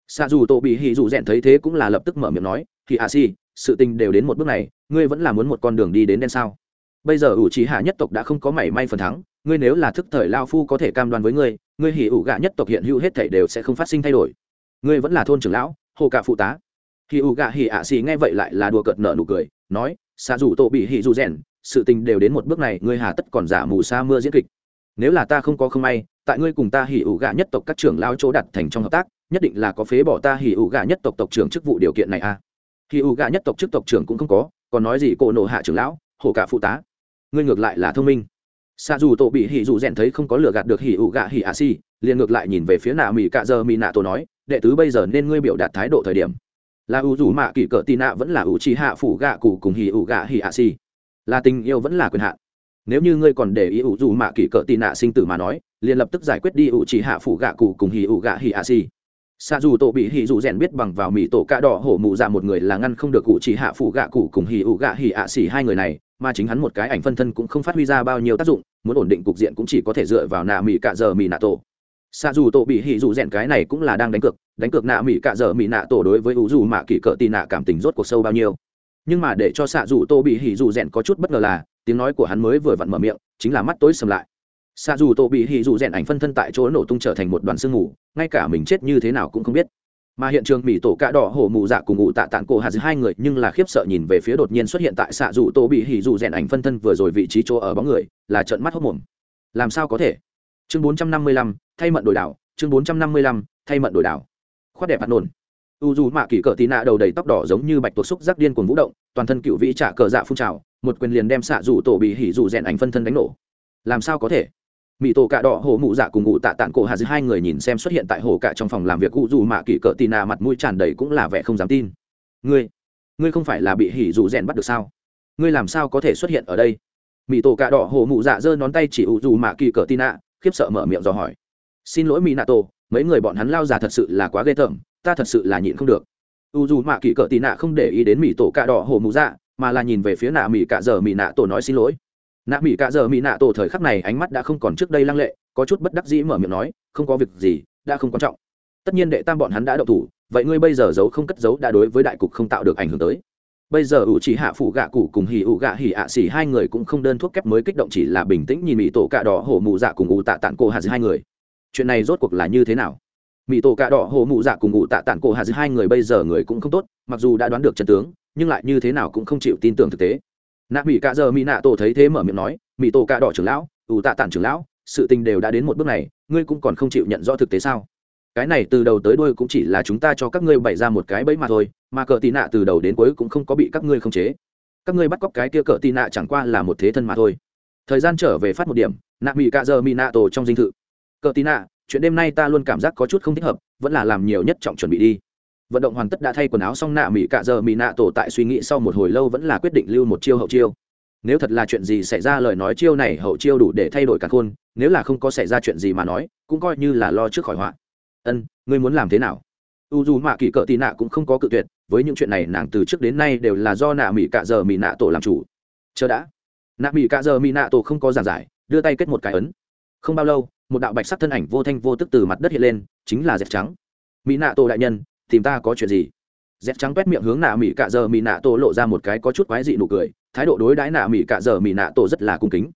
Xạ dù tổ bị hì dù rèn thấy thế cũng là lập tức mở miệng nói hì ạ xỉ, sự tình đều đến một bước này, ngươi vẫn là muốn một con đường đi đến đen sao? Bây giờ ủ trí hạ nhất tộc đã không có mảy may phần thắng, ngươi nếu là thức thời lao phu có thể cam đoan với ngươi ngươi hỉ ủ gạ nhất tộc hiện hữu hết thể đều sẽ không phát sinh thay đổi. Ngươi vẫn là thôn trưởng lão, hồ cả phụ tá. Hỉ ủ gạ hỉ ạ xì nghe vậy lại là đùa cợt nợ nụ cười, nói xạ dù tổ bị hỉ dù rèn sự tình đều đến một bước này ngươi hà tất còn giả mù sa mưa diễn kịch. Nếu là ta không có không may tại ngươi cùng ta hỉ ủ gạ nhất tộc các trưởng lao chỗ đặt thành trong hợp tác nhất định là có phế bỏ ta hỉ ủ gạ nhất tộc tộc trưởng chức vụ điều kiện này a à. hỉ ủ gạ nhất tộc chức tộc trưởng cũng không có còn nói gì cổ nổ hạ trưởng lão hổ cả phụ tá. Ngươi ngược lại là thông minh. Xa dù tổ bị hỉ dù rèn thấy không có lừa gạt được hỉ ủ gạ hỉ ạ si, liền ngược lại nhìn về phía nạ mỹ cạ giờ mỹ nạ tổ nói đệ tứ bây giờ nên ngươi biểu đạt thái độ thời điểm là ủ rủ mạ kỷ cỡ tì nạ vẫn là ủ trì hạ phủ gạ cụ cùng hỉ ủ gạ hỉ ạ xì. Là tình yêu vẫn là quyền hạn. Nếu như ngươi còn để ý ủ rủ mạ kỷ cỡ tì nạ sinh tử mà nói, liền lập tức giải quyết đi ủ trì hạ phủ gạ cụ cùng hỉ ủ gạ hỉ ạ xì. Xa dù tổ bị hỉ dù rèn biết bằng vào mỹ tổ cạ đỏ hổ mụ dạ một người là ngăn không được cụ chỉ hạ phủ gạ cụ cùng hỉ ủ gạ hỉ ạ xỉ hai người này, mà chính hắn một cái ảnh phân thân cũng không phát huy ra bao nhiêu tác dụng, muốn ổn định cục diện cũng chỉ có thể dựa vào nạ mỹ cạ giờ mỹ nạ tổ. Xa dù tổ bị hỉ dù rèn cái này cũng là đang đánh cược đánh cược nạ mỹ cạ dở mỹ nạ tổ đối với ủ dù mạ kỳ cỡ tì nạ cảm tình rốt cuộc sâu bao nhiêu. Nhưng mà để cho xạ dù tô bị hỉ dù rèn có chút bất ngờ là, tiếng nói của hắn mới vừa vặn mở miệng, chính là mắt tối sầm lại. Xạ dù tô bị hỉ dù rèn ảnh phân thân tại chỗ nổ tung trở thành một đoàn sương ngủ ngay cả mình chết như thế nào cũng không biết. Mà hiện trường mỹ tổ cạ đỏ hổ mù dạ cùng ngụ tạ tạng cổ hà giữa hai người nhưng là khiếp sợ nhìn về phía đột nhiên xuất hiện tại xạ dù tô bị hỉ dù rèn ảnh phân thân vừa rồi vị trí chỗ ở bóng người, là trận mắt hốc mồm. Làm sao có thể? Chương bốn trăm năm mươi lăm, thay mận đổi đảo, chương bốn trăm năm mươi lăm, thay mận đổi đảo khoát đẹp hạt nổn u dù mạ kỳ cỡ tì nạ đầu đầy tóc đỏ giống như bạch tuộc xúc rắc điên cuồng vũ động, toàn thân cựu vĩ trả cờ dạ phun trào, một quyền liền đem xạ rủ tổ bị hỉ rủ rèn ảnh phân thân đánh nổ. Làm sao có thể? Mỹ tổ cạ đỏ hổ mụ dạ cùng ngụ tạ tản cổ hà giữa hai người nhìn xem xuất hiện tại hồ cạ trong phòng làm việc u dù mạ kỳ cỡ tì nạ mặt mũi tràn đầy cũng là vẻ không dám tin. Ngươi ngươi không phải là bị hỉ rủ rèn bắt được sao? Ngươi làm sao có thể xuất hiện ở đây? Mỹ tổ cạ đỏ hổ mụ dạ giơ nón tay chỉ u dù mạ kỳ cỡ tì nạ, khiếp sợ mở miệng dò hỏi. Xin lỗi mỹ nạ tổ mấy người bọn hắn lao già thật sự là quá ghê tởm, ta thật sự là nhịn không được. U dù mạ kỳ cỡ tị nạ không để ý đến mỹ tổ cạ đỏ hổ mụ dạ mà là nhìn về phía nạ mỹ cạ giờ mỹ nạ tổ nói xin lỗi. Nạ mỹ cạ giờ mỹ nạ tổ thời khắc này ánh mắt đã không còn trước đây lăng lệ, có chút bất đắc dĩ mở miệng nói, không có việc gì, đã không quan trọng. Tất nhiên đệ tam bọn hắn đã đậu thủ, vậy ngươi bây giờ giấu không cất giấu đã đối với đại cục không tạo được ảnh hưởng tới. Bây giờ ủ chỉ hạ phụ gạ cụ cùng hì ủ gạ hì ạ xỉ hai người cũng không đơn thuốc kép mới kích động chỉ là bình tĩnh nhìn mỹ tổ cạ đỏ hổ mụ dạ cùng ủ tạ tạng cổ hạ hai người chuyện này rốt cuộc là như thế nào? Mỹ tổ cạ đỏ hồ mụ dạ cùng ngụ tạ tản cổ hà giữa hai người bây giờ người cũng không tốt, mặc dù đã đoán được chân tướng, nhưng lại như thế nào cũng không chịu tin tưởng thực tế. Nạ mỹ cạ giờ mỹ nạ tổ thấy thế mở miệng nói mỹ tổ cạ đỏ trưởng lão, ủ tạ tản trưởng lão, sự tình đều đã đến một bước này, ngươi cũng còn không chịu nhận rõ thực tế sao? Cái này từ đầu tới đuôi cũng chỉ là chúng ta cho các ngươi bày ra một cái bẫy mà thôi, mà cờ tì nạ từ đầu đến cuối cũng không có bị các ngươi khống chế. Các ngươi bắt cóc cái kia cờ tì nạ chẳng qua là một thế thân mà thôi. Thời gian trở về phát một điểm, nạ mỹ cạ giờ mỹ nạ tổ trong dinh thự cờ tì nạ, chuyện đêm nay ta luôn cảm giác có chút không thích hợp, vẫn là làm nhiều nhất trọng chuẩn bị đi. Vận động hoàn tất đã thay quần áo xong nạ mỹ cạ giờ mỹ nạ tổ tại suy nghĩ sau một hồi lâu vẫn là quyết định lưu một chiêu hậu chiêu. Nếu thật là chuyện gì xảy ra lời nói chiêu này hậu chiêu đủ để thay đổi cả khôn, nếu là không có xảy ra chuyện gì mà nói, cũng coi như là lo trước khỏi họa. Ân, ngươi muốn làm thế nào? U dù mạ kỳ cờ tì nạ cũng không có cự tuyệt, với những chuyện này nàng từ trước đến nay đều là do nạ mỹ cạ giờ mỹ nạ tổ làm chủ. Chờ đã. Nạ mỹ cạ giờ mỹ nạ tổ không có giảng giải, đưa tay kết một cái ấn. Không bao lâu một đạo bạch sắc thân ảnh vô thanh vô tức từ mặt đất hiện lên, chính là dẹp trắng. Mỹ nạ tổ đại nhân, tìm ta có chuyện gì? Dẹp trắng quét miệng hướng nạ mỹ cạ giờ mỹ nạ tổ lộ ra một cái có chút quái dị nụ cười, thái độ đối đãi nạ mỹ cạ giờ mỹ nạ tổ rất là cung kính.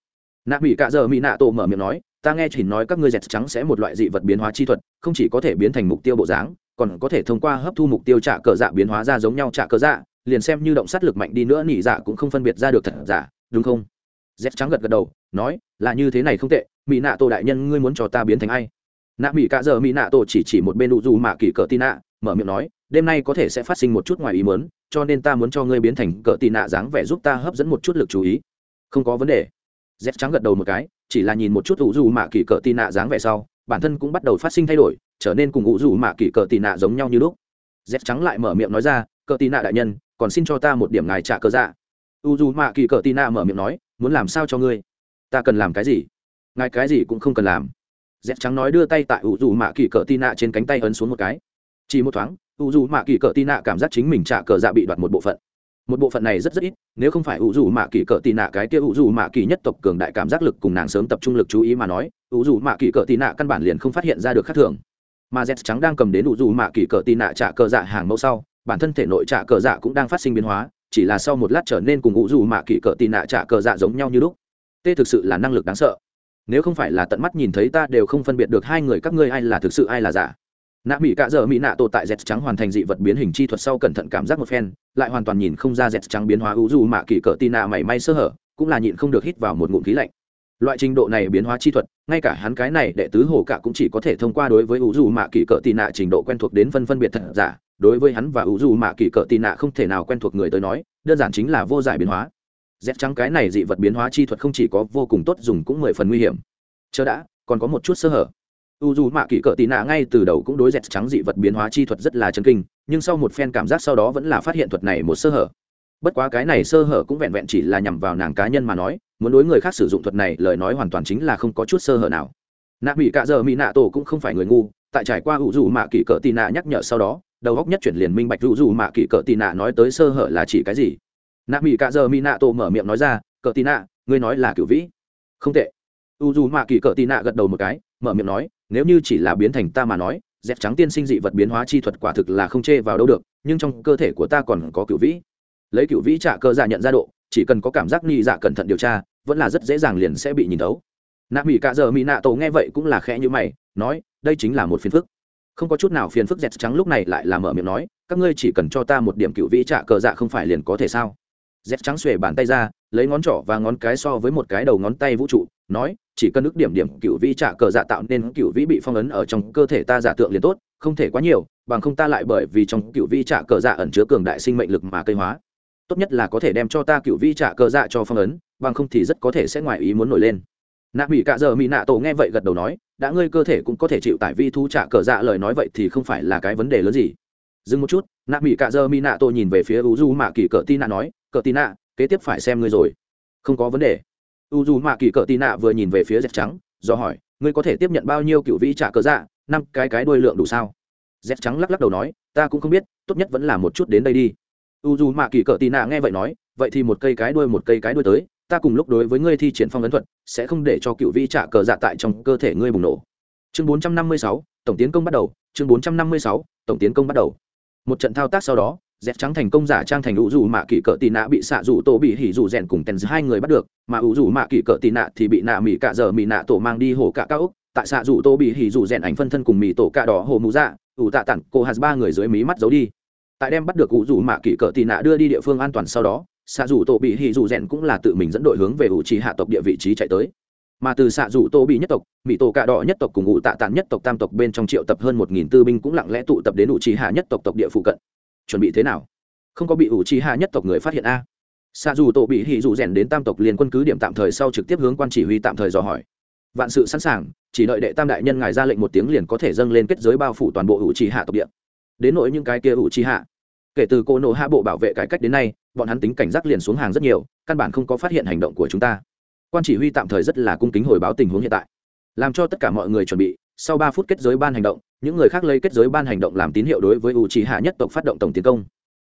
Nạ mỹ cạ giờ mỹ nạ tổ mở miệng nói, ta nghe chỉ nói các ngươi dẹt trắng sẽ một loại dị vật biến hóa chi thuật, không chỉ có thể biến thành mục tiêu bộ dáng, còn có thể thông qua hấp thu mục tiêu trả cờ dạ biến hóa ra giống nhau trả cờ dạ liền xem như động sát lực mạnh đi nữa nỉ dạ cũng không phân biệt ra được thật giả, đúng không? Z trắng gật gật đầu, nói, là như thế này không tệ, mỹ nạ tổ đại nhân ngươi muốn cho ta biến thành ai? Nạ mỹ cả giờ mỹ nạ tổ chỉ chỉ một bên đủ dù mà kỳ cờ tin nạ, mở miệng nói, đêm nay có thể sẽ phát sinh một chút ngoài ý mớn cho nên ta muốn cho ngươi biến thành cờ tì nạ dáng vẻ giúp ta hấp dẫn một chút lực chú ý. Không có vấn đề. Z trắng gật đầu một cái, chỉ là nhìn một chút ủ dù mạ kỳ cờ tì nạ dáng vẻ sau, bản thân cũng bắt đầu phát sinh thay đổi, trở nên cùng ủ dù mạ kỳ cờ tì nạ giống nhau như lúc. Z trắng lại mở miệng nói ra cờ tì nạ đại nhân, còn xin cho ta một điểm ngài trả cờ dạ. U dù mạ kỳ cờ tì nạ mở miệng nói muốn làm sao cho ngươi? Ta cần làm cái gì? Ngài cái gì cũng không cần làm. Z trắng nói đưa tay tại u dù mạ kỳ cỡ tị nạ trên cánh tay ấn xuống một cái. Chỉ một thoáng u dù mạ kỳ cỡ tị nạ cảm giác chính mình trả cờ dạ bị đoạt một bộ phận. Một bộ phận này rất rất ít, nếu không phải ủ dù mạ kỳ cỡ tị nạ cái kia ủ dù mạ kỳ nhất tộc cường đại cảm giác lực cùng nàng sớm tập trung lực chú ý mà nói ủ dù mạ kỳ cỡ tị nạ căn bản liền không phát hiện ra được khác thường. Mà z trắng đang cầm đến ủ dù mạ kỳ cỡ tị nạ trả cờ dạ hàng mẫu sau, bản thân thể nội trả cờ dạ cũng đang phát sinh biến hóa chỉ là sau một lát trở nên cùng ngũ dù mạ kỳ cỡ tì nạ trả cờ dạ giống nhau như lúc. Tê thực sự là năng lực đáng sợ. Nếu không phải là tận mắt nhìn thấy ta đều không phân biệt được hai người các ngươi ai là thực sự ai là giả. Nạ mỹ cạ dợ mỹ nạ tổ tại dẹt trắng hoàn thành dị vật biến hình chi thuật sau cẩn thận cảm giác một phen, lại hoàn toàn nhìn không ra dẹt trắng biến hóa ưu dù mạ kỳ cỡ tì nạ mảy may sơ hở, cũng là nhịn không được hít vào một ngụm khí lạnh loại trình độ này biến hóa chi thuật, ngay cả hắn cái này đệ tứ hồ cạ cũng chỉ có thể thông qua đối với u dù mạ kỳ cỡ tì nạ trình độ quen thuộc đến phân phân biệt thật giả. Đối với hắn và u dù mạ kỳ cỡ tì nạ không thể nào quen thuộc người tới nói, đơn giản chính là vô giải biến hóa. Dép trắng cái này dị vật biến hóa chi thuật không chỉ có vô cùng tốt dùng cũng mười phần nguy hiểm. Chờ đã, còn có một chút sơ hở. U dù mạ kỳ cỡ tì nạ ngay từ đầu cũng đối dẹt trắng dị vật biến hóa chi thuật rất là chân kinh, nhưng sau một phen cảm giác sau đó vẫn là phát hiện thuật này một sơ hở bất quá cái này sơ hở cũng vẹn vẹn chỉ là nhằm vào nàng cá nhân mà nói, muốn đối người khác sử dụng thuật này, lời nói hoàn toàn chính là không có chút sơ hở nào. Nạ mỹ cạ giờ mỹ nạ tổ cũng không phải người ngu, tại trải qua u dù mạ kỷ cỡ tì nạ nhắc nhở sau đó, đầu góc nhất chuyển liền minh bạch u dù mạ kỷ cỡ tì nạ nói tới sơ hở là chỉ cái gì. Nạ mỹ cạ giờ mỹ nạ tổ mở miệng nói ra, cỡ tì nạ, ngươi nói là cửu vĩ. Không tệ. U dù mạ kỳ cỡ tì nạ gật đầu một cái, mở miệng nói, nếu như chỉ là biến thành ta mà nói dẹp trắng tiên sinh dị vật biến hóa chi thuật quả thực là không chê vào đâu được, nhưng trong cơ thể của ta còn có cựu vĩ lấy cựu vĩ trả cơ dạ nhận ra độ, chỉ cần có cảm giác nghi dạ cẩn thận điều tra, vẫn là rất dễ dàng liền sẽ bị nhìn thấu. Nạ mỹ cạ giờ mỹ nạ tổ nghe vậy cũng là khẽ như mày, nói, đây chính là một phiền phức. Không có chút nào phiền phức dẹt trắng lúc này lại là mở miệng nói, các ngươi chỉ cần cho ta một điểm cựu vĩ trả cờ dạ không phải liền có thể sao? Dẹt trắng xuề bàn tay ra, lấy ngón trỏ và ngón cái so với một cái đầu ngón tay vũ trụ, nói, chỉ cần ước điểm điểm cựu vĩ trả cờ dạ tạo nên cựu vĩ bị phong ấn ở trong cơ thể ta giả tượng liền tốt, không thể quá nhiều, bằng không ta lại bởi vì trong cựu vĩ trả cờ dạ ẩn chứa cường đại sinh mệnh lực mà cây hóa tốt nhất là có thể đem cho ta cựu vi trả cờ dạ cho phong ấn, bằng không thì rất có thể sẽ ngoài ý muốn nổi lên. Nạ mỹ cạ giờ mỹ nạ tổ nghe vậy gật đầu nói, đã ngươi cơ thể cũng có thể chịu tải vi thu trả cờ dạ lời nói vậy thì không phải là cái vấn đề lớn gì. Dừng một chút, nạ mỹ cạ giờ mỹ nạ tổ nhìn về phía u du mạ kỳ cờ tin nạ nói cờ tin nạ, kế tiếp phải xem ngươi rồi. Không có vấn đề. U du mạ kỳ cờ tin nạ vừa nhìn về phía dẹp trắng, do hỏi, ngươi có thể tiếp nhận bao nhiêu cựu vi trả cờ dạ? Năm cái cái đuôi lượng đủ sao? Dẹp trắng lắc lắc đầu nói, ta cũng không biết, tốt nhất vẫn là một chút đến đây đi u dù mạ kỳ cỡ tì nạ nghe vậy nói, vậy thì một cây cái đuôi một cây cái đuôi tới, ta cùng lúc đối với ngươi thi triển phong ấn thuật, sẽ không để cho cựu vi trả cờ dạ tại trong cơ thể ngươi bùng nổ. Chương bốn trăm năm mươi sáu, tổng tiến công bắt đầu. Chương bốn trăm năm mươi sáu, tổng tiến công bắt đầu. Một trận thao tác sau đó dẹp trắng thành công giả trang thành ủ dù mạ kỳ cỡ tì nạ bị xạ dù tổ bị hỉ dù rèn cùng tèn hai người bắt được, mà ủ dù mạ kỳ cỡ tì nạ thì bị nạ mỹ cạ giờ mỹ nạ tổ mang đi hồ cạ cao úc tại xạ dù tổ bị hỉ dù rèn ảnh phân thân cùng mỹ tổ cạ đỏ hồ mù dạ ủ tạ tặng cô hạt ba người dưới mí mắt giấu đi tại đem bắt được cụ dù mạ kỳ cỡ tị nạ đưa đi địa phương an toàn sau đó, xạ dù tổ bị hì dù rèn cũng là tự mình dẫn đội hướng về ủ trì hạ tộc địa vị trí chạy tới. Mà từ xạ dù tô bị nhất tộc, mỹ tổ cạ đỏ nhất tộc cùng ngụ tạ tàn nhất tộc tam tộc bên trong triệu tập hơn một nghìn tư binh cũng lặng lẽ tụ tập đến ủ trì hạ nhất tộc tộc địa phụ cận. Chuẩn bị thế nào? Không có bị ủ trì hạ nhất tộc người phát hiện a? Xạ dù tổ bị hỉ dù rèn đến tam tộc liền quân cứ điểm tạm thời sau trực tiếp hướng quan chỉ huy tạm thời dò hỏi. Vạn sự sẵn sàng, chỉ đợi đệ tam đại nhân ngài ra lệnh một tiếng liền có thể dâng lên kết giới bao phủ toàn bộ ủ trì hạ tộc địa đến nỗi những cái kia ủ Chi hạ. Kể từ cô nộ hạ bộ bảo vệ cải cách đến nay, bọn hắn tính cảnh giác liền xuống hàng rất nhiều, căn bản không có phát hiện hành động của chúng ta. Quan chỉ huy tạm thời rất là cung kính hồi báo tình huống hiện tại. Làm cho tất cả mọi người chuẩn bị, sau ba phút kết giới ban hành động, những người khác lấy kết giới ban hành động làm tín hiệu đối với ủ trì hạ nhất tộc phát động tổng tiến công.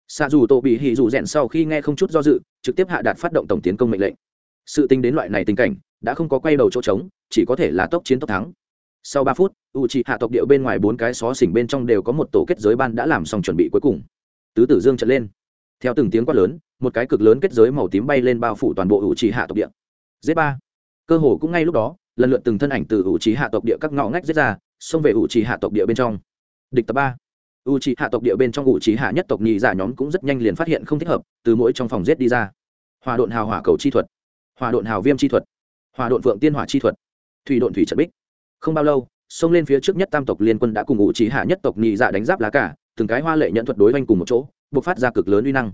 Xa dù tổ bị hỉ dù rèn sau khi nghe không chút do dự, trực tiếp hạ đạt phát động tổng tiến công mệnh lệnh. Sự tính đến loại này tình cảnh, đã không có quay đầu chỗ trống, chỉ có thể là tốc chiến tốc thắng sau ba phút, u trị hạ tộc điệu bên ngoài bốn cái xó xỉnh bên trong đều có một tổ kết giới ban đã làm xong chuẩn bị cuối cùng. Tứ tử dương trận lên. Theo từng tiếng quát lớn, một cái cực lớn kết giới màu tím bay lên bao phủ toàn bộ u trị hạ tộc địa. Z ba. Cơ hồ cũng ngay lúc đó, lần lượt từng thân ảnh từ u trị hạ tộc địa các ngõ ngách giết ra, xông về u trị hạ tộc địa bên trong. Địch tập ba. U c hạ tộc địa bên trong u c hạ nhất tộc nhị giả nhóm cũng rất nhanh liền phát hiện không thích hợp, từ mỗi trong phòng giết đi ra. Hòa độn hào hỏa cầu chi thuật. Hòa độn hào viêm chi thuật. Hòa độn phượng tiên hỏa chi thuật. Thủy độn thủy trận bích không bao lâu, xông lên phía trước nhất tam tộc liên quân đã cùng u trí hạ nhất tộc nhị dạ đánh giáp lá cả từng cái hoa lệ nhận thuật đối oanh cùng một chỗ buộc phát ra cực lớn uy năng.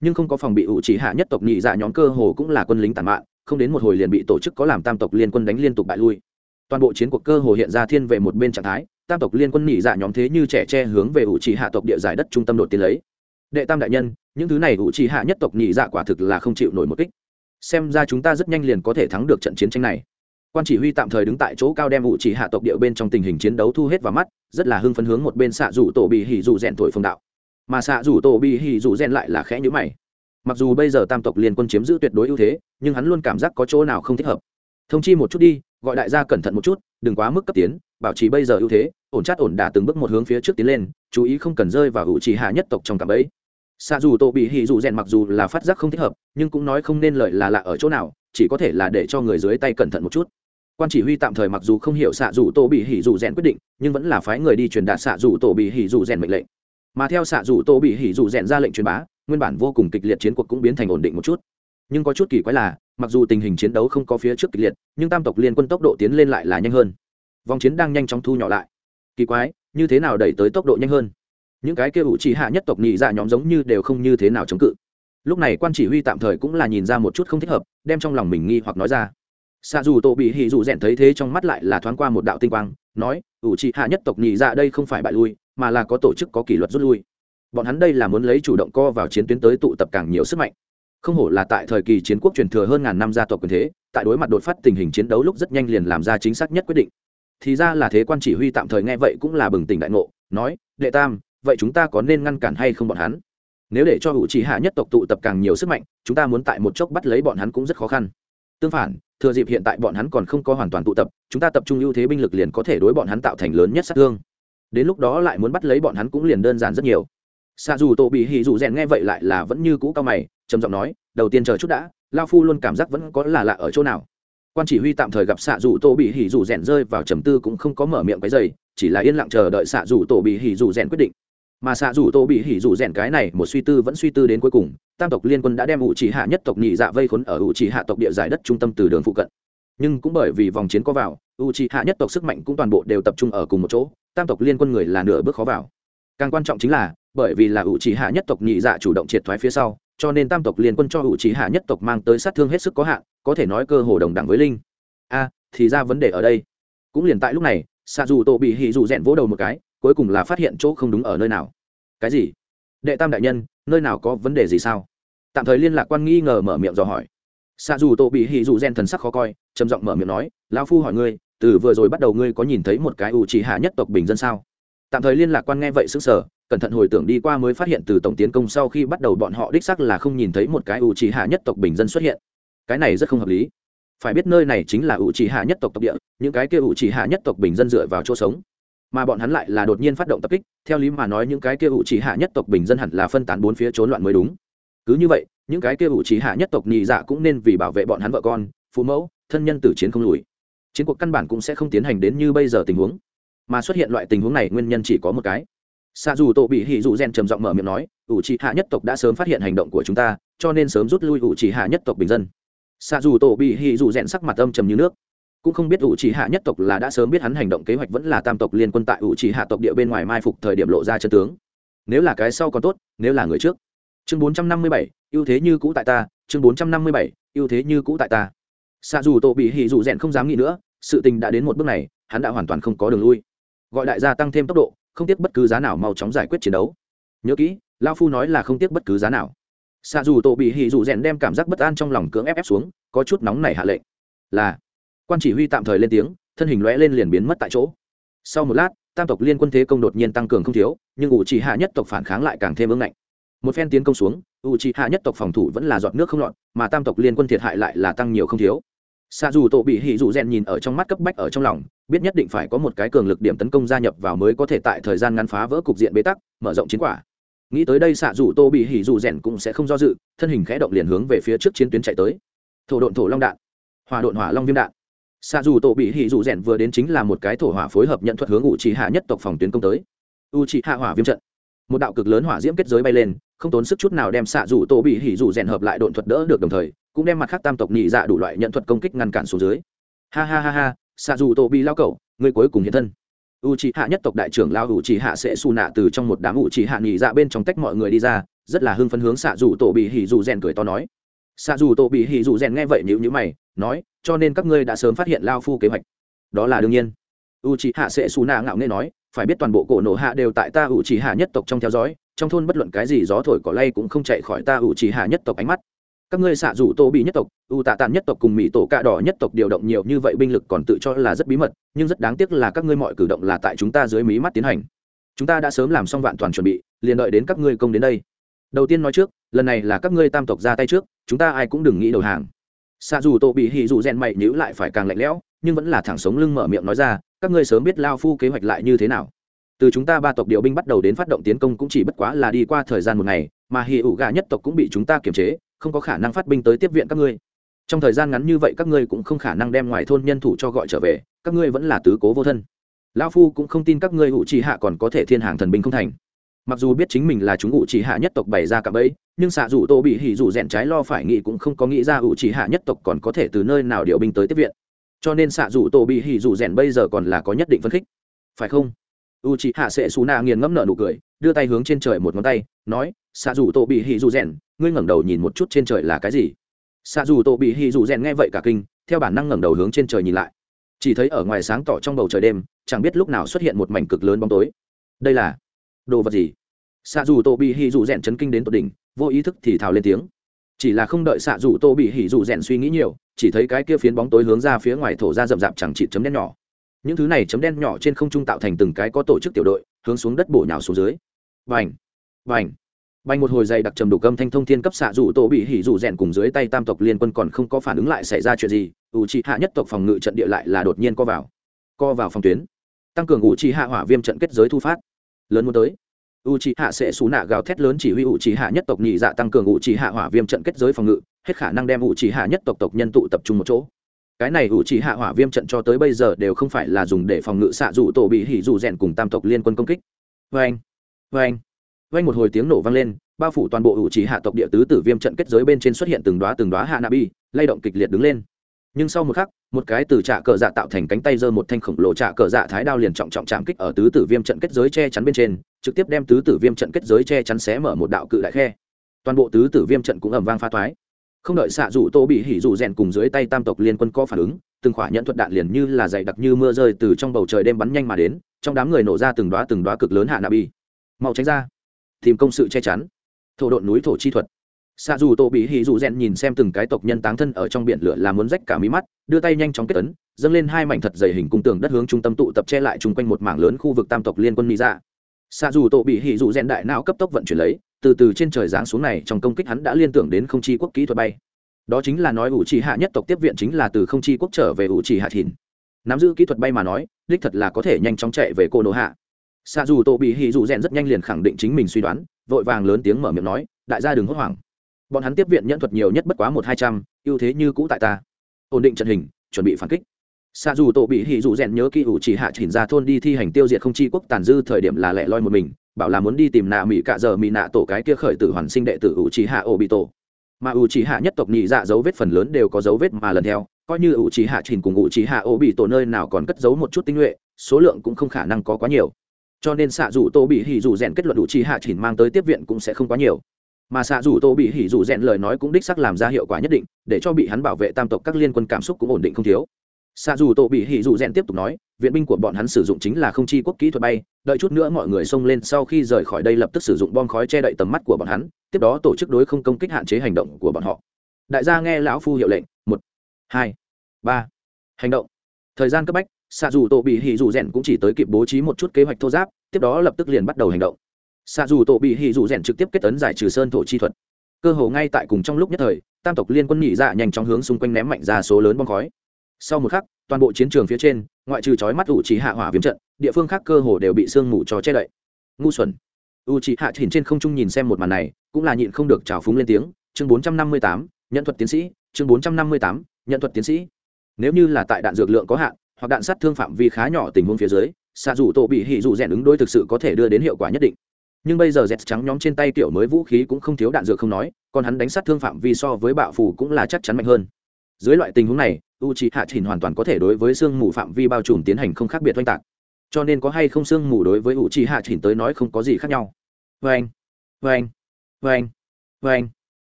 Nhưng không có phòng bị u trí hạ nhất tộc nhị dạ nhóm cơ hồ cũng là quân lính tàn mạng không đến một hồi liền bị tổ chức có làm tam tộc liên quân đánh liên tục bại lui. Toàn bộ chiến cuộc cơ hồ hiện ra thiên về một bên trạng thái, tam tộc liên quân nhị dạ nhóm thế như trẻ tre hướng về ủ trí hạ tộc địa giải đất trung tâm đột tiến lấy. Đệ tam đại nhân, những thứ này ủ trí hạ nhất tộc nhị dạ quả thực là không chịu nổi một kích. Xem ra chúng ta rất nhanh liền có thể thắng được trận chiến tranh này quan chỉ huy tạm thời đứng tại chỗ cao đem ủ chỉ hạ tộc địa bên trong tình hình chiến đấu thu hết vào mắt, rất là hưng phấn hướng một bên xạ rủ tổ bị hỉ rủ rèn thổi phong đạo. Mà xạ rủ tổ bị hỉ rủ rèn lại là khẽ nhữ mày. Mặc dù bây giờ tam tộc liên quân chiếm giữ tuyệt đối ưu thế, nhưng hắn luôn cảm giác có chỗ nào không thích hợp. Thông chi một chút đi, gọi đại gia cẩn thận một chút, đừng quá mức cấp tiến, bảo trì bây giờ ưu thế, ổn chát ổn đả từng bước một hướng phía trước tiến lên, chú ý không cần rơi vào hữu trì hạ nhất tộc trong cạm ấy xa dù tổ bị hì dù rèn mặc dù là phát giác không thích hợp, nhưng cũng nói không nên lợi là lạ ở chỗ nào, chỉ có thể là để cho người dưới tay cẩn thận một chút quan chỉ huy tạm thời mặc dù không hiểu xạ dù tổ bị hỉ dù rèn quyết định, nhưng vẫn là phái người đi truyền đạt xạ dù tổ bị hỉ dù rèn mệnh lệnh. Mà theo xạ dù tổ bị hỉ dù rèn ra lệnh truyền bá, nguyên bản vô cùng kịch liệt chiến cuộc cũng biến thành ổn định một chút. Nhưng có chút kỳ quái là, mặc dù tình hình chiến đấu không có phía trước kịch liệt, nhưng tam tộc liên quân tốc độ tiến lên lại là nhanh hơn. Vòng chiến đang nhanh chóng thu nhỏ lại. Kỳ quái, như thế nào đẩy tới tốc độ nhanh hơn? Những cái kia ủ chỉ hạ nhất tộc nhị dạ nhóm giống như đều không như thế nào chống cự. Lúc này quan chỉ huy tạm thời cũng là nhìn ra một chút không thích hợp, đem trong lòng mình nghi hoặc nói ra xạ dù tổ bị hỉ dù rèn thấy thế trong mắt lại là thoáng qua một đạo tinh quang, nói, ủ trị hạ nhất tộc nhị dạ đây không phải bại lui, mà là có tổ chức có kỷ luật rút lui. Bọn hắn đây là muốn lấy chủ động co vào chiến tuyến tới tụ tập càng nhiều sức mạnh. Không hổ là tại thời kỳ chiến quốc truyền thừa hơn ngàn năm gia tộc quyền thế, tại đối mặt đột phát tình hình chiến đấu lúc rất nhanh liền làm ra chính xác nhất quyết định. Thì ra là thế quan chỉ huy tạm thời nghe vậy cũng là bừng tỉnh đại ngộ, nói, đệ tam, vậy chúng ta có nên ngăn cản hay không bọn hắn? Nếu để cho hữu trí hạ nhất tộc tụ tập càng nhiều sức mạnh, chúng ta muốn tại một chốc bắt lấy bọn hắn cũng rất khó khăn. Tương phản thừa dịp hiện tại bọn hắn còn không có hoàn toàn tụ tập, chúng ta tập trung ưu thế binh lực liền có thể đối bọn hắn tạo thành lớn nhất sát thương. Đến lúc đó lại muốn bắt lấy bọn hắn cũng liền đơn giản rất nhiều. Xa dù tổ bị hì dù rèn nghe vậy lại là vẫn như cũ cao mày, trầm giọng nói, đầu tiên chờ chút đã, lao phu luôn cảm giác vẫn có là lạ ở chỗ nào. Quan chỉ huy tạm thời gặp xạ dù tổ bị hỉ dù rèn rơi vào trầm tư cũng không có mở miệng cái dày chỉ là yên lặng chờ đợi xạ dù tổ bị hỉ dù rèn quyết định mà xạ dù tô bị hỉ dù rèn cái này, một suy tư vẫn suy tư đến cuối cùng, tam tộc liên quân đã đem ủ chỉ hạ nhất tộc nhị dạ vây khốn ở ủ chỉ hạ tộc địa giải đất trung tâm từ đường phụ cận. Nhưng cũng bởi vì vòng chiến có vào, ủ chỉ hạ nhất tộc sức mạnh cũng toàn bộ đều tập trung ở cùng một chỗ, tam tộc liên quân người là nửa bước khó vào. Càng quan trọng chính là, bởi vì là ủ chỉ hạ nhất tộc nhị dạ chủ động triệt thoái phía sau, cho nên tam tộc liên quân cho ủ chỉ hạ nhất tộc mang tới sát thương hết sức có hạn, có thể nói cơ hồ đồng đẳng với linh. A, thì ra vấn đề ở đây. Cũng liền tại lúc này, xạ dù tổ bị hỉ dù rèn vỗ đầu một cái cuối cùng là phát hiện chỗ không đúng ở nơi nào. Cái gì? Đệ tam đại nhân, nơi nào có vấn đề gì sao? Tạm thời liên lạc quan nghi ngờ mở miệng dò hỏi. Xa dù tổ bị hì dù gen thần sắc khó coi, trầm giọng mở miệng nói, lão phu hỏi ngươi, từ vừa rồi bắt đầu ngươi có nhìn thấy một cái ủ chỉ hạ nhất tộc bình dân sao? Tạm thời liên lạc quan nghe vậy xứng sở cẩn thận hồi tưởng đi qua mới phát hiện từ tổng tiến công sau khi bắt đầu bọn họ đích sắc là không nhìn thấy một cái ủ chỉ hạ nhất tộc bình dân xuất hiện. Cái này rất không hợp lý. Phải biết nơi này chính là ủ chỉ hạ nhất tộc tộc địa, những cái kia ủ chỉ hạ nhất tộc bình dân dựa vào chỗ sống mà bọn hắn lại là đột nhiên phát động tập kích, theo lý mà nói những cái kia ủ trí hạ nhất tộc bình dân hẳn là phân tán bốn phía trốn loạn mới đúng. Cứ như vậy, những cái kia ủ trí hạ nhất tộc nhị dạ cũng nên vì bảo vệ bọn hắn vợ con, phụ mẫu, thân nhân tử chiến không lùi. Chiến cuộc căn bản cũng sẽ không tiến hành đến như bây giờ tình huống. Mà xuất hiện loại tình huống này nguyên nhân chỉ có một cái. Xa dù tổ bị hỉ dù rèn trầm giọng mở miệng nói, ủ trì hạ nhất tộc đã sớm phát hiện hành động của chúng ta, cho nên sớm rút lui ủ trì hạ nhất tộc bình dân. Xa dù tổ bị hỉ dù rèn sắc mặt âm trầm như nước cũng không biết ủ trì hạ nhất tộc là đã sớm biết hắn hành động kế hoạch vẫn là tam tộc liên quân tại ủ trì hạ tộc địa bên ngoài mai phục thời điểm lộ ra chân tướng. Nếu là cái sau còn tốt, nếu là người trước. Chương bốn trăm năm mươi bảy, ưu thế như cũ tại ta. Chương bốn trăm năm mươi bảy, ưu thế như cũ tại ta. Xạ dù tổ bị hỉ dù rèn không dám nghĩ nữa, sự tình đã đến một bước này, hắn đã hoàn toàn không có đường lui. Gọi đại gia tăng thêm tốc độ, không tiếc bất cứ giá nào mau chóng giải quyết chiến đấu. Nhớ kỹ, lao phu nói là không tiếc bất cứ giá nào. Xạ dù tổ bị hỉ dù rèn đem cảm giác bất an trong lòng cưỡng ép ép xuống, có chút nóng này hạ lệnh. Là quan chỉ huy tạm thời lên tiếng, thân hình lõe lên liền biến mất tại chỗ. Sau một lát, tam tộc liên quân thế công đột nhiên tăng cường không thiếu, nhưng ủ trì hạ nhất tộc phản kháng lại càng thêm ưng ngạnh. Một phen tiến công xuống ủ trì hạ nhất tộc phòng thủ vẫn là giọt nước không lọt, mà tam tộc liên quân thiệt hại lại là tăng nhiều không thiếu. Xa dù tổ bị hỉ dù rèn nhìn ở trong mắt cấp bách ở trong lòng, biết nhất định phải có một cái cường lực điểm tấn công gia nhập vào mới có thể tại thời gian ngắn phá vỡ cục diện bế tắc, mở rộng chiến quả. Nghĩ tới đây xạ dù tô bị hỉ dù rèn cũng sẽ không do dự, thân hình khẽ động liền hướng về phía trước chiến tuyến chạy tới. Thổ độn thổ long đạn. Hỏa độn hỏa long viêm đạn xạ dù tổ bị hỉ dù rèn vừa đến chính là một cái thổ hỏa phối hợp nhận thuật hướng u trí hạ nhất tộc phòng tuyến công tới. U trí hạ hỏa viêm trận. Một đạo cực lớn hỏa diễm kết giới bay lên, không tốn sức chút nào đem xạ dù tổ bị hỉ dù rèn hợp lại độn thuật đỡ được đồng thời, cũng đem mặt khác tam tộc nhị dạ đủ loại nhận thuật công kích ngăn cản xuống dưới. Ha ha ha ha xạ dù tổ bị lao cậu người cuối cùng hiện thân. U trí hạ nhất tộc đại trưởng lao u trí hạ sẽ xù nạ từ trong một đám u trí hạ nhị dạ bên trong tách mọi người đi ra, rất là hưng phấn hướng xạ dù tổ bị hỉ dù rèn cười to nói xạ dù tổ bị hỉ dù rèn nghe vậy nhữ nhữ mày, nói, cho nên các ngươi đã sớm phát hiện lao phu kế hoạch. Đó là đương nhiên. U c h ị hạ sẽ xù nạ ngạo nghe nói, phải biết toàn bộ cổ nổ hạ đều tại ta u c h ị hạ nhất tộc trong theo dõi, trong thôn bất luận cái gì gió thổi cỏ lay cũng không chạy khỏi ta u c h ị hạ nhất tộc ánh mắt. Các ngươi xạ dù tô bị nhất tộc, u tạ tàn nhất tộc cùng mỹ tổ cạ đỏ nhất tộc điều động nhiều như vậy binh lực còn tự cho là rất bí mật, nhưng rất đáng tiếc là các ngươi mọi cử động là tại chúng ta dưới mí mắt tiến hành. Chúng ta đã sớm làm xong vạn toàn chuẩn bị, liền đợi đến các ngươi công đến đây. Đầu tiên nói trước, lần này là các ngươi tam tộc ra tay trước chúng ta ai cũng đừng nghĩ đầu hàng. Xa dù tô bị hì dù rèn mày nhữ lại phải càng lạnh lẽo, nhưng vẫn là thẳng sống lưng mở miệng nói ra, các ngươi sớm biết lao phu kế hoạch lại như thế nào. Từ chúng ta ba tộc điều binh bắt đầu đến phát động tiến công cũng chỉ bất quá là đi qua thời gian một ngày, mà hì ủ gà nhất tộc cũng bị chúng ta kiềm chế, không có khả năng phát binh tới tiếp viện các ngươi. Trong thời gian ngắn như vậy các ngươi cũng không khả năng đem ngoài thôn nhân thủ cho gọi trở về, các ngươi vẫn là tứ cố vô thân. Lao phu cũng không tin các ngươi hữu trì hạ còn có thể thiên hàng thần binh không thành mặc dù biết chính mình là chúng ủ trì hạ nhất tộc bày ra cả bẫy, nhưng xạ dù tô bị hỉ dù rèn trái lo phải nghĩ cũng không có nghĩ ra ủ trì hạ nhất tộc còn có thể từ nơi nào điều binh tới tiếp viện. Cho nên xạ dù tô bị hỉ dù rèn bây giờ còn là có nhất định phân khích. Phải không? U chỉ hạ sẽ xù nạ nghiền ngẫm nợ nụ cười, đưa tay hướng trên trời một ngón tay, nói, xạ dù tô bị hỉ dù rèn, ngươi ngẩng đầu nhìn một chút trên trời là cái gì? Xạ dù tô bị hỉ dù rèn nghe vậy cả kinh, theo bản năng ngẩng đầu hướng trên trời nhìn lại. Chỉ thấy ở ngoài sáng tỏ trong bầu trời đêm, chẳng biết lúc nào xuất hiện một mảnh cực lớn bóng tối. Đây là đồ vật gì xạ dù tô bị hỉ dù rèn chấn kinh đến tột đỉnh vô ý thức thì thào lên tiếng chỉ là không đợi xạ dù tô bị hỉ dù rèn suy nghĩ nhiều chỉ thấy cái kia phiến bóng tối hướng ra phía ngoài thổ ra rậm rạp chẳng chỉ chấm đen nhỏ những thứ này chấm đen nhỏ trên không trung tạo thành từng cái có tổ chức tiểu đội hướng xuống đất bổ nhào xuống dưới vành vành Bành một hồi dày đặc trầm đủ cơm thanh thông thiên cấp xạ rủ tổ bị hỉ rủ rèn cùng dưới tay tam tộc liên quân còn không có phản ứng lại xảy ra chuyện gì, u chi hạ nhất tộc phòng ngự trận địa lại là đột nhiên co vào. Co vào phòng tuyến. Tăng cường u chi hạ hỏa viêm trận kết giới thu phát. Lớn muốn tới. U chi hạ sẽ sú nạ gào thét lớn chỉ huy u chi hạ nhất tộc nhị dạ tăng cường u chi hạ hỏa viêm trận kết giới phòng ngự, hết khả năng đem u chi hạ nhất tộc tộc nhân tụ tập trung một chỗ. Cái này u chi hạ hỏa viêm trận cho tới bây giờ đều không phải là dùng để phòng ngự xạ dù tổ bị hỉ dù rèn cùng tam tộc liên quân công kích. Vâng, vâng vang một hồi tiếng nổ vang lên bao phủ toàn bộ ủ trì hạ tộc địa tứ tử viêm trận kết giới bên trên xuất hiện từng đoá từng đoá hạ nabi lay động kịch liệt đứng lên nhưng sau một khắc, một cái từ trạ cờ dạ tạo thành cánh tay giơ một thanh khổng lồ trạ cờ dạ thái đao liền trọng trọng chạm kích ở tứ tử viêm trận kết giới che chắn bên trên, trực tiếp đem tứ tử viêm trận kết giới che chắn xé mở một đạo cự đại khe. Toàn bộ tứ tử viêm trận cũng ầm vang pha toái. Không đợi xạ rủ tô bị hỉ rủ rèn cùng dưới tay tam tộc liên quân có phản ứng, từng khỏa nhận thuật đạn liền như là dày đặc như mưa rơi từ trong bầu trời đêm bắn nhanh mà đến, trong đám người nổ ra từng đoá từng đoá cực lớn hạ nabi mau tránh ra. Tìm công sự che chắn. Thổ độn núi thổ chi thuật xạ dù tổ bị hì dù rèn nhìn xem từng cái tộc nhân táng thân ở trong biển lửa là muốn rách cả mí mắt, đưa tay nhanh chóng kết ấn, dâng lên hai mảnh thật dày hình cung tường đất hướng trung tâm tụ tập che lại chung quanh một mảng lớn khu vực tam tộc liên quân mỹ ra xạ dù tổ bị hì dù rèn đại não cấp tốc vận chuyển lấy, từ từ trên trời giáng xuống này, trong công kích hắn đã liên tưởng đến không chi quốc kỹ thuật bay. Đó chính là nói ủ trì hạ nhất tộc tiếp viện chính là từ không chi quốc trở về ủ trì hạ thìn. Nắm giữ kỹ thuật bay mà nói, đích thật là có thể nhanh chóng chạy về cô nô hạ. Xạ dù tổ bị hì dù rèn rất nhanh liền khẳng định chính mình suy đoán, vội vàng lớn tiếng mở miệng nói, đại gia đừng hốt hoảng bọn hắn tiếp viện nhẫn thuật nhiều nhất bất quá một hai trăm, ưu thế như cũ tại ta. Ổn định trận hình, chuẩn bị phản kích. Xạ dù tổ bị hỉ dù rèn nhớ kỹ ủ chỉ hạ chỉnh ra thôn đi thi hành tiêu diệt không chi quốc tàn dư thời điểm là lẻ loi một mình, bảo là muốn đi tìm nạ mỹ cạ giờ mỹ nạ tổ cái kia khởi tử hoàn sinh đệ tử ủ chỉ hạ ổ bị tổ mà ủ chỉ hạ nhất tộc nhị dạ dấu vết phần lớn đều có dấu vết mà lần theo, coi như ủ chỉ hạ chỉnh cùng ủ chỉ hạ ổ bị tổ nơi nào còn cất giấu một chút tinh nhuệ, số lượng cũng không khả năng có quá nhiều. Cho nên xạ dù tô bị hỉ dù rèn kết luận ủ chỉ hạ chỉnh mang tới tiếp viện cũng sẽ không quá nhiều mà xạ dù tô bị hỉ dù rèn lời nói cũng đích sắc làm ra hiệu quả nhất định, để cho bị hắn bảo vệ tam tộc các liên quân cảm xúc cũng ổn định không thiếu. Xạ dù tô bị hỉ dù rèn tiếp tục nói, viện binh của bọn hắn sử dụng chính là không chi quốc kỹ thuật bay, đợi chút nữa mọi người xông lên sau khi rời khỏi đây lập tức sử dụng bom khói che đậy tầm mắt của bọn hắn, tiếp đó tổ chức đối không công kích hạn chế hành động của bọn họ. Đại gia nghe lão phu hiệu lệnh, một, hai, ba, hành động. Thời gian cấp bách, xạ dù tổ bị hỉ dù rèn cũng chỉ tới kịp bố trí một chút kế hoạch thô giáp, tiếp đó lập tức liền bắt đầu hành động xạ dù tổ bị hỉ dù rèn trực tiếp kết tấn giải trừ sơn thổ chi thuật. Cơ hồ ngay tại cùng trong lúc nhất thời, tam tộc liên quân nhị dạ nhanh chóng hướng xung quanh ném mạnh ra số lớn bom khói. Sau một khắc, toàn bộ chiến trường phía trên, ngoại trừ chói mắt ủ trí hạ hỏa viêm trận, địa phương khác cơ hồ đều bị sương mù cho che đậy. Ngu xuẩn. U trí hạ chỉnh trên không trung nhìn xem một màn này, cũng là nhịn không được trào phúng lên tiếng, chương bốn trăm năm mươi tám, nhận thuật tiến sĩ, chương bốn trăm năm mươi tám, nhận thuật tiến sĩ. Nếu như là tại đạn dược lượng có hạn, hoặc đạn sát thương phạm vi khá nhỏ tình huống phía dưới xạ dù tổ bị hỉ dù rèn ứng đối thực sự có thể đưa đến hiệu quả nhất định nhưng bây giờ dẹt trắng nhóm trên tay tiểu mới vũ khí cũng không thiếu đạn dược không nói, còn hắn đánh sát thương phạm vi so với bạo phủ cũng là chắc chắn mạnh hơn. Dưới loại tình huống này u c hạ chỉnh hoàn toàn có thể đối với sương mù phạm vi bao trùm tiến hành không khác biệt oanh tạc. Cho nên có hay không sương mù đối với u c hạ chỉnh tới nói không có gì khác nhau. Vê anh vê anh vê anh vê anh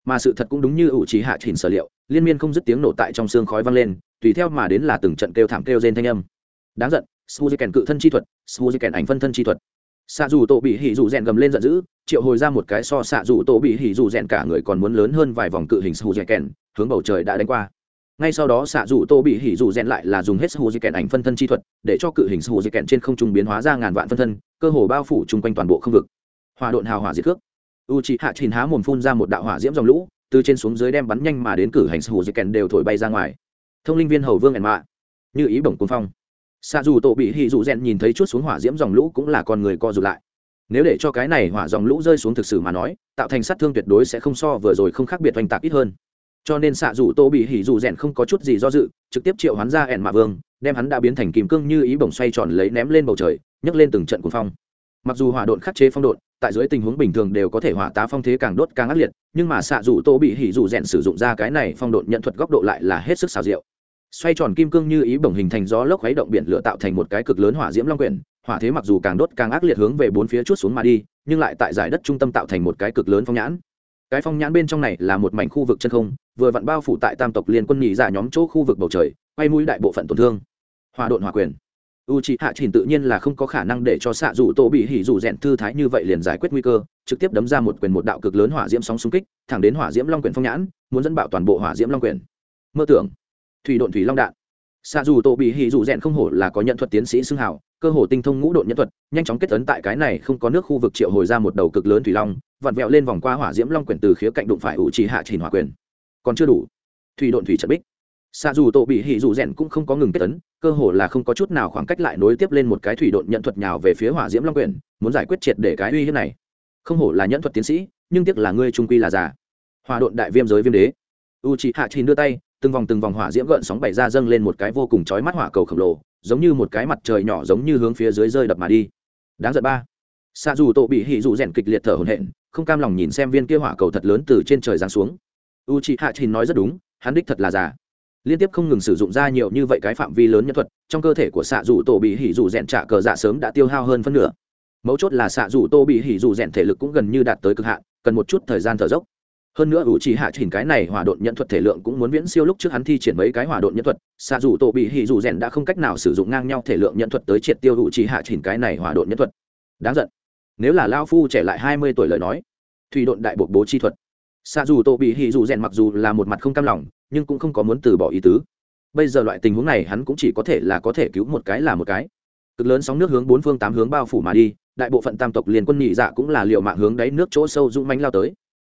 mà sự thật cũng đúng như u trí hạ chỉnh sở liệu, liên miên không dứt tiếng nổ tại trong xương khói vang lên, tùy theo mà đến là từng trận kêu thảm kêu rên thanh âm. Đáng giận suzy kèn cự thân chi thuật suzy kèn ảnh phân thân chi thuật xạ dù tổ bị hỉ dù rèn gầm lên giận dữ, triệu hồi ra một cái so xạ dù tổ bị hỉ dù rèn cả người còn muốn lớn hơn vài vòng cự hình suzy kèn, hướng bầu trời đã đánh qua. Ngay sau đó xạ dù tô bị hỉ dù rèn lại là dùng hết suzy kèn ảnh phân thân chi thuật, để cho cự hình suzy kèn trên không trung biến hóa ra ngàn vạn phân thân, cơ hồ bao phủ chung quanh toàn bộ không vực. Hòa độn hào hỏa diệt cước. U c hạ trình há mồm phun ra một đạo hỏa diễm dòng lũ, từ trên xuống dưới đem bắn nhanh mà đến cử hành sù dè kèn đều thổi bay ra ngoài. Thông linh viên hầu vương ẻn mạ như ý bổng cuốn phong xa dù tổ bị hì dù rèn nhìn thấy chút xuống hỏa diễm dòng lũ cũng là con người co rụt lại. Nếu để cho cái này hỏa dòng lũ rơi xuống thực sự mà nói, tạo thành sát thương tuyệt đối sẽ không so vừa rồi không khác biệt oanh tạc ít hơn. Cho nên xạ dù tô bị hỉ dù rèn không có chút gì do dự, trực tiếp triệu hắn ra ẻn mạ vương, đem hắn đã biến thành kìm cương như ý bổng xoay tròn lấy ném lên bầu trời, nhấc lên từng trận cuồng phong. Mặc dù hỏa độn khắc chế phong độn, tại dưới tình huống bình thường đều có thể hỏa tá phong thế càng đốt càng ác liệt, nhưng mà xạ dù tô bị hỉ dù rèn sử dụng ra cái này phong độn nhận thuật góc độ lại là hết sức xào rượu xoay tròn kim cương như ý bổng hình thành gió lốc khuấy động biển lửa tạo thành một cái cực lớn hỏa diễm long quyển. Hỏa thế mặc dù càng đốt càng ác liệt hướng về bốn phía chút xuống mà đi, nhưng lại tại giải đất trung tâm tạo thành một cái cực lớn phong nhãn. Cái phong nhãn bên trong này là một mảnh khu vực chân không, vừa vặn bao phủ tại tam tộc liên quân nhị ra nhóm chỗ khu vực bầu trời, quay mũi đại bộ phận tổn thương. Hòa độn hòa quyền. U c h ị hạ trình tự nhiên là không có khả năng để cho xạ dù tổ bị hỉ dù rèn thư thái như vậy liền giải quyết nguy cơ, trực tiếp đấm ra một quyền một đạo cực lớn hỏa diễm sóng xung kích, thẳng đến hỏa diễm long quyền phong nhãn, muốn dẫn bạo toàn bộ hỏa diễm long quyền mơ tưởng thủy độn thủy long đạn. Xạ dù tổ bị hỉ dù rèn không hổ là có nhận thuật tiến sĩ xưng hào, cơ hồ tinh thông ngũ độn nhân thuật, nhanh chóng kết ấn tại cái này không có nước khu vực triệu hồi ra một đầu cực lớn thủy long, vặn vẹo lên vòng qua hỏa diễm long quyền từ khía cạnh đụng phải u trì hạ trình hỏa quyền. Còn chưa đủ. Thủy độn thủy trận bích. Xạ dù tổ bị hỉ dù rèn cũng không có ngừng kết tấn cơ hồ là không có chút nào khoảng cách lại nối tiếp lên một cái thủy độn nhận thuật nhào về phía hỏa diễm long quyển, muốn giải quyết triệt để cái uy hiếp này. Không hổ là nhân thuật tiến sĩ, nhưng tiếc là ngươi trung quy là già. Hòa độn đại viêm giới viêm đế. U chị hạ chín đưa tay từng vòng từng vòng hỏa diễm gợn sóng bày ra dâng lên một cái vô cùng chói mắt hỏa cầu khổng lồ, giống như một cái mặt trời nhỏ giống như hướng phía dưới rơi đập mà đi. Đáng giận ba. Xạ dù tổ bị hỉ dù rèn kịch liệt thở hổn hển, không cam lòng nhìn xem viên kia hỏa cầu thật lớn từ trên trời giáng xuống. U chị hạ chín nói rất đúng, hắn đích thật là già. Liên tiếp không ngừng sử dụng ra nhiều như vậy cái phạm vi lớn nhân thuật, trong cơ thể của xạ dù tổ bị hỉ dù rèn trả cờ dạ sớm đã tiêu hao hơn phân nửa. Mấu chốt là xạ dù tô bị hỉ dù rèn thể lực cũng gần như đạt tới cực hạn, cần một chút thời gian thở dốc hơn nữa ủ trì hạ chỉnh cái này hỏa độn nhận thuật thể lượng cũng muốn viễn siêu lúc trước hắn thi triển mấy cái hỏa độn nhận thuật. Xạ dù tổ bị hỉ dù rèn đã không cách nào sử dụng ngang nhau thể lượng nhận thuật tới triệt tiêu ủ trì hạ chỉnh cái này hỏa độn nhận thuật. Đáng giận. Nếu là lao phu trẻ lại hai mươi tuổi lời nói, thủy độn đại bộ bố chi thuật. Xạ dù tổ bị hỉ dù rèn mặc dù là một mặt không cam lòng, nhưng cũng không có muốn từ bỏ ý tứ. Bây giờ loại tình huống này hắn cũng chỉ có thể là có thể cứu một cái là một cái. Cực lớn sóng nước hướng bốn phương tám hướng bao phủ mà đi, đại bộ phận tam tộc liền quân nhị dạ cũng là liệu mạng hướng đáy nước chỗ sâu dũng mánh lao tới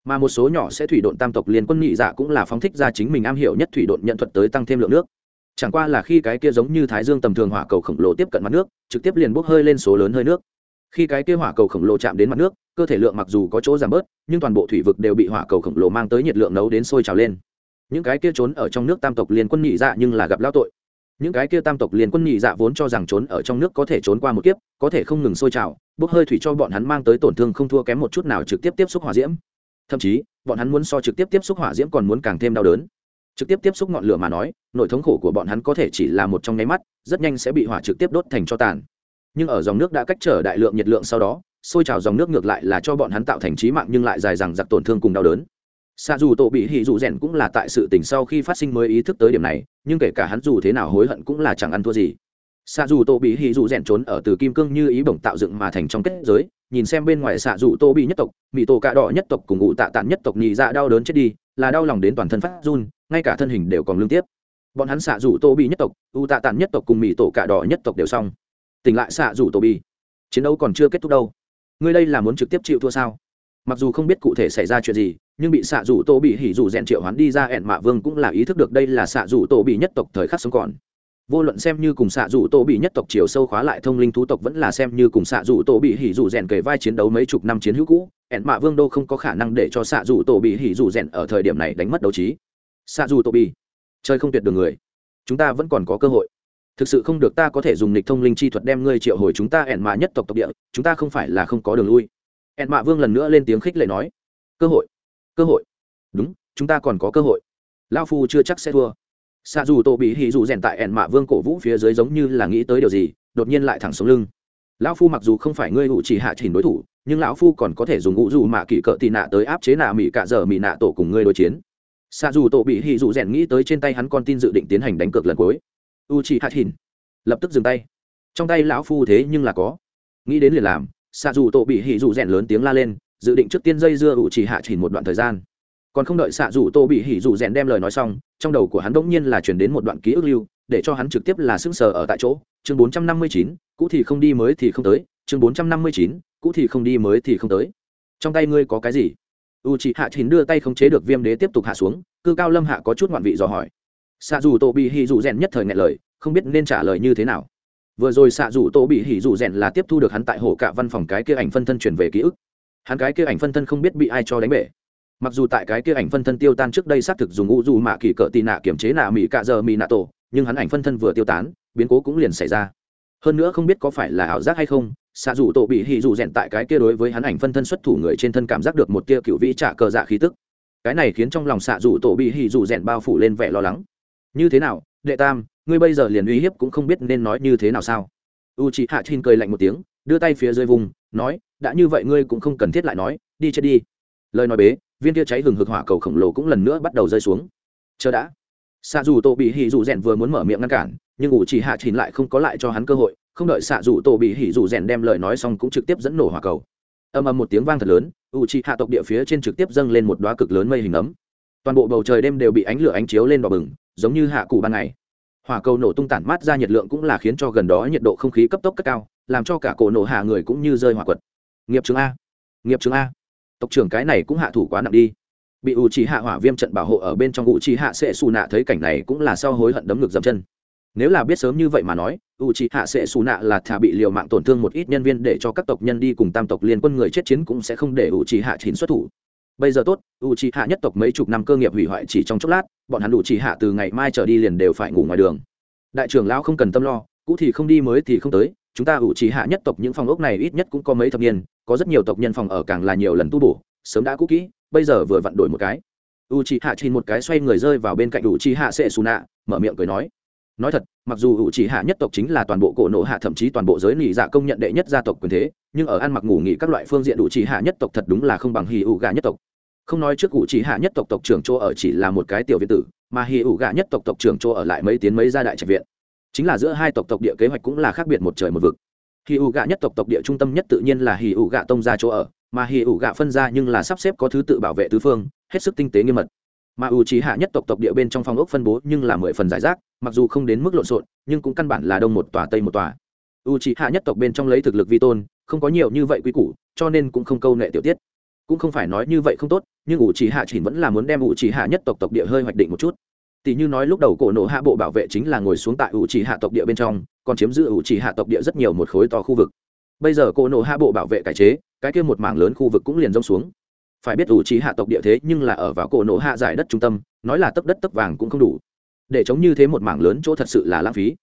mà một số nhỏ sẽ thủy độn tam tộc liên quân nhị dạ cũng là phóng thích ra chính mình am hiểu nhất thủy độn nhận thuật tới tăng thêm lượng nước. Chẳng qua là khi cái kia giống như thái dương tầm thường hỏa cầu khổng lồ tiếp cận mặt nước, trực tiếp liền bốc hơi lên số lớn hơi nước. Khi cái kia hỏa cầu khổng lồ chạm đến mặt nước, cơ thể lượng mặc dù có chỗ giảm bớt, nhưng toàn bộ thủy vực đều bị hỏa cầu khổng lồ mang tới nhiệt lượng nấu đến sôi trào lên. Những cái kia trốn ở trong nước tam tộc liên quân nhị dạ nhưng là gặp lao tội. Những cái kia tam tộc liên quân nhị dạ vốn cho rằng trốn ở trong nước có thể trốn qua một kiếp, có thể không ngừng sôi trào, bốc hơi thủy cho bọn hắn mang tới tổn thương không thua kém một chút nào trực tiếp tiếp xúc hỏa diễm thậm chí, bọn hắn muốn so trực tiếp tiếp xúc hỏa diễm còn muốn càng thêm đau đớn. Trực tiếp tiếp xúc ngọn lửa mà nói, nội thống khổ của bọn hắn có thể chỉ là một trong nháy mắt, rất nhanh sẽ bị hỏa trực tiếp đốt thành cho tàn. Nhưng ở dòng nước đã cách trở đại lượng nhiệt lượng sau đó sôi trào dòng nước ngược lại là cho bọn hắn tạo thành trí mạng nhưng lại dài dằng giặc tổn thương cùng đau đớn. Xa dù tổ bị hỉ dù rèn cũng là tại sự tình sau khi phát sinh mới ý thức tới điểm này, nhưng kể cả hắn dù thế nào hối hận cũng là chẳng ăn thua gì xạ dù tổ bị hỉ dù rèn trốn ở từ kim cương như ý bổng tạo dựng mà thành trong kết giới, nhìn xem bên ngoài xạ dù tô bị nhất tộc mỹ tổ cạ đỏ nhất tộc cùng ngụ tạ tạn nhất tộc nhị dạ đau đớn chết đi, là đau lòng đến toàn thân phát run, ngay cả thân hình đều còn lương tiếp. Bọn hắn xạ dù tô bị nhất tộc u tạ tạn nhất tộc cùng mỹ tổ cạ đỏ nhất tộc đều xong. Tỉnh lại xạ dù tô bị. Chiến đấu còn chưa kết thúc đâu. Ngươi đây là muốn trực tiếp chịu thua sao? Mặc dù không biết cụ thể xảy ra chuyện gì, nhưng bị xạ dù tô bị hỉ dù rèn triệu hắn đi ra ẹn mạ vương cũng là ý thức được đây là xạ dù tô bị nhất tộc thời khắc sống còn vô luận xem như cùng xạ dụ tô bị nhất tộc chiều sâu khóa lại thông linh thú tộc vẫn là xem như cùng xạ dụ tô bị hỉ dụ rèn kề vai chiến đấu mấy chục năm chiến hữu cũ, ẹn mạ vương đô không có khả năng để cho xạ dụ tô bị hỉ dụ rèn ở thời điểm này đánh mất đấu trí. Xạ dụ tô bị, chơi không tuyệt đường người, chúng ta vẫn còn có cơ hội. Thực sự không được ta có thể dùng lịch thông linh chi thuật đem ngươi triệu hồi chúng ta ẹn mạ nhất tộc tộc địa, chúng ta không phải là không có đường lui. Ẹn mạ vương lần nữa lên tiếng khích lệ nói, cơ hội cơ hội. Đúng, chúng ta còn có cơ hội. Lao phu chưa chắc sẽ thua xa dù tổ bị hì dù rèn tại ẹn mạ vương cổ vũ phía dưới giống như là nghĩ tới điều gì, đột nhiên lại thẳng sống lưng. Lão phu mặc dù không phải ngươi hụ chỉ hạ trình đối thủ, nhưng lão phu còn có thể dùng ngũ dù mạ kỷ cỡ tị nạ tới áp chế nạ mỹ cạ dở mỹ nạ tổ cùng ngươi đối chiến. Xạ dù tổ bị hì dù rèn nghĩ tới trên tay hắn con tin dự định tiến hành đánh cược lần cuối. U chỉ hạ trình lập tức dừng tay. Trong tay lão phu thế nhưng là có. Nghĩ đến liền làm, xạ dù tổ bị hì dù rèn lớn tiếng la lên, dự định trước tiên dây dưa u chỉ hạ trình một đoạn thời gian còn không đợi xạ dù tô bị hỉ dù rèn đem lời nói xong, trong đầu của hắn bỗng nhiên là chuyển đến một đoạn ký ức lưu, để cho hắn trực tiếp là sững sờ ở tại chỗ. Chương bốn trăm năm mươi chín, cũ thì không đi mới thì không tới. Chương bốn trăm năm mươi chín, cũ thì không đi mới thì không tới. Trong tay ngươi có cái gì? U chị hạ chín đưa tay không chế được viêm đế tiếp tục hạ xuống, cư cao lâm hạ có chút ngoạn vị dò hỏi. Xạ dù tô bị hỉ dù rèn nhất thời ngại lời, không biết nên trả lời như thế nào. Vừa rồi xạ dù tô bị hỉ dù rèn là tiếp thu được hắn tại hồ cạ văn phòng cái kia ảnh phân thân chuyển về ký ức. Hắn cái kia ảnh phân thân không biết bị ai cho đánh bể mặc dù tại cái kia ảnh phân thân tiêu tan trước đây xác thực dùng u dù mạ kỳ cỡ tì nạ kiểm chế nạ mỹ cạ giờ mỹ nạ tổ, nhưng hắn ảnh phân thân vừa tiêu tán, biến cố cũng liền xảy ra. Hơn nữa không biết có phải là ảo giác hay không xạ dù tổ bị hì dù rèn tại cái kia đối với hắn ảnh phân thân xuất thủ người trên thân cảm giác được một tia cựu vĩ trả cờ dạ khí tức. Cái này khiến trong lòng xạ dù tổ bị hì dù rèn bao phủ lên vẻ lo lắng. Như thế nào, đệ tam, ngươi bây giờ liền uy hiếp cũng không biết nên nói như thế nào sao? U chị hạ chin cười lạnh một tiếng, đưa tay phía dưới vùng, nói, đã như vậy ngươi cũng không cần thiết lại nói, đi chết đi. Lời nói bế viên kia cháy hừng hực hỏa cầu khổng lồ cũng lần nữa bắt đầu rơi xuống. Chờ đã. Xạ dù tổ bị hỉ dù rèn vừa muốn mở miệng ngăn cản, nhưng ủ chỉ hạ chìn lại không có lại cho hắn cơ hội, không đợi xạ dù tổ bị hỉ dù rèn đem lời nói xong cũng trực tiếp dẫn nổ hỏa cầu. Âm âm một tiếng vang thật lớn ủ chỉ hạ tộc địa phía trên trực tiếp dâng lên một đoá cực lớn mây hình ấm. Toàn bộ bầu trời đêm đều bị ánh lửa ánh chiếu lên đỏ bừng, giống như hạ cụ ban ngày. Hỏa cầu nổ tung tản mát ra nhiệt lượng cũng là khiến cho gần đó nhiệt độ không khí cấp tốc cất cao, làm cho cả cổ nổ hạ người cũng như rơi hỏa quật. Nghiệp chứng a. Nghiệp chứng a tộc trưởng cái này cũng hạ thủ quá nặng đi. Bị u trí hạ hỏa viêm trận bảo hộ ở bên trong u trí hạ sẽ xù nạ thấy cảnh này cũng là sau hối hận đấm ngược dầm chân. Nếu là biết sớm như vậy mà nói, u trí hạ sẽ xù nạ là thà bị liều mạng tổn thương một ít nhân viên để cho các tộc nhân đi cùng tam tộc liên quân người chết chiến cũng sẽ không để u trí hạ chín xuất thủ. Bây giờ tốt, u trí hạ nhất tộc mấy chục năm cơ nghiệp hủy hoại chỉ trong chốc lát, bọn hắn u trí hạ từ ngày mai trở đi liền đều phải ngủ ngoài đường. Đại trưởng lão không cần tâm lo, cũ thì không đi, mới thì không tới chúng ta ủ trì hạ nhất tộc những phòng ốc này ít nhất cũng có mấy thập niên, có rất nhiều tộc nhân phòng ở càng là nhiều lần tu bổ, sớm đã cũ kỹ, bây giờ vừa vặn đổi một cái. U trì hạ chín một cái xoay người rơi vào bên cạnh ủ trì hạ sệ xù nạ, mở miệng cười nói. Nói thật, mặc dù ủ trì hạ nhất tộc chính là toàn bộ cổ nộ hạ thậm chí toàn bộ giới nỉ dạ công nhận đệ nhất gia tộc quyền thế, nhưng ở ăn mặc ngủ nghỉ các loại phương diện ủ trì hạ nhất tộc thật đúng là không bằng hì ủ gà nhất tộc. Không nói trước ủ trì hạ nhất tộc tộc trưởng chỗ ở chỉ là một cái tiểu viện tử, mà hì ủ gà nhất tộc tộc trưởng chỗ ở lại mấy tiến mấy gia đại trạch viện chính là giữa hai tộc tộc địa kế hoạch cũng là khác biệt một trời một vực. Hì ủ gạ nhất tộc tộc địa trung tâm nhất tự nhiên là hì ủ gạ tông ra chỗ ở, mà hì ủ gạ phân ra nhưng là sắp xếp có thứ tự bảo vệ tứ phương, hết sức tinh tế nghiêm mật. Mà ủ trí hạ nhất tộc tộc địa bên trong phong ốc phân bố nhưng là mười phần giải rác, mặc dù không đến mức lộn xộn, nhưng cũng căn bản là đông một tòa tây một tòa. Ủ trí hạ nhất tộc bên trong lấy thực lực vi tôn, không có nhiều như vậy quy củ, cho nên cũng không câu nệ tiểu tiết. Cũng không phải nói như vậy không tốt, nhưng ủ trí hạ chỉ vẫn là muốn đem ủ trí hạ nhất tộc tộc địa hơi hoạch định một chút tỷ như nói lúc đầu cổ nộ hạ bộ bảo vệ chính là ngồi xuống tại ủ trì hạ tộc địa bên trong, còn chiếm giữ ủ trì hạ tộc địa rất nhiều một khối to khu vực. Bây giờ cổ nộ hạ bộ bảo vệ cải chế, cái kia một mảng lớn khu vực cũng liền rông xuống. Phải biết ủ trì hạ tộc địa thế nhưng là ở vào cổ nộ hạ giải đất trung tâm, nói là tấp đất tấp vàng cũng không đủ. Để chống như thế một mảng lớn chỗ thật sự là lãng phí.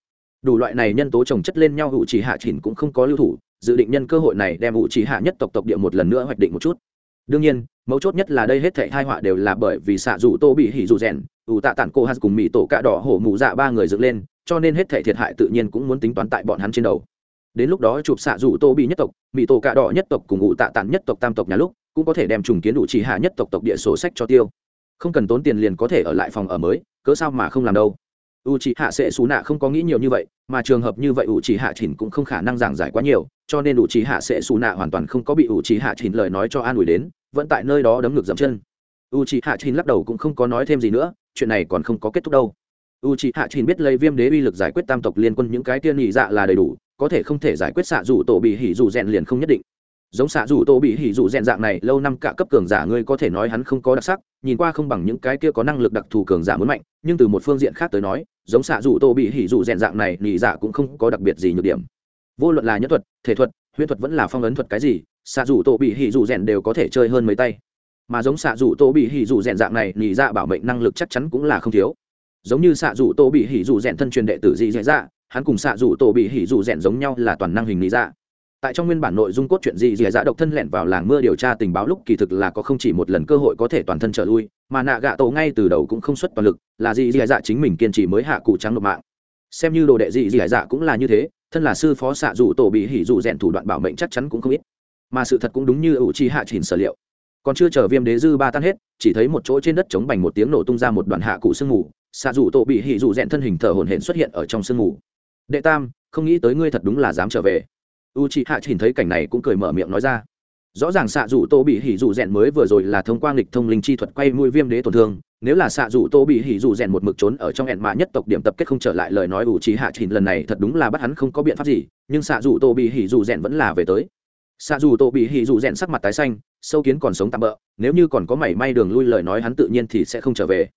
Đủ loại này nhân tố trồng chất lên nhau ủ trì hạ chỉnh cũng không có lưu thủ, dự định nhân cơ hội này đem ủ trì hạ nhất tộc tộc địa một lần nữa hoạch định một chút. Đương nhiên, mấu chốt nhất là đây hết thảy hai họa đều là bởi vì xạ dù tô bị hỉ dù rèn ủ tạ tản cô hắn cùng mỹ tổ cạ đỏ hổ mụ dạ ba người dựng lên, cho nên hết thảy thiệt hại tự nhiên cũng muốn tính toán tại bọn hắn trên đầu. Đến lúc đó chụp xạ rủ tô bị nhất tộc mỹ tổ cạ đỏ nhất tộc cùng ủ tạ tản nhất tộc tam tộc nhà lúc, cũng có thể đem trùng kiến đủ chỉ hạ nhất tộc tộc địa sổ sách cho tiêu. Không cần tốn tiền liền có thể ở lại phòng ở mới, cớ sao mà không làm đâu. U c hạ sẽ xú nạ không có nghĩ nhiều như vậy, mà trường hợp như vậy u c hạ chỉnh cũng không khả năng giảng giải quá nhiều, cho nên u c hạ sẽ xú nạ hoàn toàn không có bị u c hạ chỉnh lời nói cho an ủi đến, vẫn tại nơi đó đấm ngược dậm chân. U c hạ chỉnh lắc đầu cũng không có nói thêm gì nữa chuyện này còn không có kết thúc đâu. U c hạ chỉnh biết lấy viêm đế uy lực giải quyết tam tộc liên quân những cái tiên nhị dạ là đầy đủ, có thể không thể giải quyết xạ rủ tổ bị hỉ rủ rèn liền không nhất định. Giống xạ rủ tổ bị hỉ rủ rèn dạng này, lâu năm cả cấp cường giả ngươi có thể nói hắn không có đặc sắc, nhìn qua không bằng những cái kia có năng lực đặc thù cường giả muốn mạnh, nhưng từ một phương diện khác tới nói, giống xạ rủ tổ bị hỉ rủ rèn dạng này, nhị dạ cũng không có đặc biệt gì nhược điểm. Vô luận là nhất thuật, thể thuật, huyễn thuật vẫn là phong ấn thuật cái gì, xạ rủ tổ bị hỉ rủ rèn đều có thể chơi hơn mấy tay mà giống xạ dụ tô bị hỉ dụ rèn dạng này nhị dạ bảo mệnh năng lực chắc chắn cũng là không thiếu. Giống như xạ dụ tô bị hỉ dụ rèn thân truyền đệ tử dị dạ dạ hắn cùng xạ dụ tô bị hỉ dụ rèn giống nhau là toàn năng hình nhị dạ. Tại trong nguyên bản nội dung cốt truyện dị dị dạ độc thân lẻn vào làng mưa điều tra tình báo lúc, kỳ thực là có không chỉ một lần cơ hội có thể toàn thân trở lui, mà nạ gạ tổ ngay từ đầu cũng không xuất toàn lực, là dị dị dạ chính mình kiên trì mới hạ cụ trắng nộp mạng. Xem như đồ đệ dị dị dạ cũng là như thế, thân là sư phó xạ dù tổ bị hỉ dù rèn thủ đoạn bảo mệnh chắc chắn cũng không ít. Mà sự thật cũng đúng như ủ chi hạ trình sở liệu còn chưa chờ viêm đế dư ba tan hết, chỉ thấy một chỗ trên đất chống bành một tiếng nổ tung ra một đoàn hạ cụ sương mù, xạ dù tổ bị hỉ dù rẽn thân hình thở hổn hển xuất hiện ở trong sương mù. Đệ tam, không nghĩ tới ngươi thật đúng là dám trở về. U chị hạ nhìn thấy cảnh này cũng cười mở miệng nói ra. Rõ ràng xạ dù tô bị hỉ dù rèn mới vừa rồi là thông qua nghịch thông linh chi thuật quay mũi viêm đế tổn thương, nếu là xạ dù tô bị hỉ dù rèn một mực trốn ở trong hẹn mạ nhất tộc điểm tập kết không trở lại lời nói u chị hạ chỉnh lần này thật đúng là bắt hắn không có biện pháp gì, nhưng xạ dù tô bị hỉ dù rèn vẫn là về tới xạ dù tô bị hỉ dù rèn sắc mặt tái xanh, sâu kiến còn sống tạm bỡ nếu như còn có mảy may đường lui lời nói hắn tự nhiên thì sẽ không trở về.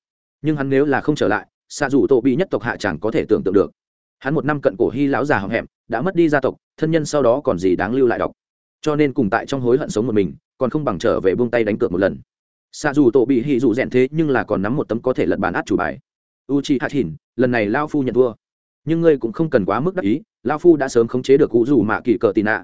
Nhưng hắn nếu là không trở lại, xạ dù tô bị nhất tộc hạ chẳng có thể tưởng tượng được. Hắn một năm cận cổ hy lão già hậm hẹm, đã mất đi gia tộc, thân nhân sau đó còn gì đáng lưu lại đọc. Cho nên cùng tại trong hối hận sống một mình, còn không bằng trở về buông tay đánh cược một lần. Xạ dù tổ bị hỉ dù rèn thế nhưng là còn nắm một tấm có thể lật bàn át chủ bài. U chi hạt hỉn lần này lao phu nhận thua. Nhưng ngươi cũng không cần quá mức đắc ý, lao phu đã sớm khống chế được cụ dù mạ kỳ cờ tì nạ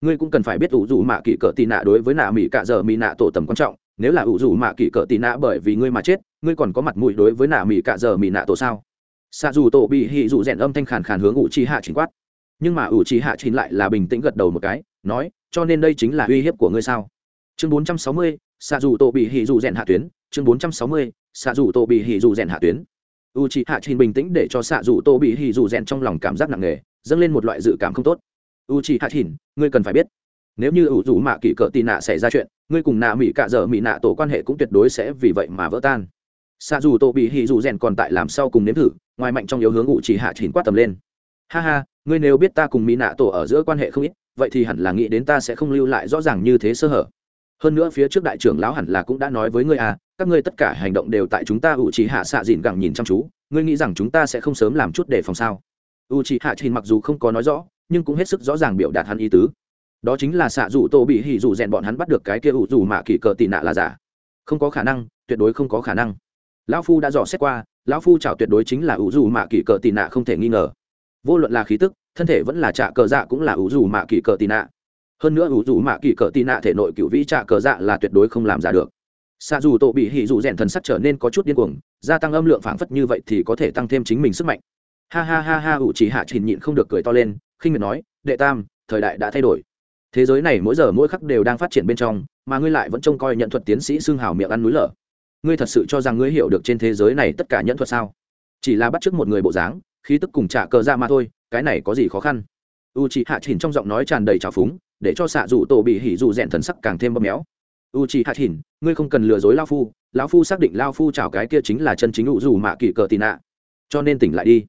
ngươi cũng cần phải biết ủ dù mạ kỳ cỡ tị nạ đối với nạ mỹ cạ dở mỹ nạ tổ tầm quan trọng. Nếu là ủ dù mạ kỳ cỡ tị nạ bởi vì ngươi mà chết, ngươi còn có mặt mũi đối với nạ mỹ cạ dở mỹ nạ tổ sao? Xa dù tổ bị hỉ dù rèn âm thanh khàn khàn hướng u chi hạ chính quát. Nhưng mà ủ trì hạ chính lại là bình tĩnh gật đầu một cái, nói, cho nên đây chính là uy hiếp của ngươi sao? Chương bốn trăm sáu mươi xa dù tổ bị hỉ dù rèn hạ tuyến. Chương bốn trăm sáu mươi xa dù tổ bị hỉ dù rèn hạ tuyến. U trì hạ chín bình tĩnh để cho xạ dù tổ bị hỉ dù rèn trong lòng cảm giác nặng nề, dâng lên một loại dự cảm không tốt u trì hạ thìn ngươi cần phải biết, nếu như ủ rủ mạ kỷ cỡ tì nạ xảy ra chuyện, ngươi cùng nạ mỹ cạ dở mỹ nạ tổ quan hệ cũng tuyệt đối sẽ vì vậy mà vỡ tan. Xa dù tổ bị hỉ dù rèn còn tại làm sau cùng nếm thử, ngoài mạnh trong yếu hướng ủ chỉ hạ chín quát tầm lên. Ha ha, ngươi nếu biết ta cùng mỹ nạ tổ ở giữa quan hệ không ít, vậy thì hẳn là nghĩ đến ta sẽ không lưu lại rõ ràng như thế sơ hở. Hơn nữa phía trước đại trưởng lão hẳn là cũng đã nói với ngươi à các ngươi tất cả hành động đều tại chúng ta ủ trì hạ xạ dịn gẳng nhìn chăm chú, ngươi nghĩ rằng chúng ta sẽ không sớm làm chút để phòng sao? U chỉ hạ trình mặc dù không có nói rõ nhưng cũng hết sức rõ ràng biểu đạt hắn ý tứ. Đó chính là xạ dù tô bị hỉ dù rèn bọn hắn bắt được cái kia ủ dù mạ kỳ cờ tị nạ là giả. Không có khả năng, tuyệt đối không có khả năng. Lão phu đã dò xét qua, lão phu chảo tuyệt đối chính là ủ dù mạ kỳ cờ tị nạ không thể nghi ngờ. Vô luận là khí tức, thân thể vẫn là trạ cờ dạ cũng là ủ dù mạ kỳ cờ tị nạ. Hơn nữa ủ dù mạ kỳ cờ tị nạ thể nội cựu vĩ trạ cờ dạ là tuyệt đối không làm giả được. Xạ dù tổ bị hỉ dù rèn thần sắc trở nên có chút điên cuồng, gia tăng âm lượng phảng phất như vậy thì có thể tăng thêm chính mình sức mạnh. Ha ha ha ha, ủ chỉ hạ trình nhịn không được cười to lên khinh miệt nói, đệ tam, thời đại đã thay đổi. Thế giới này mỗi giờ mỗi khắc đều đang phát triển bên trong, mà ngươi lại vẫn trông coi nhận thuật tiến sĩ xương hào miệng ăn núi lở. Ngươi thật sự cho rằng ngươi hiểu được trên thế giới này tất cả nhận thuật sao? Chỉ là bắt chước một người bộ dáng, khí tức cùng trả cờ ra mà thôi, cái này có gì khó khăn? U c hạ chỉnh trong giọng nói tràn đầy trào phúng, để cho xạ dù tổ bị hỉ dù rèn thần sắc càng thêm bóp méo. U c hạ chỉnh ngươi không cần lừa dối lao phu lão phu xác định lao phu chào cái kia chính là chân chính u dù mạ kỳ cờ tì nạ. Cho nên tỉnh lại đi.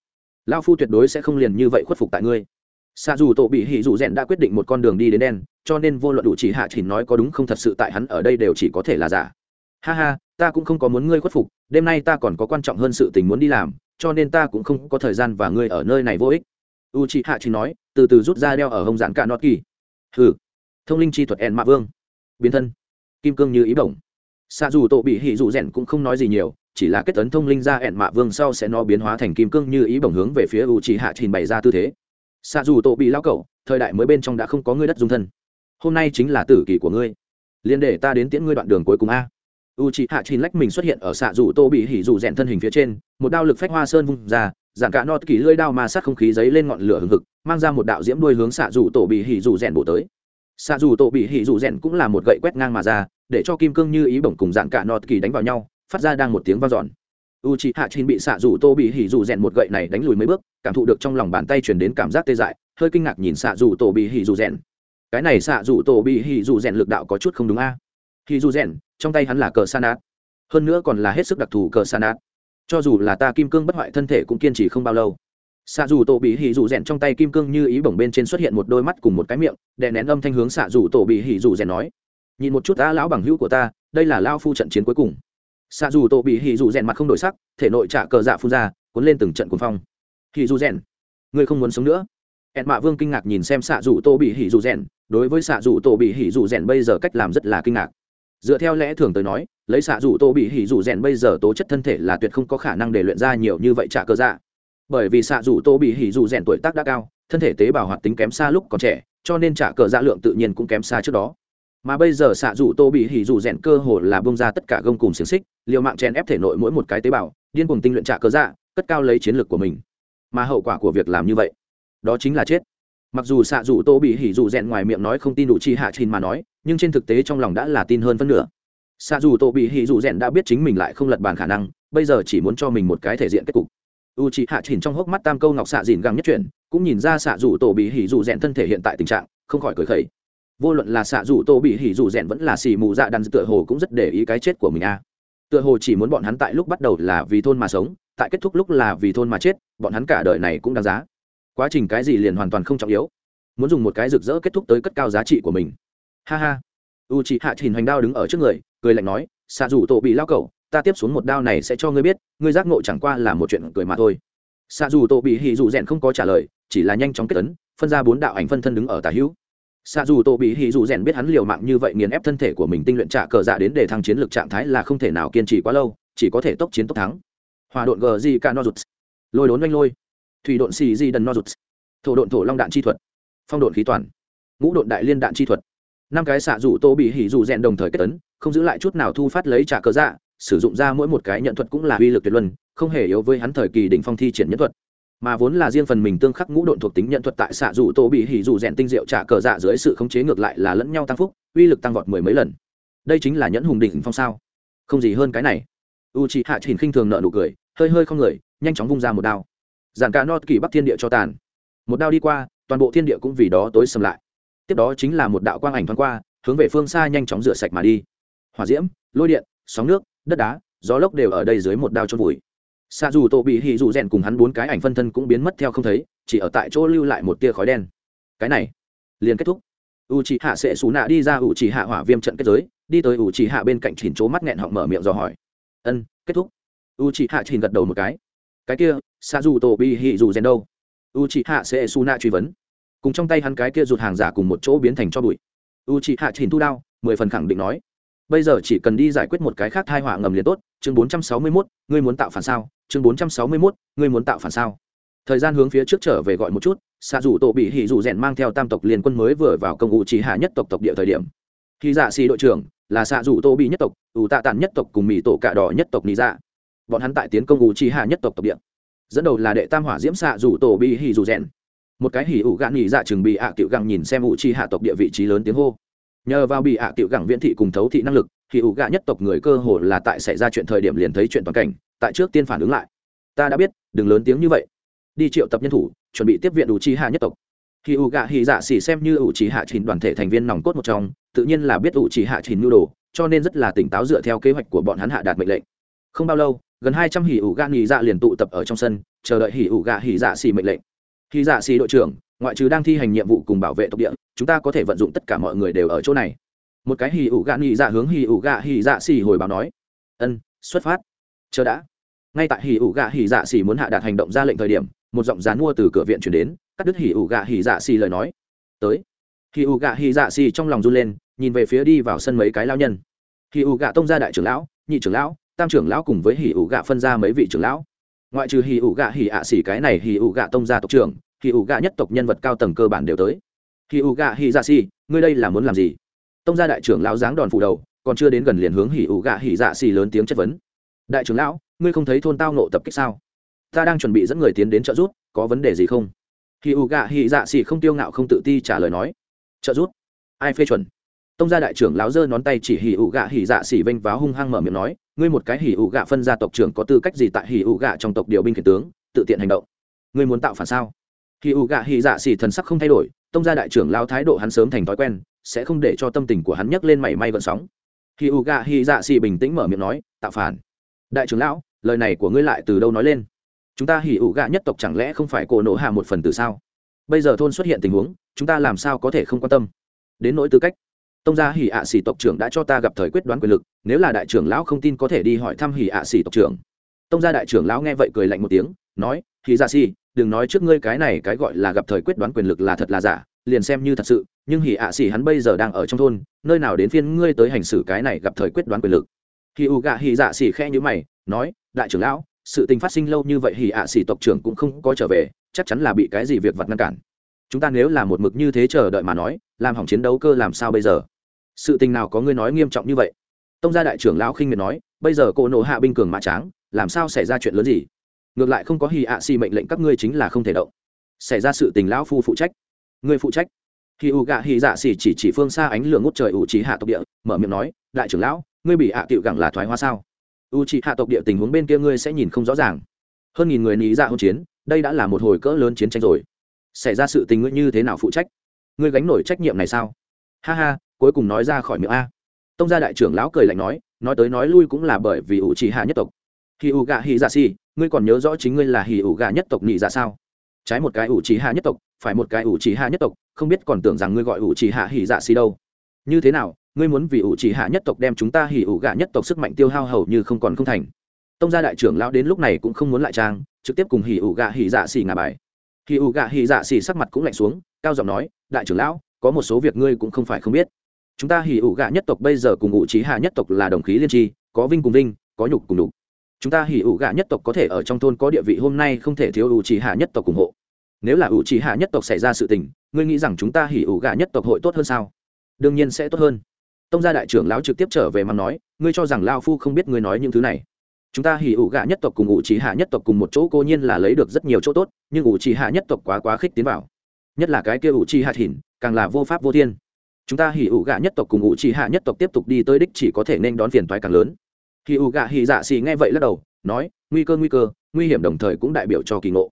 Lao phu tuyệt đối sẽ không liền như vậy khuất phục tại ngươi xa dù tổ bị hỉ dù rèn đã quyết định một con đường đi đến đen, cho nên vô luận đủ chỉ hạ chỉ nói có đúng không thật sự tại hắn ở đây đều chỉ có thể là giả. Ha ha, ta cũng không có muốn ngươi khuất phục, đêm nay ta còn có quan trọng hơn sự tình muốn đi làm, cho nên ta cũng không có thời gian và ngươi ở nơi này vô ích. U chị hạ chỉ nói, từ từ rút ra đeo ở hông giản cả nọt kỳ. Hừ. Thông linh chi thuật En mạ vương. Biến thân. Kim cương như ý bổng. Xa dù tổ bị hỉ dù rèn cũng không nói gì nhiều, chỉ là kết tấn thông linh ra ẹn mạ vương sau sẽ nó biến hóa thành kim cương như ý bổng hướng về phía u chị hạ trình bày ra tư thế xạ dù tổ bị lao cẩu, thời đại mới bên trong đã không có ngươi đất dung thân. Hôm nay chính là tử kỳ của ngươi. Liên để ta đến tiễn ngươi đoạn đường cuối cùng a. U c h ị hạ chín lách mình xuất hiện ở xạ rủ tô bị hỉ rủ rèn thân hình phía trên, một đao lực phách hoa sơn vung ra giảng cả nọt kỳ lưỡi đao ma sát không khí giấy lên ngọn lửa hừng hực, mang ra một đạo diễm đuôi hướng xạ rủ tổ bị hỉ rủ rèn bổ tới. Xạ rủ tổ bị hỉ rủ rèn cũng là một gậy quét ngang mà ra, để cho kim cương như ý bổng cùng giảng cả nọt kỳ đánh vào nhau, phát ra đang một tiếng vang dọn u c h ị hạ chín bị xạ rủ tô bị hỉ rủ rèn một gậy này đánh lùi mấy bước, cảm thụ được trong lòng bàn tay chuyển đến cảm giác tê dại, hơi kinh ngạc nhìn xạ rủ tổ bị hỉ rủ rèn. Cái này xạ rủ tổ bị hỉ rủ rèn lực đạo có chút không đúng a. Hỉ rủ rèn, trong tay hắn là cờ san nát. Hơn nữa còn là hết sức đặc thù cờ san nát. Cho dù là ta kim cương bất hoại thân thể cũng kiên trì không bao lâu. Xạ dù tổ bị hỉ dù rèn trong tay kim cương như ý bổng bên trên xuất hiện một đôi mắt cùng một cái miệng, đè nén âm thanh hướng xạ dù tổ bị hỉ dù rèn nói. Nhìn một chút ta lão bằng hữu của ta, đây là lao phu trận chiến cuối cùng xạ dù tổ bị hỉ dù rèn mặt không đổi sắc, thể nội trả cờ dạ phun ra, cuốn lên từng trận cuồng phong. Hỉ dù rèn, ngươi không muốn sống nữa. Ẹn mạ vương kinh ngạc nhìn xem xạ dù tổ bị hỉ dù rèn, đối với xạ dù tổ bị hỉ dù rèn bây giờ cách làm rất là kinh ngạc. Dựa theo lẽ thường tới nói, lấy xạ dù tô bị hỉ dù rèn bây giờ tố chất thân thể là tuyệt không có khả năng để luyện ra nhiều như vậy trả cơ dạ. Bởi vì xạ dù tô bị hỉ dù rèn tuổi tác đã cao, thân thể tế bào hoạt tính kém xa lúc còn trẻ, cho nên trả cờ dạ lượng tự nhiên cũng kém xa trước đó mà bây giờ xạ dù tô bị hỉ dù rèn cơ hồ là bông ra tất cả gông cùng xiềng xích, liều mạng chèn ép thể nội mỗi một cái tế bào, điên cùng tinh luyện trả cơ dạ cất cao lấy chiến lược của mình. Mà hậu quả của việc làm như vậy, đó chính là chết. Mặc dù xạ dù tô bị hỉ dù rèn ngoài miệng nói không tin đủ chi hạ trình mà nói, nhưng trên thực tế trong lòng đã là tin hơn phân nửa. Xạ dù tô bị hỉ dù rèn đã biết chính mình lại không lật bàn khả năng, bây giờ chỉ muốn cho mình một cái thể diện kết cục. U chi hạ trình trong hốc mắt tam câu ngọc xạ dìn găng nhất chuyển, cũng nhìn ra xạ dù tô bị hỉ dù rèn thân thể hiện tại tình trạng, không khỏi cười khẩy vô luận là xạ dù tô bị hỉ dù rèn vẫn là xì mù dạ đàn tựa hồ cũng rất để ý cái chết của mình a. Tựa hồ chỉ muốn bọn hắn tại lúc bắt đầu là vì thôn mà sống, tại kết thúc lúc là vì thôn mà chết, bọn hắn cả đời này cũng đáng giá. Quá trình cái gì liền hoàn toàn không trọng yếu. Muốn dùng một cái rực rỡ kết thúc tới cất cao giá trị của mình. Ha ha. U chị hạ trình hoành đao đứng ở trước người, cười lạnh nói, xạ dù tô bị lao cẩu, ta tiếp xuống một đao này sẽ cho ngươi biết, ngươi giác ngộ chẳng qua là một chuyện cười mà thôi. Xạ dù tô bị hỉ dù rèn không có trả lời, chỉ là nhanh chóng kết tấn phân ra bốn đạo ảnh phân thân đứng ở tà hữu xa dù tổ bị hì dù rèn biết hắn liều mạng như vậy nghiền ép thân thể của mình tinh luyện trả cờ dạ đến để thăng chiến lược trạng thái là không thể nào kiên trì quá lâu, chỉ có thể tốc chiến tốc thắng. Hòa độn gờ gì cả no rụt lôi đốn oanh lôi. Thủy độn xì di đần no rụt thổ độn thổ long đạn chi thuật. Phong độn khí toàn. Ngũ độn đại liên đạn chi thuật. Năm cái xạ rủ tô bị hỉ dù rèn đồng thời kết tấn, không giữ lại chút nào thu phát lấy trả cờ dạ sử dụng ra mỗi một cái nhận thuật cũng là uy lực tuyệt luân, không hề yếu với hắn thời kỳ đỉnh phong thi triển nhân thuật mà vốn là riêng phần mình tương khắc ngũ độn thuộc tính nhận thuật tại xạ dù tô bị hỉ dù rèn tinh diệu trả cờ dạ dưới sự khống chế ngược lại là lẫn nhau tăng phúc, uy lực tăng vọt mười mấy lần. Đây chính là nhẫn hùng đỉnh phong sao? Không gì hơn cái này. U chị hạ trình khinh thường nợ nụ cười, hơi hơi không người, nhanh chóng vung ra một đao. Giản cả not kỳ bắc thiên địa cho tàn. Một đao đi qua, toàn bộ thiên địa cũng vì đó tối sầm lại. Tiếp đó chính là một đạo quang ảnh thoáng qua, hướng về phương xa nhanh chóng rửa sạch mà đi. Hỏa diễm, lôi điện, sóng nước, đất đá, gió lốc đều ở đây dưới một đao chôn vùi xa dù tổ bị hì dù rèn cùng hắn bốn cái ảnh phân thân cũng biến mất theo không thấy, chỉ ở tại chỗ lưu lại một tia khói đen. Cái này, liền kết thúc. U c hạ sẽ xù nạ đi ra u c hạ hỏa viêm trận kết giới, đi tới u c hạ bên cạnh chìn chỗ mắt nghẹn họng mở miệng dò hỏi. Ân, kết thúc. U c hạ chìn gật đầu một cái. Cái kia xa dù tổ bị hì dù rèn đâu? U c hạ sẽ xù nạ truy vấn. Cùng trong tay hắn cái kia rụt hàng giả cùng một chỗ biến thành cho bụi. U c hạ chìn thu đao, mười phần khẳng định nói. Bây giờ chỉ cần đi giải quyết một cái khác thai họa ngầm liền tốt. Chương bốn trăm sáu mươi mốt, ngươi muốn tạo phản sao? Chương bốn trăm sáu mươi mốt, ngươi muốn tạo phản sao? Thời gian hướng phía trước trở về gọi một chút xạ dù tổ bị hỉ dù rèn mang theo tam tộc liên quân mới vừa vào công ủ chỉ hạ nhất tộc tộc địa thời điểm. Khi dạ xì đội trưởng, là xạ dù tổ bị nhất tộc ủ tạ tàn nhất tộc cùng mỹ tổ cạ đỏ nhất tộc nị dạ. Bọn hắn tại tiến công ủ chỉ hạ nhất tộc tộc địa. Dẫn đầu là đệ tam hỏa diễm xạ dù tổ bị hỉ dù rèn. Một cái hỉ ủ gạn nị dạ chừng bị ạ à tiểu gặng nhìn xem ủ chi hạ tộc địa vị trí lớn tiếng hô. Nhờ vào bị ạ à tiểu gặng viễn thị cùng thấu thị năng lực, hỉ ủ gạ nhất tộc người cơ hồ là tại xảy ra chuyện thời điểm liền thấy chuyện toàn cảnh tại trước tiên phản ứng lại. Ta đã biết, đừng lớn tiếng như vậy. Đi triệu tập nhân thủ, chuẩn bị tiếp viện ủ chi hạ nhất tộc. Hỉ ủ gạ hỉ dạ xỉ xem như ủ chi hạ trình đoàn thể thành viên nòng cốt một trong, tự nhiên là biết ủ chi hạ trình nhu đồ, cho nên rất là tỉnh táo dựa theo kế hoạch của bọn hắn hạ đạt mệnh lệnh. Không bao lâu, gần hai trăm hỉ ủ gạ nghỉ dạ liền tụ tập ở trong sân, chờ đợi hỉ ủ gạ hỉ dạ xỉ mệnh lệnh. Hỉ dạ xỉ đội trưởng, ngoại trừ đang thi hành nhiệm vụ cùng bảo vệ tộc địa, chúng ta có thể vận dụng tất cả mọi người đều ở chỗ này. Một cái hì ủ gạ nghỉ dạ hướng hì ủ gạ hì dạ xì hồi báo nói. Ân, xuất phát chờ đã ngay tại hì ủ gạ hì dạ xì muốn hạ đạt hành động ra lệnh thời điểm một giọng dán mua từ cửa viện chuyển đến cắt đứt hì ủ gạ hì dạ xì lời nói tới hì ủ gạ hì dạ xì trong lòng run lên nhìn về phía đi vào sân mấy cái lao nhân hì ủ gạ tông gia đại trưởng lão nhị trưởng lão tam trưởng lão cùng với hì ủ gạ phân ra mấy vị trưởng lão ngoại trừ hì ủ gạ hì ạ xì cái này hì ủ gạ tông gia tộc trưởng hì ủ gạ nhất tộc nhân vật cao tầng cơ bản đều tới hì ủ gạ hì dạ xì ngươi đây là muốn làm gì tông gia đại trưởng lão dáng đòn phủ đầu còn chưa đến gần liền hướng hỉ ủ gạ hỉ dạ xì lớn tiếng chất vấn đại trưởng lão, ngươi không thấy thôn tao nộ tập kích sao? Ta đang chuẩn bị dẫn người tiến đến trợ giúp, có vấn đề gì không? Hỉ ù gạ hỉ dạ xì không tiêu ngạo không tự ti trả lời nói. Trợ giúp? Ai phê chuẩn? Tông gia đại trưởng lão giơ nón tay chỉ hỉ ù gạ hỉ dạ xì vênh váo hung hăng mở miệng nói, ngươi một cái hỉ ù gạ phân gia tộc trưởng có tư cách gì tại hỉ ù gạ trong tộc điều binh khiển tướng, tự tiện hành động? Ngươi muốn tạo phản sao? Hỉ ù gạ hỉ dạ xì thần sắc không thay đổi, tông gia đại trưởng lão thái độ hắn sớm thành thói quen, sẽ không để cho tâm tình của hắn nhấc lên mảy may vận sóng. Hì u gạ hì dạ xì bình tĩnh mở miệng nói, tạo phản đại trưởng lão, lời này của ngươi lại từ đâu nói lên? Chúng ta hỉ ủ gạ nhất tộc chẳng lẽ không phải cổ nộ hạ một phần từ sao? Bây giờ thôn xuất hiện tình huống, chúng ta làm sao có thể không quan tâm? Đến nỗi tư cách, tông gia hỉ ạ xỉ tộc trưởng đã cho ta gặp thời quyết đoán quyền lực, nếu là đại trưởng lão không tin có thể đi hỏi thăm hỉ ạ xỉ tộc trưởng. Tông gia đại trưởng lão nghe vậy cười lạnh một tiếng, nói, hỉ dạ xỉ, đừng nói trước ngươi cái này cái gọi là gặp thời quyết đoán quyền lực là thật là giả, liền xem như thật sự, nhưng hỉ ạ xỉ hắn bây giờ đang ở trong thôn, nơi nào đến phiên ngươi tới hành xử cái này gặp thời quyết đoán quyền lực? Hỉ ủ gạ hỉ dạ xỉ khe như mày, nói, đại trưởng lão, sự tình phát sinh lâu như vậy hỉ ạ xỉ tộc trưởng cũng không có trở về, chắc chắn là bị cái gì việc vặt ngăn cản. Chúng ta nếu là một mực như thế chờ đợi mà nói, làm hỏng chiến đấu cơ làm sao bây giờ? Sự tình nào có ngươi nói nghiêm trọng như vậy? Tông gia đại trưởng lão khinh miệt nói, bây giờ cô nộ hạ binh cường mã tráng, làm sao xảy ra chuyện lớn gì? Ngược lại không có hỉ ạ sĩ mệnh lệnh các ngươi chính là không thể động. Xảy ra sự tình lão phu phụ trách. Ngươi phụ trách. Khi u gạ hì dạ xỉ chỉ chỉ phương xa ánh lửa ngút trời ủ trí hạ tộc địa, mở miệng nói, đại trưởng lão ngươi bị hạ à cựu gẳng là thoái hóa sao? U trí hạ tộc địa tình huống bên kia ngươi sẽ nhìn không rõ ràng. Hơn nghìn người lý dạ hôn chiến, đây đã là một hồi cỡ lớn chiến tranh rồi. Xảy ra sự tình ngươi như thế nào phụ trách? Ngươi gánh nổi trách nhiệm này sao? Ha ha, cuối cùng nói ra khỏi miệng a. Tông gia đại trưởng lão cười lạnh nói nói tới nói lui cũng là bởi vì ủ trì hạ nhất tộc. Hì ủ gạ hì dạ si, ngươi còn nhớ rõ chính ngươi là hì ủ gạ nhất tộc nhị dạ sao? Trái một cái ủ trì hạ nhất tộc, phải một cái ủ trì hạ nhất tộc, không biết còn tưởng rằng ngươi gọi ủ trì hạ hì dạ si đâu. Như thế nào ngươi muốn vì ủ trì hạ nhất tộc đem chúng ta hỉ ủ gạ nhất tộc sức mạnh tiêu hao hầu như không còn không thành. Tông gia đại trưởng lão đến lúc này cũng không muốn lại trang, trực tiếp cùng hỉ ủ gạ hỉ dạ xỉ ngả bài. Hỉ ủ gạ hỉ dạ xỉ sắc mặt cũng lạnh xuống, cao giọng nói, đại trưởng lão, có một số việc ngươi cũng không phải không biết. Chúng ta hỉ ủ gạ nhất tộc bây giờ cùng ủ trí hạ nhất tộc là đồng khí liên tri, có vinh cùng vinh, có nhục cùng nhục. Chúng ta hỉ ủ gạ nhất tộc có thể ở trong thôn có địa vị hôm nay không thể thiếu ủ trí hạ nhất tộc ủng hộ. Nếu là ủ trí hạ nhất tộc xảy ra sự tình, ngươi nghĩ rằng chúng ta hỉ ủ gạ nhất tộc hội tốt hơn sao? Đương nhiên sẽ tốt hơn tông gia đại trưởng lão trực tiếp trở về mà nói, ngươi cho rằng lao phu không biết ngươi nói những thứ này. Chúng ta hỉ ủ gạ nhất tộc cùng ủ trí hạ nhất tộc cùng một chỗ cô nhiên là lấy được rất nhiều chỗ tốt, nhưng ủ trí hạ nhất tộc quá quá khích tiến vào. Nhất là cái kia ủ trí hạ thìn, càng là vô pháp vô thiên. Chúng ta hỉ ủ gạ nhất tộc cùng ủ trí hạ nhất tộc tiếp tục đi tới đích chỉ có thể nên đón phiền toái càng lớn. Hỉ ủ gạ hỉ dạ xì nghe vậy lắc đầu, nói, nguy cơ nguy cơ, nguy hiểm đồng thời cũng đại biểu cho kỳ ngộ.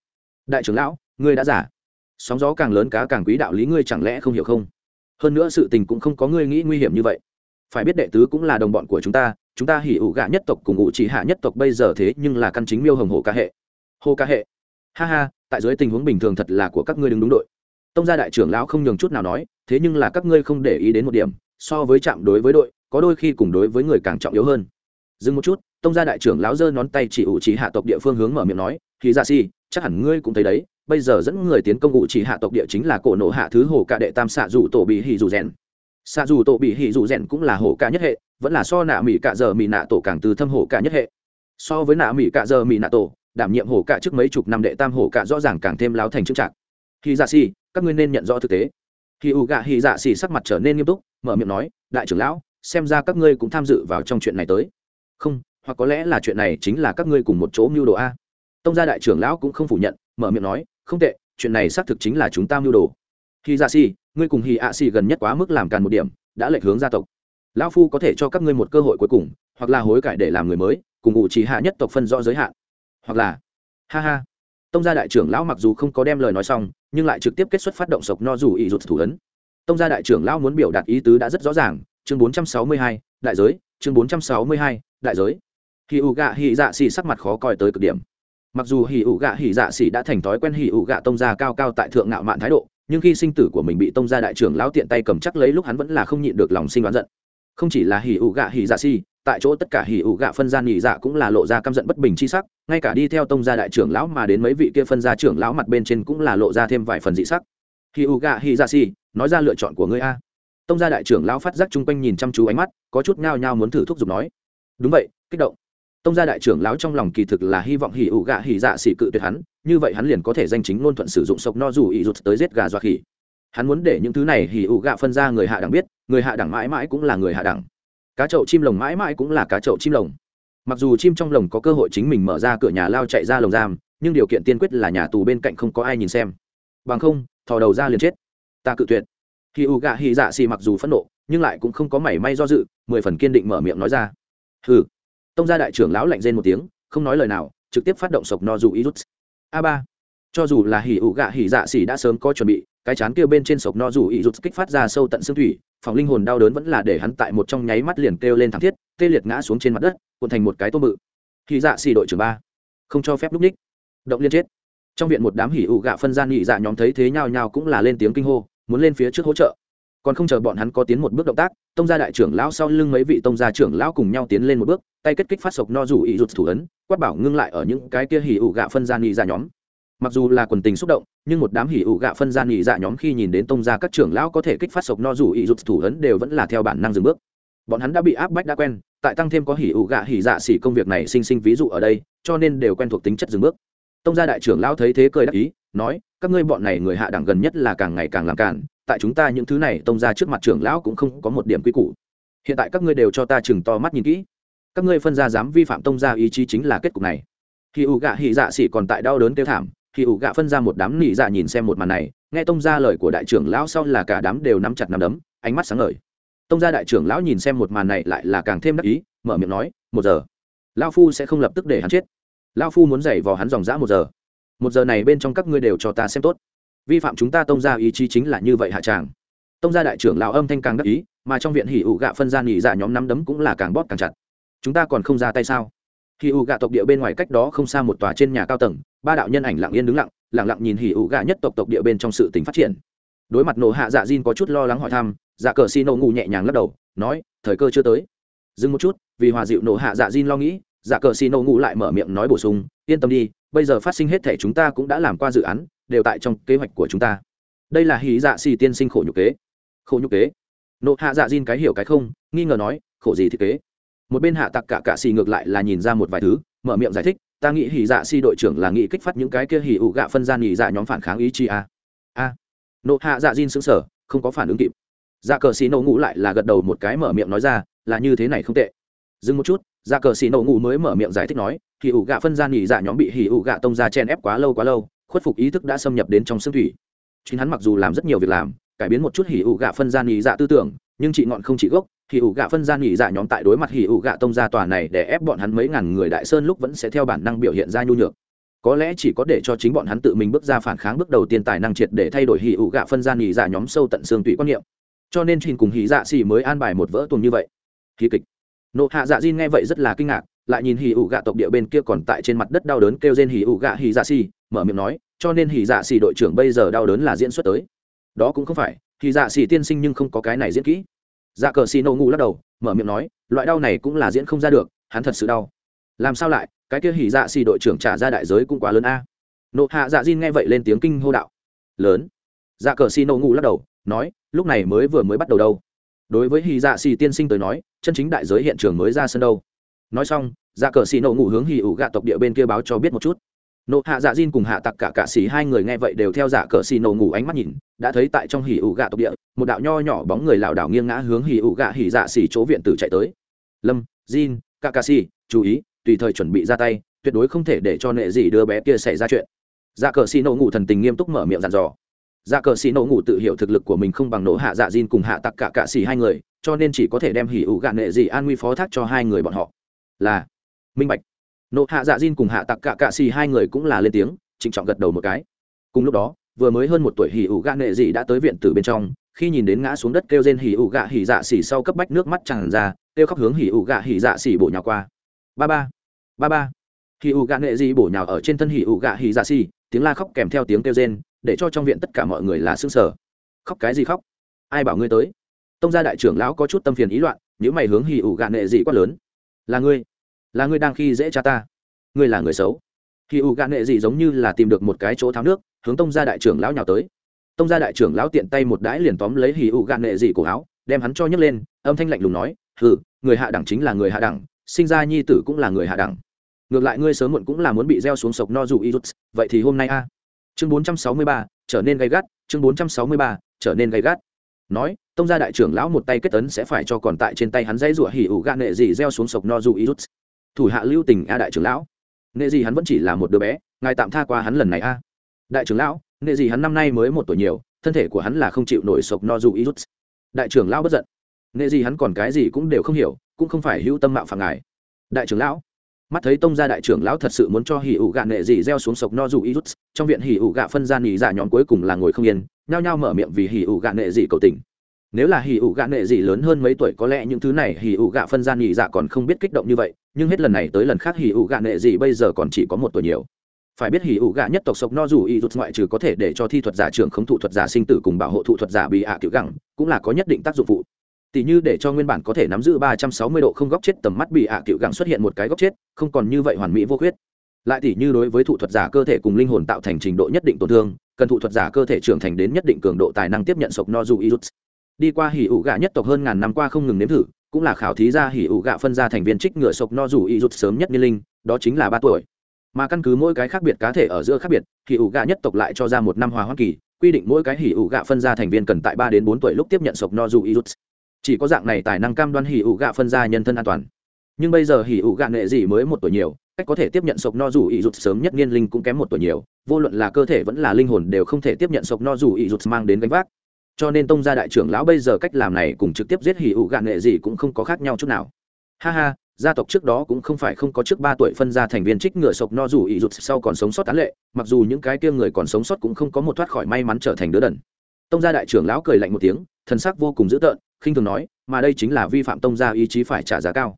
Đại trưởng lão, ngươi đã giả. Sóng gió càng lớn cá càng quý đạo lý ngươi chẳng lẽ không hiểu không? Hơn nữa sự tình cũng không có ngươi nghĩ nguy hiểm như vậy phải biết đệ tứ cũng là đồng bọn của chúng ta chúng ta hỉ ủ gạ nhất tộc cùng ủ chỉ hạ nhất tộc bây giờ thế nhưng là căn chính miêu hồng hồ ca hệ. Hồ ca hệ. Ha ha, tại dưới tình huống bình thường thật là của các ngươi đứng đúng đội. Tông gia đại trưởng lão không nhường chút nào nói, thế nhưng là các ngươi không để ý đến một điểm, so với chạm đối với đội, có đôi khi cùng đối với người càng trọng yếu hơn. Dừng một chút, tông gia đại trưởng lão giơ ngón tay chỉ ủ chỉ hạ tộc địa phương hướng mở miệng nói thì ra si chắc hẳn ngươi cũng thấy đấy, bây giờ dẫn người tiến công ủ chỉ hạ tộc địa chính là cổ nộ hạ thứ hồ cả đệ tam xạ dù tổ bị hỉ dù rèn xa dù tổ bị hỉ dù rèn cũng là hổ cả nhất hệ, vẫn là so nạ mỹ cạ giờ mỹ nạ tổ càng từ thâm hổ cả nhất hệ. So với nạ mỹ cạ giờ mỹ nạ tổ, đảm nhiệm hổ cả trước mấy chục năm đệ tam hổ cả rõ ràng càng thêm láo thành trưng trạng khi dạ si các ngươi nên nhận rõ thực tế. Khi u gạ hì dạ xì sắc mặt trở nên nghiêm túc, mở miệng nói, đại trưởng lão, xem ra các ngươi cũng tham dự vào trong chuyện này tới. Không, hoặc có lẽ là chuyện này chính là các ngươi cùng một chỗ mưu đồ a. Tông gia đại trưởng lão cũng không phủ nhận, mở miệng nói, không tệ, chuyện này xác thực chính là chúng ta mưu đồ. Khi dạ xì ngươi cùng hì ạ xì gần nhất quá mức làm càn một điểm đã lệch hướng gia tộc. Lão phu có thể cho các ngươi một cơ hội cuối cùng hoặc là hối cải để làm người mới cùng ủ trì hạ nhất tộc phân rõ giới hạn. Hoặc là ha ha. Tông gia đại trưởng lão mặc dù không có đem lời nói xong nhưng lại trực tiếp kết xuất phát động sộc no dù ý rụt thủ ấn. Tông gia đại trưởng lão muốn biểu đạt ý tứ đã rất rõ ràng chương 462, đại giới chương 462, đại giới. Hì ủ gạ hì dạ xì sắc mặt khó coi tới cực điểm. Mặc dù hì ủ gạ hì dạ xì đã thành thói quen hì ủ gạ tông gia cao cao tại thượng ngạo mạn thái độ nhưng khi sinh tử của mình bị tông gia đại trưởng lão tiện tay cầm chắc lấy lúc hắn vẫn là không nhịn được lòng sinh đoán giận. Không chỉ là Hỉ ủ gạ Hỉ dạ Si, tại chỗ tất cả hỉ ủ gạ phân gia nhị dạ cũng là lộ ra căm giận bất bình chi sắc ngay cả đi theo tông gia đại trưởng lão mà đến mấy vị kia phân gia trưởng lão mặt bên trên cũng là lộ ra thêm vài phần dị sắc. Hỉ ủ gạ hỉ dạ Si, nói ra lựa chọn của ngươi a. Tông gia đại trưởng lão phát giác chung quanh nhìn chăm chú ánh mắt có chút ngao ngao muốn thử thúc giục nói. Đúng vậy kích động tông gia đại trưởng lão trong lòng kỳ thực là hy vọng hỉ ủ gạ hỉ dạ xỉ cự tuyệt hắn, như vậy hắn liền có thể danh chính ngôn thuận sử dụng sộc no dù ỉ rụt tới giết gà dọa khỉ. Hắn muốn để những thứ này hỉ ủ gạ phân ra người hạ đẳng biết, người hạ đẳng mãi mãi cũng là người hạ đẳng. Cá chậu chim lồng mãi mãi cũng là cá chậu chim lồng. Mặc dù chim trong lồng có cơ hội chính mình mở ra cửa nhà lao chạy ra lồng giam, nhưng điều kiện tiên quyết là nhà tù bên cạnh không có ai nhìn xem. Bằng không, thò đầu ra liền chết. Ta cự tuyệt. Hỉ u gạ Hỉ dạ xì mặc dù phẫn nộ, nhưng lại cũng không có mảy may do dự, mười phần kiên định mở miệng nói ra. Hừ tông gia đại trưởng lão lạnh rên một tiếng, không nói lời nào, trực tiếp phát động sộc no dù irut rút. A ba, cho dù là hỉ ủ gạ hỉ dạ xỉ đã sớm có chuẩn bị, cái chán kia bên trên sộc no dù irut rút kích phát ra sâu tận xương thủy, phòng linh hồn đau đớn vẫn là để hắn tại một trong nháy mắt liền kêu lên thảm thiết, tê liệt ngã xuống trên mặt đất, cuộn thành một cái tô mự. Hỉ dạ xỉ đội trưởng ba, không cho phép lúc ních. Động liên chết. Trong viện một đám hỉ ủ gạ phân gian nhị dạ nhóm thấy thế nhau nhau cũng là lên tiếng kinh hô, muốn lên phía trước hỗ trợ còn không chờ bọn hắn có tiến một bước động tác, tông gia đại trưởng lão sau lưng mấy vị tông gia trưởng lão cùng nhau tiến lên một bước, tay kết kích phát sộc no rủ ý rụt thủ ấn, quát bảo ngưng lại ở những cái kia hỉ ủ gạ phân gian nhị dạ nhóm. Mặc dù là quần tình xúc động, nhưng một đám hỉ ủ gạ phân gian nhị dạ nhóm khi nhìn đến tông gia các trưởng lão có thể kích phát sộc no rủ ý rụt thủ ấn đều vẫn là theo bản năng dừng bước. Bọn hắn đã bị áp bách đã quen, tại tăng thêm có hỉ ủ gạ hỉ dạ xỉ công việc này sinh sinh ví dụ ở đây, cho nên đều quen thuộc tính chất dừng bước. Tông gia đại trưởng lão thấy thế cười đắc ý, nói, các ngươi bọn này người hạ đẳng gần nhất là càng ngày càng làm cản tại chúng ta những thứ này tông ra trước mặt trưởng lão cũng không có một điểm quy củ. Hiện tại các ngươi đều cho ta chừng to mắt nhìn kỹ. Các ngươi phân ra dám vi phạm tông ra ý chí chính là kết cục này. Khi ủ gạ hỉ dạ xỉ còn tại đau đớn kêu thảm, khi ủ gạ phân ra một đám nỉ dạ nhìn xem một màn này, nghe tông ra lời của đại trưởng lão sau là cả đám đều nắm chặt nắm đấm, ánh mắt sáng ngời. Tông ra đại trưởng lão nhìn xem một màn này lại là càng thêm đắc ý, mở miệng nói, một giờ lao phu sẽ không lập tức để hắn chết. Lao phu muốn giày vò hắn dòng dã một giờ. Một giờ này bên trong các ngươi đều cho ta xem tốt vi phạm chúng ta tông ra ý chí chính là như vậy hạ tràng. Tông gia đại trưởng lão âm thanh càng đắc ý, mà trong viện hỉ ủ gạ phân ra nghỉ dạ nhóm nắm đấm cũng là càng bóp càng chặt. Chúng ta còn không ra tay sao? Hỉ ủ gạ tộc địa bên ngoài cách đó không xa một tòa trên nhà cao tầng, ba đạo nhân ảnh lặng yên đứng lặng lặng lặng nhìn hỉ ủ gạ nhất tộc tộc địa bên trong sự tình phát triển. Đối mặt nổ hạ dạ Jin có chút lo lắng hỏi thăm dạ cờ xi nổ ngủ nhẹ nhàng lắc đầu, nói, thời cơ chưa tới. Dừng một chút, vì hòa dịu nổ hạ dạ Jin lo nghĩ dạ cờ xi nổ ngủ lại mở miệng nói bổ sung, yên tâm đi, bây giờ phát sinh hết thể chúng ta cũng đã làm qua dự án đều tại trong kế hoạch của chúng ta. Đây là hỉ dạ xì tiên sinh khổ nhục kế. Khổ nhục kế? Nộ hạ dạ diên cái hiểu cái không, nghi ngờ nói, khổ gì thiết kế? Một bên hạ tặc cả cạ xì ngược lại là nhìn ra một vài thứ, mở miệng giải thích, ta nghĩ hỉ dạ xì đội trưởng là nghĩ kích phát những cái kia hỉ ủ gạ phân gian nghỉ dạ nhóm phản kháng ý chi a à? a à. nộ hạ dạ diên xứng sở không có phản ứng kịp. Dạ cờ xì nổ ngủ lại là gật đầu một cái mở miệng nói ra, là như thế này không tệ. Dừng một chút dạ cờ xì nổ ngủ mới mở miệng giải thích nói, hỉ ủ gạ phân gian nghỉ dạ nhóm bị hỉ ủ gạ tông ra chen ép quá lâu quá lâu khuất phục ý thức đã xâm nhập đến trong xương thủy. Chính hắn mặc dù làm rất nhiều việc làm, cải biến một chút hỉ ủ gạ phân gian nghỉ dạ tư tưởng, nhưng chị ngọn không chỉ gốc, hỉ ủ gạ phân gian nghỉ dạ nhóm tại đối mặt hỉ ủ gạ tông gia tòa này để ép bọn hắn mấy ngàn người đại sơn lúc vẫn sẽ theo bản năng biểu hiện ra nhu nhược. Có lẽ chỉ có để cho chính bọn hắn tự mình bước ra phản kháng bước đầu tiên tài năng triệt để thay đổi hỉ ủ gạ phân gian nghỉ dạ nhóm sâu tận xương thủy quan niệm. Cho nên trình cùng hỉ dạ xì mới an bài một vỡ tuồng như vậy. Hí kịch. Nộ hạ dạ diên nghe vậy rất là kinh ngạc, lại nhìn hỉ ủ gạ tộc địa bên kia còn tại trên mặt đất đau đớn kêu trên hỉ ủ gạ hỉ dạ xì mở miệng nói, cho nên hỉ dạ xì đội trưởng bây giờ đau đớn là diễn xuất tới. Đó cũng không phải, hỉ dạ xì tiên sinh nhưng không có cái này diễn kỹ. Dạ cờ xì nổ ngủ lắc đầu, mở miệng nói, loại đau này cũng là diễn không ra được, hắn thật sự đau. Làm sao lại, cái kia hỉ dạ xì đội trưởng trả ra đại giới cũng quá lớn a. Nộ hạ dạ diên nghe vậy lên tiếng kinh hô đạo. Lớn. Dạ cờ xì nổ ngủ lắc đầu, nói, lúc này mới vừa mới bắt đầu đâu. Đối với hỉ dạ xì tiên sinh tới nói, chân chính đại giới hiện trường mới ra sân đâu. Nói xong dạ cờ xì nổ ngủ hướng hỉ ủ gạ tộc địa bên kia báo cho biết một chút nộ hạ dạ diên cùng hạ tặc cả cạ xỉ hai người nghe vậy đều theo dạ cờ xì nổ ngủ ánh mắt nhìn, đã thấy tại trong hỉ ủ gạ tộc địa, một đạo nho nhỏ bóng người lảo đảo nghiêng ngã hướng hỉ ủ gạ hỉ dạ xỉ chỗ viện tử chạy tới. Lâm diên cả cạ xỉ chú ý, tùy thời chuẩn bị ra tay, tuyệt đối không thể để cho nệ gì đứa bé kia xảy ra chuyện. Dạ cờ xì nổ ngủ thần tình nghiêm túc mở miệng dặn dò. Dạ cờ xì nổ ngủ tự hiểu thực lực của mình không bằng nổ hạ dạ diên cùng hạ tặc cả cạ xỉ hai người, cho nên chỉ có thể đem hỉ ủ gạ nệ gì an nguy phó thác cho hai người bọn họ. Là, minh bạch nộ hạ dạ diên cùng hạ tặc cạ cạ xì hai người cũng là lên tiếng, trịnh trọng gật đầu một cái. Cùng lúc đó, vừa mới hơn một tuổi hỉ ủ gạ nệ dị đã tới viện từ bên trong, khi nhìn đến ngã xuống đất kêu rên hỉ ủ gạ hỉ dạ xỉ sau cấp bách nước mắt tràn ra, kêu khóc hướng hỉ ủ gạ hỉ dạ xỉ bổ nhào qua. Ba ba ba ba. Hỉ ủ gạ nệ dị bổ nhào ở trên thân hỉ ủ gạ hỉ dạ xỉ tiếng la khóc kèm theo tiếng kêu rên, để cho trong viện tất cả mọi người là xương sở khóc cái gì khóc? Ai bảo ngươi tới? Tông gia đại trưởng lão có chút tâm phiền ý loạn nếu mày hướng hỉ ủ gạ nệ dị quá lớn. Là ngươi là ngươi đang khi dễ cha ta. Ngươi là người xấu. Khi u gạ nghệ gì giống như là tìm được một cái chỗ tháo nước, hướng tông gia đại trưởng lão nhào tới. Tông gia đại trưởng lão tiện tay một đãi liền tóm lấy hì u gạ nghệ gì cổ áo, đem hắn cho nhấc lên, âm thanh lạnh lùng nói, hừ, người hạ đẳng chính là người hạ đẳng, sinh ra nhi tử cũng là người hạ đẳng. Ngược lại ngươi sớm muộn cũng là muốn bị gieo xuống sộc no dù y vậy thì hôm nay a. Chương bốn trăm sáu mươi ba, trở nên gay gắt, chương bốn trăm sáu mươi ba, trở nên gay gắt. Nói, tông gia đại trưởng lão một tay kết tấn sẽ phải cho còn tại trên tay hắn dãy rủa hỉ ủ gạ nghệ gì gieo xuống sộc no dù y thủ hạ lưu tình a đại trưởng lão. Nghệ gì hắn vẫn chỉ là một đứa bé, ngài tạm tha qua hắn lần này a. Đại trưởng lão, nghệ gì hắn năm nay mới một tuổi nhiều, thân thể của hắn là không chịu nổi sộc no dù ý rút. Đại trưởng lão bất giận. Nghệ gì hắn còn cái gì cũng đều không hiểu, cũng không phải hữu tâm mạo phạm ngài. Đại trưởng lão, mắt thấy tông gia đại trưởng lão thật sự muốn cho hỉ ủ gạ nghệ gì gieo xuống sộc no dù ý rút, trong viện hỉ ủ gạ phân gian nghỉ dạ nhóm cuối cùng là ngồi không yên, nhao nhao mở miệng vì hỉ ủ gạ nghệ gì cầu tình. Nếu là hỉ ủ gạ nghệ gì lớn hơn mấy tuổi có lẽ những thứ này hỉ ủ gạ phân gian nghỉ dạ còn không biết kích động như vậy nhưng hết lần này tới lần khác hỉ ủ gạ nệ gì bây giờ còn chỉ có một tuổi nhiều. Phải biết hỉ ủ gạ nhất tộc sộc no dù y rút ngoại trừ có thể để cho thi thuật giả trưởng không thụ thuật giả sinh tử cùng bảo hộ thụ thuật giả bị ạ à kiểu gẳng, cũng là có nhất định tác dụng phụ. Tỷ như để cho nguyên bản có thể nắm giữ ba trăm sáu mươi độ không góc chết tầm mắt bị ạ à kiểu gẳng xuất hiện một cái góc chết, không còn như vậy hoàn mỹ vô khuyết. Lại tỷ như đối với thụ thuật giả cơ thể cùng linh hồn tạo thành trình độ nhất định tổn thương, cần thụ thuật giả cơ thể trưởng thành đến nhất định cường độ tài năng tiếp nhận sộc no dù y rút đi qua hỉ ủ gạ nhất tộc hơn ngàn năm qua không ngừng nếm thử cũng là khảo thí ra hỉ ủ gạ phân ra thành viên trích ngựa sộc no dù y rút sớm nhất niên linh, đó chính là ba tuổi. Mà căn cứ mỗi cái khác biệt cá thể ở giữa khác biệt, hỉ ủ gạ nhất tộc lại cho ra một năm hòa hoa kỳ, quy định mỗi cái hỉ ủ gạ phân ra thành viên cần tại ba đến bốn tuổi lúc tiếp nhận sộc no dù y rút chỉ có dạng này tài năng cam đoan hỉ ủ gạ phân ra nhân thân an toàn. Nhưng bây giờ hỉ ủ gạ nghệ gì mới một tuổi nhiều, cách có thể tiếp nhận sộc no dù y rút sớm nhất niên linh cũng kém một tuổi nhiều, vô luận là cơ thể vẫn là linh hồn đều không thể tiếp nhận sộc no dù ý rụt mang đến gánh vác cho nên tông gia đại trưởng lão bây giờ cách làm này cùng trực tiếp giết hỉ ủ gạn nghệ gì cũng không có khác nhau chút nào. Ha ha, gia tộc trước đó cũng không phải không có trước ba tuổi phân ra thành viên trích ngựa sộc no dù ý rụt sau còn sống sót tán lệ, mặc dù những cái kia người còn sống sót cũng không có một thoát khỏi may mắn trở thành đứa đần. Tông gia đại trưởng lão cười lạnh một tiếng, thần sắc vô cùng dữ tợn, khinh thường nói, mà đây chính là vi phạm tông gia ý chí phải trả giá cao.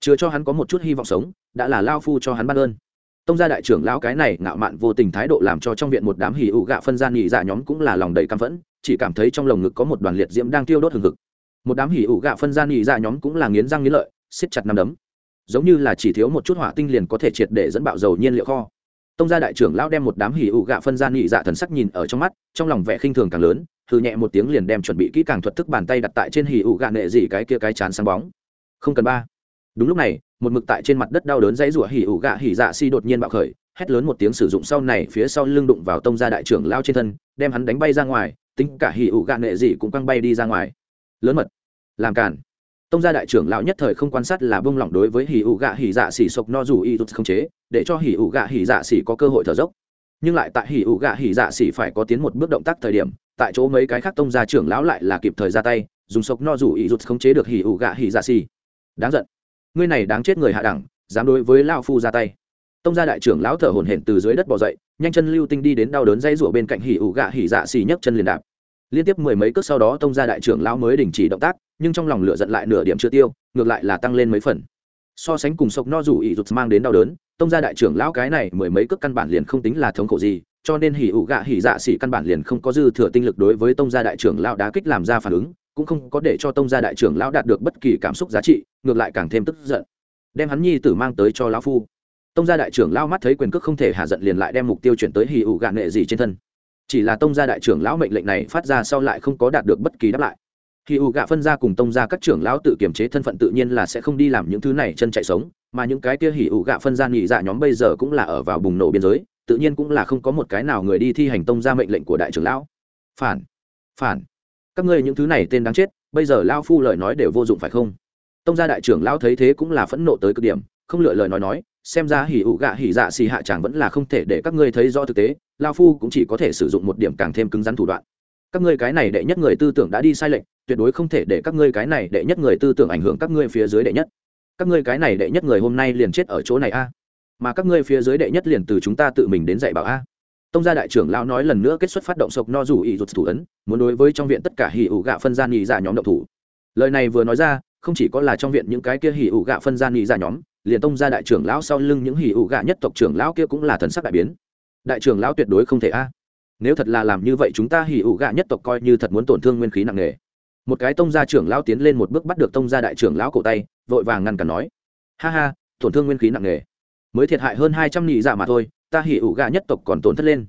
Chưa cho hắn có một chút hy vọng sống, đã là lao phu cho hắn ban ơn tông gia đại trưởng lão cái này ngạo mạn vô tình thái độ làm cho trong viện một đám hỉ ụ gạ phân gian nhị dạ nhóm cũng là lòng đầy căm phẫn, chỉ cảm thấy trong lồng ngực có một đoàn liệt diễm đang tiêu đốt hừng hực. Một đám hỉ ụ gạ phân gian nhị dạ nhóm cũng là nghiến răng nghiến lợi, siết chặt nắm đấm. Giống như là chỉ thiếu một chút hỏa tinh liền có thể triệt để dẫn bạo dầu nhiên liệu kho. Tông gia đại trưởng lão đem một đám hỉ ụ gạ phân gian nhị dạ thần sắc nhìn ở trong mắt, trong lòng vẻ khinh thường càng lớn Thử nhẹ một tiếng liền đem chuẩn bị kỹ càng thuật thức bàn tay đặt tại trên hỉ ụ gạ nệ gì cái kia cái chán sáng bóng. Không cần ba đúng lúc này, một mực tại trên mặt đất đau đớn dãy rủa hỉ ủ gạ hỉ dạ si đột nhiên bạo khởi, hét lớn một tiếng sử dụng sau này phía sau lưng đụng vào tông gia đại trưởng lao trên thân, đem hắn đánh bay ra ngoài, tính cả hỉ ủ gạ nệ gì cũng căng bay đi ra ngoài. Lớn mật, làm cản tông gia đại trưởng lão nhất thời không quan sát là bông lỏng đối với hỉ ủ gạ hỉ dạ xỉ sộc no dù y không chế, để cho hỉ ủ gạ hỉ dạ xỉ có cơ hội thở dốc. Nhưng lại tại hỉ ủ gạ hỉ dạ xỉ phải có tiến một bước động tác thời điểm, tại chỗ mấy cái khác tông gia trưởng lão lại là kịp thời ra tay, dùng sộc no dù y rút không chế được hỉ ủ gạ hỉ dạ xỉ đáng giận ngươi này đáng chết người hạ đẳng, dám đối với lao phu ra tay. Tông gia đại trưởng lão thở hổn hển từ dưới đất bỏ dậy, nhanh chân lưu tinh đi đến đau đớn dây rủa bên cạnh hỉ ủ gạ hỉ dạ xì nhấc chân liền đạp. Liên tiếp mười mấy cước sau đó tông gia đại trưởng lão mới đình chỉ động tác, nhưng trong lòng lửa giận lại nửa điểm chưa tiêu, ngược lại là tăng lên mấy phần. So sánh cùng sộc no rủ ỉ rụt mang đến đau đớn, tông gia đại trưởng lão cái này mười mấy cước căn bản liền không tính là thống khổ gì, cho nên hỉ ủ gạ hỉ dạ xỉ căn bản liền không có dư thừa tinh lực đối với tông gia đại trưởng lão đá kích làm ra phản ứng cũng không có để cho tông gia đại trưởng lão đạt được bất kỳ cảm xúc giá trị, ngược lại càng thêm tức giận. Đem hắn nhi tử mang tới cho lão phu. Tông gia đại trưởng lão mắt thấy quyền cước không thể hạ giận liền lại đem mục tiêu chuyển tới hì ụ gạn nghệ gì trên thân. Chỉ là tông gia đại trưởng lão mệnh lệnh này phát ra sau lại không có đạt được bất kỳ đáp lại. Hì ụ gạ phân ra cùng tông gia các trưởng lão tự kiềm chế thân phận tự nhiên là sẽ không đi làm những thứ này chân chạy sống, mà những cái kia hì ụ gạ phân ra nghỉ dạ nhóm bây giờ cũng là ở vào bùng nổ biên giới, tự nhiên cũng là không có một cái nào người đi thi hành tông gia mệnh lệnh của đại trưởng lão. Phản phản các ngươi những thứ này tên đáng chết, bây giờ lao phu lời nói đều vô dụng phải không? Tông gia đại trưởng lao thấy thế cũng là phẫn nộ tới cực điểm, không lựa lời nói nói, xem ra hỉ ụ gạ hỉ dạ xì hạ chàng vẫn là không thể để các ngươi thấy rõ thực tế lao phu cũng chỉ có thể sử dụng một điểm càng thêm cứng rắn thủ đoạn. Các ngươi cái này đệ nhất người tư tưởng đã đi sai lệch, tuyệt đối không thể để các ngươi cái này đệ nhất người tư tưởng ảnh hưởng các ngươi phía dưới đệ nhất. Các ngươi cái này đệ nhất người hôm nay liền chết ở chỗ này a. Mà các ngươi phía dưới đệ nhất liền từ chúng ta tự mình đến dạy bảo a tông gia đại trưởng lão nói lần nữa kết xuất phát động sộc no rủ ý rụt thủ ấn, muốn đối với trong viện tất cả hỉ ủ gạ phân gian nghỉ giả dạ nhóm động thủ. Lời này vừa nói ra, không chỉ có là trong viện những cái kia hỉ ủ gạ phân gian nghỉ giả dạ nhóm, liền tông gia đại trưởng lão sau lưng những hỉ ủ gạ nhất tộc trưởng lão kia cũng là thần sắc đại biến. Đại trưởng lão tuyệt đối không thể a. À. Nếu thật là làm như vậy chúng ta hỉ ủ gạ nhất tộc coi như thật muốn tổn thương nguyên khí nặng nề. Một cái tông gia trưởng lão tiến lên một bước bắt được tông gia đại trưởng lão cổ tay, vội vàng ngăn cản nói. Ha ha, tổn thương nguyên khí nặng nề. Mới thiệt hại hơn hai trăm nghỉ giả dạ mà thôi ta hỉ ủ gạ nhất tộc còn tổn thất lên.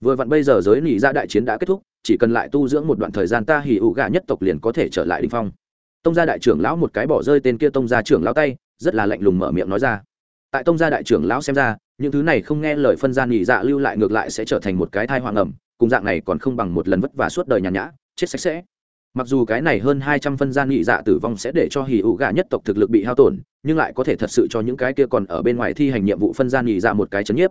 Vừa vặn bây giờ giới nhị dạ đại chiến đã kết thúc, chỉ cần lại tu dưỡng một đoạn thời gian ta hỉ ủ gạ nhất tộc liền có thể trở lại đỉnh phong. Tông gia đại trưởng lão một cái bỏ rơi tên kia tông gia trưởng lão tay, rất là lạnh lùng mở miệng nói ra. Tại tông gia đại trưởng lão xem ra, những thứ này không nghe lời phân gian nhị dạ lưu lại ngược lại sẽ trở thành một cái thai hoàng ẩm cùng dạng này còn không bằng một lần vất vả suốt đời nhàn nhã, chết sạch sẽ. Mặc dù cái này hơn hai trăm phân gian nhị dạ tử vong sẽ để cho hỉ ủ gà nhất tộc thực lực bị hao tổn, nhưng lại có thể thật sự cho những cái kia còn ở bên ngoài thi hành nhiệm vụ phân gian nhị dạ một cái chấn nhiếp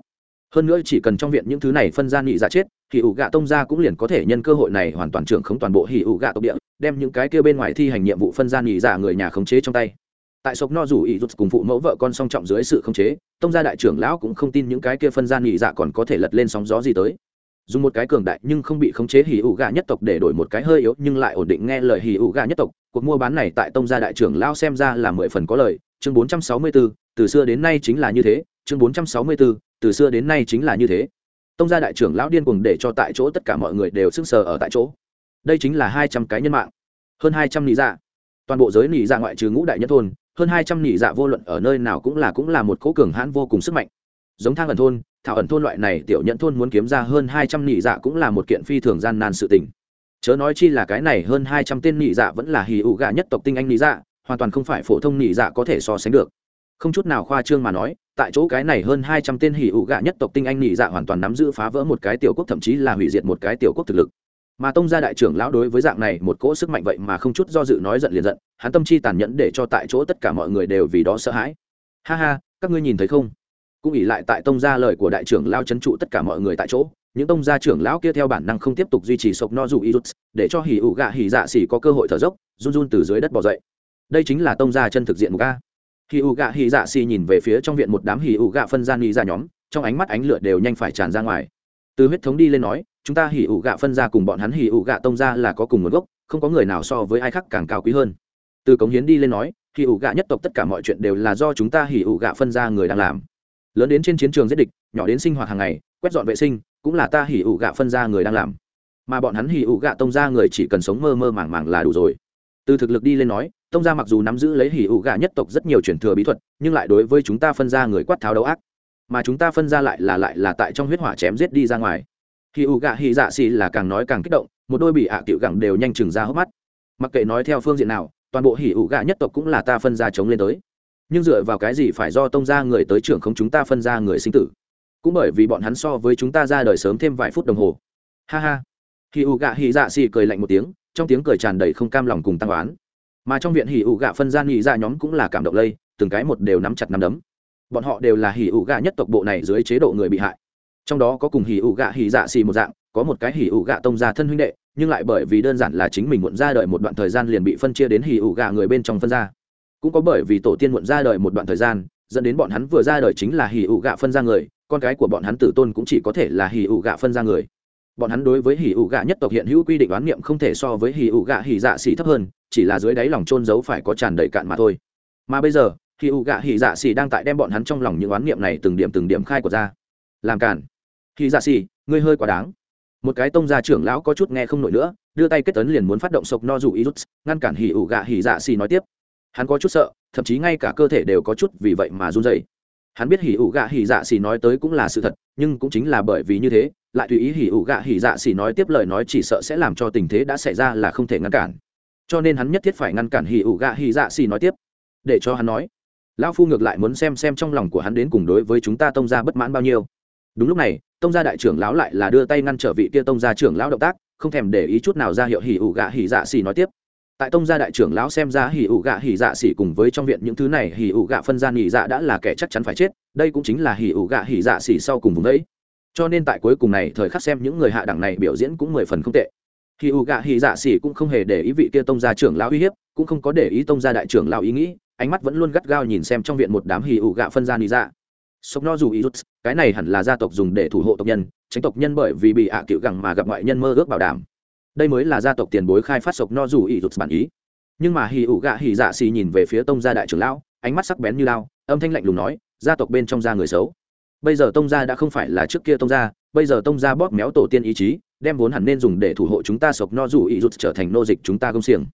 hơn nữa chỉ cần trong viện những thứ này phân gian nhị giả chết hỉ ủ gạ tông gia cũng liền có thể nhân cơ hội này hoàn toàn trưởng khống toàn bộ hỉ ủ gạ tộc địa đem những cái kia bên ngoài thi hành nhiệm vụ phân gian nhị giả người nhà khống chế trong tay. Tại sộc no rủ ý rút cùng phụ mẫu vợ con song trọng dưới sự khống chế tông gia đại trưởng lão cũng không tin những cái kia phân gian nhị giả còn có thể lật lên sóng gió gì tới. Dùng một cái cường đại nhưng không bị khống chế hỉ ủ gà nhất tộc để đổi một cái hơi yếu nhưng lại ổn định nghe lời hỉ ủ gà nhất tộc cuộc mua bán này tại tông gia đại trưởng lão xem ra là mười phần có lời. Chương bốn trăm sáu mươi 464, từ xưa đến nay chính là như thế. Chương bốn trăm sáu mươi 464, từ xưa đến nay chính là như thế. Tông gia đại trưởng lão điên cuồng để cho tại chỗ tất cả mọi người đều sững sờ ở tại chỗ. Đây chính là hai trăm cái nhân mạng, hơn hai trăm nị dạ. Toàn bộ giới nị dạ ngoại trừ ngũ đại nhất thôn, hơn hai trăm nị dạ vô luận ở nơi nào cũng là cũng là một cố cường hãn vô cùng sức mạnh. Giống thang ẩn thôn, thảo ẩn thôn loại này tiểu nhận thôn muốn kiếm ra hơn hai trăm nị dạ cũng là một kiện phi thường gian nan sự tình. Chớ nói chi là cái này hơn hai trăm tên nị dạ vẫn là hì ụ gà nhất tộc tinh anh nị dạ hoàn toàn không phải phổ thông nị dạ có thể so sánh được. Không chút nào khoa trương mà nói tại chỗ cái này hơn hai trăm tên hỉ ụ gạ nhất tộc tinh anh nhị dạ hoàn toàn nắm giữ phá vỡ một cái tiểu quốc, thậm chí là hủy diệt một cái tiểu quốc thực lực. Mà tông gia đại trưởng lão đối với dạng này một cỗ sức mạnh vậy mà không chút do dự nói giận liền giận, hắn tâm chi tàn nhẫn để cho tại chỗ tất cả mọi người đều vì đó sợ hãi. Ha ha, các ngươi nhìn thấy không? Cũng ỉ lại tại tông gia lời của đại trưởng lao c h ấ n trụ tất cả mọi người tại chỗ, những tông gia trưởng lão kia theo bản năng không tiếp tục duy trì sộc no dù ý rút, để cho hỉ ủ gạ hỉ dạ xỉ có cơ hội thở dốc, run run từ dưới đất bỏ dậy. Đây chính là tông gia chân thực diện mục a hỉ ủ gạ hỉ dạ xì nhìn về phía trong viện một đám hỉ ủ gạ phân Gia nghĩ ra dạ nhóm, trong ánh mắt ánh lửa đều nhanh phải tràn ra ngoài. Từ huyết thống đi lên nói, chúng ta hỉ ủ gạ phân ra cùng bọn hắn hỉ ủ gạ tông ra là có cùng nguồn gốc, không có người nào so với ai khác càng cao quý hơn. Từ cống hiến đi lên nói hỉ ủ gạ nhất tộc tất cả mọi chuyện đều là do chúng ta hỉ ủ gạ phân ra người đang làm. Lớn đến trên chiến trường giết địch, nhỏ đến sinh hoạt hàng ngày, quét dọn vệ sinh, cũng là ta hỉ ủ gạ phân ra người đang làm. Mà bọn hắn hỉ ủ gạ tông ra người chỉ cần sống mơ mơ màng màng là đủ rồi. Từ thực lực đi lên nói tông gia mặc dù nắm giữ lấy hỉ ủ gạ nhất tộc rất nhiều truyền thừa bí thuật, nhưng lại đối với chúng ta phân ra người quát tháo đấu ác. Mà chúng ta phân ra lại là lại là tại trong huyết hỏa chém giết đi ra ngoài. Hỉ ủ gạ hỉ dạ xì là càng nói càng kích động, một đôi bị ạ à cựu gẳng đều nhanh chừng ra hốc mắt. Mặc kệ nói theo phương diện nào, toàn bộ hỉ ủ gạ nhất tộc cũng là ta phân ra chống lên tới. Nhưng dựa vào cái gì phải do tông gia người tới trưởng không chúng ta phân ra người sinh tử? Cũng bởi vì bọn hắn so với chúng ta ra đời sớm thêm vài phút đồng hồ. Ha ha. Hỉ ù gạ hỉ dạ xì cười lạnh một tiếng, trong tiếng cười tràn đầy không cam lòng cùng tăng oán mà trong viện hỉ ủ gạ phân gian nhị ra nhóm cũng là cảm động lây, từng cái một đều nắm chặt nắm đấm. Bọn họ đều là hỉ ủ gạ nhất tộc bộ này dưới chế độ người bị hại. Trong đó có cùng hỉ ủ gạ hỉ dạ xì một dạng, có một cái hỉ ủ gạ tông gia thân huynh đệ, nhưng lại bởi vì đơn giản là chính mình muộn ra đời một đoạn thời gian liền bị phân chia đến hỉ ủ gạ người bên trong phân gia. cũng có bởi vì tổ tiên muộn ra đời một đoạn thời gian, dẫn đến bọn hắn vừa ra đời chính là hỉ ủ gạ phân gia người, con cái của bọn hắn tử tôn cũng chỉ có thể là hỉ ủ gạ phân gia người bọn hắn đối với hỉ ủ gạ nhất tộc hiện hữu quy định oán niệm không thể so với hỉ ủ gạ hỉ dạ xỉ thấp hơn, chỉ là dưới đáy lòng trôn giấu phải có tràn đầy cạn mà thôi. Mà bây giờ, hỉ ủ gạ hỉ dạ xỉ đang tại đem bọn hắn trong lòng những oán niệm này từng điểm từng điểm khai của ra. Làm cản hỉ dạ xỉ, ngươi hơi quá đáng. Một cái tông gia trưởng lão có chút nghe không nổi nữa, đưa tay kết tấn liền muốn phát động sộc no dù ý rút ngăn cản hỉ ủ gạ hỉ dạ xỉ nói tiếp. Hắn có chút sợ, thậm chí ngay cả cơ thể đều có chút vì vậy mà run rẩy. Hắn biết hỉ ủ gạ hỉ dạ xỉ nói tới cũng là sự thật, nhưng cũng chính là bởi vì như thế lại tùy ý hỉ ủ gạ hỉ dạ xỉ nói tiếp lời nói chỉ sợ sẽ làm cho tình thế đã xảy ra là không thể ngăn cản. Cho nên hắn nhất thiết phải ngăn cản hỉ ủ gạ hỉ dạ xỉ nói tiếp. Để cho hắn nói. Lão phu ngược lại muốn xem xem trong lòng của hắn đến cùng đối với chúng ta tông gia bất mãn bao nhiêu. Đúng lúc này, tông gia đại trưởng lão lại là đưa tay ngăn trở vị kia tông gia trưởng lão động tác, không thèm để ý chút nào ra hiệu hỉ ủ gạ hỉ dạ xỉ nói tiếp. Tại tông gia đại trưởng lão xem ra hỉ ủ gạ hỉ dạ xỉ cùng với trong viện những thứ này hỉ ủ gạ phân gia nghỉ dạ đã là kẻ chắc chắn phải chết, đây cũng chính là hỉ ủ gạ hỉ dạ xỉ sau cùng vùng đấy cho nên tại cuối cùng này, thời khắc xem những người hạ đẳng này biểu diễn cũng mười phần không tệ. Hỉ U gạ hỉ dạ xỉ cũng không hề để ý vị kia tông gia trưởng lão uy hiếp, cũng không có để ý tông gia đại trưởng lão ý nghĩ, ánh mắt vẫn luôn gắt gao nhìn xem trong viện một đám hỉ ủ gạ phân gia nghỉ dạ. Sốc no dù ý rút, cái này hẳn là gia tộc dùng để thủ hộ tộc nhân, tránh tộc nhân bởi vì bị ạ à cựu gẳng mà gặp ngoại nhân mơ ước bảo đảm. Đây mới là gia tộc tiền bối khai phát sộc no dù ý rút bản ý. Nhưng mà hì ủ gạ hì dạ xì nhìn về phía tông gia đại trưởng lão, ánh mắt sắc bén như lao, âm thanh lạnh lùng nói, gia tộc bên trong gia người xấu bây giờ tông gia đã không phải là trước kia tông gia, bây giờ tông gia bóp méo tổ tiên ý chí, đem vốn hẳn nên dùng để thủ hộ chúng ta sộc no dù ý rút trở thành nô dịch chúng ta công xiềng.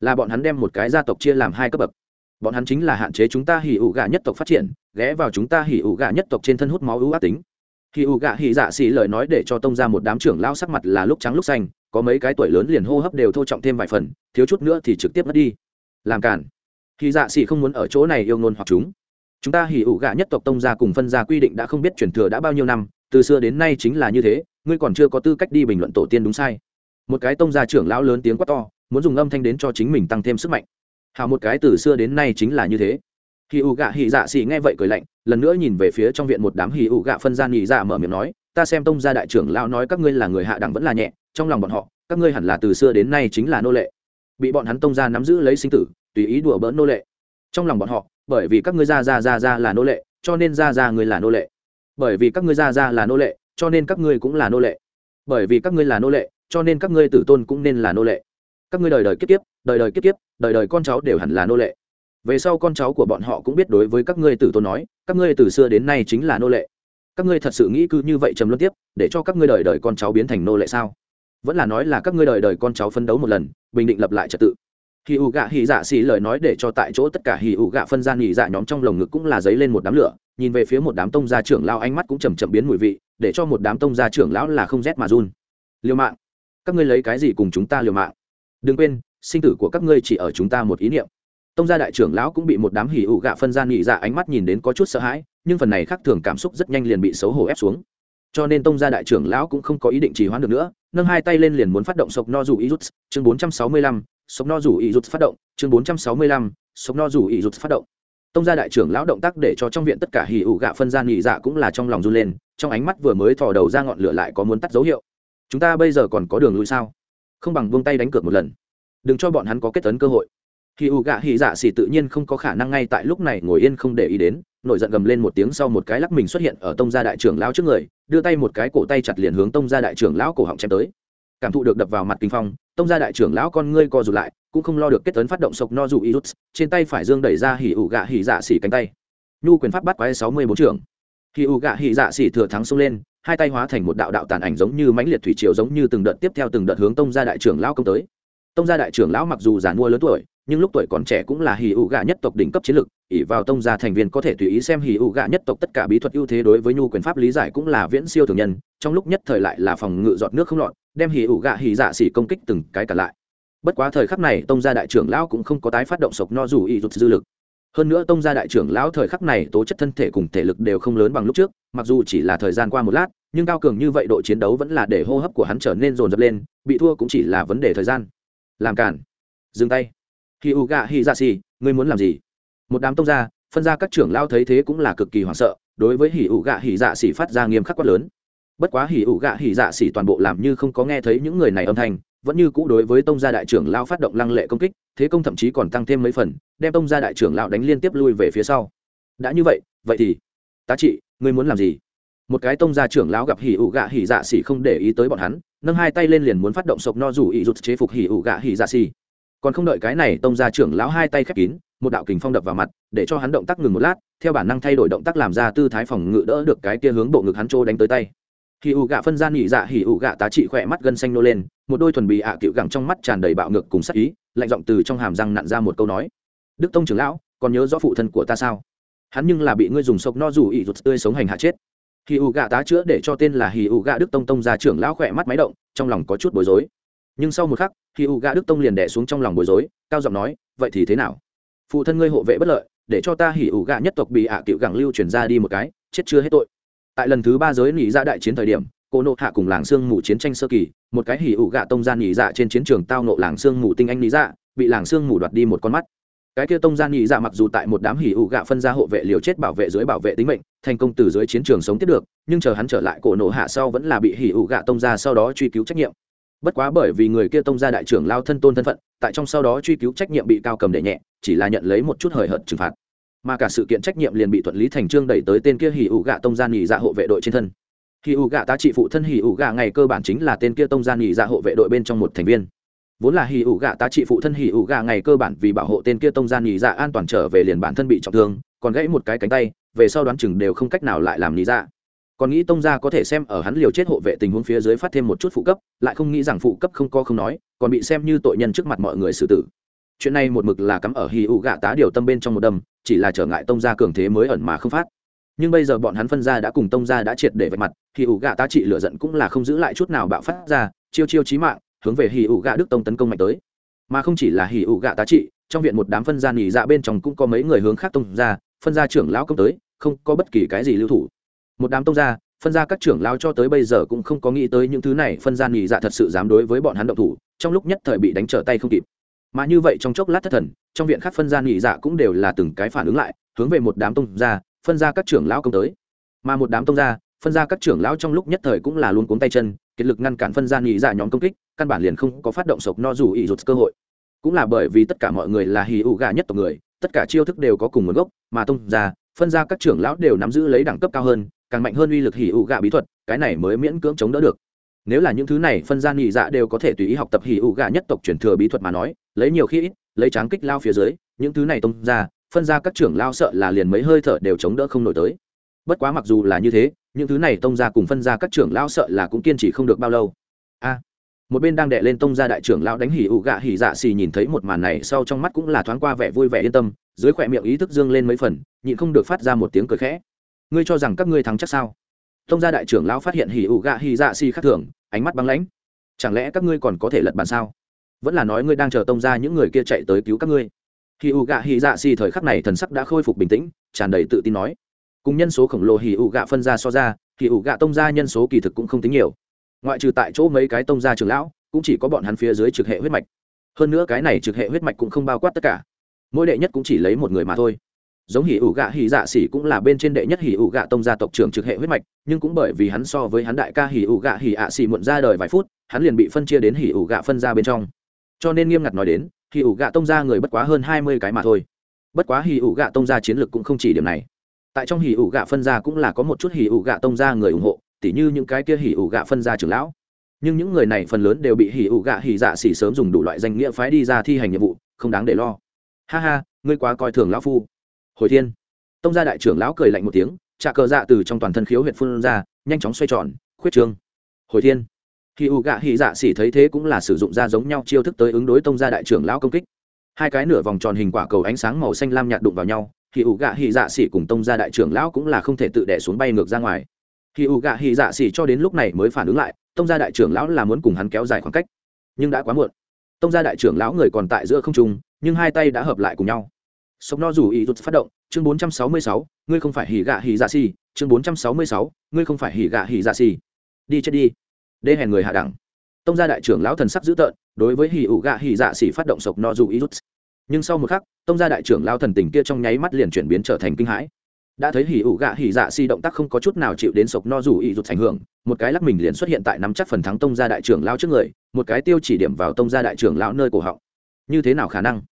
Là bọn hắn đem một cái gia tộc chia làm hai cấp bậc. Bọn hắn chính là hạn chế chúng ta hỉ ủ gà nhất tộc phát triển, ghé vào chúng ta hỉ ủ gà nhất tộc trên thân hút máu ưu ác tính. Hỉ ủ gà hỉ dạ xỉ lời nói để cho tông ra một đám trưởng lao sắc mặt là lúc trắng lúc xanh, có mấy cái tuổi lớn liền hô hấp đều thô trọng thêm vài phần, thiếu chút nữa thì trực tiếp mất đi. Làm cản hỉ dạ xỉ không muốn ở chỗ này yêu ngôn hoặc chúng chúng ta hỉ ủ gạ nhất tộc tông gia cùng phân gia quy định đã không biết truyền thừa đã bao nhiêu năm, từ xưa đến nay chính là như thế, ngươi còn chưa có tư cách đi bình luận tổ tiên đúng sai. Một cái tông gia trưởng lão lớn tiếng quát to, muốn dùng âm thanh đến cho chính mình tăng thêm sức mạnh. Hào một cái từ xưa đến nay chính là như thế. Hì ụ gạ hì dạ xì nghe vậy cười lạnh, lần nữa nhìn về phía trong viện một đám hì ụ gạ phân gian nhị dạ mở miệng nói, ta xem tông gia đại trưởng lão nói các ngươi là người hạ đẳng vẫn là nhẹ, trong lòng bọn họ, các ngươi hẳn là từ xưa đến nay chính là nô lệ. Bị bọn hắn tông gia nắm giữ lấy sinh tử, tùy ý đùa bỡn nô lệ. Trong lòng bọn họ bởi vì các ngươi ra ra ra ra là nô lệ, cho nên ra ra người là nô lệ. Bởi vì các ngươi ra ra là nô lệ, cho nên các ngươi cũng là nô lệ. Bởi vì các ngươi là nô lệ, cho nên các ngươi tử tôn cũng nên là nô lệ. Các ngươi đời đời kiếp kiếp, đời đời kiếp kiếp, đời đời con cháu đều hẳn là nô lệ. Về sau con cháu của bọn họ cũng biết đối với các ngươi tử tôn nói, các ngươi từ xưa đến nay chính là nô lệ. Các ngươi thật sự nghĩ cứ như vậy trầm luân tiếp, để cho các ngươi đời đời con cháu biến thành nô lệ sao? Vẫn là nói là các ngươi đời đời con cháu phấn đấu một lần, bình định lập lại trật tự hì ụ gạ hì dạ xì lời nói để cho tại chỗ tất cả hì ụ gạ phân gian hì dạ nhóm trong lồng ngực cũng là dấy lên một đám lửa, nhìn về phía một đám tông gia trưởng lao ánh mắt cũng chầm chậm biến mùi vị, để cho một đám tông gia trưởng lão là không rét mà run. Liều mạng. Các ngươi lấy cái gì cùng chúng ta liều mạng? Đừng quên, sinh tử của các ngươi chỉ ở chúng ta một ý niệm. Tông gia đại trưởng lão cũng bị một đám hỉ ụ gạ phân gian nhị dạ ánh mắt nhìn đến có chút sợ hãi, nhưng phần này khác thường cảm xúc rất nhanh liền bị xấu hổ ép xuống. Cho nên tông gia đại trưởng lão cũng không có ý định trì hoãn được nữa, nâng hai tay lên liền muốn phát động sộc no dù ý rút. Chương bốn trăm sáu mươi lăm sống no rủ ý rụt phát động, chương bốn trăm sáu mươi lăm no rủ ý rụt phát động. Tông gia đại trưởng lão động tác để cho trong viện tất cả hì ủ gạ phân gian nhị dạ cũng là trong lòng run lên, trong ánh mắt vừa mới thò đầu ra ngọn lửa lại có muốn tắt dấu hiệu. Chúng ta bây giờ còn có đường lui sao? Không bằng buông tay đánh cược một lần. Đừng cho bọn hắn có kết tấn cơ hội. Hì ủ gạ hì dạ xì tự nhiên không có khả năng ngay tại lúc này ngồi yên không để ý đến, nổi giận gầm lên một tiếng sau một cái lắc mình xuất hiện ở tông gia đại trưởng lão trước người, đưa tay một cái cổ tay chặt liền hướng tông gia đại trưởng lão cổ họng chém tới. Cảm thụ được đập vào mặt kinh phong tông gia đại trưởng lão con ngươi co rụt lại, cũng không lo được kết tấn phát động sộc no dù irus trên tay phải dương đẩy ra hỉ ủ gạ hỉ dạ xỉ cánh tay. Nhu quyền pháp bắt quái sáu mươi bốn trưởng. Hỉ ủ gạ hỉ dạ xỉ thừa thắng xông lên, hai tay hóa thành một đạo đạo tàn ảnh giống như mãnh liệt thủy triều giống như từng đợt tiếp theo từng đợt hướng tông gia đại trưởng lão công tới. Tông gia đại trưởng lão mặc dù già mua lớn tuổi nhưng lúc tuổi còn trẻ cũng là hì ụ gạ nhất tộc đỉnh cấp chiến lực ỉ vào tông gia thành viên có thể tùy ý xem hì ụ gạ nhất tộc tất cả bí thuật ưu thế đối với nhu quyền pháp lý giải cũng là viễn siêu thường nhân, trong lúc nhất thời lại là phòng ngự giọt nước không lọt, đem hì ụ gạ hì dạ xỉ công kích từng cái cả lại. Bất quá thời khắc này, tông gia đại trưởng lão cũng không có tái phát động sộc no dù ý rụt dư lực. Hơn nữa tông gia đại trưởng lão thời khắc này tố chất thân thể cùng thể lực đều không lớn bằng lúc trước, mặc dù chỉ là thời gian qua một lát, nhưng cao cường như vậy độ chiến đấu vẫn là để hô hấp của hắn trở nên rồn rập lên, bị thua cũng chỉ là vấn đề thời gian. Làm cản dừng tay khi u gạ hi dạ xì ngươi muốn làm gì? Một đám tông gia, phân ra các trưởng lao thấy thế cũng là cực kỳ hoảng sợ, đối với hỉ ủ gạ hỉ dạ xỉ phát ra nghiêm khắc quát lớn. Bất quá hỉ ủ gạ hỉ dạ xỉ toàn bộ làm như không có nghe thấy những người này âm thanh, vẫn như cũ đối với tông gia đại trưởng lao phát động lăng lệ công kích, thế công thậm chí còn tăng thêm mấy phần, đem tông gia đại trưởng lao đánh liên tiếp lui về phía sau. Đã như vậy vậy thì, tá trị, ngươi muốn làm gì? Một cái tông gia trưởng lão gặp hỉ ủ gạ hỉ dạ xỉ không để ý tới bọn hắn, nâng hai tay lên liền muốn phát động sộc no rủ ý rụt chế phục hỉ ủ gạ hỉ dạ xỉ còn không đợi cái này tông gia trưởng lão hai tay khép kín, một đạo kình phong đập vào mặt, để cho hắn động tác ngừng một lát, theo bản năng thay đổi động tác làm ra tư thái phòng ngự đỡ được cái kia hướng bộ ngực hắn trô đánh tới tay. Khi ủ gạ phân gian nhị dạ hỉ ủ gạ tá trị khỏe mắt gân xanh nô lên, một đôi thuần bị ạ à cựu gẳng trong mắt tràn đầy bạo ngực cùng sắc ý, lạnh giọng từ trong hàm răng nặn ra một câu nói. Đức tông trưởng lão, còn nhớ rõ phụ thân của ta sao? Hắn nhưng là bị ngươi dùng sộc no rủ ị rụt tươi sống hành hạ chết. Hì ụ gạ tá chữa để cho tên là hì ụ gạ đức tông tông gia trưởng lão khỏe mắt máy động, trong lòng có chút bối rối. Nhưng sau một khắc khi u gạ đức tông liền đẻ xuống trong lòng bối rối, cao giọng nói, vậy thì thế nào? Phụ thân ngươi hộ vệ bất lợi, để cho ta hỉ ụ gạ nhất tộc bị ạ à cựu gẳng lưu chuyển ra đi một cái, chết chưa hết tội. Tại lần thứ ba giới nỉ ra đại chiến thời điểm, cô nộ hạ cùng làng sương mù chiến tranh sơ kỳ, một cái hỉ ủ gạ tông gian nỉ dạ trên chiến trường tao nộ làng sương mù tinh anh nỉ dạ bị làng sương mù đoạt đi một con mắt. Cái kia tông gian nỉ dạ mặc dù tại một đám hỉ ủ gạ phân ra hộ vệ liều chết bảo vệ dưới bảo vệ tính mệnh, thành công từ dưới chiến trường sống tiếp được, nhưng chờ hắn trở lại cổ nộ hạ sau vẫn là bị hỉ ủ gạ tông ra sau đó truy cứu trách nhiệm bất quá bởi vì người kia tông ra đại trưởng lao thân tôn thân phận, tại trong sau đó truy cứu trách nhiệm bị cao cầm để nhẹ, chỉ là nhận lấy một chút hời hợt trừng phạt. Mà cả sự kiện trách nhiệm liền bị thuận lý thành trương đẩy tới tên kia hỉ ủ gạ tông gian nghỉ dạ hộ vệ đội trên thân. Hì ủ gạ tá trị phụ thân hỉ ủ gạ ngày cơ bản chính là tên kia tông gian nghỉ dạ hộ vệ đội bên trong một thành viên. Vốn là hỉ ủ gạ tá trị phụ thân hỉ ủ gạ ngày cơ bản vì bảo hộ tên kia tông gian nghỉ dạ an toàn trở về liền bản thân bị trọng thương, còn gãy một cái cánh tay, về sau đoán chừng đều không cách nào lại làm nghỉ dạ còn nghĩ tông gia có thể xem ở hắn liều chết hộ vệ tình huống phía dưới phát thêm một chút phụ cấp, lại không nghĩ rằng phụ cấp không có không nói, còn bị xem như tội nhân trước mặt mọi người xử tử. Chuyện này một mực là cắm ở hì ụ gạ tá điều tâm bên trong một đâm, chỉ là trở ngại tông gia cường thế mới ẩn mà không phát. Nhưng bây giờ bọn hắn phân ra đã cùng tông gia đã triệt để vạch mặt hì ụ gạ tá trị lựa giận cũng là không giữ lại chút nào bạo phát ra, chiêu chiêu chí mạng, hướng về hì ụ gạ đức tông tấn công mạnh tới. Mà không chỉ là hì ụ gạ tá trị, trong viện một đám phân gia nghỉ dạ bên trong cũng có mấy người hướng khác tông gia, phân gia trưởng lão công tới, không có bất kỳ cái gì lưu thủ một đám tông gia, phân gia các trưởng lão cho tới bây giờ cũng không có nghĩ tới những thứ này phân gia nghỉ dạ thật sự dám đối với bọn hắn động thủ, trong lúc nhất thời bị đánh trở tay không kịp. Mà như vậy trong chốc lát thất thần, trong viện khác phân gia nghỉ dạ cũng đều là từng cái phản ứng lại, hướng về một đám tông gia, phân gia các trưởng lão công tới. Mà một đám tông gia, phân gia các trưởng lão trong lúc nhất thời cũng là luôn cuống tay chân, kiệt lực ngăn cản phân gia nghỉ dạ nhóm công kích, căn bản liền không có phát động sộc no dù ỉ rụt cơ hội. Cũng là bởi vì tất cả mọi người là hì ụ gà nhất tộc người, tất cả chiêu thức đều có cùng nguồn gốc, mà tông gia, phân ra các trưởng lão đều nắm giữ lấy đẳng cấp cao hơn càng mạnh hơn uy lực hỉ ủ gạ bí thuật, cái này mới miễn cưỡng chống đỡ được. Nếu là những thứ này phân gian nhị dạ đều có thể tùy ý học tập hỉ ủ gạ nhất tộc truyền thừa bí thuật mà nói, lấy nhiều khi ít, lấy tráng kích lao phía dưới, những thứ này tông ra, phân ra các trưởng lao sợ là liền mấy hơi thở đều chống đỡ không nổi tới. Bất quá mặc dù là như thế, những thứ này tông ra cùng phân ra các trưởng lao sợ là cũng kiên trì không được bao lâu. A, một bên đang đệ lên tông ra đại trưởng lao đánh hỉ ủ gạ hỉ dạ xì nhìn thấy một màn này sau trong mắt cũng là thoáng qua vẻ vui vẻ yên tâm, dưới khỏe miệng ý thức dương lên mấy phần, nhịn không được phát ra một tiếng cười khẽ ngươi cho rằng các ngươi thắng chắc sao? Tông gia đại trưởng lão phát hiện hỉ ủ gạ hỉ dạ xì khác thường, ánh mắt băng lãnh. Chẳng lẽ các ngươi còn có thể lật bàn sao? Vẫn là nói ngươi đang chờ tông gia những người kia chạy tới cứu các ngươi. Hỉ ủ gạ hỉ dạ xì thời khắc này thần sắc đã khôi phục bình tĩnh, tràn đầy tự tin nói. Cùng nhân số khổng lồ hỉ ủ gạ phân ra so ra, hỉ ủ gạ tông gia nhân số kỳ thực cũng không tính nhiều. Ngoại trừ tại chỗ mấy cái tông gia trưởng lão, cũng chỉ có bọn hắn phía dưới trực hệ huyết mạch. Hơn nữa cái này trực hệ huyết mạch cũng không bao quát tất cả. Mỗi đệ nhất cũng chỉ lấy một người mà thôi giống hỉ ủ gạ hỉ dạ xỉ cũng là bên trên đệ nhất hỉ ủ gạ tông gia tộc trưởng trực hệ huyết mạch nhưng cũng bởi vì hắn so với hắn đại ca hỉ ủ gạ hỉ ạ xỉ muộn ra đời vài phút hắn liền bị phân chia đến hỉ ủ gạ phân ra bên trong cho nên nghiêm ngặt nói đến hỉ ủ gạ tông gia người bất quá hơn hai mươi cái mà thôi bất quá hỉ ủ gạ tông gia chiến lược cũng không chỉ điểm này tại trong hỉ ủ gạ phân gia cũng là có một chút hỉ ủ gạ tông gia người ủng hộ tỉ như những cái kia hỉ ủ gạ phân gia trưởng lão nhưng những người này phần lớn đều bị hỉ ủ gạ hỉ dạ xỉ sớm dùng đủ loại danh nghĩa phái đi ra thi hành nhiệm vụ không đáng để lo ha ha ngươi quá coi thường lão phu hồi thiên. Tông gia đại trưởng lão cười lạnh một tiếng, trà cờ dạ từ trong toàn thân khiếu huyện phun ra, nhanh chóng xoay tròn, khuyết trương. Hồi thiên. Khi u gạ hy dạ xỉ thấy thế cũng là sử dụng ra giống nhau chiêu thức tới ứng đối tông gia đại trưởng lão công kích. Hai cái nửa vòng tròn hình quả cầu ánh sáng màu xanh lam nhạt đụng vào nhau, khi u gạ hy dạ xỉ cùng tông gia đại trưởng lão cũng là không thể tự đẻ xuống bay ngược ra ngoài. Khi u gạ hy dạ xỉ cho đến lúc này mới phản ứng lại, tông gia đại trưởng lão là muốn cùng hắn kéo dài khoảng cách. Nhưng đã quá muộn. Tông gia đại trưởng lão người còn tại giữa không trung, nhưng hai tay đã hợp lại cùng nhau sốc no rủ ý rút phát động chương 466, ngươi không phải hỉ gạ hỉ dạ xì chương 466, ngươi không phải hỉ gạ hỉ dạ xì. Đi chết đi. Đê hèn người hạ đẳng. Tông gia đại trưởng lão thần sắc dữ tợn đối với hỉ ủ gạ hỉ dạ xì phát động sốc no rủ ý rút nhưng sau một khắc tông gia đại trưởng lão thần tình kia trong nháy mắt liền chuyển biến trở thành kinh hãi. Đã thấy hỉ ủ gạ hỉ dạ xì động tác không có chút nào chịu đến sốc no rủ ý rụt ảnh hưởng một cái lắc mình liền xuất hiện tại nắm chắc phần thắng tông gia đại trưởng lão trước người một cái tiêu chỉ điểm vào tông gia đại trưởng lão nơi cổ họng. Như thế nào khả năng?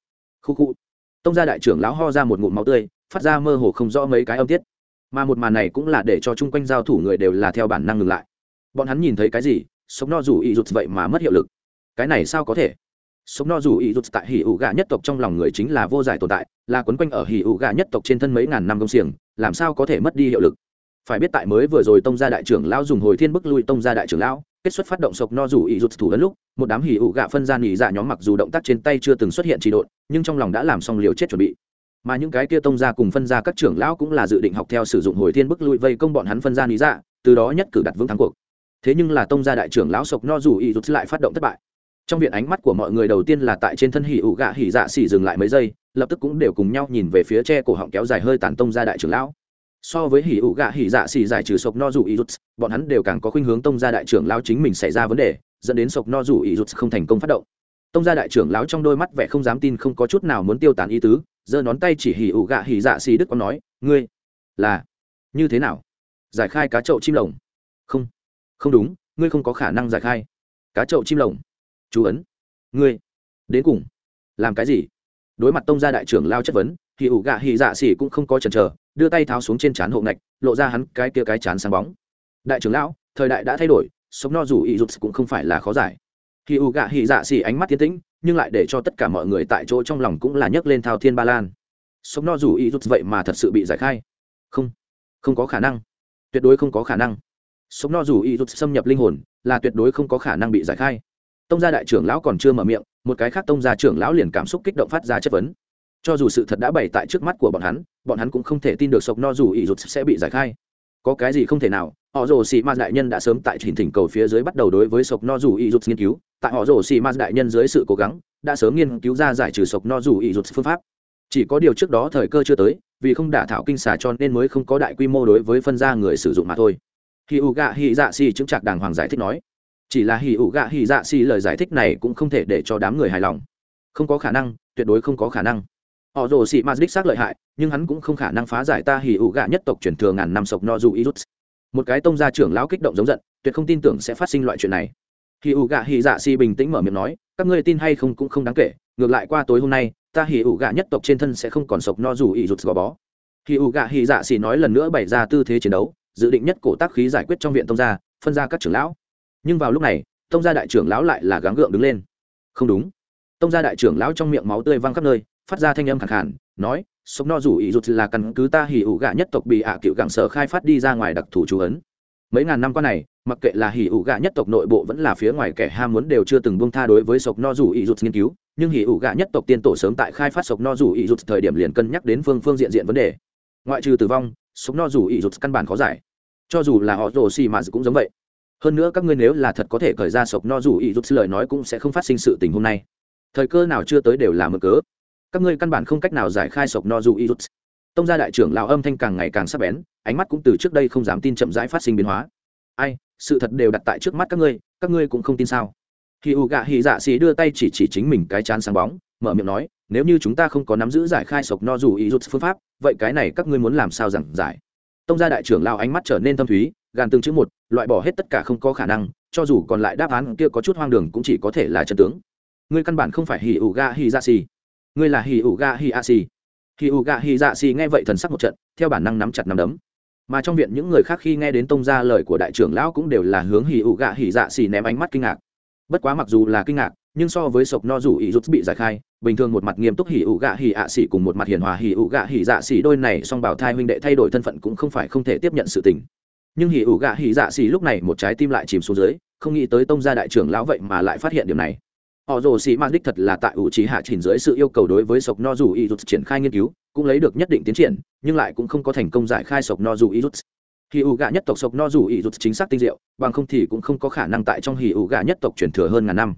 Khu khu tông gia đại trưởng lão ho ra một ngụm máu tươi, phát ra mơ hồ không rõ mấy cái âm tiết. Mà một màn này cũng là để cho chung quanh giao thủ người đều là theo bản năng ngừng lại. Bọn hắn nhìn thấy cái gì? Sống no dù ý rụt vậy mà mất hiệu lực. Cái này sao có thể? Sống no dù ý rụt tại hỉ ủ gà nhất tộc trong lòng người chính là vô giải tồn tại, là quấn quanh ở hỉ ủ gà nhất tộc trên thân mấy ngàn năm công xiềng, làm sao có thể mất đi hiệu lực? Phải biết tại mới vừa rồi tông gia đại trưởng lão dùng hồi thiên bức lui tông gia đại trưởng lão kết xuất phát động sộc no rủ ý rụt thủ ấn lúc, một đám hỉ ủ gạ phân ra nghỉ dạ nhóm mặc dù động tác trên tay chưa từng xuất hiện trị độn, nhưng trong lòng đã làm xong liều chết chuẩn bị. Mà những cái kia tông gia cùng phân ra các trưởng lão cũng là dự định học theo sử dụng hồi thiên bức lụi vây công bọn hắn phân ra nghỉ dạ từ đó nhất cử đặt vững thắng cuộc. Thế nhưng là tông gia đại trưởng lão sộc no rủ ý rụt lại phát động thất bại. Trong viện ánh mắt của mọi người đầu tiên là tại trên thân hỉ ủ gạ hỉ dạ xỉ dừng lại mấy giây, lập tức cũng đều cùng nhau nhìn về phía tre cổ họng kéo dài hơi tàn tông gia đại trưởng lão so với hỉ ủ gạ hỉ dạ xỉ giải trừ sộc no rủ ý rút, bọn hắn đều càng có khuynh hướng tông gia đại trưởng lão chính mình xảy ra vấn đề, dẫn đến sộc no rủ ý rút không thành công phát động. Tông gia đại trưởng lão trong đôi mắt vẻ không dám tin không có chút nào muốn tiêu tán ý tứ, giơ nón tay chỉ hỉ ủ gạ hỉ dạ xỉ đức có nói, ngươi, là, như thế nào? Giải khai cá chậu chim lồng. Không không đúng, ngươi không có khả năng giải khai. Cá chậu chim lồng? Chú ấn. Ngươi, đến cùng, làm cái gì? Đối mặt tông gia đại trưởng lao chất vấn thì ủ gạ hỉ dạ xỉ cũng không có chần chờ, đưa tay tháo xuống trên trán hộ ngạch, lộ ra hắn cái kia cái chán sáng bóng. Đại trưởng lão, thời đại đã thay đổi, sống no dù ý rụt cũng không phải là khó giải. Thì u gạ hỉ dạ xỉ ánh mắt tiến tĩnh, nhưng lại để cho tất cả mọi người tại chỗ trong lòng cũng là nhấc lên thao thiên ba lan. Sống no dù ý rụt vậy mà thật sự bị giải khai. Không không có khả năng. Tuyệt đối không có khả năng. Sống no dù ý rụt xâm nhập linh hồn, là tuyệt đối không có khả năng bị giải khai. Tông gia đại trưởng lão còn chưa mở miệng, một cái khác tông gia trưởng lão liền cảm xúc kích động phát ra chất vấn cho dù sự thật đã bày tại trước mắt của bọn hắn bọn hắn cũng không thể tin được sộc no dù ỷ rụt sẽ bị giải khai. Có cái gì không thể nào, họ rồ xì ma đại nhân đã sớm tại trình thỉnh cầu phía dưới bắt đầu đối với sộc no dù ỷ rụt nghiên cứu. Tại họ rồ xì ma đại nhân dưới sự cố gắng, đã sớm nghiên cứu ra giải trừ sộc no dù ỷ rụt phương pháp. Chỉ có điều trước đó thời cơ chưa tới, vì không đả thảo kinh xà cho nên mới không có đại quy mô đối với phân gia người sử dụng mà thôi. Khi u gạ hi dạ xì chứng trạc đàng hoàng giải thích nói. Chỉ là hì u gạ hì dạ xì lời giải thích này cũng không thể để cho đám người hài lòng. Không có khả năng, tuyệt đối không có khả năng họ rồ sĩ ma đích xác lợi hại, nhưng hắn cũng không khả năng phá giải ta hì ủ gạ nhất tộc truyền thừa ngàn năm sộc no du irut một cái tông gia trưởng lão kích động giống giận, tuyệt không tin tưởng sẽ phát sinh loại chuyện này. Hì ủ gạ hì dạ xì bình tĩnh mở miệng nói, các ngươi tin hay không cũng không đáng kể, ngược lại qua tối hôm nay, ta hì ủ gạ nhất tộc trên thân sẽ không còn sộc no dù irut gò bó. Hì ủ gạ hì dạ xì nói lần nữa bày ra tư thế chiến đấu, dự định nhất cổ tác khí giải quyết trong viện tông gia, phân ra các trưởng lão. Nhưng vào lúc này, tông gia đại trưởng lão lại là gắng gượng đứng lên. Không đúng. Tông gia đại trưởng lão trong miệng máu tươi văng khắp nơi phát ra thanh âm khẳng khản, nói sốc no rủ ý rụt là căn cứ ta hỉ ủ gạ nhất tộc bị ạ cựu gặng sở khai phát đi ra ngoài đặc thù chú ấn. Mấy ngàn năm qua này, mặc kệ là hỉ ủ gạ nhất tộc nội bộ vẫn là phía ngoài kẻ ham muốn đều chưa từng buông tha đối với sộc no rủ ý rụt nghiên cứu, nhưng hỉ ủ gạ nhất tộc tiên tổ sớm tại khai phát sộc no rủ ý rụt thời điểm liền cân nhắc đến phương phương diện diện vấn đề. Ngoại trừ tử vong, sộc no rủ ý rụt căn bản khó giải. Cho dù là họ rồ xì mà cũng giống vậy. Hơn nữa các ngươi nếu là thật có thể khởi ra sộc no dù ý rụt lời nói cũng sẽ không phát sinh sự tình hôm nay. Thời cơ nào chưa tới đều là mực cớ các ngươi căn bản không cách nào giải khai sộc no du ý tông gia đại trưởng lão âm thanh càng ngày càng sắc bén, ánh mắt cũng từ trước đây không dám tin chậm rãi phát sinh biến hóa. Ai, sự thật đều đặt tại trước mắt các ngươi các ngươi cũng không tin sao? Khi u gạ hì dạ xì đưa tay chỉ chỉ chính mình cái chán sáng bóng, mở miệng nói, nếu như chúng ta không có nắm giữ giải khai sộc no dù ý rút phương pháp, vậy cái này các ngươi muốn làm sao giảng giải? Tông gia đại trưởng lao ánh mắt trở nên thâm thúy, gàn tương chữ một, loại bỏ hết tất cả không có khả năng, cho dù còn lại đáp án kia có chút hoang đường cũng chỉ có thể là chân tướng. Ngươi căn bản không phải hì ủ ga hì dạ xì ngươi là hì ủ Gà hì a xì. Hì ủ Gà hì dạ xì nghe vậy thần sắc một trận, theo bản năng nắm chặt nắm đấm. Mà trong viện những người khác khi nghe đến tông gia lời của đại trưởng lão cũng đều là hướng hì ủ gạ hì dạ xì ném ánh mắt kinh ngạc. Bất quá mặc dù là kinh ngạc, nhưng so với sộc no rủ ý rút bị giải khai, bình thường một mặt nghiêm túc hỉ ủ gạ hỉ ạ xỉ cùng một mặt hiền hòa hỉ ủ gạ hỉ dạ xỉ đôi này song bảo thai huynh đệ thay đổi thân phận cũng không phải không thể tiếp nhận sự tình. Nhưng hỉ ủ gạ hỉ dạ xỉ lúc này một trái tim lại chìm xuống dưới, không nghĩ tới tông gia đại trưởng lão vậy mà lại phát hiện điều này họ rồ xì ma đích thật là tại ủ trí hạ chỉnh dưới sự yêu cầu đối với sộc no rủ Y rút triển khai nghiên cứu, cũng lấy được nhất định tiến triển, nhưng lại cũng không có thành công giải khai sộc no rủ Y rút. Hì ủ gạ nhất tộc sộc no rủ Y rút chính xác tinh diệu, bằng không thì cũng không có khả năng tại trong hì ủ gạ nhất tộc truyền thừa hơn ngàn năm.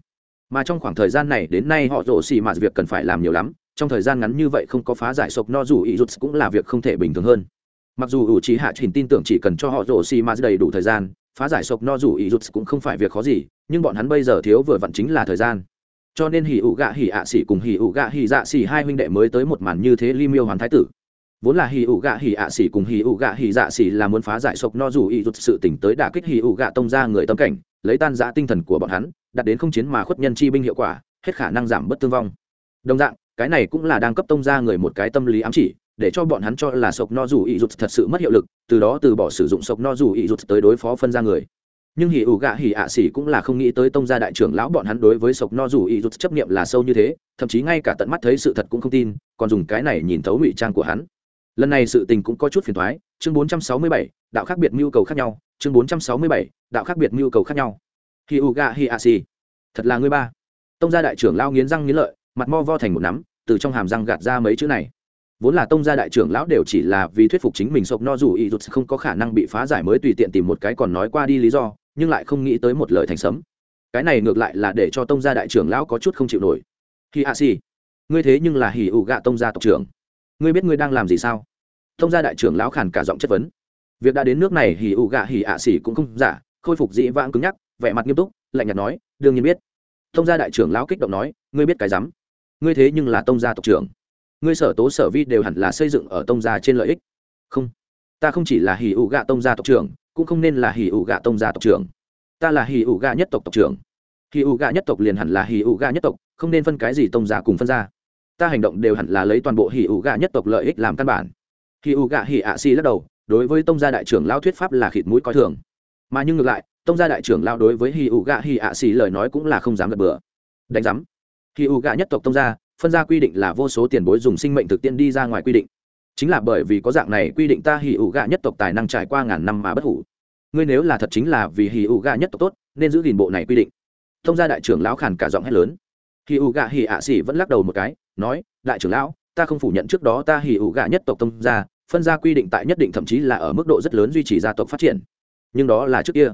Mà trong khoảng thời gian này đến nay họ rồ xì mà việc cần phải làm nhiều lắm, trong thời gian ngắn như vậy không có phá giải sộc no dù Y rút cũng là việc không thể bình thường hơn. Mặc dù ủ trí hạ trình tin tưởng chỉ cần cho họ rồ xì mà đầy đủ thời gian, phá giải sộc no dù Y rút cũng không phải việc khó gì, nhưng bọn hắn bây giờ thiếu vừa vặn chính là thời gian cho nên hỉ ủ gạ hỉ ạ xỉ cùng hỉ ủ gạ hỉ dạ xỉ hai huynh đệ mới tới một màn như thế li miêu hoàn thái tử. Vốn là hỉ ủ gạ hỉ ạ xỉ cùng hỉ ủ gạ hỉ dạ xỉ là muốn phá giải sộc no dù ý rụt sự tỉnh tới đả kích hỉ ủ gạ tông ra người tâm cảnh, lấy tan giã tinh thần của bọn hắn đặt đến không chiến mà khuất nhân chi binh hiệu quả, hết khả năng giảm bất thương vong. Đồng dạng, cái này cũng là đang cấp tông ra người một cái tâm lý ám chỉ, để cho bọn hắn cho là sộc no dù ý rụt thật sự mất hiệu lực, từ đó từ bỏ sử dụng sộc no dù ý rụt tới đối phó phân ra người nhưng hỉ ủ gạ hỉ ạ xỉ cũng là không nghĩ tới tông gia đại trưởng lão bọn hắn đối với sộc no dù ý rút chấp nghiệm là sâu như thế thậm chí ngay cả tận mắt thấy sự thật cũng không tin còn dùng cái này nhìn thấu ngụy trang của hắn. Lần này sự tình cũng có chút phiền thoái chương 467, đạo khác biệt nhu cầu khác nhau chương 467, đạo khác biệt nhu cầu khác nhau. Hỉ ủ ga hỉ ạ xỉ thật là ngươi ba. Tông gia đại trưởng lao nghiến răng nghiến lợi mặt mo vo thành một nắm từ trong hàm răng gạt ra mấy chữ này. Vốn là tông gia đại trưởng lão đều chỉ là vì thuyết phục chính mình sộc no dù ý rút không có khả năng bị phá giải mới tùy tiện tìm một cái còn nói qua đi lý do nhưng lại không nghĩ tới một lời thành sấm. Cái này ngược lại là để cho tông gia đại trưởng lão có chút không chịu nổi. Hi a si, ngươi thế nhưng là hỉ ủ gạ tông gia tộc trưởng. Ngươi biết ngươi đang làm gì sao? Tông gia đại trưởng lão khàn cả giọng chất vấn. Việc đã đến nước này hỉ ủ gạ hỉ ạ xỉ cũng không giả, khôi phục dĩ vãng cứng nhắc, vẻ mặt nghiêm túc, lạnh nhạt nói, đương nhiên biết. Tông gia đại trưởng lão kích động nói, ngươi biết cái rắm. Ngươi thế nhưng là tông gia tộc trưởng. Ngươi sở tố sở vi đều hẳn là xây dựng ở tông gia trên lợi ích. Không, ta không chỉ là hỉ ủ gạ tông gia tộc trưởng cũng không nên là hỉ ủ gạ tông gia tộc trưởng. Ta là hỉ ủ gạ nhất tộc tộc trưởng. Hỉ ủ gạ nhất tộc liền hẳn là hỉ ủ gạ nhất tộc, không nên phân cái gì tông gia cùng phân ra ta hành động đều hẳn là lấy toàn bộ hỉ ủ gạ nhất tộc lợi ích làm căn bản. Hỉ ủ gạ hỉ ạ si lắc đầu, đối với tông gia đại trưởng lao thuyết pháp là khịt mũi coi thường. Mà nhưng ngược lại, tông gia đại trưởng lao đối với hì ủ gạ hì ạ xì lời nói cũng là không dám gật bừa. Đánh giám. Hì ủ gạ nhất tộc tông gia, phân gia quy định là vô số tiền bối dùng sinh mệnh thực tiễn đi ra ngoài quy định chính là bởi vì có dạng này quy định ta hì ủ gạ nhất tộc tài năng trải qua ngàn năm mà bất hủ. Ngươi nếu là thật chính là vì hì ủ gạ nhất tộc tốt, nên giữ gìn bộ này quy định. Thông gia đại trưởng lão khàn cả giọng hét lớn. Hì ủ gạ hì ạ xì vẫn lắc đầu một cái, nói, đại trưởng lão, ta không phủ nhận trước đó ta hì ủ gạ nhất tộc thông gia, phân ra quy định tại nhất định thậm chí là ở mức độ rất lớn duy trì gia tộc phát triển. Nhưng đó là trước kia.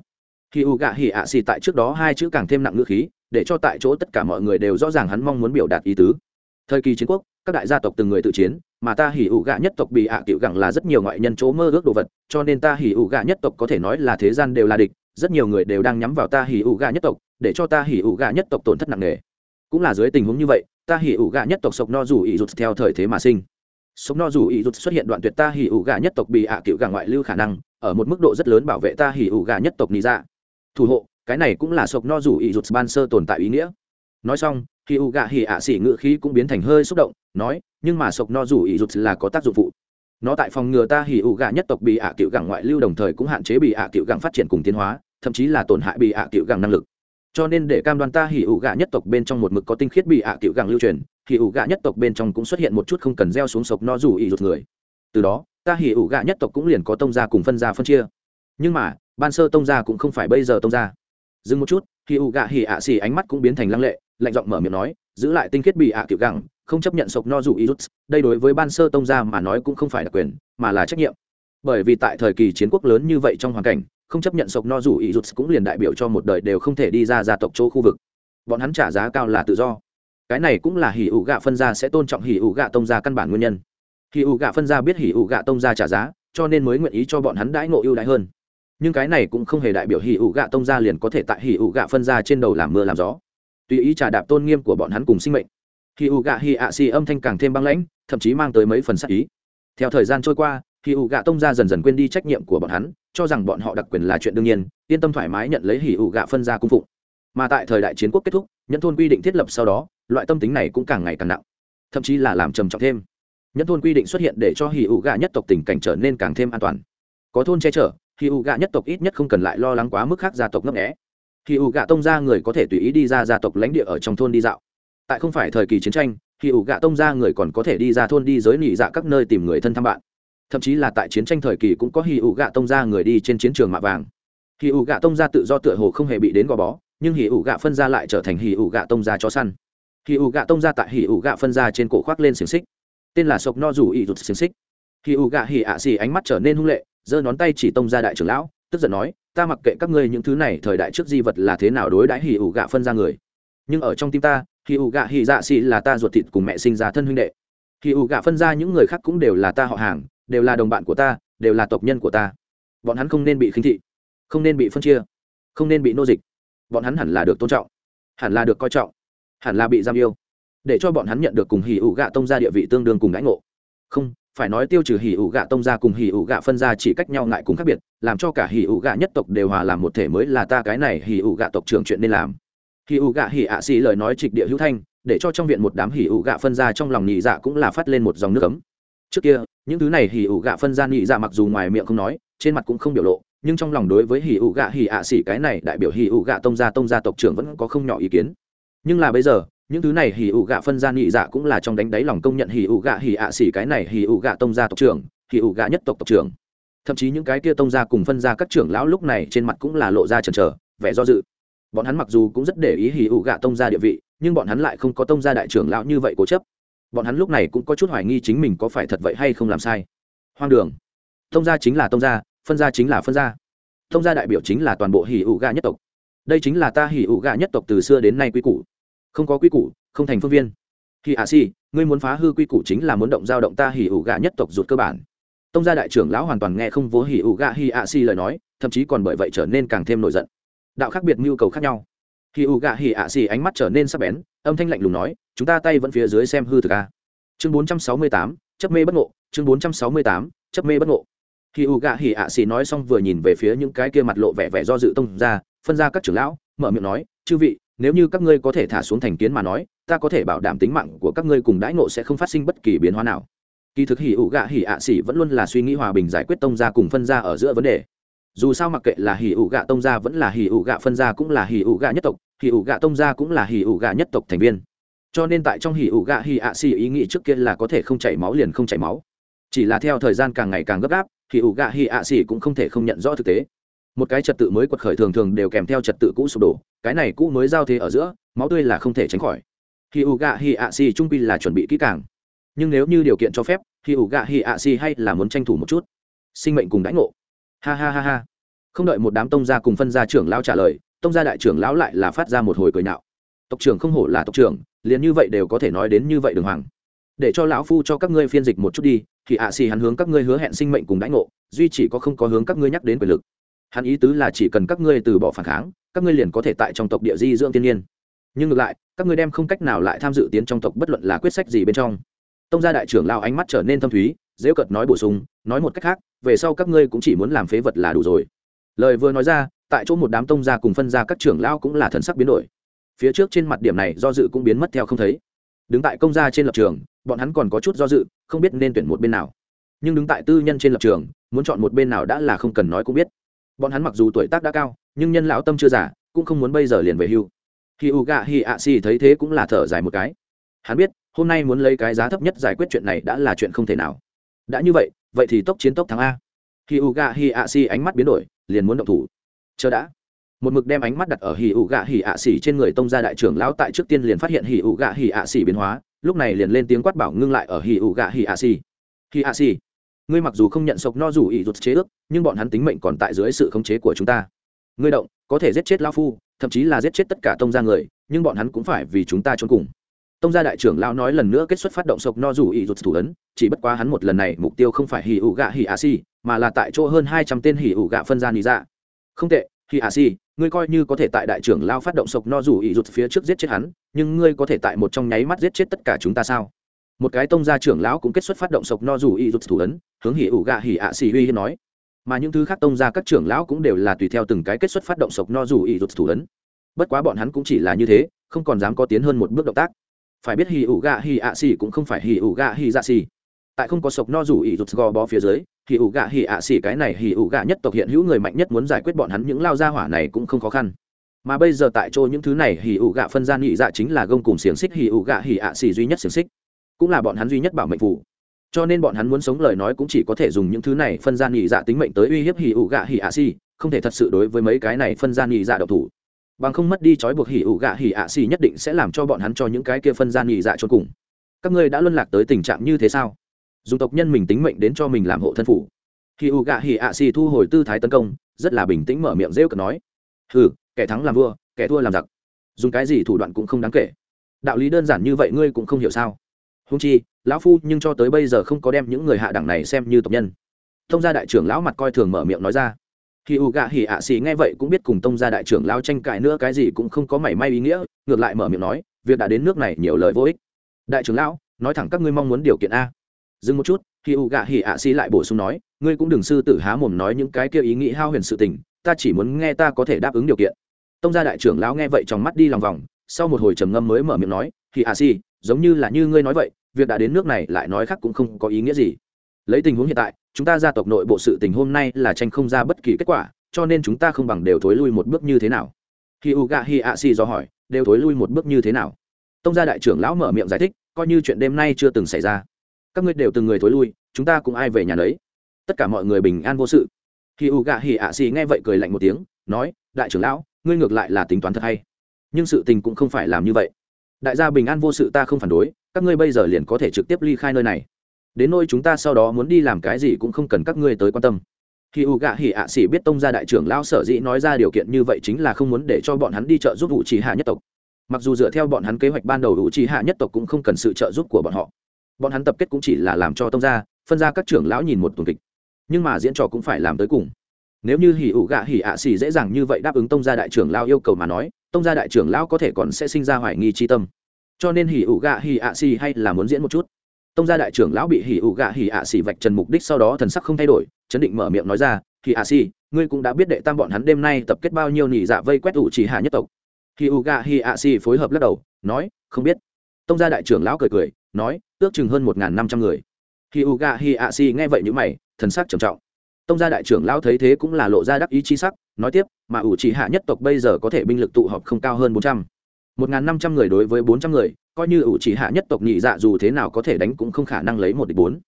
Hỉ ủ gạ hỉ ạ xì tại trước đó hai chữ càng thêm nặng ngữ khí, để cho tại chỗ tất cả mọi người đều rõ ràng hắn mong muốn biểu đạt ý tứ. Thời kỳ chiến quốc, các đại gia tộc từng người tự chiến mà ta hỉ ủ gạ nhất tộc bị ạ à cựu gẳng là rất nhiều ngoại nhân chỗ mơ ước đồ vật, cho nên ta hỉ ủ gạ nhất tộc có thể nói là thế gian đều là địch, rất nhiều người đều đang nhắm vào ta hỉ ủ gạ nhất tộc, để cho ta hỉ ủ gạ nhất tộc tổn thất nặng nề. Cũng là dưới tình huống như vậy, ta hỉ ủ gạ nhất tộc sộc no dù ý rụt theo thời thế mà sinh. Sộc no dù ý rụt xuất hiện đoạn tuyệt ta hỉ ủ gạ nhất tộc bị ạ à cựu gẳng ngoại lưu khả năng, ở một mức độ rất lớn bảo vệ ta hỉ ủ gạ nhất tộc nì ra dạ. thủ hộ, cái này cũng là sộc no dù ý rụt ban sơ tồn tại ý nghĩa nói xong, khi u gạ hỉ ạ xỉ ngự khí cũng biến thành hơi xúc động, nói, nhưng mà sộc no rủ ý rụt là có tác dụng phụ. Nó tại phòng ngừa ta hỉ ủ gạ nhất tộc bị ạ cựu gẳng ngoại lưu đồng thời cũng hạn chế bị ạ cựu gẳng phát triển cùng tiến hóa, thậm chí là tổn hại bị ạ cựu gẳng năng lực. Cho nên để cam đoan ta hỉ ủ gạ nhất tộc bên trong một mực có tinh khiết bị ạ cựu gẳng lưu truyền, hỉ ủ gạ nhất tộc bên trong cũng xuất hiện một chút không cần gieo xuống sộc no rủ ý rụt người. Từ đó, ta hỉ ủ gạ nhất tộc cũng liền có tông gia cùng phân gia phân chia. Nhưng mà, ban sơ tông gia cũng không phải bây giờ tông gia dừng một chút hỉ U gạ hỉ ạ xì ánh mắt cũng biến thành lăng lệ, lạnh giọng mở miệng nói, giữ lại tinh khiết bị ạ kiểu gẳng, không chấp nhận sộc no dù irut đây đối với ban sơ tông gia mà nói cũng không phải đặc quyền, mà là trách nhiệm. Bởi vì tại thời kỳ chiến quốc lớn như vậy trong hoàn cảnh, không chấp nhận sộc no dù irut cũng liền đại biểu cho một đời đều không thể đi ra gia tộc chỗ khu vực. Bọn hắn trả giá cao là tự do. Cái này cũng là hỉ ủ gạ phân gia sẽ tôn trọng hỉ ủ gạ tông gia căn bản nguyên nhân. Hỉ ủ gạ phân gia biết hỉ ủ gạ tông gia trả giá, cho nên mới nguyện ý cho bọn hắn đãi ngộ ưu đãi hơn nhưng cái này cũng không hề đại biểu hỉ ủ gạ tông ra liền có thể tại hỉ ủ gạ phân ra trên đầu làm mưa làm gió. Tùy ý trà đạp tôn nghiêm của bọn hắn cùng sinh mệnh. Hỉ ủ gạ hỉ ạ xì âm thanh càng thêm băng lãnh, thậm chí mang tới mấy phần sắc ý. Theo thời gian trôi qua, hỉ ủ gạ tông ra dần dần quên đi trách nhiệm của bọn hắn, cho rằng bọn họ đặc quyền là chuyện đương nhiên, yên tâm thoải mái nhận lấy hỉ ủ gạ phân ra cung phụng. Mà tại thời đại chiến quốc kết thúc, nhẫn thôn quy định thiết lập sau đó, loại tâm tính này cũng càng ngày càng nặng, thậm chí là làm trầm trọng thêm. Nhẫn thôn quy định xuất hiện để cho hỉ ủ gạ nhất tộc tình cảnh trở nên càng thêm an toàn. Có thôn che chở hì U gạ nhất tộc ít nhất không cần lại lo lắng quá mức khác gia tộc ngấp nghẽ hì U gạ tông ra người có thể tùy ý đi ra gia tộc lãnh địa ở trong thôn đi dạo. Tại không phải thời kỳ chiến tranh hì U gạ tông ra người còn có thể đi ra thôn đi giới nỉ dạ các nơi tìm người thân thăm bạn. Thậm chí là tại chiến tranh thời kỳ cũng có hì U gạ tông ra người đi trên chiến trường mạ vàng. Hì U gạ tông ra tự do tựa hồ không hề bị đến gò bó, nhưng hì ủ gạ phân ra lại trở thành hì ủ gạ tông ra cho săn. Hì ủ gạ tông ra tại hì ủ gạ phân ra trên cổ khoác lên xiềng xích. Tên là sộc no rủ ị rụt xiềng xích. Hì ủ gạ hì ạ xì ánh mắt trở nên hung lệ giơ ngón tay chỉ tông ra đại trưởng lão, tức giận nói, ta mặc kệ các ngươi những thứ này thời đại trước di vật là thế nào đối đãi hì ụ gạ phân ra người, nhưng ở trong tim ta hì ụ gạ hì dạ xì là ta ruột thịt cùng mẹ sinh ra thân huynh đệ. Hì ụ gạ phân ra những người khác cũng đều là ta họ hàng, đều là đồng bạn của ta, đều là tộc nhân của ta. Bọn hắn không nên bị khinh thị, không nên bị phân chia, không nên bị nô dịch. Bọn hắn hẳn là được tôn trọng, hẳn là được coi trọng, hẳn là bị giam yêu, để cho bọn hắn nhận được cùng hỉ ủ gạ tông ra địa vị tương đương cùng đãi ngộ. Không phải nói tiêu trừ hỉ ủ gạ tông ra cùng hỉ ủ gạ phân ra chỉ cách nhau ngại cùng khác biệt, làm cho cả hỉ ủ gạ nhất tộc đều hòa làm một thể mới là ta cái này hỉ ủ gạ tộc trưởng chuyện nên làm. Hỉ ủ gạ hỉ ạ xì lời nói trịch địa hữu thanh, để cho trong viện một đám hỉ ủ gạ phân ra trong lòng nhị dạ cũng là phát lên một dòng nước ấm. Trước kia, những thứ này hỉ ủ gạ phân ra nhị dạ mặc dù ngoài miệng không nói, trên mặt cũng không biểu lộ, nhưng trong lòng đối với hỉ ủ gạ hỉ ạ xỉ cái này đại biểu hỉ ủ gạ tông gia tông gia tộc trưởng vẫn có không nhỏ ý kiến. Nhưng là bây giờ những thứ này hỉ ụ gạ phân gia nhị dạ cũng là trong đánh đáy lòng công nhận hỉ ụ gạ hỉ ạ xỉ cái này hỉ ụ gạ tông gia tộc trưởng, hỉ ụ gạ nhất tộc tộc trưởng. Thậm chí những cái kia tông gia cùng phân gia các trưởng lão lúc này trên mặt cũng là lộ ra chần chờ, vẻ do dự. Bọn hắn mặc dù cũng rất để ý hỉ ụ gạ tông gia địa vị, nhưng bọn hắn lại không có tông gia đại trưởng lão như vậy cố chấp. Bọn hắn lúc này cũng có chút hoài nghi chính mình có phải thật vậy hay không làm sai. Hoang đường. Tông gia chính là tông gia, phân gia chính là phân gia. Tông gia đại biểu chính là toàn bộ hỉ ụ gạ nhất tộc. Đây chính là ta hỉ ụ gạ nhất tộc từ xưa đến nay quy củ không có quy củ, không thành phương viên. Hỉ ạ si ngươi muốn phá hư quy củ chính là muốn động giao động ta hỉ ủ gạ nhất tộc rụt cơ bản. Tông gia đại trưởng lão hoàn toàn nghe không vô hỉ ủ gạ hỉ ạ si lời nói, thậm chí còn bởi vậy trở nên càng thêm nổi giận. Đạo khác biệt nhu cầu khác nhau. Hỉ ủ gạ hỉ ạ si ánh mắt trở nên sắc bén, âm thanh lạnh lùng nói, chúng ta tay vẫn phía dưới xem hư thực a. Chương bốn trăm sáu mươi tám, chấp mê bất ngộ, chương bốn trăm sáu mươi tám, chấp mê bất ngộ. Khi ủ gạ hỉ ạ xì nói xong vừa nhìn về phía những cái kia mặt lộ vẻ vẻ do dự tông ra phân ra các trưởng lão, mở miệng nói, chư vị nếu như các ngươi có thể thả xuống thành kiến mà nói, ta có thể bảo đảm tính mạng của các ngươi cùng đãi ngộ sẽ không phát sinh bất kỳ biến hóa nào. Kỳ thực hỉ ủ gạ hỉ ạ xỉ vẫn luôn là suy nghĩ hòa bình giải quyết tông gia cùng phân gia ở giữa vấn đề. Dù sao mặc kệ là hỉ ủ gạ tông gia vẫn là hỉ ủ gạ phân gia cũng là hỉ ủ gạ nhất tộc, hỉ ủ gạ tông gia cũng là hỉ ủ gạ nhất tộc thành viên. Cho nên tại trong hỉ ủ gạ hỉ ạ xỉ ý nghĩ trước kia là có thể không chảy máu liền không chảy máu. Chỉ là theo thời gian càng ngày càng gấp gáp, hỉ ủ gạ hỉ ạ xỉ cũng không thể không nhận rõ thực tế một cái trật tự mới quật khởi thường thường đều kèm theo trật tự cũ sụp đổ, cái này cũ mới giao thế ở giữa, máu tươi là không thể tránh khỏi. Hi u gạ hi ạ si trung pi là chuẩn bị kỹ càng. Nhưng nếu như điều kiện cho phép hi u gạ hi ạ si hay là muốn tranh thủ một chút. Sinh mệnh cùng đãi ngộ. Ha ha ha ha. Không đợi một đám tông gia cùng phân gia trưởng lão trả lời, tông gia đại trưởng lão lại là phát ra một hồi cười nạo tộc trưởng không hổ là tộc trưởng, liền như vậy đều có thể nói đến như vậy đường hoàng. Để cho lão phu cho các ngươi phiên dịch một chút đi, thì ạ xì hắn hướng các ngươi hứa hẹn sinh mệnh cùng đãi ngộ, duy chỉ có không có hướng các ngươi nhắc đến quyền lực hắn ý tứ là chỉ cần các ngươi từ bỏ phản kháng, các ngươi liền có thể tại trong tộc địa di dưỡng tiên nhiên. Nhưng ngược lại, các ngươi đem không cách nào lại tham dự tiến trong tộc bất luận là quyết sách gì bên trong. Tông gia đại trưởng lao ánh mắt trở nên thâm thúy, dễ cợt nói bổ sung, nói một cách khác, về sau các ngươi cũng chỉ muốn làm phế vật là đủ rồi. Lời vừa nói ra, tại chỗ một đám tông gia cùng phân gia các trưởng lao cũng là thần sắc biến đổi. Phía trước trên mặt điểm này do dự cũng biến mất theo không thấy. Đứng tại công gia trên lập trường, bọn hắn còn có chút do dự, không biết nên tuyển một bên nào. Nhưng đứng tại tư nhân trên lập trường, muốn chọn một bên nào đã là không cần nói cũng biết bọn hắn mặc dù tuổi tác đã cao, nhưng nhân lão tâm chưa giả cũng không muốn bây giờ liền về hưu. Khi u gạ hi ạ xì thấy thế cũng là thở dài một cái. Hắn biết, hôm nay muốn lấy cái giá thấp nhất giải quyết chuyện này đã là chuyện không thể nào. Đã như vậy vậy thì tốc chiến tốc thắng a. Khi u gạ hi ạ xì ánh mắt biến đổi, liền muốn động thủ. Chờ đã. Một mực đem ánh mắt đặt ở hì ủ gạ hì ạ xỉ trên người tông gia đại trưởng lão tại trước tiên liền phát hiện hì ủ gạ hì ạ xỉ biến hóa, lúc này liền lên tiếng quát bảo ngưng lại ở hì ủ gạ hì ạ xỉ hì ạ xỉ ngươi mặc dù không nhận sộc no dù ỉ rụt chế ước, nhưng bọn hắn tính mệnh còn tại dưới sự khống chế của chúng ta. Ngươi động, có thể giết chết lao phu, thậm chí là giết chết tất cả tông gia người, nhưng bọn hắn cũng phải vì chúng ta trốn cùng. Tông gia đại trưởng lão nói lần nữa kết xuất phát động sộc no dù ỉ rụt thủ ấn, chỉ bất quá hắn một lần này mục tiêu không phải hì ủ gạ hì a si mà là tại chỗ hơn hai trăm tên hì ủ gạ phân gia nì dạ. Không tệ hì a si ngươi coi như có thể tại đại trưởng lao phát động sộc no dù ý rụt phía trước giết chết hắn, nhưng ngươi có thể tại một trong nháy mắt giết chết tất cả chúng ta sao? Một cái tông gia trưởng lão cũng kết xuất phát động sộc no dù y rút thủ ấn, hướng hỉ ủ gạ hỉ ạ xì huy nói. Mà những thứ khác tông gia các trưởng lão cũng đều là tùy theo từng cái kết xuất phát động sộc no dù y rút thủ ấn. Bất quá bọn hắn cũng chỉ là như thế, không còn dám có tiến hơn một bước động tác. Phải biết hỉ ủ gạ hỉ ạ xì cũng không phải hỉ ủ gạ hỉ dạ xì. Tại không có sộc no rủ ý rụt gò bó phía dưới, hỉ ủ gạ hỉ ạ xì cái này hỉ ủ gạ nhất tộc hiện hữu người mạnh nhất muốn giải quyết bọn hắn những lao gia hỏa này cũng không khó khăn. Mà bây giờ tại chỗ những thứ này hỉ ủ gạ phân gian nhị dạ chính là gông cùng xiềng xích, hỉ ủ gạ hỉ ạ xì duy nhất xiềng xích cũng là bọn hắn duy nhất bảo mệnh phủ cho nên bọn hắn muốn sống lời nói cũng chỉ có thể dùng những thứ này phân gian nhị dạ tính mệnh tới uy hiếp hỉ ủ gạ hỉ ạ xì, không thể thật sự đối với mấy cái này phân gian nhị dạ độc thủ. Bằng không mất đi trói buộc hỉ ủ gạ hỉ ạ xì nhất định sẽ làm cho bọn hắn cho những cái kia phân gian nhị dạ cho cùng. Các ngươi đã luân lạc tới tình trạng như thế sao? Dùng tộc nhân mình tính mệnh đến cho mình làm hộ thân phủ hỉ ủ gạ hỉ ạ xì thu hồi tư thái tấn công, rất là bình tĩnh mở miệng rêu cợt nói. Hừ, kẻ thắng làm vua, kẻ thua làm giặc. Dùng cái gì thủ đoạn cũng không đáng kể. Đạo lý đơn giản như vậy ngươi cũng không hiểu sao? Húng chi, lão phu nhưng cho tới bây giờ không có đem những người hạ đẳng này xem như tộc nhân. Tông gia đại trưởng lão mặt coi thường mở miệng nói ra. Khi u gạ hỉ ạ xì nghe vậy cũng biết cùng tông gia đại trưởng lão tranh cãi nữa cái gì cũng không có mảy may ý nghĩa, ngược lại mở miệng nói, việc đã đến nước này nhiều lời vô ích. Đại trưởng lão, nói thẳng các ngươi mong muốn điều kiện a. Dừng một chút, khi u gạ hỉ ạ xì lại bổ sung nói, ngươi cũng đừng sư tử há mồm nói những cái kia ý nghĩ hao huyền sự tình, ta chỉ muốn nghe ta có thể đáp ứng điều kiện. Tông gia đại trưởng lão nghe vậy trong mắt đi lòng vòng, sau một hồi trầm ngâm mới mở miệng nói thì ạ xì, giống như là như ngươi nói vậy việc đã đến nước này lại nói khác cũng không có ý nghĩa gì. Lấy tình huống hiện tại, chúng ta gia tộc nội bộ sự tình hôm nay là tranh không ra bất kỳ kết quả, cho nên chúng ta không bằng đều thối lui một bước như thế nào. Khi u gạ hi a do hỏi, đều thối lui một bước như thế nào? Tông gia đại trưởng lão mở miệng giải thích, coi như chuyện đêm nay chưa từng xảy ra. Các ngươi đều từng người thối lui, chúng ta cũng ai về nhà đấy tất cả mọi người bình an vô sự. Khi u gạ hi a nghe vậy cười lạnh một tiếng, nói, đại trưởng lão, ngươi ngược lại là tính toán thật hay. Nhưng sự tình cũng không phải làm như vậy. Đại gia bình an vô sự ta không phản đối các ngươi bây giờ liền có thể trực tiếp ly khai nơi này. Đến nơi chúng ta sau đó muốn đi làm cái gì cũng không cần các ngươi tới quan tâm. Khi u gạ hỉ ạ xỉ biết tông gia đại trưởng lão sở dĩ nói ra điều kiện như vậy chính là không muốn để cho bọn hắn đi trợ giúp vụ trì hạ nhất tộc. Mặc dù dựa theo bọn hắn kế hoạch ban đầu vụ trì hạ nhất tộc cũng không cần sự trợ giúp của bọn họ. Bọn hắn tập kết cũng chỉ là làm cho tông gia, phân ra các trưởng lão nhìn một tuần kịch. Nhưng mà diễn trò cũng phải làm tới cùng. Nếu như hỉ ủ gạ hỉ ạ xỉ dễ dàng như vậy đáp ứng tông gia đại trưởng lão yêu cầu mà nói, tông gia đại trưởng lão có thể còn sẽ sinh ra hoài nghi chi tâm cho nên hỉ ủ gạ hỉ ạ xì hay là muốn diễn một chút. Tông gia đại trưởng lão bị hỉ ủ gạ hỉ ạ xì vạch trần mục đích sau đó thần sắc không thay đổi, chấn định mở miệng nói ra, hỉ ạ xì, ngươi cũng đã biết đệ tam bọn hắn đêm nay tập kết bao nhiêu nỉ dạ vây quét ủ chỉ hạ nhất tộc. Hỉ ủ gạ hỉ ạ xì phối hợp lắc đầu, nói, không biết. Tông gia đại trưởng lão cười cười, nói, ước chừng hơn một năm trăm người. Hỉ ủ gạ hỉ ạ xì nghe vậy như mày, thần sắc trầm trọng. Tông gia đại trưởng lão thấy thế cũng là lộ ra đắc ý chi sắc, nói tiếp, mà ủ chỉ hạ nhất tộc bây giờ có thể binh lực tụ họp không cao hơn bốn trăm một năm trăm người đối với bốn trăm người, coi như ủ chỉ hạ nhất tộc nhị dạ dù thế nào có thể đánh cũng không khả năng lấy một địch bốn.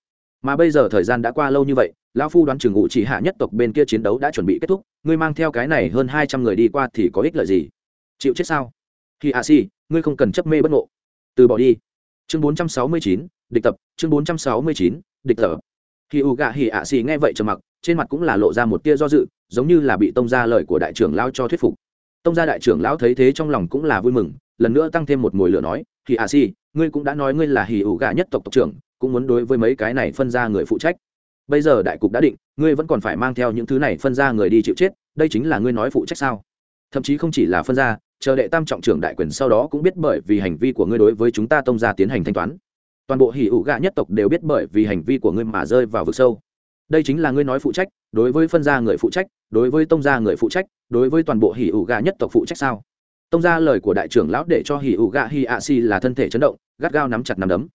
Mà bây giờ thời gian đã qua lâu như vậy, lão phu đoán chừng ủ chỉ hạ nhất tộc bên kia chiến đấu đã chuẩn bị kết thúc, ngươi mang theo cái này hơn hai trăm người đi qua thì có ích lợi gì? Chịu chết sao? Khi hạ si, ngươi không cần chấp mê bất ngộ. Từ bỏ đi. Chương bốn trăm sáu mươi chín, địch tập. Chương bốn trăm sáu mươi chín, địch tập. Khi u gạ hỉ ạ xì nghe vậy trầm mặc, trên mặt cũng là lộ ra một tia do dự, giống như là bị tông ra lời của đại trưởng lao cho thuyết phục tông gia đại trưởng lão thấy thế trong lòng cũng là vui mừng, lần nữa tăng thêm một mồi lửa nói thì à si, ngươi cũng đã nói ngươi là hì ủ gà nhất tộc tộc trưởng, cũng muốn đối với mấy cái này phân ra người phụ trách. Bây giờ đại cục đã định, ngươi vẫn còn phải mang theo những thứ này phân ra người đi chịu chết, đây chính là ngươi nói phụ trách sao? Thậm chí không chỉ là phân ra, chờ đệ tam trọng trưởng đại quyền sau đó cũng biết bởi vì hành vi của ngươi đối với chúng ta tông gia tiến hành thanh toán. Toàn bộ hỉ ủ gạ nhất tộc đều biết bởi vì hành vi của ngươi mà rơi vào vực sâu. Đây chính là ngươi nói phụ trách, đối với phân gia người phụ trách, đối với tông gia người phụ trách đối với toàn bộ hỉ ủ gà nhất tộc phụ trách sao? Tông gia lời của đại trưởng lão để cho hỉ ủ gà hi a si là thân thể chấn động, gắt gao nắm chặt nắm đấm.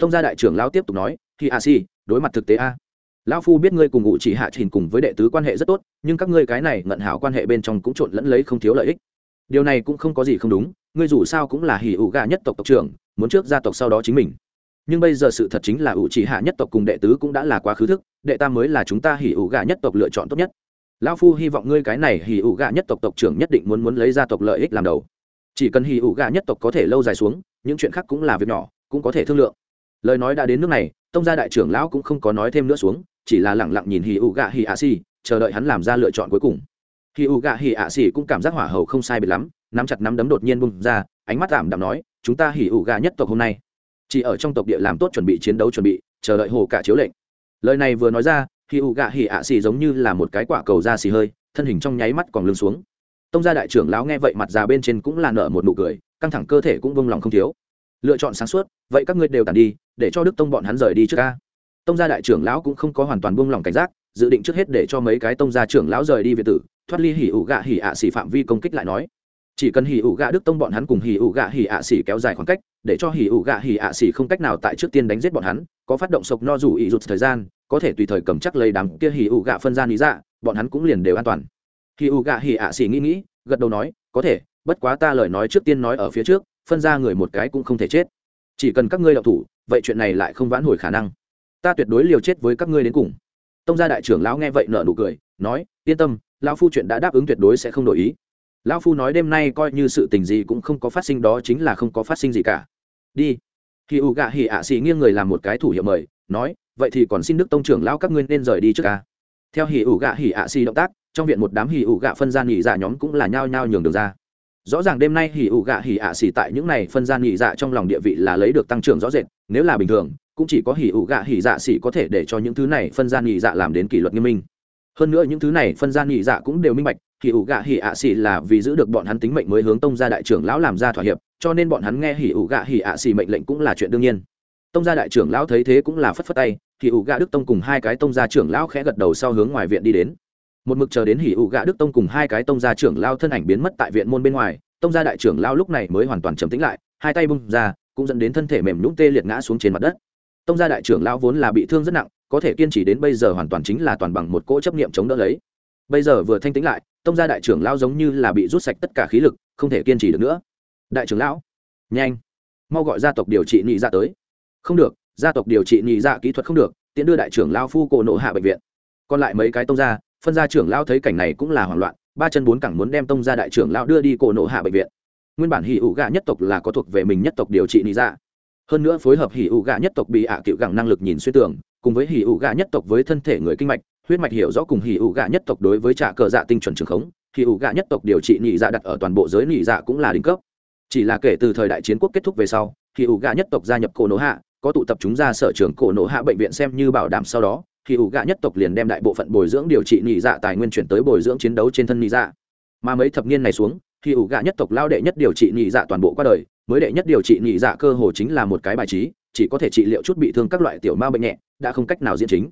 Tông gia đại trưởng lão tiếp tục nói hi a si đối mặt thực tế a. Lão phu biết ngươi cùng ngụ chỉ hạ trình cùng với đệ tứ quan hệ rất tốt, nhưng các ngươi cái này ngận hảo quan hệ bên trong cũng trộn lẫn lấy không thiếu lợi ích. Điều này cũng không có gì không đúng, ngươi dù sao cũng là hỉ ủ gà nhất tộc tộc trưởng, muốn trước gia tộc sau đó chính mình. Nhưng bây giờ sự thật chính là ủ chỉ hạ nhất tộc cùng đệ tứ cũng đã là quá khứ thức, đệ tam mới là chúng ta hỉ ủ gà nhất tộc lựa chọn tốt nhất lão phu hy vọng ngươi cái này hỉ ủ gà nhất tộc tộc trưởng nhất định muốn muốn lấy gia tộc lợi ích làm đầu. Chỉ cần hỉ ủ gà nhất tộc có thể lâu dài xuống, những chuyện khác cũng là việc nhỏ, cũng có thể thương lượng. Lời nói đã đến nước này, tông gia đại trưởng lão cũng không có nói thêm nữa xuống, chỉ là lẳng lặng nhìn hỉ ủ gà hỉ ạ xì, chờ đợi hắn làm ra lựa chọn cuối cùng. Hỉ ủ gà hỉ ạ xì cũng cảm giác hỏa hầu không sai biệt lắm, nắm chặt nắm đấm đột nhiên bung ra, ánh mắt tạm đạm nói, chúng ta hỉ ủ gà nhất tộc hôm nay, chỉ ở trong tộc địa làm tốt chuẩn bị chiến đấu chuẩn bị, chờ đợi hồ cả chiếu lệnh. Lời này vừa nói ra hỉ ủ gạ hỉ ạ xì giống như là một cái quả cầu da xì hơi, thân hình trong nháy mắt còn lưng xuống. Tông gia đại trưởng lão nghe vậy mặt già bên trên cũng là nở một nụ cười, căng thẳng cơ thể cũng vông lòng không thiếu. Lựa chọn sáng suốt, vậy các ngươi đều tàn đi, để cho đức tông bọn hắn rời đi trước ca. Tông gia đại trưởng lão cũng không có hoàn toàn buông lòng cảnh giác, dự định trước hết để cho mấy cái tông gia trưởng lão rời đi về tử, thoát ly hỉ ủ gạ hỉ ạ xỉ phạm vi công kích lại nói. Chỉ cần hỉ ủ gạ đức tông bọn hắn cùng hỉ ủ gạ hỉ ạ xỉ kéo dài khoảng cách, để cho hỉ ủ gạ hỉ ạ xỉ không cách nào tại trước tiên đánh giết bọn hắn, có phát động sộc no rủ ý rụt thời gian có thể tùy thời cầm chắc lấy đám kia hì ủ gạ phân ra lý dạ bọn hắn cũng liền đều an toàn. Hì ủ gạ hì ạ xỉ nghĩ nghĩ, gật đầu nói, có thể, bất quá ta lời nói trước tiên nói ở phía trước, phân ra người một cái cũng không thể chết. Chỉ cần các ngươi đậu thủ, vậy chuyện này lại không vãn hồi khả năng. Ta tuyệt đối liều chết với các ngươi đến cùng. Tông gia đại trưởng lão nghe vậy nợ nụ cười, nói, yên tâm, lão phu chuyện đã đáp ứng tuyệt đối sẽ không đổi ý. Lão phu nói đêm nay coi như sự tình gì cũng không có phát sinh đó chính là không có phát sinh gì cả. Đi. Khi u gạ hỉ ạ xì nghiêng người làm một cái thủ hiệu mời, nói vậy thì còn xin đức tông trưởng lão các ngươi nên rời đi trước ca. Theo hỉ ủ gạ hỉ ạ xì động tác, trong viện một đám hỉ ủ gạ phân gian nghỉ dạ nhóm cũng là nhao nhao nhường đường ra. Rõ ràng đêm nay hỉ ủ gạ hỉ ạ xì tại những này phân gian nghỉ dạ trong lòng địa vị là lấy được tăng trưởng rõ rệt, nếu là bình thường, cũng chỉ có hỉ ủ gạ hỉ dạ xì có thể để cho những thứ này phân gian nghỉ dạ làm đến kỷ luật nghiêm minh. Hơn nữa những thứ này phân gian nghỉ dạ cũng đều minh bạch, hỉ ủ gạ hỉ ạ xì là vì giữ được bọn hắn tính mệnh mới hướng tông gia đại trưởng lão làm ra thỏa hiệp, cho nên bọn hắn nghe hỉ ủ gạ hỉ ạ xì mệnh lệnh cũng là chuyện đương nhiên tông gia đại trưởng lão thấy thế cũng là phất phất tay thì ủ gạ đức tông cùng hai cái tông gia trưởng lão khẽ gật đầu sau hướng ngoài viện đi đến. Một mực chờ đến hỉ ủ gạ đức tông cùng hai cái tông gia trưởng lão thân ảnh biến mất tại viện môn bên ngoài, tông gia đại trưởng lão lúc này mới hoàn toàn trầm tĩnh lại, hai tay bung ra, cũng dẫn đến thân thể mềm nhũng tê liệt ngã xuống trên mặt đất. Tông gia đại trưởng lão vốn là bị thương rất nặng, có thể kiên trì đến bây giờ hoàn toàn chính là toàn bằng một cỗ chấp niệm chống đỡ lấy. Bây giờ vừa thanh tĩnh lại, tông gia đại trưởng lão giống như là bị rút sạch tất cả khí lực, không thể kiên trì được nữa. Đại trưởng lão, nhanh, mau gọi gia tộc điều trị nhị ra dạ tới không được, gia tộc điều trị nhị dạ kỹ thuật không được, tiện đưa đại trưởng lão phu cổ nộ hạ bệnh viện. Còn lại mấy cái tông gia, phân gia trưởng lão thấy cảnh này cũng là hoảng loạn, ba chân bốn cẳng muốn đem tông gia đại trưởng lão đưa đi cổ nộ hạ bệnh viện. Nguyên bản hỉ ủ gạ nhất tộc là có thuộc về mình nhất tộc điều trị nhị dạ. Hơn nữa phối hợp hỉ ủ gạ nhất tộc bị ạ à cựu gẳng năng lực nhìn xuyên tưởng cùng với hỉ ủ gạ nhất tộc với thân thể người kinh mạch, huyết mạch hiểu rõ cùng hỉ ủ gạ nhất tộc đối với trả cờ dạ tinh chuẩn trường khống, hỉ ủ gạ nhất tộc điều trị nhị dạ đặt ở toàn bộ giới nhị dạ cũng là đỉnh cấp. Chỉ là kể từ thời đại chiến quốc kết thúc về sau, hỉ ủ gạ nhất tộc gia nhập cổ nộ hạ có tụ tập chúng ra sở trường cổ nổ hạ bệnh viện xem như bảo đảm sau đó, thì ủ gạ nhất tộc liền đem đại bộ phận bồi dưỡng điều trị nhị dạ tài nguyên chuyển tới bồi dưỡng chiến đấu trên thân nhị dạ. Mà mấy thập niên này xuống, thì ủ gạ nhất tộc lao đệ nhất điều trị nhị dạ toàn bộ qua đời, mới đệ nhất điều trị nhị dạ cơ hồ chính là một cái bài trí, chỉ có thể trị liệu chút bị thương các loại tiểu ma bệnh nhẹ, đã không cách nào diễn chính.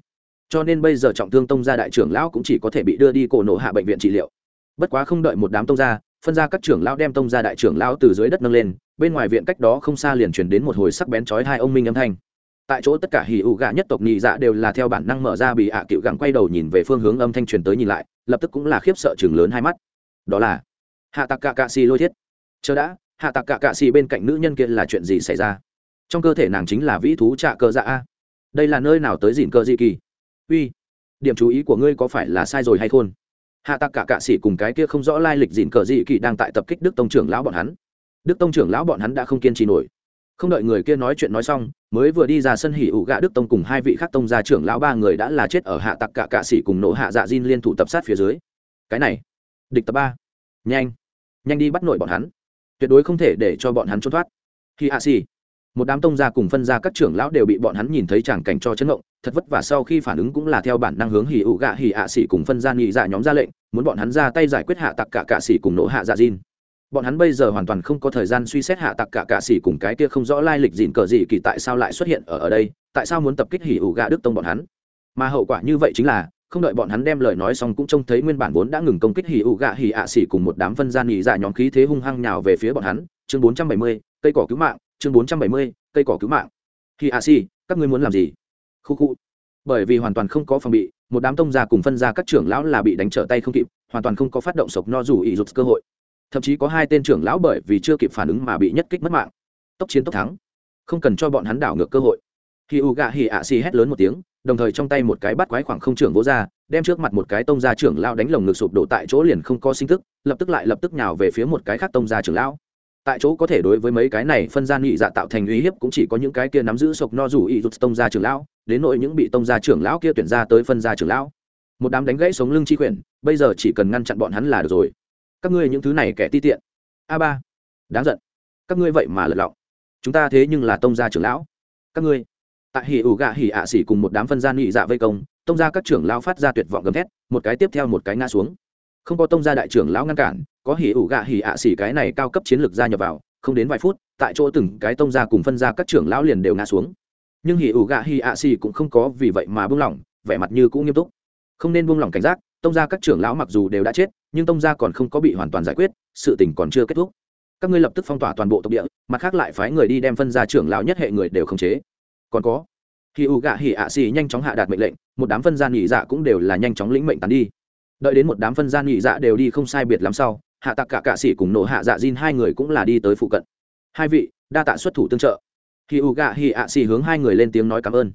Cho nên bây giờ trọng thương tông gia đại trưởng lão cũng chỉ có thể bị đưa đi cổ nổ hạ bệnh viện trị liệu. Bất quá không đợi một đám tông gia, phân ra các trưởng lão đem tông gia đại trưởng lão từ dưới đất nâng lên bên ngoài viện cách đó không xa liền truyền đến một hồi sắc bén chói hai ông minh âm thanh. Tại chỗ tất cả hì ụ gạ nhất tộc nhị dạ đều là theo bản năng mở ra bị ạ cựu gặng quay đầu nhìn về phương hướng âm thanh truyền tới nhìn lại, lập tức cũng là khiếp sợ chừng lớn hai mắt. Đó là hạ tặc cạ cạ xì lôi thiết. Chờ đã, hạ tặc cạ cạ xì bên cạnh nữ nhân kia là chuyện gì xảy ra? Trong cơ thể nàng chính là vĩ thú trạ cơ dạ a. Đây là nơi nào tới dìn cơ dị kỳ? Uy, điểm chú ý của ngươi có phải là sai rồi hay khôn? Hạ tặc cả cạ sĩ cùng cái kia không rõ lai lịch dìn cờ dị kỳ đang tại tập kích đức tông trưởng lão bọn hắn đức tông trưởng lão bọn hắn đã không kiên trì nổi. Không đợi người kia nói chuyện nói xong, mới vừa đi ra sân hỉ ủ gạ đức tông cùng hai vị khác tông gia trưởng lão ba người đã là chết ở hạ tặc cả cạ sĩ cùng nổ hạ dạ diên liên thủ tập sát phía dưới. Cái này, địch tập ba. Nhanh nhanh đi bắt nổi bọn hắn. Tuyệt đối không thể để cho bọn hắn trốn thoát. Khi hạ xì, một đám tông gia cùng phân gia các trưởng lão đều bị bọn hắn nhìn thấy tràng cảnh cho chấn động, thật vất vả sau khi phản ứng cũng là theo bản năng hướng hỉ ủ gạ hỉ ạ xỉ cùng phân gia nghị dạ nhóm ra lệnh, muốn bọn hắn ra tay giải quyết hạ tặc cả cạ xỉ cùng nổ hạ dạ diên bọn hắn bây giờ hoàn toàn không có thời gian suy xét hạ tặc cả cạ xỉ cùng cái kia không rõ lai lịch dìn cờ gì kỳ tại sao lại xuất hiện ở ở đây, tại sao muốn tập kích hỉ ủ gạ đức tông bọn hắn. Mà hậu quả như vậy chính là, không đợi bọn hắn đem lời nói xong cũng trông thấy nguyên bản vốn đã ngừng công kích hỉ ủ gạ hỉ ạ xỉ cùng một đám phân gia nghỉ dạ nhóm khí thế hung hăng nhào về phía bọn hắn. Chương bốn trăm bảy mươi, cây cỏ cứu mạng, chương bốn trăm bảy mươi, cây cỏ cứu mạng. Hỉ ạ xỉ, các ngươi muốn làm gì? Khu khu. Bởi vì hoàn toàn không có phòng bị, một đám tông gia cùng phân gia các trưởng lão là bị đánh trở tay không kịp, hoàn toàn không có phát động sộc no dù ý rụt cơ hội thậm chí có hai tên trưởng lão bởi vì chưa kịp phản ứng mà bị nhất kích mất mạng. Tốc chiến tốc thắng. Không cần cho bọn hắn đảo ngược cơ hội. Khi u gạ hỉ ạ xì hét lớn một tiếng, đồng thời trong tay một cái bắt quái khoảng không trưởng vỗ ra, đem trước mặt một cái tông gia trưởng lão đánh lồng ngực sụp đổ tại chỗ liền không có sinh thức lập tức lại lập tức nhào về phía một cái khác tông gia trưởng lão. Tại chỗ có thể đối với mấy cái này phân gian nghị dạ tạo thành uy hiếp cũng chỉ có những cái kia nắm giữ sộc no rủ ý rút tông gia trưởng lão, đến nội những bị tông gia trưởng lão kia tuyển ra tới phân gia trưởng lão. Một đám đánh gãy sống lưng chi quyển, bây giờ chỉ cần ngăn chặn bọn hắn là được rồi các ngươi những thứ này kẻ ti tiện. A ba, đáng giận. Các ngươi vậy mà lật lọng. Chúng ta thế nhưng là tông gia trưởng lão. Các ngươi, tại hỉ ủ gạ hỉ ạ xỉ cùng một đám phân gia nghị dạ vây công, tông gia các trưởng lão phát ra tuyệt vọng gầm thét, một cái tiếp theo một cái ngã xuống. Không có tông gia đại trưởng lão ngăn cản, có hỉ ủ gạ hỉ ạ xỉ cái này cao cấp chiến lược gia nhập vào, không đến vài phút, tại chỗ từng cái tông gia cùng phân gia các trưởng lão liền đều ngã xuống. Nhưng hỉ ủ gạ hỉ ạ xỉ cũng không có vì vậy mà buông lỏng, vẻ mặt như cũng nghiêm túc. Không nên buông lỏng cảnh giác, tông gia các trưởng lão mặc dù đều đã chết nhưng tông gia còn không có bị hoàn toàn giải quyết, sự tình còn chưa kết thúc. Các ngươi lập tức phong tỏa toàn bộ tộc địa, mặt khác lại phái người đi đem phân ra trưởng lão nhất hệ người đều khống chế. Còn có khi u gạ hỉ ạ xì nhanh chóng hạ đạt mệnh lệnh, một đám phân gia nghỉ dạ cũng đều là nhanh chóng lĩnh mệnh tán đi. Đợi đến một đám phân gia nghỉ dạ đều đi không sai biệt lắm sau, hạ tặc cả cạ xỉ cùng nổ hạ dạ diên hai người cũng là đi tới phụ cận. Hai vị, đa tạ xuất thủ tương trợ. Khi u gạ hỉ ạ xì hướng hai người lên tiếng nói cảm ơn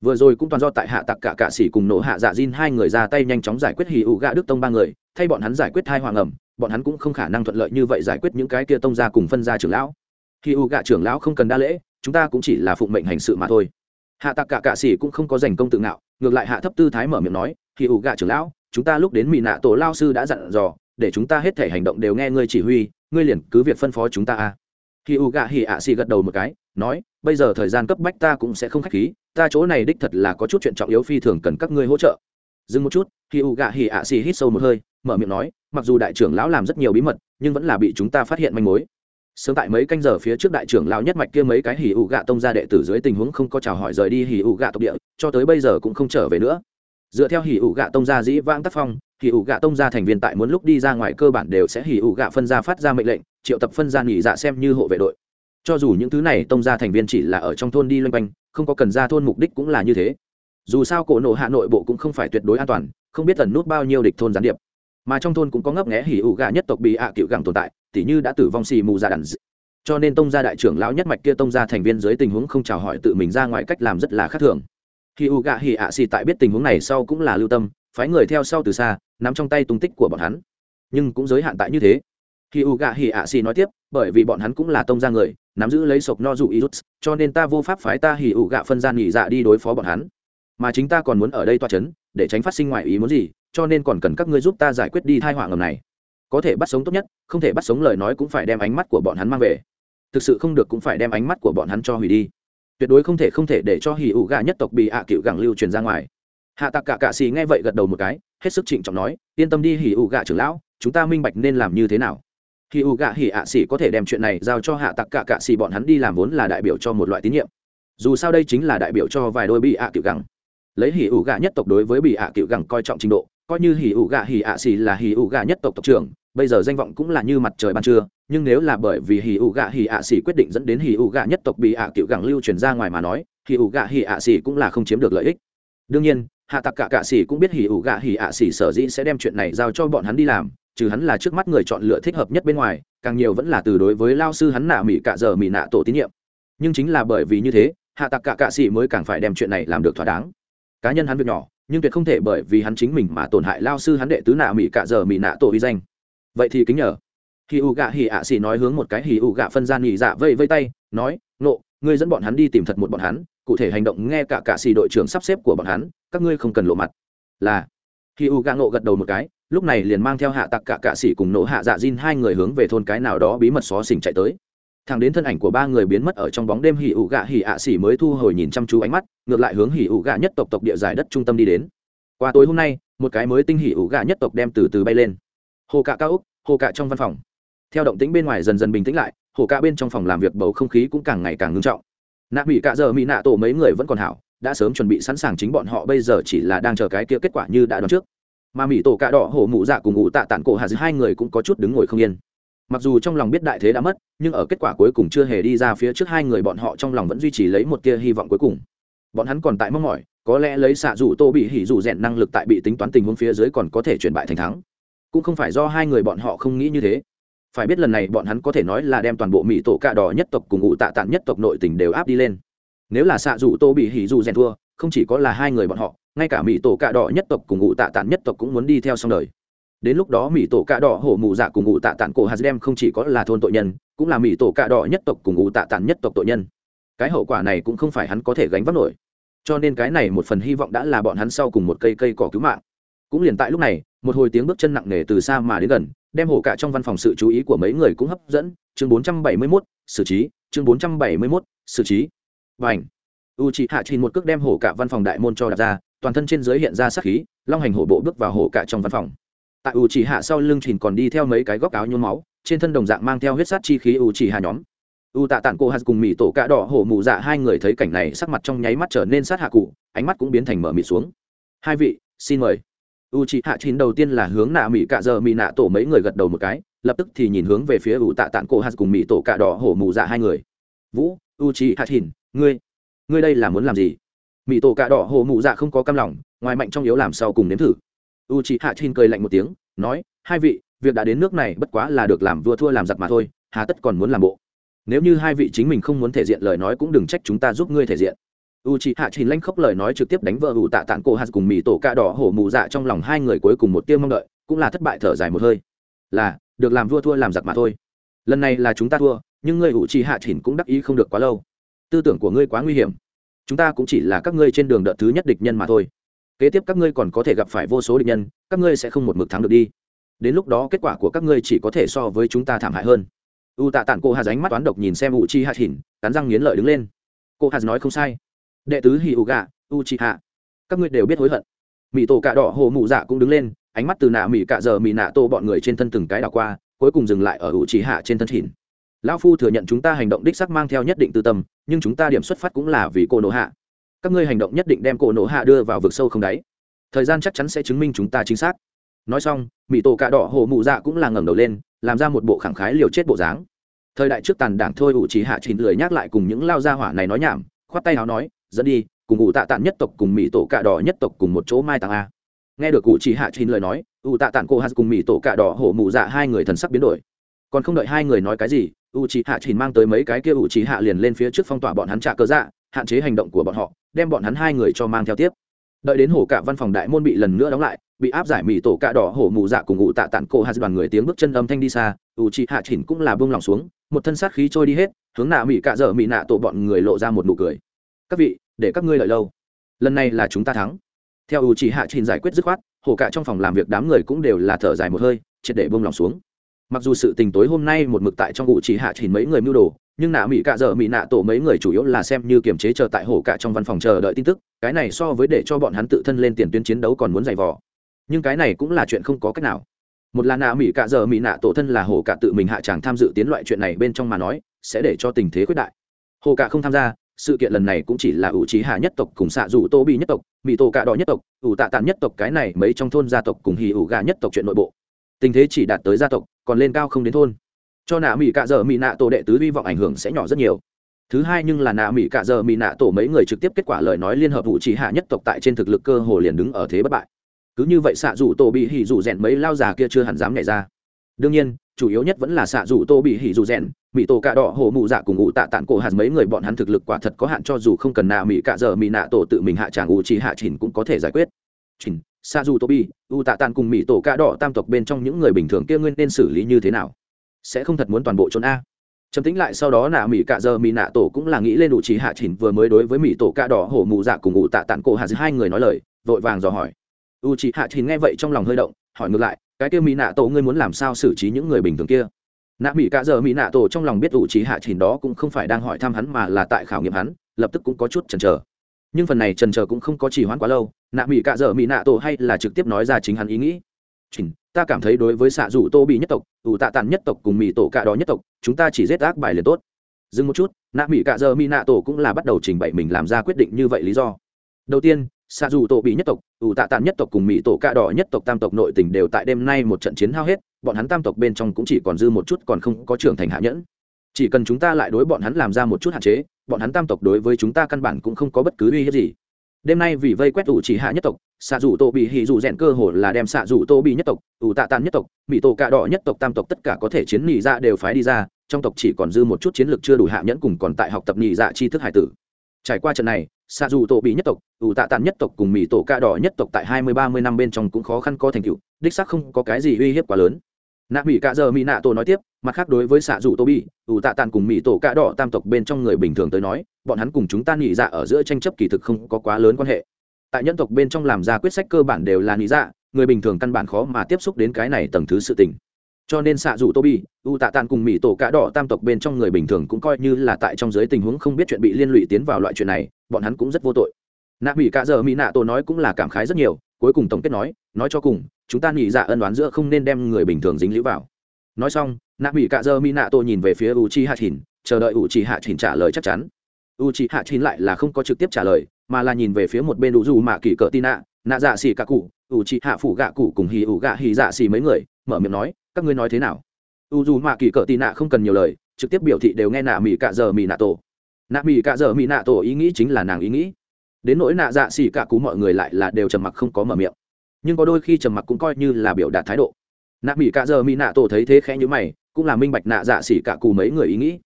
vừa rồi cũng toàn do tại hạ tặc cả cạ xỉ cùng nổ hạ dạ diên hai người ra tay nhanh chóng giải quyết hỉ ụ gạ đức tông ba người, thay bọn hắn giải quyết thai hoàng ẩm, bọn hắn cũng không khả năng thuận lợi như vậy giải quyết những cái kia tông ra cùng phân ra trưởng lão. Hì ụ gạ trưởng lão không cần đa lễ, chúng ta cũng chỉ là phụng mệnh hành sự mà thôi. Hạ tặc cả cạ xỉ cũng không có giành công tự ngạo, ngược lại hạ thấp tư thái mở miệng nói hì ụ gạ trưởng lão, chúng ta lúc đến mỹ nạ tổ lao sư đã dặn dò, để chúng ta hết thể hành động đều nghe ngươi chỉ huy, ngươi liền cứ việc phân phó chúng ta a. Hì ụ gạ hỉ ạ xỉ gật đầu một cái nói, bây giờ thời gian cấp bách ta cũng sẽ không khách khí, ta chỗ này đích thật là có chút chuyện trọng yếu phi thường cần các ngươi hỗ trợ. Dừng một chút khi u gạ hỉ ạ xì hít sâu một hơi, mở miệng nói, mặc dù đại trưởng lão làm rất nhiều bí mật, nhưng vẫn là bị chúng ta phát hiện manh mối. Sớm tại mấy canh giờ phía trước đại trưởng lão nhất mạch kia mấy cái hỉ ụ gạ tông ra đệ tử dưới tình huống không có chào hỏi rời đi hỉ ụ gạ tộc địa, cho tới bây giờ cũng không trở về nữa. Dựa theo hỉ ụ gạ tông gia dĩ vãng tác phong hỉ ụ gạ tông gia thành viên tại muốn lúc đi ra ngoài cơ bản đều sẽ hỉ ụ gạ phân gia phát ra mệnh lệnh, triệu tập phân gia nghỉ dạ xem như hộ vệ đội cho dù những thứ này tông gia thành viên chỉ là ở trong thôn đi loanh quanh, không có cần ra thôn mục đích cũng là như thế. Dù sao cổ nộ hạ nội bộ cũng không phải tuyệt đối an toàn, không biết tần nút bao nhiêu địch thôn gián điệp. Mà trong thôn cũng có ngấp nghẽ hỉ ủ gà nhất tộc bị ạ à cựu gẳng tồn tại, tỉ như đã tử vong xì mù ra đàn cho nên tông gia đại trưởng lão nhất mạch kia tông gia thành viên dưới tình huống không chào hỏi tự mình ra ngoài cách làm rất là khác thường. Khi ủ gạ hỉ ạ xì tại biết tình huống này sau cũng là lưu tâm, phái người theo sau từ xa, nắm trong tay tung tích của bọn hắn. Nhưng cũng giới hạn tại như thế. Khi ủ gạ hỉ ạ xì nói tiếp bởi vì bọn hắn cũng là tông gia người, nắm giữ lấy sộc no dụ ý cho nên ta vô pháp phái ta hỉ ủ gạ phân gian nghỉ dạ đi đối phó bọn hắn. Mà chính ta còn muốn ở đây toa c h ấ n để tránh phát sinh ngoại ý muốn gì, cho nên còn cần các ngươi giúp ta giải quyết đi thai họa ngầm này. Có thể bắt sống tốt nhất, không thể bắt sống lời nói cũng phải đem ánh mắt của bọn hắn mang về. Thực sự không được cũng phải đem ánh mắt của bọn hắn cho hủy đi. Tuyệt đối không thể không thể để cho hỉ ủ gạ nhất tộc bị hạ cựu gẳng lưu truyền ra ngoài. Hạ tặc cả cạ xì nghe vậy gật đầu một cái, hết sức trịnh trọng nói, yên tâm đi hỉ ủ gạ trưởng lão, chúng ta minh bạch nên làm như thế nào khi u gạ hỉ ạ xỉ có thể đem chuyện này giao cho hạ tặc cả cạ xỉ bọn hắn đi làm vốn là đại biểu cho một loại tín nhiệm. Dù sao đây chính là đại biểu cho vài đôi bị ạ cựu gẳng. Lấy hỉ ủ gạ nhất tộc đối với bị ạ cựu gẳng coi trọng trình độ, coi như hỉ ủ gạ hỉ ạ xỉ là hỉ ủ gạ nhất tộc tộc trưởng, bây giờ danh vọng cũng là như mặt trời ban trưa, nhưng nếu là bởi vì hỉ ủ gạ hỉ ạ xỉ quyết định dẫn đến hỉ ủ gạ nhất tộc bị ạ cựu gẳng lưu truyền ra ngoài mà nói, hỉ ủ gạ hỉ ạ xỉ cũng là không chiếm được lợi ích. Đương nhiên, hạ tặc cả cạ xỉ cũng biết hỉ ủ gạ hỉ ạ xỉ sở dĩ sẽ đem chuyện này giao cho bọn hắn đi làm trừ hắn là trước mắt người chọn lựa thích hợp nhất bên ngoài, càng nhiều vẫn là từ đối với lao sư hắn nạ mỹ cạ giờ mỹ nạ tổ tín nhiệm. Nhưng chính là bởi vì như thế, hạ tặc cạ cạ sĩ mới càng phải đem chuyện này làm được thỏa đáng. Cá nhân hắn việc nhỏ, nhưng tuyệt không thể bởi vì hắn chính mình mà tổn hại lao sư hắn đệ tứ nạ mỹ cạ giờ mỹ nạ tổ uy danh. Vậy thì kính nhờ. Khi u gạ hỉ ạ xỉ nói hướng một cái hỉ u gạ phân gian nghỉ dạ vây vây tay, nói, nộ, ngươi dẫn bọn hắn đi tìm thật một bọn hắn, cụ thể hành động nghe cả cạ xỉ đội trưởng sắp xếp của bọn hắn, các ngươi không cần lộ mặt. Là khi u gạ nộ gật đầu một cái lúc này liền mang theo hạ tặc cả cạ sĩ cùng nổ hạ dạ diên hai người hướng về thôn cái nào đó bí mật xó xỉnh chạy tới. Thằng đến thân ảnh của ba người biến mất ở trong bóng đêm hỉ ủ gạ hỉ ạ xỉ mới thu hồi nhìn chăm chú ánh mắt, ngược lại hướng hỉ ủ gạ nhất tộc tộc địa giải đất trung tâm đi đến. Qua tối hôm nay, một cái mới tinh hỉ ủ gạ nhất tộc đem từ từ bay lên. Hồ cạ cao úc, hồ cạ trong văn phòng. Theo động tĩnh bên ngoài dần dần bình tĩnh lại, hồ cạ bên trong phòng làm việc bầu không khí cũng càng ngày càng ngưng trọng. Nạ mỹ cạ giờ mỹ nạ tổ mấy người vẫn còn hảo, đã sớm chuẩn bị sẵn sàng chính bọn họ bây giờ chỉ là đang chờ cái kia kết quả như đã đoán trước mà mỹ tổ cạ đỏ hổ mụ dạ cùng ngụ tạ tản cổ hà dư hai người cũng có chút đứng ngồi không yên. Mặc dù trong lòng biết đại thế đã mất, nhưng ở kết quả cuối cùng chưa hề đi ra phía trước hai người bọn họ trong lòng vẫn duy trì lấy một tia hy vọng cuối cùng. Bọn hắn còn tại mong mỏi, có lẽ lấy xạ dù tô bị hỉ dù rèn năng lực tại bị tính toán tình huống phía dưới còn có thể chuyển bại thành thắng. Cũng không phải do hai người bọn họ không nghĩ như thế. Phải biết lần này bọn hắn có thể nói là đem toàn bộ mỹ tổ cạ đỏ nhất tộc cùng ngụ tạ tản nhất tộc nội tình đều áp đi lên. Nếu là xạ dù tô bị hỉ dù rèn thua, không chỉ có là hai người bọn họ ngay cả mỹ tổ cạ đỏ nhất tộc cùng ngụ tạ tản nhất tộc cũng muốn đi theo xong đời. Đến lúc đó mỹ tổ cạ đỏ hổ mù dạ cùng ngụ tạ tản cổ hạt đem không chỉ có là thôn tội nhân cũng là mỹ tổ cạ đỏ nhất tộc cùng ngụ tạ tản nhất tộc tội nhân. Cái hậu quả này cũng không phải hắn có thể gánh vác nổi. Cho nên cái này một phần hy vọng đã là bọn hắn sau cùng một cây cây cỏ cứu mạng. Cũng liền tại lúc này một hồi tiếng bước chân nặng nề từ xa mà đến gần đem hổ cả trong văn phòng sự chú ý của mấy người cũng hấp dẫn. Chương 471, xử trí. Chương 471, xử trí và ảnh u chị hạ trình một cước đem hổ cả văn phòng đại môn cho đặt ra toàn thân trên dưới hiện ra sát khí, long hành hổ bộ bước vào hổ cả trong văn phòng. Tại ủ chỉ hạ sau lưng chìn còn đi theo mấy cái góc áo nhuốm máu, trên thân đồng dạng mang theo huyết sát chi khí ủ chỉ hạ nhóm. U tạ tản cô hạt cùng mỹ tổ cạ đỏ hổ mù dạ hai người thấy cảnh này sắc mặt trong nháy mắt trở nên sát hạ cụ, ánh mắt cũng biến thành mở mịt xuống. Hai vị, xin mời. U chị hạ chín đầu tiên là hướng nạ mỹ cạ giờ mỹ nạ tổ mấy người gật đầu một cái, lập tức thì nhìn hướng về phía u tạ tản cô hạt cùng mỹ tổ cạ đỏ hổ mù dạ hai người. Vũ u chị hạ chín, ngươi ngươi đây là muốn làm gì? Mỹ tổ cạ đỏ hổ mụ dạ không có cam lòng, ngoài mạnh trong yếu làm sao cùng nếm thử. U chị hạ chín cười lạnh một tiếng, nói, hai vị, việc đã đến nước này bất quá là được làm vua thua làm giặc mà thôi, hà tất còn muốn làm bộ. Nếu như hai vị chính mình không muốn thể diện lời nói cũng đừng trách chúng ta giúp ngươi thể diện. U chị hạ trình lanh khóc lời nói trực tiếp đánh vợ ủ tạ tạng cổ hạt cùng mỹ tổ cạ đỏ hổ mụ dạ trong lòng hai người cuối cùng một tiêu mong đợi, cũng là thất bại thở dài một hơi. Là, được làm vua thua làm giặc mà thôi. Lần này là chúng ta thua, nhưng ngươi u chị hạ trình cũng đắc ý không được quá lâu. Tư tưởng của ngươi quá nguy hiểm chúng ta cũng chỉ là các ngươi trên đường đợt thứ nhất địch nhân mà thôi. Kế tiếp các ngươi còn có thể gặp phải vô số địch nhân, các ngươi sẽ không một mực thắng được đi. Đến lúc đó kết quả của các ngươi chỉ có thể so với chúng ta thảm hại hơn. U tạ tản cô hà ránh mắt toán độc nhìn xem u chi hạ hỉn cắn răng nghiến lợi đứng lên. Cô hà nói không sai. Đệ tứ hì u gà u chi hạ các ngươi đều biết hối hận. Mỹ tổ cạ đỏ hồ mụ dạ cũng đứng lên, ánh mắt từ nạ mỹ cạ giờ mỹ nạ tô bọn người trên thân từng cái đảo qua, cuối cùng dừng lại ở u chi hạ trên thân hỉn lão phu thừa nhận chúng ta hành động đích sắc mang theo nhất định tư tâm, nhưng chúng ta điểm xuất phát cũng là vì cô nổ hạ. Các ngươi hành động nhất định đem cô nổ hạ đưa vào vực sâu không đáy. Thời gian chắc chắn sẽ chứng minh chúng ta chính xác. Nói xong, mỹ tổ cạ đỏ hồ mụ dạ cũng là ngẩng đầu lên, làm ra một bộ khẳng khái liều chết bộ dáng. Thời đại trước tàn đảng thôi ủ chỉ hạ chín lười nhắc lại cùng những lao gia hỏa này nói nhảm, khoát tay áo nói, dẫn đi, cùng ủ tạ tản nhất tộc cùng mỹ tổ cạ đỏ nhất tộc cùng một chỗ mai tàng a. Nghe được ủ chỉ hạ chín lời nói, ủ tạ tản cô hát cùng mỹ tổ cạ đỏ hổ mụ dạ hai người thần sắc biến đổi. Còn không đợi hai người nói cái gì ủ chỉ hạ chỉ mang tới mấy cái kia ủ chỉ hạ liền lên phía trước phong tỏa bọn hắn trả cơ dạ hạn chế hành động của bọn họ, đem bọn hắn hai người cho mang theo tiếp. Đợi đến hổ cả văn phòng đại môn bị lần nữa đóng lại, bị áp giải mỹ tổ cạ đỏ hổ mù dạ cùng ngụ tạ tản cổ hạt đoàn người tiếng bước chân âm thanh đi xa u chị hạ chỉnh cũng là buông lỏng xuống, một thân sát khí trôi đi hết, hướng nạ mỹ cạ dở mỹ nạ tổ bọn người lộ ra một nụ cười. Các vị, để các ngươi lợi lâu. Lần này là chúng ta thắng. Theo u chị hạ chỉnh giải quyết dứt khoát hổ cả trong phòng làm việc đám người cũng đều là thở dài một hơi, triệt để buông lỏng xuống mặc dù sự tình tối hôm nay một mực tại trong vụ chỉ hạ chỉ mấy người mưu đồ, nhưng nạ mỹ cạ dở mỹ nạ tổ mấy người chủ yếu là xem như kiềm chế chờ tại hổ cả trong văn phòng chờ đợi tin tức, cái này so với để cho bọn hắn tự thân lên tiền tuyến chiến đấu còn muốn giày vò. Nhưng cái này cũng là chuyện không có cách nào. Một là nạ mỹ cạ giờ mỹ nạ tổ thân là hồ cạ tự mình hạ tràng tham dự tiến loại chuyện này bên trong mà nói, sẽ để cho tình thế quyết đại. Hồ cạ không tham gia, sự kiện lần này cũng chỉ là ủ trí hạ nhất tộc cùng xạ dù tô bị nhất tộc mỹ tổ cạ đỏ nhất tộc, ủ tạ tàn nhất tộc, cái này mấy trong thôn gia tộc cùng hì ủ gà nhất tộc chuyện nội bộ tình thế chỉ đạt tới gia tộc, còn lên cao không đến thôn. Cho nạ mỹ cạ giờ mỹ nạ tổ đệ tứ hy vọng ảnh hưởng sẽ nhỏ rất nhiều. Thứ hai nhưng là nạ mỹ cạ giờ mỹ nạ tổ mấy người trực tiếp kết quả lời nói liên hợp vụ chỉ hạ nhất tộc tại trên thực lực cơ hồ liền đứng ở thế bất bại. Cứ như vậy xạ rủ tổ bị hỉ rủ rèn mấy lao già kia chưa hẳn dám nhảy ra. Đương nhiên, chủ yếu nhất vẫn là xạ rủ tô bị hỉ rủ rèn mỹ tổ cạ đỏ hổ mụ dạ cùng ngụ tạ tản cổ hạt mấy người bọn hắn thực lực quả thật có hạn cho dù không cần nạ mỹ cạ giờ mỹ nạ tổ tự mình hạ tràng ủ chỉ hạ chỉnh cũng có thể giải quyết. Chỉnh sa dù tobi bị u tạ tàn cùng mỹ tổ cạ đỏ tam tộc bên trong những người bình thường kia ngươi nên xử lý như thế nào? Sẽ không thật muốn toàn bộ trốn a. Trầm tính lại sau đó nạ mỹ cạ giờ, mỹ nạ tổ cũng là nghĩ lên đủ trí hạ chỉnh vừa mới đối với mỹ tổ cạ đỏ hổ mụ dạ cùng ủ tạ tàn cổ hạt hai người nói lời, vội vàng dò hỏi. U trí hạ chỉnh nghe vậy trong lòng hơi động, hỏi ngược lại, cái kia mỹ nạ tổ ngươi muốn làm sao xử trí những người bình thường kia? Nạ mỹ cạ giờ, mỹ nạ tổ trong lòng biết ủ trí hạ chỉnh đó cũng không phải đang hỏi thăm hắn mà là tại khảo nghiệm hắn, lập tức cũng có chút chần chờ nhưng phần này trần chờ cũng không có chỉ hoãn quá lâu, nạ mỹ cạ dở mỹ nạ tổ hay là trực tiếp nói ra chính hắn ý nghĩ. Chỉnh, ta cảm thấy đối với xạ rủ tô bị nhất tộc, ủ tạ tàn nhất tộc cùng mỹ tổ cạ đó nhất tộc, chúng ta chỉ giết ác bài liền tốt. Dừng một chút, nạ mỹ cạ dở mỹ nạ tổ cũng là bắt đầu trình bày mình làm ra quyết định như vậy lý do. Đầu tiên, xạ dù tổ bị nhất tộc, ủ tạ tàn nhất tộc cùng mỹ tổ cạ đỏ nhất tộc tam tộc nội tình đều tại đêm nay một trận chiến hao hết, bọn hắn tam tộc bên trong cũng chỉ còn dư một chút còn không có trưởng thành hạ nhẫn. Chỉ cần chúng ta lại đối bọn hắn làm ra một chút hạn chế bọn hắn tam tộc đối với chúng ta căn bản cũng không có bất cứ uy hiếp gì. Đêm nay vì vây quét ủ chỉ hạ nhất tộc, xạ dù tổ bị hì dù rèn cơ hồ là đem xạ dù tô bị nhất tộc, ủ tạ tàn nhất tộc bị tổ cạ đỏ nhất tộc tam tộc tất cả có thể chiến nhị dạ đều phái đi ra, trong tộc chỉ còn dư một chút chiến lược chưa đủ hạ nhẫn cùng còn tại học tập nhị dạ tri thức hải tử. Trải qua trận này, xạ dù tổ bị nhất tộc, ủ tạ tàn nhất tộc cùng mỹ tổ ca đỏ nhất tộc tại hai mươi ba mươi năm bên trong cũng khó khăn có thành tựu, đích xác không có cái gì uy hiếp quá lớn. Nạ mỹ cạ giờ mỹ nạ tổ nói tiếp mặt khác đối với xạ dù tô bi ủ tạ tàn cùng mỹ tổ cạ đỏ tam tộc bên trong người bình thường tới nói, bọn hắn cùng chúng ta nghĩ dạ ở giữa tranh chấp kỳ thực không có quá lớn quan hệ. Tại nhân tộc bên trong làm ra quyết sách cơ bản đều là nghĩ dạ người bình thường căn bản khó mà tiếp xúc đến cái này tầng thứ sự tình. Cho nên xạ dù tô bi u tạ tàn cùng mỹ tổ cạ đỏ tam tộc bên trong người bình thường cũng coi như là tại trong giới tình huống không biết chuyện bị liên lụy tiến vào loại chuyện này, bọn hắn cũng rất vô tội. Nạ mỹ cạ giờ mỹ nạ tổ nói cũng là cảm khái rất nhiều, cuối cùng tổng kết nói nói cho cùng, chúng ta nghĩ dạ ân đoán giữa không nên đem người bình thường dính lũ vào. Nói xong nạ mỹ cạ dơ mỹ nạ tô nhìn về phía u chi hạ chỉnh chờ đợi u chi hạ chỉnh trả lời chắc chắn. U chi hạ chỉnh lại là không có trực tiếp trả lời, mà là nhìn về phía một bên u dù mạ kỳ cỡ tin nạ nạ dạ xỉ cả cụ u chi hạ phủ gạ cụ cùng hì ủ gạ hì dạ xỉ mấy người, mở miệng nói, các ngươi nói thế nào? U dù mạ kỳ cỡ tin nạ không cần nhiều lời, trực tiếp biểu thị đều nghe nạ mỹ cạ dơ mỹ nạ tô. Nạ mỹ cạ dơ mỹ nạ tô ý nghĩ chính là nàng ý nghĩ. Đến nỗi nạ dạ xỉ cả cụ mọi người lại là đều trầm mặc không có mở miệng. Nhưng có đôi khi trầm mặc cũng coi như là biểu đạt thái độ. Nạ mỹ cạ dơ mỹ nạ tô thấy thế khẽ như mày cũng là minh bạch nạ dạ xỉ cả cù mấy người ý nghĩ.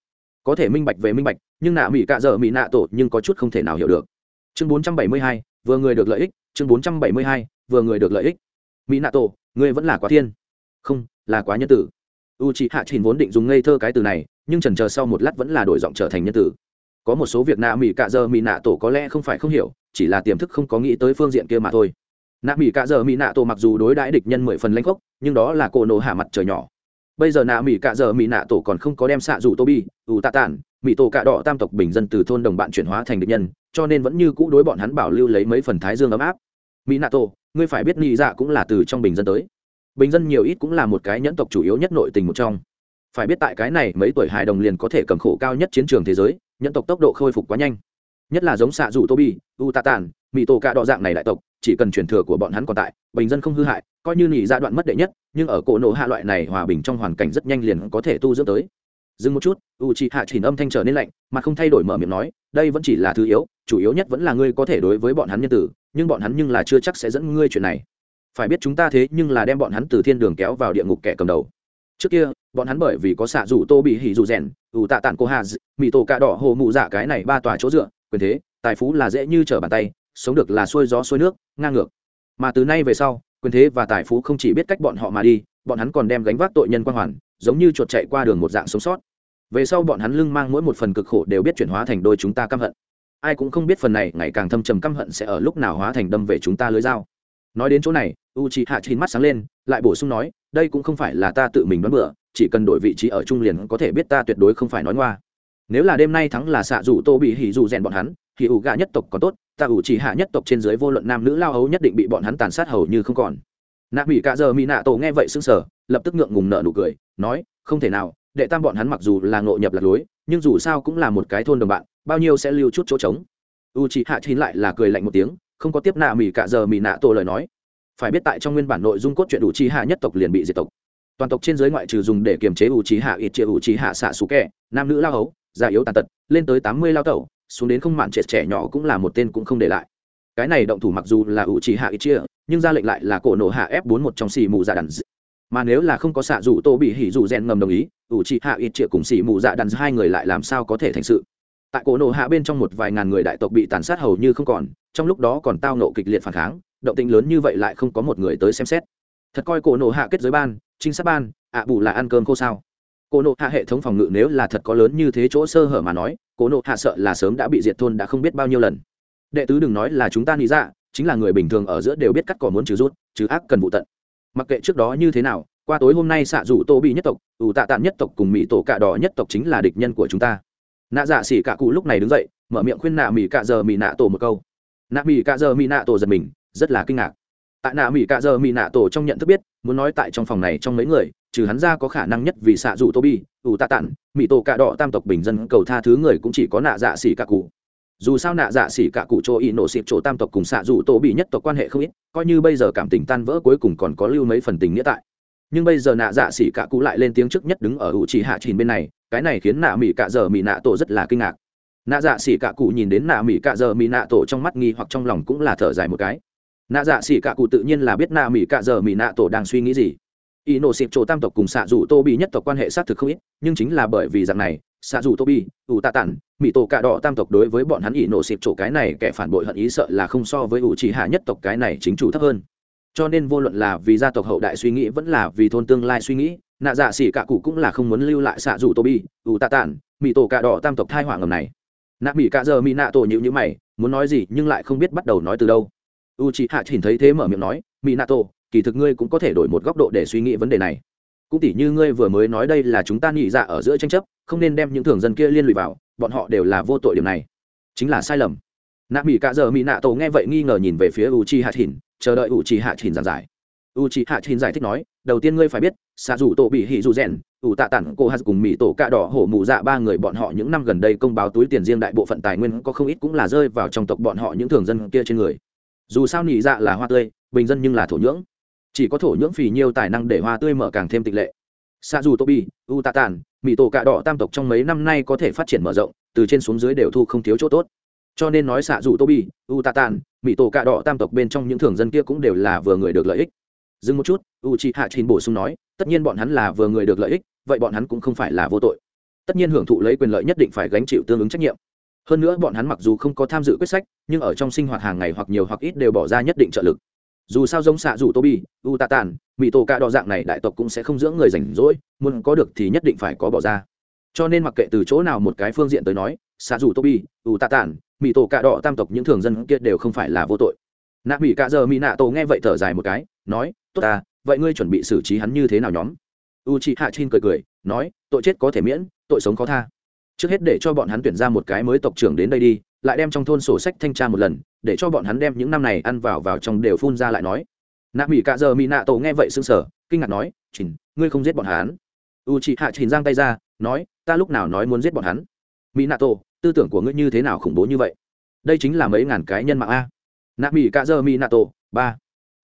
Có thể minh bạch về minh bạch, nhưng nạ mỹ cạ dơ mỹ nạ tổ nhưng có chút không thể nào hiểu được. Chương bốn trăm bảy mươi hai, vừa người được lợi ích, chương bốn trăm bảy mươi hai, vừa người được lợi ích. Mỹ nạ tổ người vẫn là quá thiên. Không, là quá nhân tử. U chị hạ trình vốn định dùng ngây thơ cái từ này, nhưng trần chờ sau một lát vẫn là đổi giọng trở thành nhân tử. Có một số việc nạ mỹ cạ dơ mỹ nạ tổ có lẽ không phải không hiểu, chỉ là tiềm thức không có nghĩ tới phương diện kia mà thôi. Nạ mỹ cạ dơ mỹ nạ tổ mặc dù đối đãi địch nhân mười phần lanh khốc, nhưng đó là cổ nổ hạ mặt trời nhỏ bây giờ nạ mỹ cạ giờ mỹ nạ tổ còn không có đem xạ rủ tô bi ủ tạ tản mỹ tổ cạ đỏ tam tộc bình dân từ thôn đồng bạn chuyển hóa thành địch nhân, cho nên vẫn như cũ đối bọn hắn bảo lưu lấy mấy phần thái dương ấm áp. Mỹ nạ tổ, ngươi phải biết nghĩ dạ cũng là từ trong bình dân tới. Bình dân nhiều ít cũng là một cái nhẫn tộc chủ yếu nhất nội tình một trong. Phải biết tại cái này mấy tuổi hài đồng liền có thể cầm khổ cao nhất chiến trường thế giới, nhẫn tộc tốc độ khôi phục quá nhanh. Nhất là giống xạ rủ tô bi u tạ tản mỹ tổ cạ đỏ dạng này đại tộc, chỉ cần truyền thừa của bọn hắn còn tại, bình dân không hư hại, coi như nghỉ gia đoạn mất đệ nhất, nhưng ở cổ nổ hạ loại này hòa bình trong hoàn cảnh rất nhanh liền có thể tu dưỡng tới. Dừng một chút u chị hạ chỉnh âm thanh trở nên lạnh, mà không thay đổi mở miệng nói, đây vẫn chỉ là thứ yếu, chủ yếu nhất vẫn là ngươi có thể đối với bọn hắn nhân tử, nhưng bọn hắn nhưng là chưa chắc sẽ dẫn ngươi chuyện này. Phải biết chúng ta thế nhưng là đem bọn hắn từ thiên đường kéo vào địa ngục kẻ cầm đầu. Trước kia, bọn hắn bởi vì có xạ rủ tô bị hỉ rủ rèn, ủ tạ tản cô hà mỹ tổ cạ đỏ hồ mụ dạ cái này ba tòa chỗ dựa, quyền thế, tài phú là dễ như trở bàn tay sống được là xuôi gió xuôi nước, ngang ngược. Mà từ nay về sau, quyền thế và tài phú không chỉ biết cách bọn họ mà đi, bọn hắn còn đem gánh vác tội nhân quan hoàn, giống như chuột chạy qua đường một dạng sống sót. Về sau bọn hắn lưng mang mỗi một phần cực khổ đều biết chuyển hóa thành đôi chúng ta căm hận. Ai cũng không biết phần này, ngày càng thâm trầm căm hận sẽ ở lúc nào hóa thành đâm về chúng ta lưới dao. Nói đến chỗ này u c h i hạ chín mắt sáng lên, lại bổ sung nói, đây cũng không phải là ta tự mình đoán bựa chỉ cần đổi vị trí ở trung liền có thể biết ta tuyệt đối không phải nói ngoa. Nếu là đêm nay thắng là xạ dù tô bị hỉ dù rèn bọn hắn thì ủ gà nhất tộc còn tốt, ta ủ chỉ hạ nhất tộc trên dưới vô luận nam nữ lao hấu nhất định bị bọn hắn tàn sát hầu như không còn. Nạ bị cả giờ mỹ nạ tổ nghe vậy sững sờ, lập tức ngượng ngùng nợ nụ cười, nói, không thể nào, đệ tam bọn hắn mặc dù là ngộ nhập lạc lối, nhưng dù sao cũng là một cái thôn đồng bạn, bao nhiêu sẽ lưu chút chỗ trống. U chị hạ chín lại là cười lạnh một tiếng, không có tiếp nạ mỹ cả giờ mỹ nạ tổ lời nói. Phải biết tại trong nguyên bản nội dung cốt truyện u chi hạ nhất tộc liền bị diệt tộc. Toàn tộc trên giới ngoại trừ dùng để kiềm chế u chi hạ ít chia u chi hạ xạ xú kẻ, nam nữ lao hấu già yếu tàn tật, lên tới tám mươi lao tẩu xuống đến không mạn trẻ trẻ nhỏ cũng là một tên cũng không để lại. Cái này động thủ mặc dù là ủ chỉ hạ ít chia, nhưng ra lệnh lại là cổ nổ hạ f bốn một trong xì mù dạ đàn mà nếu là không có xạ dù tô bị hỉ dù rèn ngầm đồng ý, ủ chỉ hạ ít chia cùng xì mù dạ đàn hai người lại làm sao có thể thành sự? Tại cổ nổ hạ bên trong một vài ngàn người đại tộc bị tàn sát hầu như không còn, trong lúc đó còn tao nộ kịch liệt phản kháng, động tĩnh lớn như vậy lại không có một người tới xem xét. Thật coi cổ nổ hạ kết giới ban, trinh sát ban, ạ bù là ăn cơm khô sao? Cô nộ hạ hệ thống phòng ngự nếu là thật có lớn như thế chỗ sơ hở mà nói, cô nộ hạ sợ là sớm đã bị diệt thôn đã không biết bao nhiêu lần. Đệ tứ đừng nói là chúng ta nghĩ ra, chính là người bình thường ở giữa đều biết cắt cỏ muốn trừ rút, trừ ác cần vụ tận. Mặc kệ trước đó như thế nào, qua tối hôm nay xạ rủ tô bị nhất tộc, ủ tạ tạm nhất tộc cùng mỹ tổ cạ đỏ nhất tộc chính là địch nhân của chúng ta. Nạ dạ xỉ cạ cụ lúc này đứng dậy, mở miệng khuyên nạ mỹ cạ giờ mỹ nạ tổ một câu. Nạ mỹ cạ giờ mỹ nạ tổ giật mình, rất là kinh ngạc. Tại nạ mỹ cạ giờ mỹ nạ tổ trong nhận thức biết, muốn nói tại trong phòng này trong mấy người trừ hắn ra có khả năng nhất vì xạ dù tô bi, ủ tạ tản mỹ tổ cạ đỏ tam tộc bình dân cầu tha thứ người cũng chỉ có nạ dạ xỉ cạ cụ. Dù sao nạ dạ xỉ cạ cụ chỗ y nổ xịp chỗ tam tộc cùng xạ dù tô bị nhất tộc quan hệ không ít, coi như bây giờ cảm tình tan vỡ cuối cùng còn có lưu mấy phần tình nghĩa tại. Nhưng bây giờ nạ dạ xỉ cạ cụ lại lên tiếng trước nhất đứng ở ủ trì hạ trình bên này, cái này khiến nạ mỹ cạ giờ mỹ nạ tổ rất là kinh ngạc. Nạ dạ xỉ cạ cụ nhìn đến nạ mỹ cạ giờ mỹ nạ tổ trong mắt nghi hoặc trong lòng cũng là thở dài một cái. Nạ dạ xỉ cạ cụ tự nhiên là biết nạ mỹ cạ giờ mỹ nạ tổ đang suy nghĩ gì y nổ xịp chỗ tam tộc cùng xạ dù tô bị nhất tộc quan hệ xác thực không ít, nhưng chính là bởi vì dạng này, xạ dù tô bị ủ tạ tản mỹ tổ cạ đỏ tam tộc đối với bọn hắn y nổ xịp chỗ cái này kẻ phản bội hận ý sợ là không so với ủ chỉ hạ nhất tộc cái này chính chủ thấp hơn. Cho nên vô luận là vì gia tộc hậu đại suy nghĩ vẫn là vì thôn tương lai suy nghĩ, nạ dạ xỉ cạ cụ cũng là không muốn lưu lại xạ dù tô bị ủ tạ tản mỹ tổ cạ đỏ tam tộc thai hỏa ngầm này. Nạ mỹ cạ giờ mỹ nạ tổ nhịu nhữ mày, muốn nói gì nhưng lại không biết bắt đầu nói từ đâu. U chị hạ nhìn thấy thế mở miệng nói mỹ nạ tổ kỳ thực ngươi cũng có thể đổi một góc độ để suy nghĩ vấn đề này. Cũng tỉ như ngươi vừa mới nói đây là chúng ta nghĩ dạ ở giữa tranh chấp, không nên đem những thường dân kia liên lụy vào, bọn họ đều là vô tội điểm này. Chính là sai lầm. Nạ mỹ cạ giờ mỹ nạ tổ nghe vậy nghi ngờ nhìn về phía u chi hạ thìn chờ đợi u chi hạ chỉnh giảng giải. U chi hạ chỉnh giải thích nói, đầu tiên ngươi phải biết xạ dù tổ bị hỉ dù rèn, ủ tạ tản cô hạt cùng mỹ tổ cạ đỏ hổ mụ dạ ba người bọn họ những năm gần đây công báo túi tiền riêng đại bộ phận tài nguyên có không ít cũng là rơi vào trong tộc bọn họ những thường dân kia trên người. Dù sao nỉ dạ là hoa tươi, bình dân nhưng là thổ nhưỡng chỉ có thổ nhưỡng phì nhiêu tài năng để hoa tươi mở càng thêm tịch lệ. Xa dù tô bi u tạ Tàn, mỹ tổ cạ đỏ tam tộc trong mấy năm nay có thể phát triển mở rộng từ trên xuống dưới đều thu không thiếu chỗ tốt. Cho nên nói xạ dù tô bi u tạ Tàn, mỹ tổ cạ đỏ tam tộc bên trong những thường dân kia cũng đều là vừa người được lợi ích. Dừng một chút u c hạ chín bổ sung nói tất nhiên bọn hắn là vừa người được lợi ích vậy bọn hắn cũng không phải là vô tội. Tất nhiên hưởng thụ lấy quyền lợi nhất định phải gánh chịu tương ứng trách nhiệm. Hơn nữa bọn hắn mặc dù không có tham dự quyết sách nhưng ở trong sinh hoạt hàng ngày hoặc nhiều hoặc ít đều bỏ ra nhất định trợ lực dù sao giống xạ dù tô bi u tạ tàn mỹ tổ ca đỏ dạng này đại tộc cũng sẽ không dưỡng người rảnh rỗi, muốn có được thì nhất định phải có bỏ ra. Cho nên mặc kệ từ chỗ nào một cái phương diện tới nói, xạ dù tô bi u tạ tàn mỹ tổ ca đỏ tam tộc những thường dân kia đều không phải là vô tội. Nạ mỹ cạ giờ mỹ nạ tổ nghe vậy thở dài một cái, nói, tốt ta, vậy ngươi chuẩn bị xử trí hắn như thế nào nhóm? U chị hạ chin cười cười, nói, tội chết có thể miễn, tội sống khó tha. Trước hết để cho bọn hắn tuyển ra một cái mới tộc trưởng đến đây đi lại đem trong thôn sổ sách thanh tra một lần, để cho bọn hắn đem những năm này ăn vào vào trong đều phun ra lại nói. Nạ mỹ cạ giờ mỹ nạ tổ nghe vậy sững sở kinh ngạc nói chỉnh ngươi không giết bọn hắn? U chị hạ chỉnh giang tay ra, nói, ta lúc nào nói muốn giết bọn hắn? Mỹ nạ tổ, tư tưởng của ngươi như thế nào khủng bố như vậy? Đây chính là mấy ngàn cái nhân mạng a. Nạ mỹ cạ giờ mỹ nạ tổ, ba.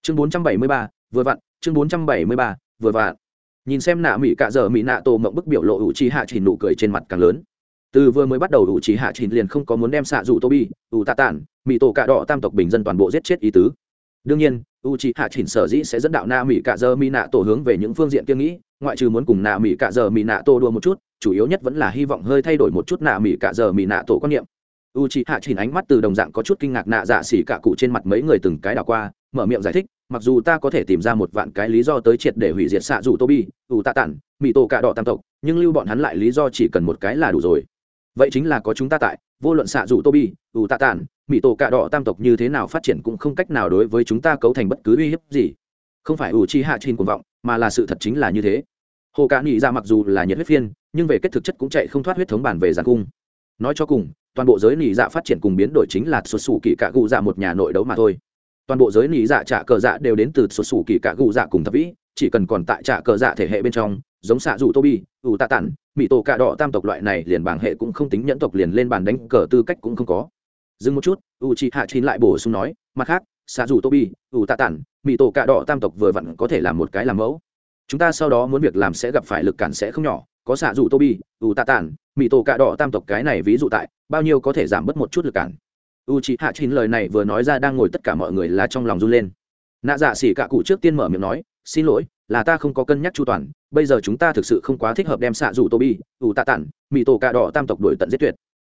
Chương bốn trăm bảy mươi ba, vừa vặn, chương bốn trăm bảy mươi ba, vừa vặn. Nhìn xem nạ mỹ cạ giờ mỹ nạ tổ mộng bức biểu lộ, u trì hạ chỉ nụ cười trên mặt càng lớn từ vừa mới bắt đầu đủ chỉ hạ chỉ liền không có muốn đem xạ dụ tô bi ủ tạ tản mỹ tổ cạ đỏ tam tộc bình dân toàn bộ giết chết ý tứ. Đương nhiên u c hạ chỉnh sở dĩ sẽ dẫn đạo na mỹ cạ giờ mỹ nạ tổ hướng về những phương diện kiêng nghĩ, ngoại trừ muốn cùng nạ mỹ cạ giờ mỹ nạ tổ đua một chút, chủ yếu nhất vẫn là hy vọng hơi thay đổi một chút nạ mỹ cạ giờ mỹ nạ tổ quan niệm. U c hạ chỉnh ánh mắt từ đồng dạng có chút kinh ngạc nạ dạ xỉ cạ cụ trên mặt mấy người từng cái đảo qua, mở miệng giải thích, mặc dù ta có thể tìm ra một vạn cái lý do tới triệt để hủy diệt xạ dù tô bi ủ tạ tản mỹ tổ cạ đỏ tam tộc, nhưng lưu bọn hắn lại lý do chỉ cần một cái là đủ rồi vậy chính là có chúng ta tại, vô luận xạ dù tô bi ủ tạ tản mỹ tổ cạ đỏ tam tộc như thế nào phát triển cũng không cách nào đối với chúng ta cấu thành bất cứ uy hiếp gì. Không phải ủ chi hạ trên cuồng vọng, mà là sự thật chính là như thế. Hồ cạ nghĩ ra mặc dù là nhiệt huyết phiên, nhưng về kết thực chất cũng chạy không thoát huyết thống bản về giàn cung. Nói cho cùng, toàn bộ giới nỉ dạ phát triển cùng biến đổi chính là xuất xù kỳ cạ cụ dạ một nhà nội đấu mà thôi. Toàn bộ giới nỉ dạ trả cờ dạ đều đến từ xuất xù kỳ cạ cụ dạ cùng thập vĩ, chỉ cần còn tại trả cờ dạ thể hệ bên trong giống xạ dù tô bi ủ tạ tản mỹ tổ cạ đỏ tam tộc loại này liền bảng hệ cũng không tính nhẫn tộc liền lên bàn đánh cờ tư cách cũng không có. Dừng một chút u chị hạ chín lại bổ sung nói, mặt khác, xạ dù tô bi ủ tạ tản mỹ tổ cạ đỏ tam tộc vừa vặn có thể làm một cái làm mẫu. Chúng ta sau đó muốn việc làm sẽ gặp phải lực cản sẽ không nhỏ, có xạ dù tô bi ủ tạ tản mỹ tổ cạ đỏ tam tộc cái này ví dụ tại, bao nhiêu có thể giảm bớt một chút lực cản. U chị hạ chín lời này vừa nói ra đang ngồi tất cả mọi người là trong lòng run lên. Nạ dạ xỉ cạ cụ trước tiên mở miệng nói, xin lỗi là ta không có cân nhắc chu toàn, bây giờ chúng ta thực sự không quá thích hợp đem xạ dù tô bi ủ tạ tản mỹ tổ cạ đỏ tam tộc đổi tận giết tuyệt.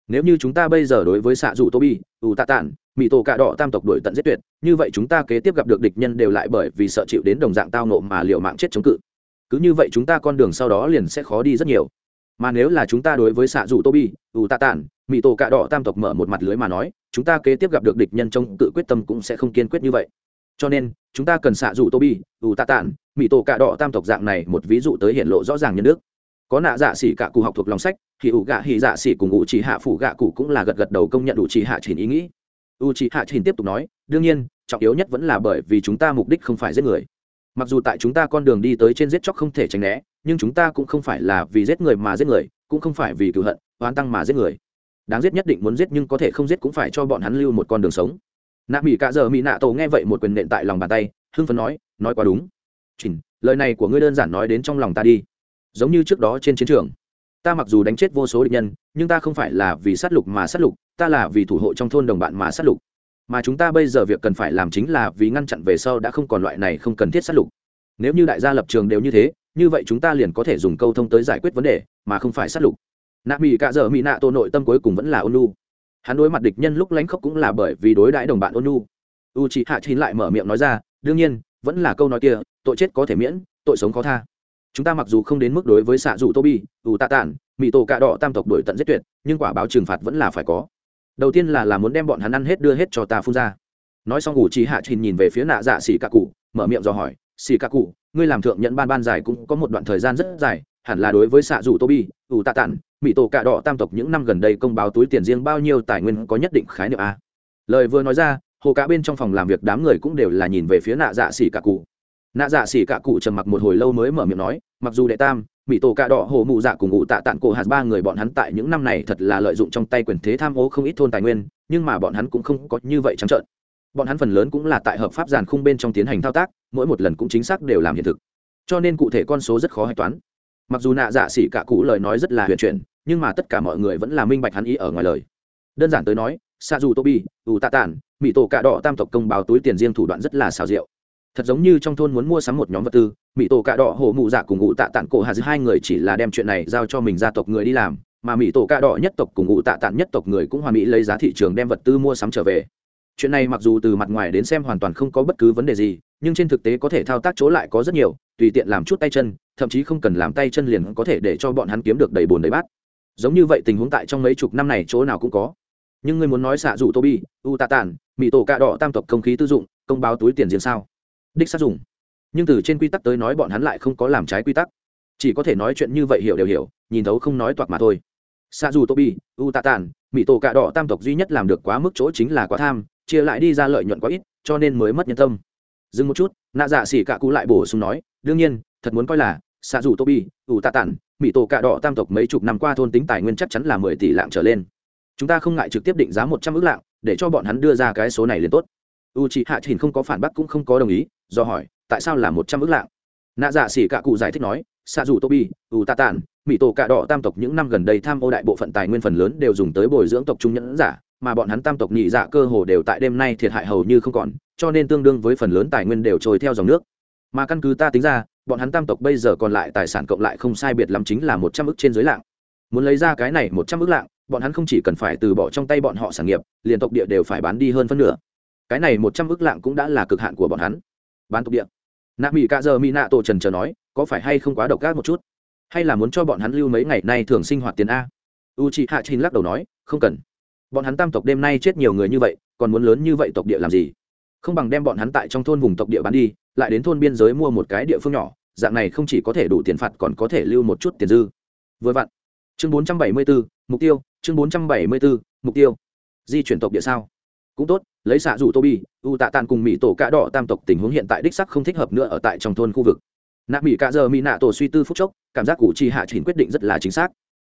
Nếu như chúng ta bây giờ đối với xạ dù tô bi ủ tạ tản mỹ tổ cạ đỏ tam tộc đổi tận giết tuyệt, như vậy chúng ta kế tiếp gặp được địch nhân đều lại bởi vì sợ chịu đến đồng dạng tao nộ mà liệu mạng chết chống cự. Cứ như vậy chúng ta con đường sau đó liền sẽ khó đi rất nhiều. Mà nếu là chúng ta đối với xạ dù tô bi ủ tạ tản mỹ tổ cạ đỏ tam tộc mở một mặt lưới mà nói, chúng ta kế tiếp gặp được địch nhân trong cự quyết tâm cũng sẽ không kiên quyết như vậy cho nên, chúng ta cần xạ dụ tô bi ủ tạ tản mỹ tổ cạ đỏ tam tộc dạng này một ví dụ tới hiện lộ rõ ràng nhân nước có nạ dạ xỉ cả cụ học thuộc lòng sách, thì ủ gạ hỉ dạ xỉ cùng ủ chỉ hạ phủ gạ cụ cũng là gật gật đầu công nhận ủ chỉ hạ chỉnh ý nghĩ. Ủ chỉ hạ chỉnh tiếp tục nói, đương nhiên, trọng yếu nhất vẫn là bởi vì chúng ta mục đích không phải giết người. Mặc dù tại chúng ta con đường đi tới trên giết chóc không thể tránh né, nhưng chúng ta cũng không phải là vì giết người mà giết người, cũng không phải vì cựu hận, oán tăng mà giết người. Đáng giết nhất định muốn giết nhưng có thể không giết cũng phải cho bọn hắn lưu một con đường sống nạ mỹ cạ giờ mỹ nạ tổ nghe vậy một quyền nện tại lòng bàn tay, hưng phấn nói nói quá đúng. Chỉnh, lời này của ngươi đơn giản nói đến trong lòng ta đi. Giống như trước đó trên chiến trường. Ta mặc dù đánh chết vô số địch nhân, nhưng ta không phải là vì sát lục mà sát lục, ta là vì thủ hộ trong thôn đồng bạn mà sát lục. Mà chúng ta bây giờ việc cần phải làm chính là vì ngăn chặn về sau đã không còn loại này không cần thiết sát lục. Nếu như đại gia lập trường đều như thế, như vậy chúng ta liền có thể dùng câu thông tới giải quyết vấn đề, mà không phải sát lục. Nạ mỹ cạ dợ mỹ nạ tô nội tâm cuối cùng vẫn là ôn lu hắn đối mặt địch nhân lúc lánh khóc cũng là bởi vì đối đãi đồng bạn ôn nhu. u chị hạ chín lại mở miệng nói ra, đương nhiên, vẫn là câu nói kia, tội chết có thể miễn, tội sống khó tha. Chúng ta mặc dù không đến mức đối với xạ dù tô bi ủ tạ tản mỹ tổ cạ đỏ tam tộc đổi tận giết tuyệt, nhưng quả báo trừng phạt vẫn là phải có. Đầu tiên là là muốn đem bọn hắn ăn hết đưa hết cho ta phun ra. Nói xong ủ trí hạ trình nhìn về phía nạ dạ xỉ cạ cụ, mở miệng dò hỏi, xỉ cạ cụ, ngươi làm thượng nhận ban ban dài cũng có một đoạn thời gian rất dài, hẳn là đối với xạ dù tô bi ủ tạ tản mỹ tổ cạ đỏ tam tộc những năm gần đây công báo túi tiền riêng bao nhiêu tài nguyên có nhất định khái niệm a. Lời vừa nói ra, hồ cả bên trong phòng làm việc đám người cũng đều là nhìn về phía nạ dạ xỉ cả cụ. Nạ dạ xỉ cả cụ trầm mặc một hồi lâu mới mở miệng nói, mặc dù đệ tam, mỹ tổ cạ đỏ, hồ mụ dạ cùng ngụ tạ tạng cổ hạt ba người bọn hắn tại những năm này thật là lợi dụng trong tay quyền thế tham ô không ít thôn tài nguyên, nhưng mà bọn hắn cũng không có như vậy trắng trợn. Bọn hắn phần lớn cũng là tại hợp pháp giàn khung bên trong tiến hành thao tác, mỗi một lần cũng chính xác đều làm hiện thực. Cho nên cụ thể con số rất khó hạch toán. Mặc dù nạ dạ xỉ cả cụ lời nói rất là huyền chuyển nhưng mà tất cả mọi người vẫn là minh bạch hắn ý ở ngoài lời. Đơn giản tới nói xa dù tô bi ủ tạ tản mỹ tổ cạ đỏ tam tộc công báo túi tiền riêng thủ đoạn rất là xào rượu thật giống như trong thôn muốn mua sắm một nhóm vật tư mỹ tổ cạ đỏ, hồ mụ dạ cùng ngụ tạ tản cổ hà giữa hai người chỉ là đem chuyện này giao cho mình gia tộc người đi làm, mà mỹ tổ cạ đỏ nhất tộc cùng ngụ tạ tản nhất tộc người cũng hoàn mỹ lấy giá thị trường đem vật tư mua sắm trở về. Chuyện này mặc dù từ mặt ngoài đến xem hoàn toàn không có bất cứ vấn đề gì, nhưng trên thực tế có thể thao tác chỗ lại có rất nhiều, tùy tiện làm chút tay chân, thậm chí không cần làm tay chân liền có thể để cho bọn hắn kiếm được đầy bồn đầy bát giống như vậy tình huống tại trong mấy chục năm này chỗ nào cũng có. Nhưng ngươi muốn nói xạ dụ tô bi u tạ tản mỹ tổ cạ đỏ tam tộc công khí tư dụng, công báo túi tiền riêng sao? Đích sát dùng. Nhưng từ trên quy tắc tới nói bọn hắn lại không có làm trái quy tắc. Chỉ có thể nói chuyện như vậy hiểu đều hiểu, nhìn thấu không nói toạc mà thôi. Xạ dù tô bi u tạ tản mỹ tổ cạ đỏ tam tộc duy nhất làm được quá mức chỗ chính là quá tham, chia lại đi ra lợi nhuận quá ít, cho nên mới mất nhân tâm. Dừng một chút, nạ dạ xỉ cạ cụ lại bổ sung nói, đương nhiên, thật muốn coi là, xạ dù tô bi u tạ tản mỹ tổ cạ đỏ tam tộc mấy chục năm qua thôn tính tài nguyên chắc chắn là mười tỷ lạng trở lên. Chúng ta không ngại trực tiếp định giá một trăm ước lạng, để cho bọn hắn đưa ra cái số này liền tốt. U chị hạ chỉnh không có phản bác cũng không có đồng ý, do hỏi, tại sao là một trăm ước lạng? Nạ dạ xỉ cạ cụ giải thích nói xạ dù tô bi tạ tản mỹ tổ cạ đỏ tam tộc những năm gần đây tham ô đại bộ phận tài nguyên phần lớn đều dùng tới bồi dưỡng tộc trung nhẫn giả, mà bọn hắn tam tộc nhị dạ cơ hồ đều tại đêm nay thiệt hại hầu như không còn, cho nên tương đương với phần lớn tài nguyên đều trôi theo dòng nước mà căn cứ ta tính ra, bọn hắn tam tộc bây giờ còn lại tài sản cộng lại không sai biệt lắm chính là một trăm ước trên dưới lạng. Muốn lấy ra cái này một trăm ước lạng, bọn hắn không chỉ cần phải từ bỏ trong tay bọn họ sản nghiệp, liền tộc địa đều phải bán đi hơn phân nửa. Cái này một trăm ước lạng cũng đã là cực hạn của bọn hắn. Bán tộc địa. Nạ mỹ cạ giờ mỹ nạ tổ trần chờ nói, có phải hay không quá độc ác một chút? Hay là muốn cho bọn hắn lưu mấy ngày nay thường sinh hoạt tiền a? U chị hạ Trinh lắc đầu nói, không cần. Bọn hắn tam tộc đêm nay chết nhiều người như vậy, còn muốn lớn như vậy tộc địa làm gì? Không bằng đem bọn hắn tại trong thôn vùng tộc địa bán đi lại đến thôn biên giới mua một cái địa phương nhỏ dạng này không chỉ có thể đủ tiền phạt còn có thể lưu một chút tiền dư. Vừa vặn chương 474, mục tiêu chương 474, mục tiêu. Di chuyển tộc địa sao? Cũng tốt lấy xạ rủ tô bi u tạ tàn cùng mỹ tổ cạ đỏ tam tộc tình huống hiện tại đích sắc không thích hợp nữa ở tại trong thôn khu vực. Nạ mỹ cạ giờ mỹ nạ tổ suy tư phúc chốc cảm giác cụ chi hạ chỉnh quyết định rất là chính xác.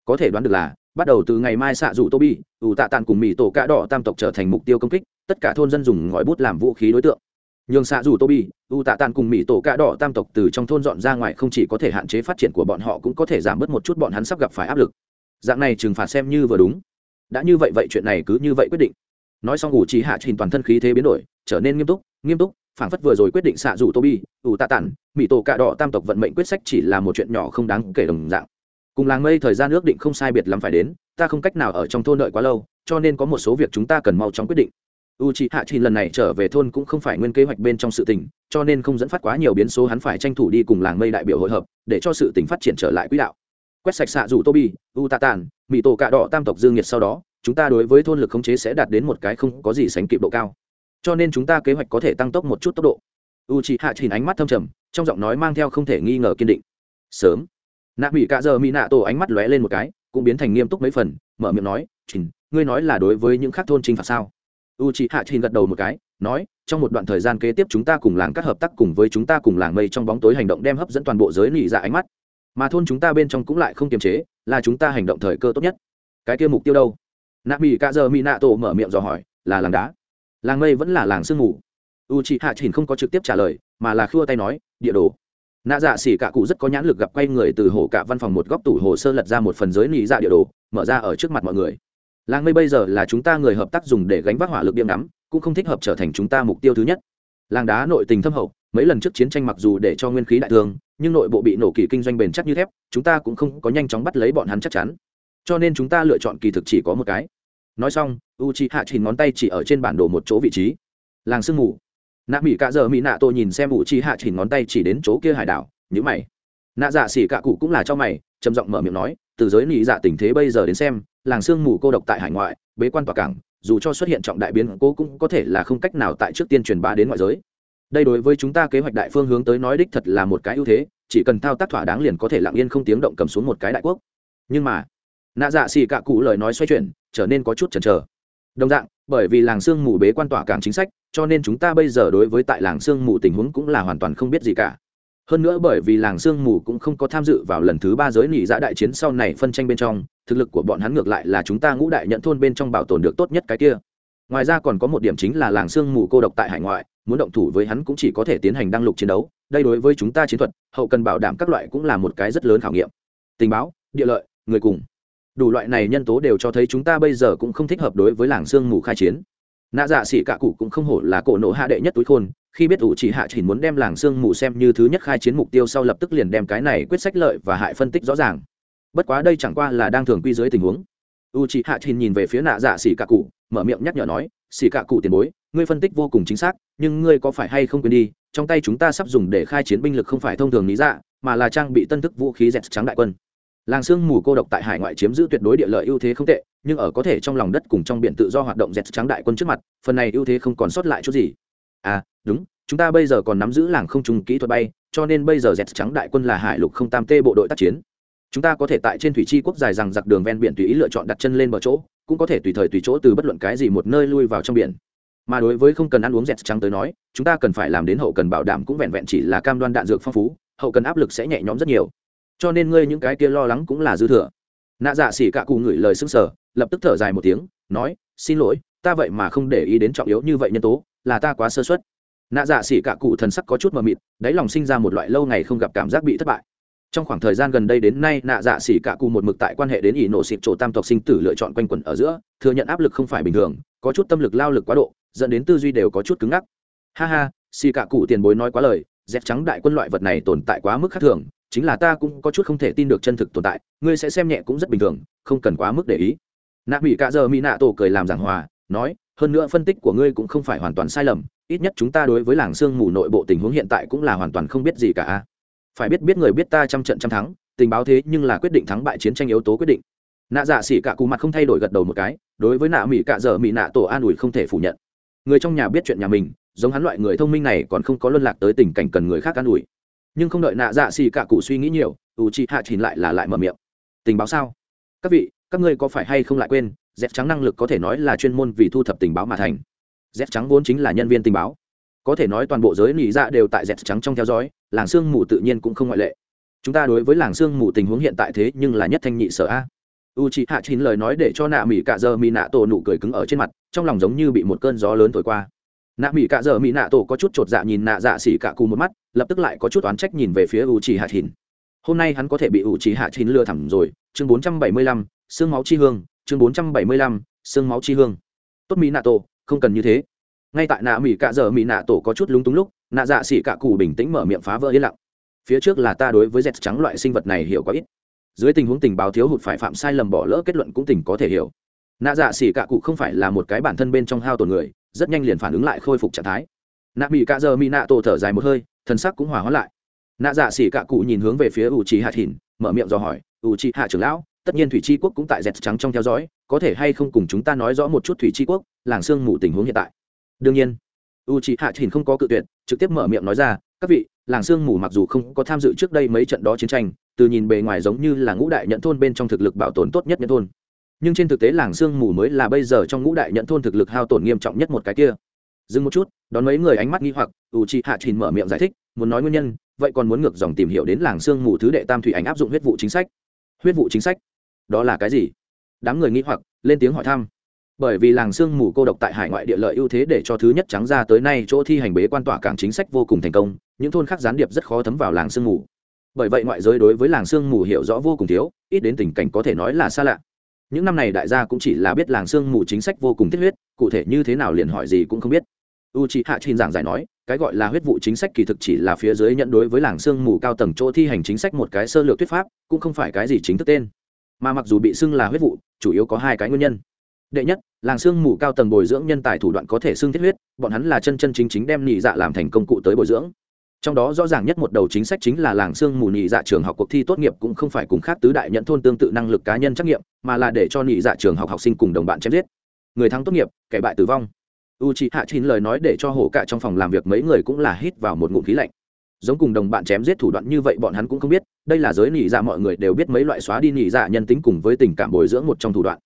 Có thể đoán được là bắt đầu từ ngày mai xạ rủ tô bi u tạ tàn cùng mỹ tổ cạ đỏ tam tộc trở thành mục tiêu công kích tất cả thôn dân dùng ngòi bút làm vũ khí đối tượng nhường xạ rủ tô bi u tạ tàn cùng mỹ tổ cạ đỏ tam tộc từ trong thôn dọn ra ngoài không chỉ có thể hạn chế phát triển của bọn họ cũng có thể giảm bớt một chút bọn hắn sắp gặp phải áp lực. Dạng này trừng phạt xem như vừa đúng. Đã như vậy vậy chuyện này cứ như vậy quyết định. Nói xong, ủ trí hạ trình toàn thân khí thế biến đổi, trở nên nghiêm túc nghiêm túc, phảng phất vừa rồi quyết định xạ rủ tô bi u tạ tàn, mỹ tổ cạ đỏ tam tộc vận mệnh quyết sách chỉ là một chuyện nhỏ không đáng kể đồng dạng. Cùng làng mây thời gian ước định không sai biệt lắm phải đến, ta không cách nào ở trong thôn đợi quá lâu, cho nên có một số việc chúng ta cần mau chóng quyết định u c h ị hạ chi lần này trở về thôn cũng không phải nguyên kế hoạch bên trong sự tình, cho nên không dẫn phát quá nhiều biến số, hắn phải tranh thủ đi cùng làng mây đại biểu hội hợp, để cho sự tình phát triển trở lại quỹ đạo. Quét sạch xạ dù tobi u ta tàn mỹ tổ cạ đỏ tam tộc dương nhiệt sau đó, chúng ta đối với thôn lực khống chế sẽ đạt đến một cái không có gì sánh kịp độ cao. Cho nên chúng ta kế hoạch có thể tăng tốc một chút tốc độ. U c h ị hạ chi ánh mắt thâm trầm, trong giọng nói mang theo không thể nghi ngờ kiên định. Sớm. Nạ mỹ cạ giờ mỹ nạ tổ ánh mắt lóe lên một cái, cũng biến thành nghiêm túc mấy phần, mở miệng nói chỉnh ngươi nói là đối với những khác thôn chinh phạt sao? U chị hạ trình gật đầu một cái, nói, trong một đoạn thời gian kế tiếp chúng ta cùng làng các hợp tác cùng với chúng ta cùng làng mây trong bóng tối hành động đem hấp dẫn toàn bộ giới nỉ dạ ánh mắt. Mà thôn chúng ta bên trong cũng lại không kiềm chế, là chúng ta hành động thời cơ tốt nhất. Cái kia mục tiêu đâu? Nạ mỹ cạ giờ mỹ nạ tổ mở miệng dò hỏi, là làng đá. Làng mây vẫn là làng sương mù. U chị hạ trình không có trực tiếp trả lời, mà là khua tay nói, địa đồ. Nạ dạ xỉ cả cụ rất có nhãn lực gặp quay người từ hồ cả văn phòng một góc tủ hồ sơ lật ra một phần giới nỉ dạ địa đồ, mở ra ở trước mặt mọi người làng mây bây giờ là chúng ta người hợp tác dùng để gánh vác hỏa lực điểm ngắm, cũng không thích hợp trở thành chúng ta mục tiêu thứ nhất. Làng đá nội tình thâm hậu, mấy lần trước chiến tranh mặc dù để cho nguyên khí đại thương, nhưng nội bộ bị nổ kỳ kinh doanh bền chắc như thép, chúng ta cũng không có nhanh chóng bắt lấy bọn hắn chắc chắn. Cho nên chúng ta lựa chọn kỳ thực chỉ có một cái. Nói xong u c h i hạ chỉ ngón tay chỉ ở trên bản đồ một chỗ vị trí. Làng sương mù. Nạ mỹ cạ giờ mỹ nạ tôi nhìn xem u c h i hạ chỉ ngón tay chỉ đến chỗ kia hải đảo nhữ mày. Nạ dạ xỉ cạ cụ cũng là cho mày, trầm giọng mở miệng nói, từ giới nị dạ tình thế bây giờ đến xem làng sương mù cô độc tại hải ngoại, bế quan tòa cảng, dù cho xuất hiện trọng đại biến cố cũng có thể là không cách nào tại trước tiên truyền bá đến ngoại giới. Đây đối với chúng ta kế hoạch đại phương hướng tới nói đích thật là một cái ưu thế, chỉ cần thao tác thỏa đáng liền có thể lặng yên không tiếng động cầm xuống một cái đại quốc. Nhưng mà, nạ dạ xì cạ cụ lời nói xoay chuyển, trở nên có chút chần chờ. Đồng dạng, bởi vì làng sương mù bế quan tỏa cảng chính sách, cho nên chúng ta bây giờ đối với tại làng sương mù tình huống cũng là hoàn toàn không biết gì cả hơn nữa bởi vì làng sương mù cũng không có tham dự vào lần thứ ba giới nỉ dạ đại chiến sau này phân tranh bên trong, thực lực của bọn hắn ngược lại là chúng ta ngũ đại nhận thôn bên trong bảo tồn được tốt nhất cái kia. Ngoài ra còn có một điểm chính là làng sương mù cô độc tại hải ngoại, muốn động thủ với hắn cũng chỉ có thể tiến hành đăng lục chiến đấu, đây đối với chúng ta chiến thuật, hậu cần bảo đảm các loại cũng là một cái rất lớn khảo nghiệm. Tình báo, địa lợi, người cùng. Đủ loại này nhân tố đều cho thấy chúng ta bây giờ cũng không thích hợp đối với làng sương mù khai chiến nạ dạ xỉ cả cụ cũng không hổ là cổ nộ hạ đệ nhất túi khôn, khi biết ủ chỉ hạ chỉ muốn đem làng sương mù xem như thứ nhất khai chiến mục tiêu sau lập tức liền đem cái này quyết sách lợi và hại phân tích rõ ràng. Bất quá đây chẳng qua là đang thường quy dưới tình huống. U chỉ hạ chỉ nhìn về phía nạ dạ xỉ cả cụ, mở miệng nhắc nhở nói, xỉ cả cụ tiền bối, ngươi phân tích vô cùng chính xác, nhưng ngươi có phải hay không quên đi, trong tay chúng ta sắp dùng để khai chiến binh lực không phải thông thường lý dạ mà là trang bị tân thức vũ khí dẹt trắng đại quân làng sương mù cô độc tại hải ngoại chiếm giữ tuyệt đối địa lợi ưu thế không tệ, nhưng ở có thể trong lòng đất cùng trong biển tự do hoạt động dẹt trắng đại quân trước mặt, phần này ưu thế không còn sót lại chút gì. À đúng, chúng ta bây giờ còn nắm giữ làng không trùng kỹ thuật bay, cho nên bây giờ dẹt trắng đại quân là hải lục không tam tê bộ đội tác chiến. Chúng ta có thể tại trên thủy chi quốc dài rằng giặc đường ven biển tùy ý lựa chọn đặt chân lên bờ chỗ, cũng có thể tùy thời tùy chỗ từ bất luận cái gì một nơi lui vào trong biển. Mà đối với không cần ăn uống dẹt trắng tới nói, chúng ta cần phải làm đến hậu cần bảo đảm cũng vẹn vẹn chỉ là cam đoan đạn dược phong phú, hậu cần áp lực sẽ nhẹ nhõm rất nhiều cho nên ngươi những cái kia lo lắng cũng là dư thừa. Nạ dạ xỉ cả cụ ngửi lời xưng sở lập tức thở dài một tiếng, nói, xin lỗi, ta vậy mà không để ý đến trọng yếu như vậy nhân tố, là ta quá sơ xuất nạ dạ xỉ cả cụ thần sắc có chút mờ mịt, đáy lòng sinh ra một loại lâu ngày không gặp cảm giác bị thất bại. Trong khoảng thời gian gần đây đến nay, nạ dạ xỉ cả cụ một mực tại quan hệ đến ỷ nổ xịt chỗ tam tộc sinh tử lựa chọn quanh quẩn ở giữa, thừa nhận áp lực không phải bình thường, có chút tâm lực lao lực quá độ, dẫn đến tư duy đều có chút cứng ngắc. Ha ha xỉ cả cụ tiền bối nói quá lời, dép trắng đại quân loại vật này tồn tại quá mức khác thường chính là ta cũng có chút không thể tin được chân thực tồn tại, ngươi sẽ xem nhẹ cũng rất bình thường, không cần quá mức để ý. Nạ mỹ cạ giờ mỹ nạ tổ cười làm giảng hòa, nói, hơn nữa phân tích của ngươi cũng không phải hoàn toàn sai lầm, ít nhất chúng ta đối với làng sương mù nội bộ tình huống hiện tại cũng là hoàn toàn không biết gì cả phải biết biết người biết ta trăm trận trăm thắng, tình báo thế nhưng là quyết định thắng bại chiến tranh yếu tố quyết định. Nạ dạ xỉ cả cù mặt không thay đổi gật đầu một cái, đối với nạ mỹ cạ giờ mỹ nạ tổ an ủi không thể phủ nhận. Người trong nhà biết chuyện nhà mình, giống hắn loại người thông minh này còn không có luân lạc tới tình cảnh cần người khác an ủi nhưng không đợi nạ dạ xì cả cụ suy nghĩ nhiều u chi hạ chỉnh lại là lại mở miệng. Tình báo sao? Các vị, các ngươi có phải hay không lại quên dép trắng năng lực có thể nói là chuyên môn vì thu thập tình báo mà thành. Dép trắng vốn chính là nhân viên tình báo. Có thể nói toàn bộ giới nỉ dạ đều tại dép trắng trong theo dõi, làng sương mù tự nhiên cũng không ngoại lệ. Chúng ta đối với làng sương mù tình huống hiện tại thế nhưng là nhất thanh nhị sở a. U c h ị hạ chín lời nói để cho nạ mỹ cả giờ mỹ nạ tổ nụ cười cứng ở trên mặt, trong lòng giống như bị một cơn gió lớn thổi qua nạ mỹ cạ dở mỹ nạ tổ có chút chột dạ nhìn nạ dạ xỉ cạ cù một mắt, lập tức lại có chút oán trách nhìn về phía u c hạ Thìn. hôm nay hắn có thể bị u c hạ Thìn lừa thẳm rồi. Chương bốn trăm bảy mươi lăm xương máu chi hương. Chương bốn trăm bảy mươi lăm xương máu chi hương. Tốt mỹ nạ tổ, không cần như thế. Ngay tại nạ mỹ cạ dở mỹ nạ tổ có chút lúng túng lúc, nạ dạ xỉ cạ cù bình tĩnh mở miệng phá vỡ yên lặng. Phía trước là ta đối với dẹt trắng loại sinh vật này hiểu có ít. Dưới tình huống tình báo thiếu hụt phải phạm sai lầm bỏ lỡ kết luận cũng tình có thể hiểu. Nạ dạ xỉ cạ cụ không phải là một cái bản thân bên trong hao tổn người rất nhanh liền phản ứng lại khôi phục trạng thái. Nạ bị cạ giờ mỹ nạ tổ thở dài một hơi, thần sắc cũng hòa hóa lại. Nạ dạ xỉ cạ cụ nhìn hướng về phía u trí hạ thìn, mở miệng dò hỏi u trí hạ trưởng lão, tất nhiên thủy tri quốc cũng tại dẹt trắng trong theo dõi, có thể hay không cùng chúng ta nói rõ một chút thủy tri quốc, làng sương mù tình huống hiện tại? Đương nhiên. U trí hạ thìn không có cự tuyệt, trực tiếp mở miệng nói ra, các vị, làng sương mù mặc dù không có tham dự trước đây mấy trận đó chiến tranh, từ nhìn bề ngoài giống như là ngũ đại nhận thôn bên trong thực lực bảo tồn tốt nhất nhận thôn nhưng trên thực tế làng sương mù mới là bây giờ trong ngũ đại nhận thôn thực lực hao tổn nghiêm trọng nhất một cái kia. Dừng một chút, đón mấy người ánh mắt nghi hoặc u chị hạ trình mở miệng giải thích, muốn nói nguyên nhân, vậy còn muốn ngược dòng tìm hiểu đến làng sương mù thứ đệ tam thủy ảnh áp dụng huyết vụ chính sách. Huyết vụ chính sách? Đó là cái gì? Đám người nghi hoặc, lên tiếng hỏi thăm. Bởi vì làng sương mù cô độc tại hải ngoại địa lợi ưu thế để cho thứ nhất trắng ra tới nay chỗ thi hành bế quan tỏa cảng chính sách vô cùng thành công, những thôn khác gián điệp rất khó thấm vào làng sương mù. Bởi vậy ngoại giới đối với làng sương mù hiểu rõ vô cùng thiếu, ít đến tình cảnh có thể nói là xa lạ những năm này đại gia cũng chỉ là biết làng sương mù chính sách vô cùng thiết huyết, cụ thể như thế nào liền hỏi gì cũng không biết. U c h i hạ trình giảng giải nói, cái gọi là huyết vụ chính sách kỳ thực chỉ là phía dưới nhận đối với làng sương mù cao tầng chỗ thi hành chính sách một cái sơ lược thuyết pháp, cũng không phải cái gì chính thức tên. Mà mặc dù bị xưng là huyết vụ, chủ yếu có hai cái nguyên nhân. Đệ nhất, làng sương mù cao tầng bồi dưỡng nhân tài thủ đoạn có thể xưng thiết huyết, bọn hắn là chân chân chính chính đem nhị dạ làm thành công cụ tới bồi dưỡng trong đó rõ ràng nhất một đầu chính sách chính là làng sương mù nhị dạ trường học cuộc thi tốt nghiệp cũng không phải cùng khác tứ đại nhận thôn tương tự năng lực cá nhân trắc nghiệm, mà là để cho nhị dạ trường học học sinh cùng đồng bạn chém giết. Người thắng tốt nghiệp, kẻ bại tử vong. U chị hạ chín lời nói để cho hổ cả trong phòng làm việc mấy người cũng là hít vào một ngụm khí lạnh. Giống cùng đồng bạn chém giết thủ đoạn như vậy bọn hắn cũng không biết, đây là giới nhị dạ mọi người đều biết mấy loại xóa đi nhị dạ nhân tính cùng với tình cảm bồi dưỡng một trong thủ đoạn.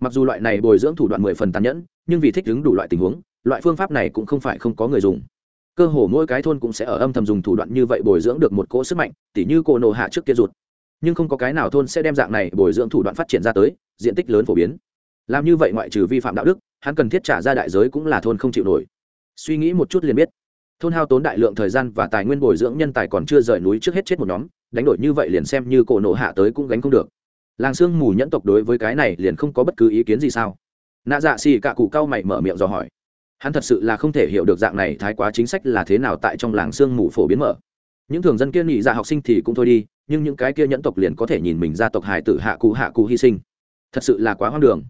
Mặc dù loại này bồi dưỡng thủ đoạn mười phần tàn nhẫn, nhưng vì thích ứng đủ loại tình huống, loại phương pháp này cũng không phải không có người dùng cơ hồ mỗi cái thôn cũng sẽ ở âm thầm dùng thủ đoạn như vậy bồi dưỡng được một cỗ sức mạnh tỉ như cổ nổ hạ trước kia ruột, nhưng không có cái nào thôn sẽ đem dạng này bồi dưỡng thủ đoạn phát triển ra tới diện tích lớn phổ biến. Làm như vậy ngoại trừ vi phạm đạo đức hắn cần thiết trả ra đại giới cũng là thôn không chịu nổi. Suy nghĩ một chút liền biết thôn hao tốn đại lượng thời gian và tài nguyên bồi dưỡng nhân tài còn chưa rời núi trước hết chết một nhóm đánh đổi như vậy liền xem như cổ nổ hạ tới cũng gánh không được. Làng sương mù nhẫn tộc đối với cái này liền không có bất cứ ý kiến gì sao? Nạ dạ xì cả cụ cao mày mở miệng dò hỏi hắn thật sự là không thể hiểu được dạng này thái quá chính sách là thế nào tại trong làng sương mù phổ biến mở. Những thường dân kia nhị dạ học sinh thì cũng thôi đi, nhưng những cái kia nhẫn tộc liền có thể nhìn mình gia tộc hải tử hạ cụ hạ cụ hy sinh. Thật sự là quá hoang đường.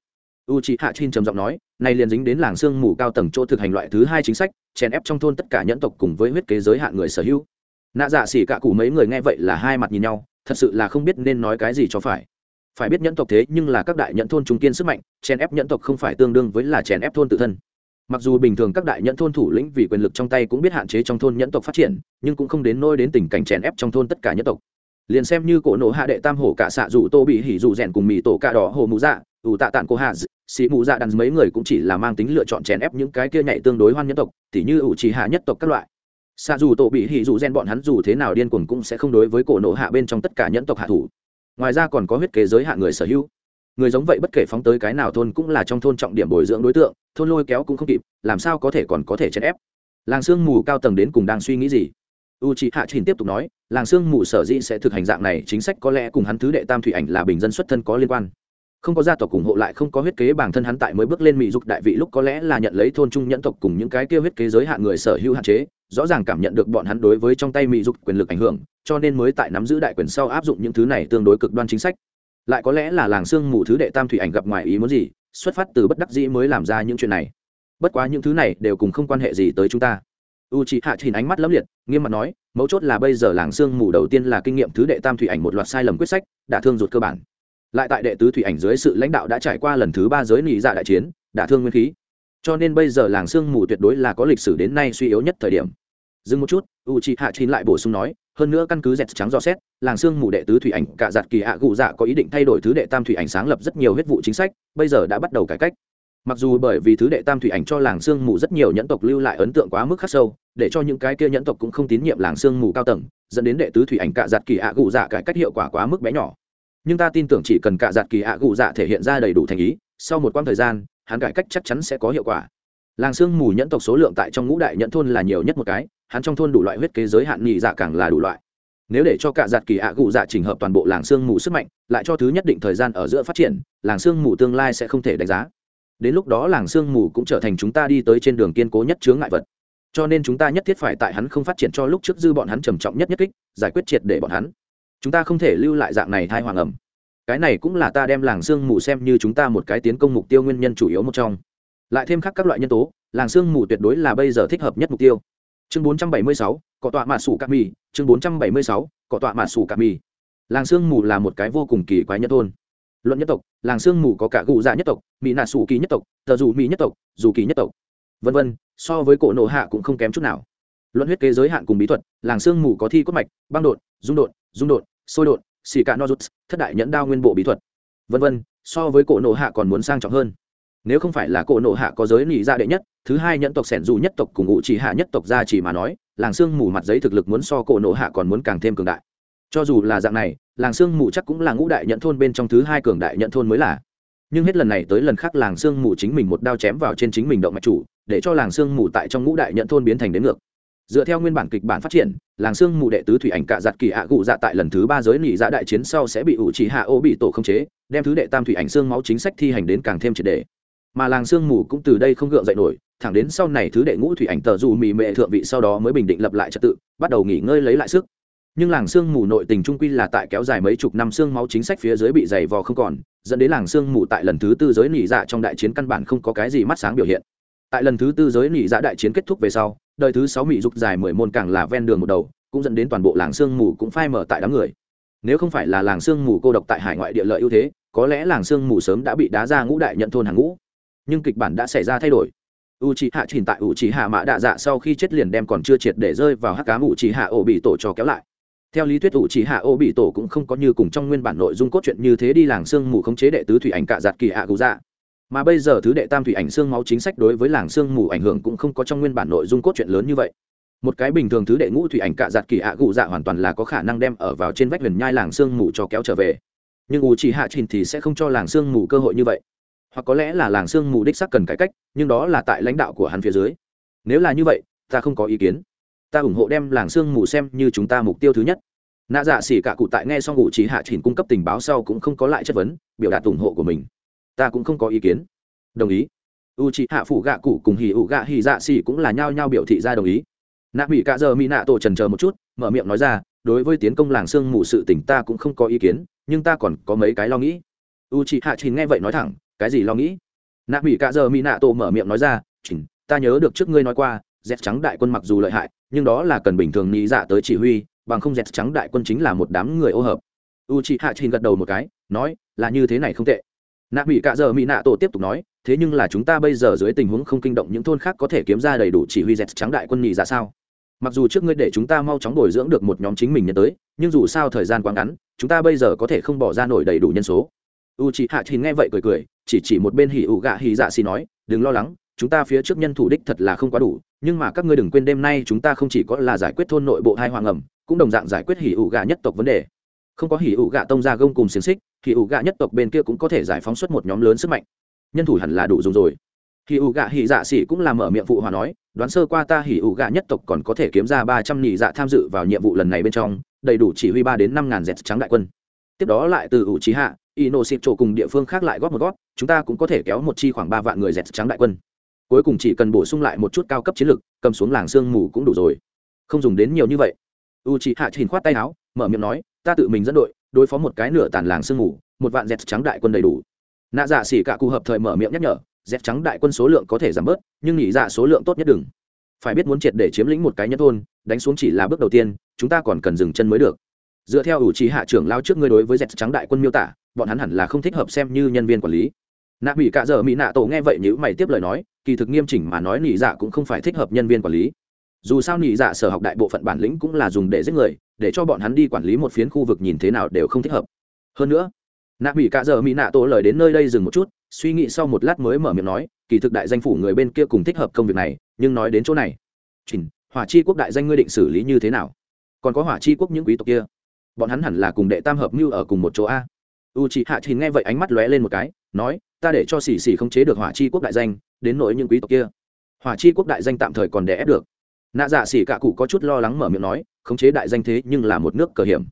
U c h i hạ chin trầm giọng nói, này liền dính đến làng sương mù cao tầng chỗ thực hành loại thứ hai chính sách, chèn ép trong thôn tất cả nhẫn tộc cùng với huyết kế giới hạn người sở hữu. Nạ dạ xỉ cả cụ mấy người nghe vậy là hai mặt nhìn nhau, thật sự là không biết nên nói cái gì cho phải. Phải biết nhẫn tộc thế nhưng là các đại nhẫn thôn trung kiên sức mạnh, chèn ép nhẫn tộc không phải tương đương với là chèn ép thôn tự thân mặc dù bình thường các đại nhẫn thôn thủ lĩnh vì quyền lực trong tay cũng biết hạn chế trong thôn nhẫn tộc phát triển, nhưng cũng không đến nôi đến tình cảnh chèn ép trong thôn tất cả nhẫn tộc. Liền xem như cổ nổ hạ đệ tam hổ cả xạ dù tô bị hỉ dù rèn cùng mì tổ cả đỏ hồ mũ dạ ủ tạ tạn cô hạ sĩ mũ dạ đàn mấy người cũng chỉ là mang tính lựa chọn chèn ép những cái kia nhảy tương đối hoan nhẫn tộc, tỉ như ủ trì hạ nhất tộc các loại. Xạ dù tổ bị hỉ dù rèn bọn hắn dù thế nào điên cuồng cũng sẽ không đối với cổ nổ hạ bên trong tất cả nhẫn tộc hạ thủ. Ngoài ra còn có huyết kế giới hạ người sở hữu người giống vậy bất kể phóng tới cái nào thôn cũng là trong thôn trọng điểm bồi dưỡng đối tượng, thôn lôi kéo cũng không kịp, làm sao có thể còn có thể chèn ép? Làng sương mù cao tầng đến cùng đang suy nghĩ gì? U c h ị hạ trình tiếp tục nói, làng sương mù sở dĩ sẽ thực hành dạng này chính sách có lẽ cùng hắn thứ đệ tam thủy ảnh là bình dân xuất thân có liên quan. Không có gia tộc ủng hộ lại không có huyết kế bản thân hắn tại mới bước lên mỹ dục đại vị lúc có lẽ là nhận lấy thôn trung nhẫn tộc cùng những cái kia huyết kế giới hạn người sở hữu hạn chế, rõ ràng cảm nhận được bọn hắn đối với trong tay mỹ dục quyền lực ảnh hưởng, cho nên mới tại nắm giữ đại quyền sau áp dụng những thứ này tương đối cực đoan chính sách lại có lẽ là làng sương mù thứ đệ tam thủy ảnh gặp ngoài ý muốn gì, xuất phát từ bất đắc dĩ mới làm ra những chuyện này. Bất quá những thứ này đều cùng không quan hệ gì tới chúng ta. U c h ị hạ thìn ánh mắt lấp liệt, nghiêm mặt nói, mấu chốt là bây giờ làng sương mù đầu tiên là kinh nghiệm thứ đệ tam thủy ảnh một loạt sai lầm quyết sách, đã thương ruột cơ bản. Lại tại đệ tứ thủy ảnh dưới sự lãnh đạo đã trải qua lần thứ ba giới nị dạ đại chiến, đã thương nguyên khí. Cho nên bây giờ làng sương mù tuyệt đối là có lịch sử đến nay suy yếu nhất thời điểm. Dừng một chút u c h ị hạ thìn lại bổ sung nói hơn nữa căn cứ dẹt trắng do xét, làng sương mù đệ tứ thủy ảnh cả giặt kỳ ạ à gụ dạ có ý định thay đổi thứ đệ tam thủy ảnh sáng lập rất nhiều huyết vụ chính sách, bây giờ đã bắt đầu cải cách. Mặc dù bởi vì thứ đệ tam thủy ảnh cho làng sương mù rất nhiều nhẫn tộc lưu lại ấn tượng quá mức khắc sâu, để cho những cái kia nhẫn tộc cũng không tín nhiệm làng sương mù cao tầng, dẫn đến đệ tứ thủy ảnh cạ giặt kỳ ạ gụ dạ cải cách hiệu quả quá mức bé nhỏ. Nhưng ta tin tưởng chỉ cần cạ giặt kỳ ạ gụ dạ thể hiện ra đầy đủ thành ý, sau một quãng thời gian, hắn cải cách chắc chắn sẽ có hiệu quả. Làng sương mù nhẫn tộc số lượng tại trong ngũ đại nhẫn thôn là nhiều nhất một cái hắn trong thôn đủ loại huyết kế giới hạn nhị dạ càng là đủ loại. Nếu để cho cả giặt kỳ ạ cụ dạ chỉnh hợp toàn bộ làng sương mù sức mạnh, lại cho thứ nhất định thời gian ở giữa phát triển, làng sương mù tương lai sẽ không thể đánh giá. Đến lúc đó làng sương mù cũng trở thành chúng ta đi tới trên đường kiên cố nhất chướng ngại vật. Cho nên chúng ta nhất thiết phải tại hắn không phát triển cho lúc trước dư bọn hắn trầm trọng nhất nhất kích, giải quyết triệt để bọn hắn. Chúng ta không thể lưu lại dạng này thai hoàng ẩm. Cái này cũng là ta đem làng sương mù xem như chúng ta một cái tiến công mục tiêu nguyên nhân chủ yếu một trong. Lại thêm khác các loại nhân tố, làng sương mù tuyệt đối là bây giờ thích hợp nhất mục tiêu chương 476, cọ tọa mạ sủ cà mì. Chương 476, cọ tọa mạ sủ cà mì. Làng sương mù là một cái vô cùng kỳ quái nhất thôn. Luận nhất tộc làng sương mù có cả gù dạ nhất tộc mỹ nà sủ kỳ nhất tộc tờ dù mỹ nhất tộc dù kỳ nhất tộc. Vân vân so với cổ nổ hạ cũng không kém chút nào. Luận huyết kế giới hạn cùng bí thuật làng sương mù có thi cốt mạch băng đột dung đột dung đột sôi đột xì cả nozuts thất đại nhẫn đao nguyên bộ bí thuật. Vân vân so với cổ nổ hạ còn muốn sang trọng hơn nếu không phải là cổ nộ hạ có giới nị ra đệ nhất, thứ hai nhẫn tộc sẻn dù nhất tộc cùng ngụ chỉ hạ nhất tộc ra chỉ mà nói, làng sương mù mặt giấy thực lực muốn so cổ nộ hạ còn muốn càng thêm cường đại. Cho dù là dạng này, làng sương mù chắc cũng là ngũ đại nhận thôn bên trong thứ hai cường đại nhận thôn mới là. Nhưng hết lần này tới lần khác làng sương mù chính mình một đao chém vào trên chính mình động mạch chủ, để cho làng sương mù tại trong ngũ đại nhận thôn biến thành đến ngược. Dựa theo nguyên bản kịch bản phát triển, làng sương mù đệ tứ thủy ảnh cạ giặt kỳ ạ gụ dạ tại lần thứ ba giới nỉ dạ đại chiến sau sẽ bị ủ chỉ hạ ô bị tổ không chế, đem thứ đệ tam thủy ảnh xương máu chính sách thi hành đến càng thêm triệt đề mà làng sương mù cũng từ đây không gượng dậy nổi, thẳng đến sau này thứ đệ ngũ thủy ảnh tờ dù mì mệ thượng vị sau đó mới bình định lập lại trật tự, bắt đầu nghỉ ngơi lấy lại sức. Nhưng làng sương mù nội tình trung quy là tại kéo dài mấy chục năm xương máu chính sách phía dưới bị dày vò không còn, dẫn đến làng sương mù tại lần thứ tư giới nỉ dạ trong đại chiến căn bản không có cái gì mắt sáng biểu hiện. Tại lần thứ tư giới nỉ dạ đại chiến kết thúc về sau, đời thứ sáu mỹ dục dài mười môn càng là ven đường một đầu, cũng dẫn đến toàn bộ làng sương mù cũng phai mở tại đám người. Nếu không phải là làng sương mù cô độc tại hải ngoại địa lợi ưu thế, có lẽ làng sương mù sớm đã bị đá ra ngũ đại nhận thôn hàng ngũ nhưng kịch bản đã xảy ra thay đổi. U c hạ trình tại u c hạ mã đạ dạ sau khi chết liền đem còn chưa triệt để rơi vào hắc cám u c hạ ổ bị tổ cho kéo lại. Theo lý thuyết ủ chỉ hạ ô bị tổ cũng không có như cùng trong nguyên bản nội dung cốt truyện như thế đi làng sương mù khống chế đệ tứ thủy ảnh cạ giạt kỳ hạ cụ dạ. Mà bây giờ thứ đệ tam thủy ảnh xương máu chính sách đối với làng xương mù ảnh hưởng cũng không có trong nguyên bản nội dung cốt truyện lớn như vậy. Một cái bình thường thứ đệ ngũ thủy ảnh cạ giặt kỳ hạ cụ dạ hoàn toàn là có khả năng đem ở vào trên vách huyền nhai làng xương mù cho kéo trở về. Nhưng u chỉ hạ trình thì sẽ không cho làng xương mù cơ hội như vậy hoặc có lẽ là làng xương mù đích sắc cần cải cách, nhưng đó là tại lãnh đạo của hắn phía dưới. Nếu là như vậy, ta không có ý kiến. Ta ủng hộ đem làng xương mù xem như chúng ta mục tiêu thứ nhất. Nạ dạ xỉ cả cụ tại nghe xong ngụ trí hạ chỉnh cung cấp tình báo sau cũng không có lại chất vấn, biểu đạt ủng hộ của mình. Ta cũng không có ý kiến. Đồng ý. U trí hạ phủ gạ cụ cùng hỉ ụ gạ hỉ dạ xỉ cũng là nhao nhao biểu thị ra đồng ý. Nạ mỹ cả giờ mỹ nạ tổ trần chờ một chút, mở miệng nói ra, đối với tiến công làng sương mù sự tỉnh ta cũng không có ý kiến, nhưng ta còn có mấy cái lo nghĩ. U trí hạ chỉnh nghe vậy nói thẳng cái gì lo nghĩ? Nạ mỹ cả giờ mỹ nạ tổ mở miệng nói ra, chỉnh, ta nhớ được trước ngươi nói qua dép trắng đại quân mặc dù lợi hại, nhưng đó là cần bình thường nghĩ dạ tới chỉ huy, bằng không dẹt trắng đại quân chính là một đám người ô hợp. U chị hạ trình gật đầu một cái, nói, là như thế này không tệ. Nạ mỹ cạ giờ mỹ nạ tổ tiếp tục nói, thế nhưng là chúng ta bây giờ dưới tình huống không kinh động những thôn khác có thể kiếm ra đầy đủ chỉ huy dẹt trắng đại quân nhị ra dạ sao? Mặc dù trước ngươi để chúng ta mau chóng bồi dưỡng được một nhóm chính mình nhân tới, nhưng dù sao thời gian quá ngắn, chúng ta bây giờ có thể không bỏ ra nổi đầy đủ nhân số. U chị hạ trình nghe vậy cười cười chỉ chỉ một bên hỉ ủ gạ hỉ dạ xì nói, đừng lo lắng, chúng ta phía trước nhân thủ đích thật là không quá đủ, nhưng mà các ngươi đừng quên đêm nay chúng ta không chỉ có là giải quyết thôn nội bộ hai hoàng ẩm, cũng đồng dạng giải quyết hỉ ủ gạ nhất tộc vấn đề. Không có hỉ ủ gạ tông ra gông cùng xiềng xích, hỉ ủ gạ nhất tộc bên kia cũng có thể giải phóng xuất một nhóm lớn sức mạnh. Nhân thủ hẳn là đủ dùng rồi. Hỉ ủ gạ hỉ dạ xỉ cũng làm mở miệng phụ hòa nói, đoán sơ qua ta hỉ ủ gạ nhất tộc còn có thể kiếm ra ba trăm nhị dạ tham dự vào nhiệm vụ lần này bên trong, đầy đủ chỉ huy ba đến năm ngàn dẹt trắng đại quân. Tiếp đó lại từ ủ trí hạ ino xịt chỗ cùng địa phương khác lại góp một góp, chúng ta cũng có thể kéo một chi khoảng ba vạn người dẹt trắng đại quân. Cuối cùng chỉ cần bổ sung lại một chút cao cấp chiến lược cầm xuống làng sương mù cũng đủ rồi. Không dùng đến nhiều như vậy. U c hạ chỉnh khoát tay áo, mở miệng nói, ta tự mình dẫn đội, đối phó một cái nửa tàn làng sương mù, một vạn dẹt trắng đại quân đầy đủ. Nạ dạ xỉ cả cụ hợp thời mở miệng nhắc nhở, dẹt trắng đại quân số lượng có thể giảm bớt, nhưng nghỉ dạ số lượng tốt nhất đừng. Phải biết muốn triệt để chiếm lĩnh một cái nhất thôn, đánh xuống chỉ là bước đầu tiên, chúng ta còn cần dừng chân mới được. Dựa theo ủ trí hạ trưởng lao trước ngươi đối với dẹt trắng đại quân miêu tả bọn hắn hẳn là không thích hợp xem như nhân viên quản lý. Nạ mỹ cạ dở mỹ nạ tổ nghe vậy nhữ mày tiếp lời nói, kỳ thực nghiêm chỉnh mà nói nỉ dạ cũng không phải thích hợp nhân viên quản lý. Dù sao nỉ dạ sở học đại bộ phận bản lĩnh cũng là dùng để giết người, để cho bọn hắn đi quản lý một phiến khu vực nhìn thế nào đều không thích hợp. Hơn nữa, nạ mỹ cạ dở mỹ nạ tổ lời đến nơi đây dừng một chút, suy nghĩ sau một lát mới mở miệng nói, kỳ thực đại danh phủ người bên kia cùng thích hợp công việc này, nhưng nói đến chỗ này. Trình hỏa chi quốc đại danh ngươi định xử lý như thế nào? Còn có hỏa chi quốc những quý tộc kia, bọn hắn hẳn là cùng đệ tam hợp mưu ở cùng một chỗ a u chị hạ trình nghe vậy ánh mắt lóe lên một cái, nói, ta để cho xì xì không chế được hỏa chi quốc đại danh, đến nỗi những quý tộc kia. Hỏa chi quốc đại danh tạm thời còn đè ép được. Nạ dạ xỉ cả cụ có chút lo lắng mở miệng nói, khống chế đại danh thế nhưng là một nước cờ hiểm.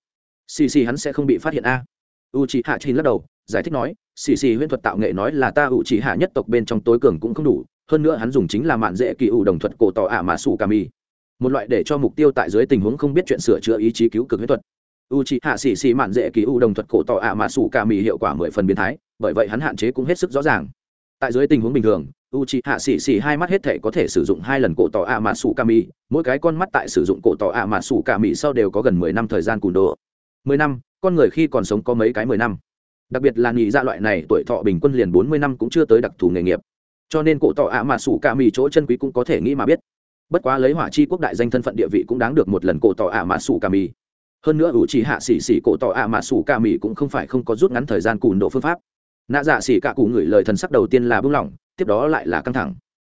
Xì xì hắn sẽ không bị phát hiện a. U chị hạ chín lắc đầu, giải thích nói xì xì huyễn thuật tạo nghệ nói là ta u chị hạ nhất tộc bên trong tối cường cũng không đủ, hơn nữa hắn dùng chính là mạn dễ kỳ ủ đồng thuật cổ tỏ ả mà sủ cà mi một loại để cho mục tiêu tại dưới tình huống không biết chuyện sửa chữa ý chí cứu cực huyễn thuật u chị hạ xì xì mạn dễ kỳ u đồng thuật cổ tỏ ạ mà sủ cà mì hiệu quả mười phần biến thái, bởi vậy hắn hạn chế cũng hết sức rõ ràng. Tại dưới tình huống bình thường, u c h ị hạ xì xì hai mắt hết thể có thể sử dụng hai lần cổ tỏ ạ mà sủ ca mì, mỗi cái con mắt tại sử dụng cổ tỏ ạ mà sủ ca mì sau đều có gần mười năm thời gian cùn đồ. Mười năm, con người khi còn sống có mấy cái mười năm? Đặc biệt là nghỉ ra dạ loại này tuổi thọ bình quân liền bốn mươi năm cũng chưa tới đặc thù nghề nghiệp. Cho nên cổ tỏ ạ mà sủ ca mì chỗ chân quý cũng có thể nghĩ mà biết. Bất quá lấy hỏa chi quốc đại danh thân phận địa vị cũng đáng được một lần cổ tỏ ạ mà sủ ca mì hơn nữa ủ chỉ hạ xỉ xỉ cổ tỏ ạ mà sủ ca mỹ cũng không phải không có rút ngắn thời gian cùn độ phương pháp. Nạ dạ xỉ cả cụ ngửi lời thần sắc đầu tiên là bưng lỏng tiếp đó lại là căng thẳng.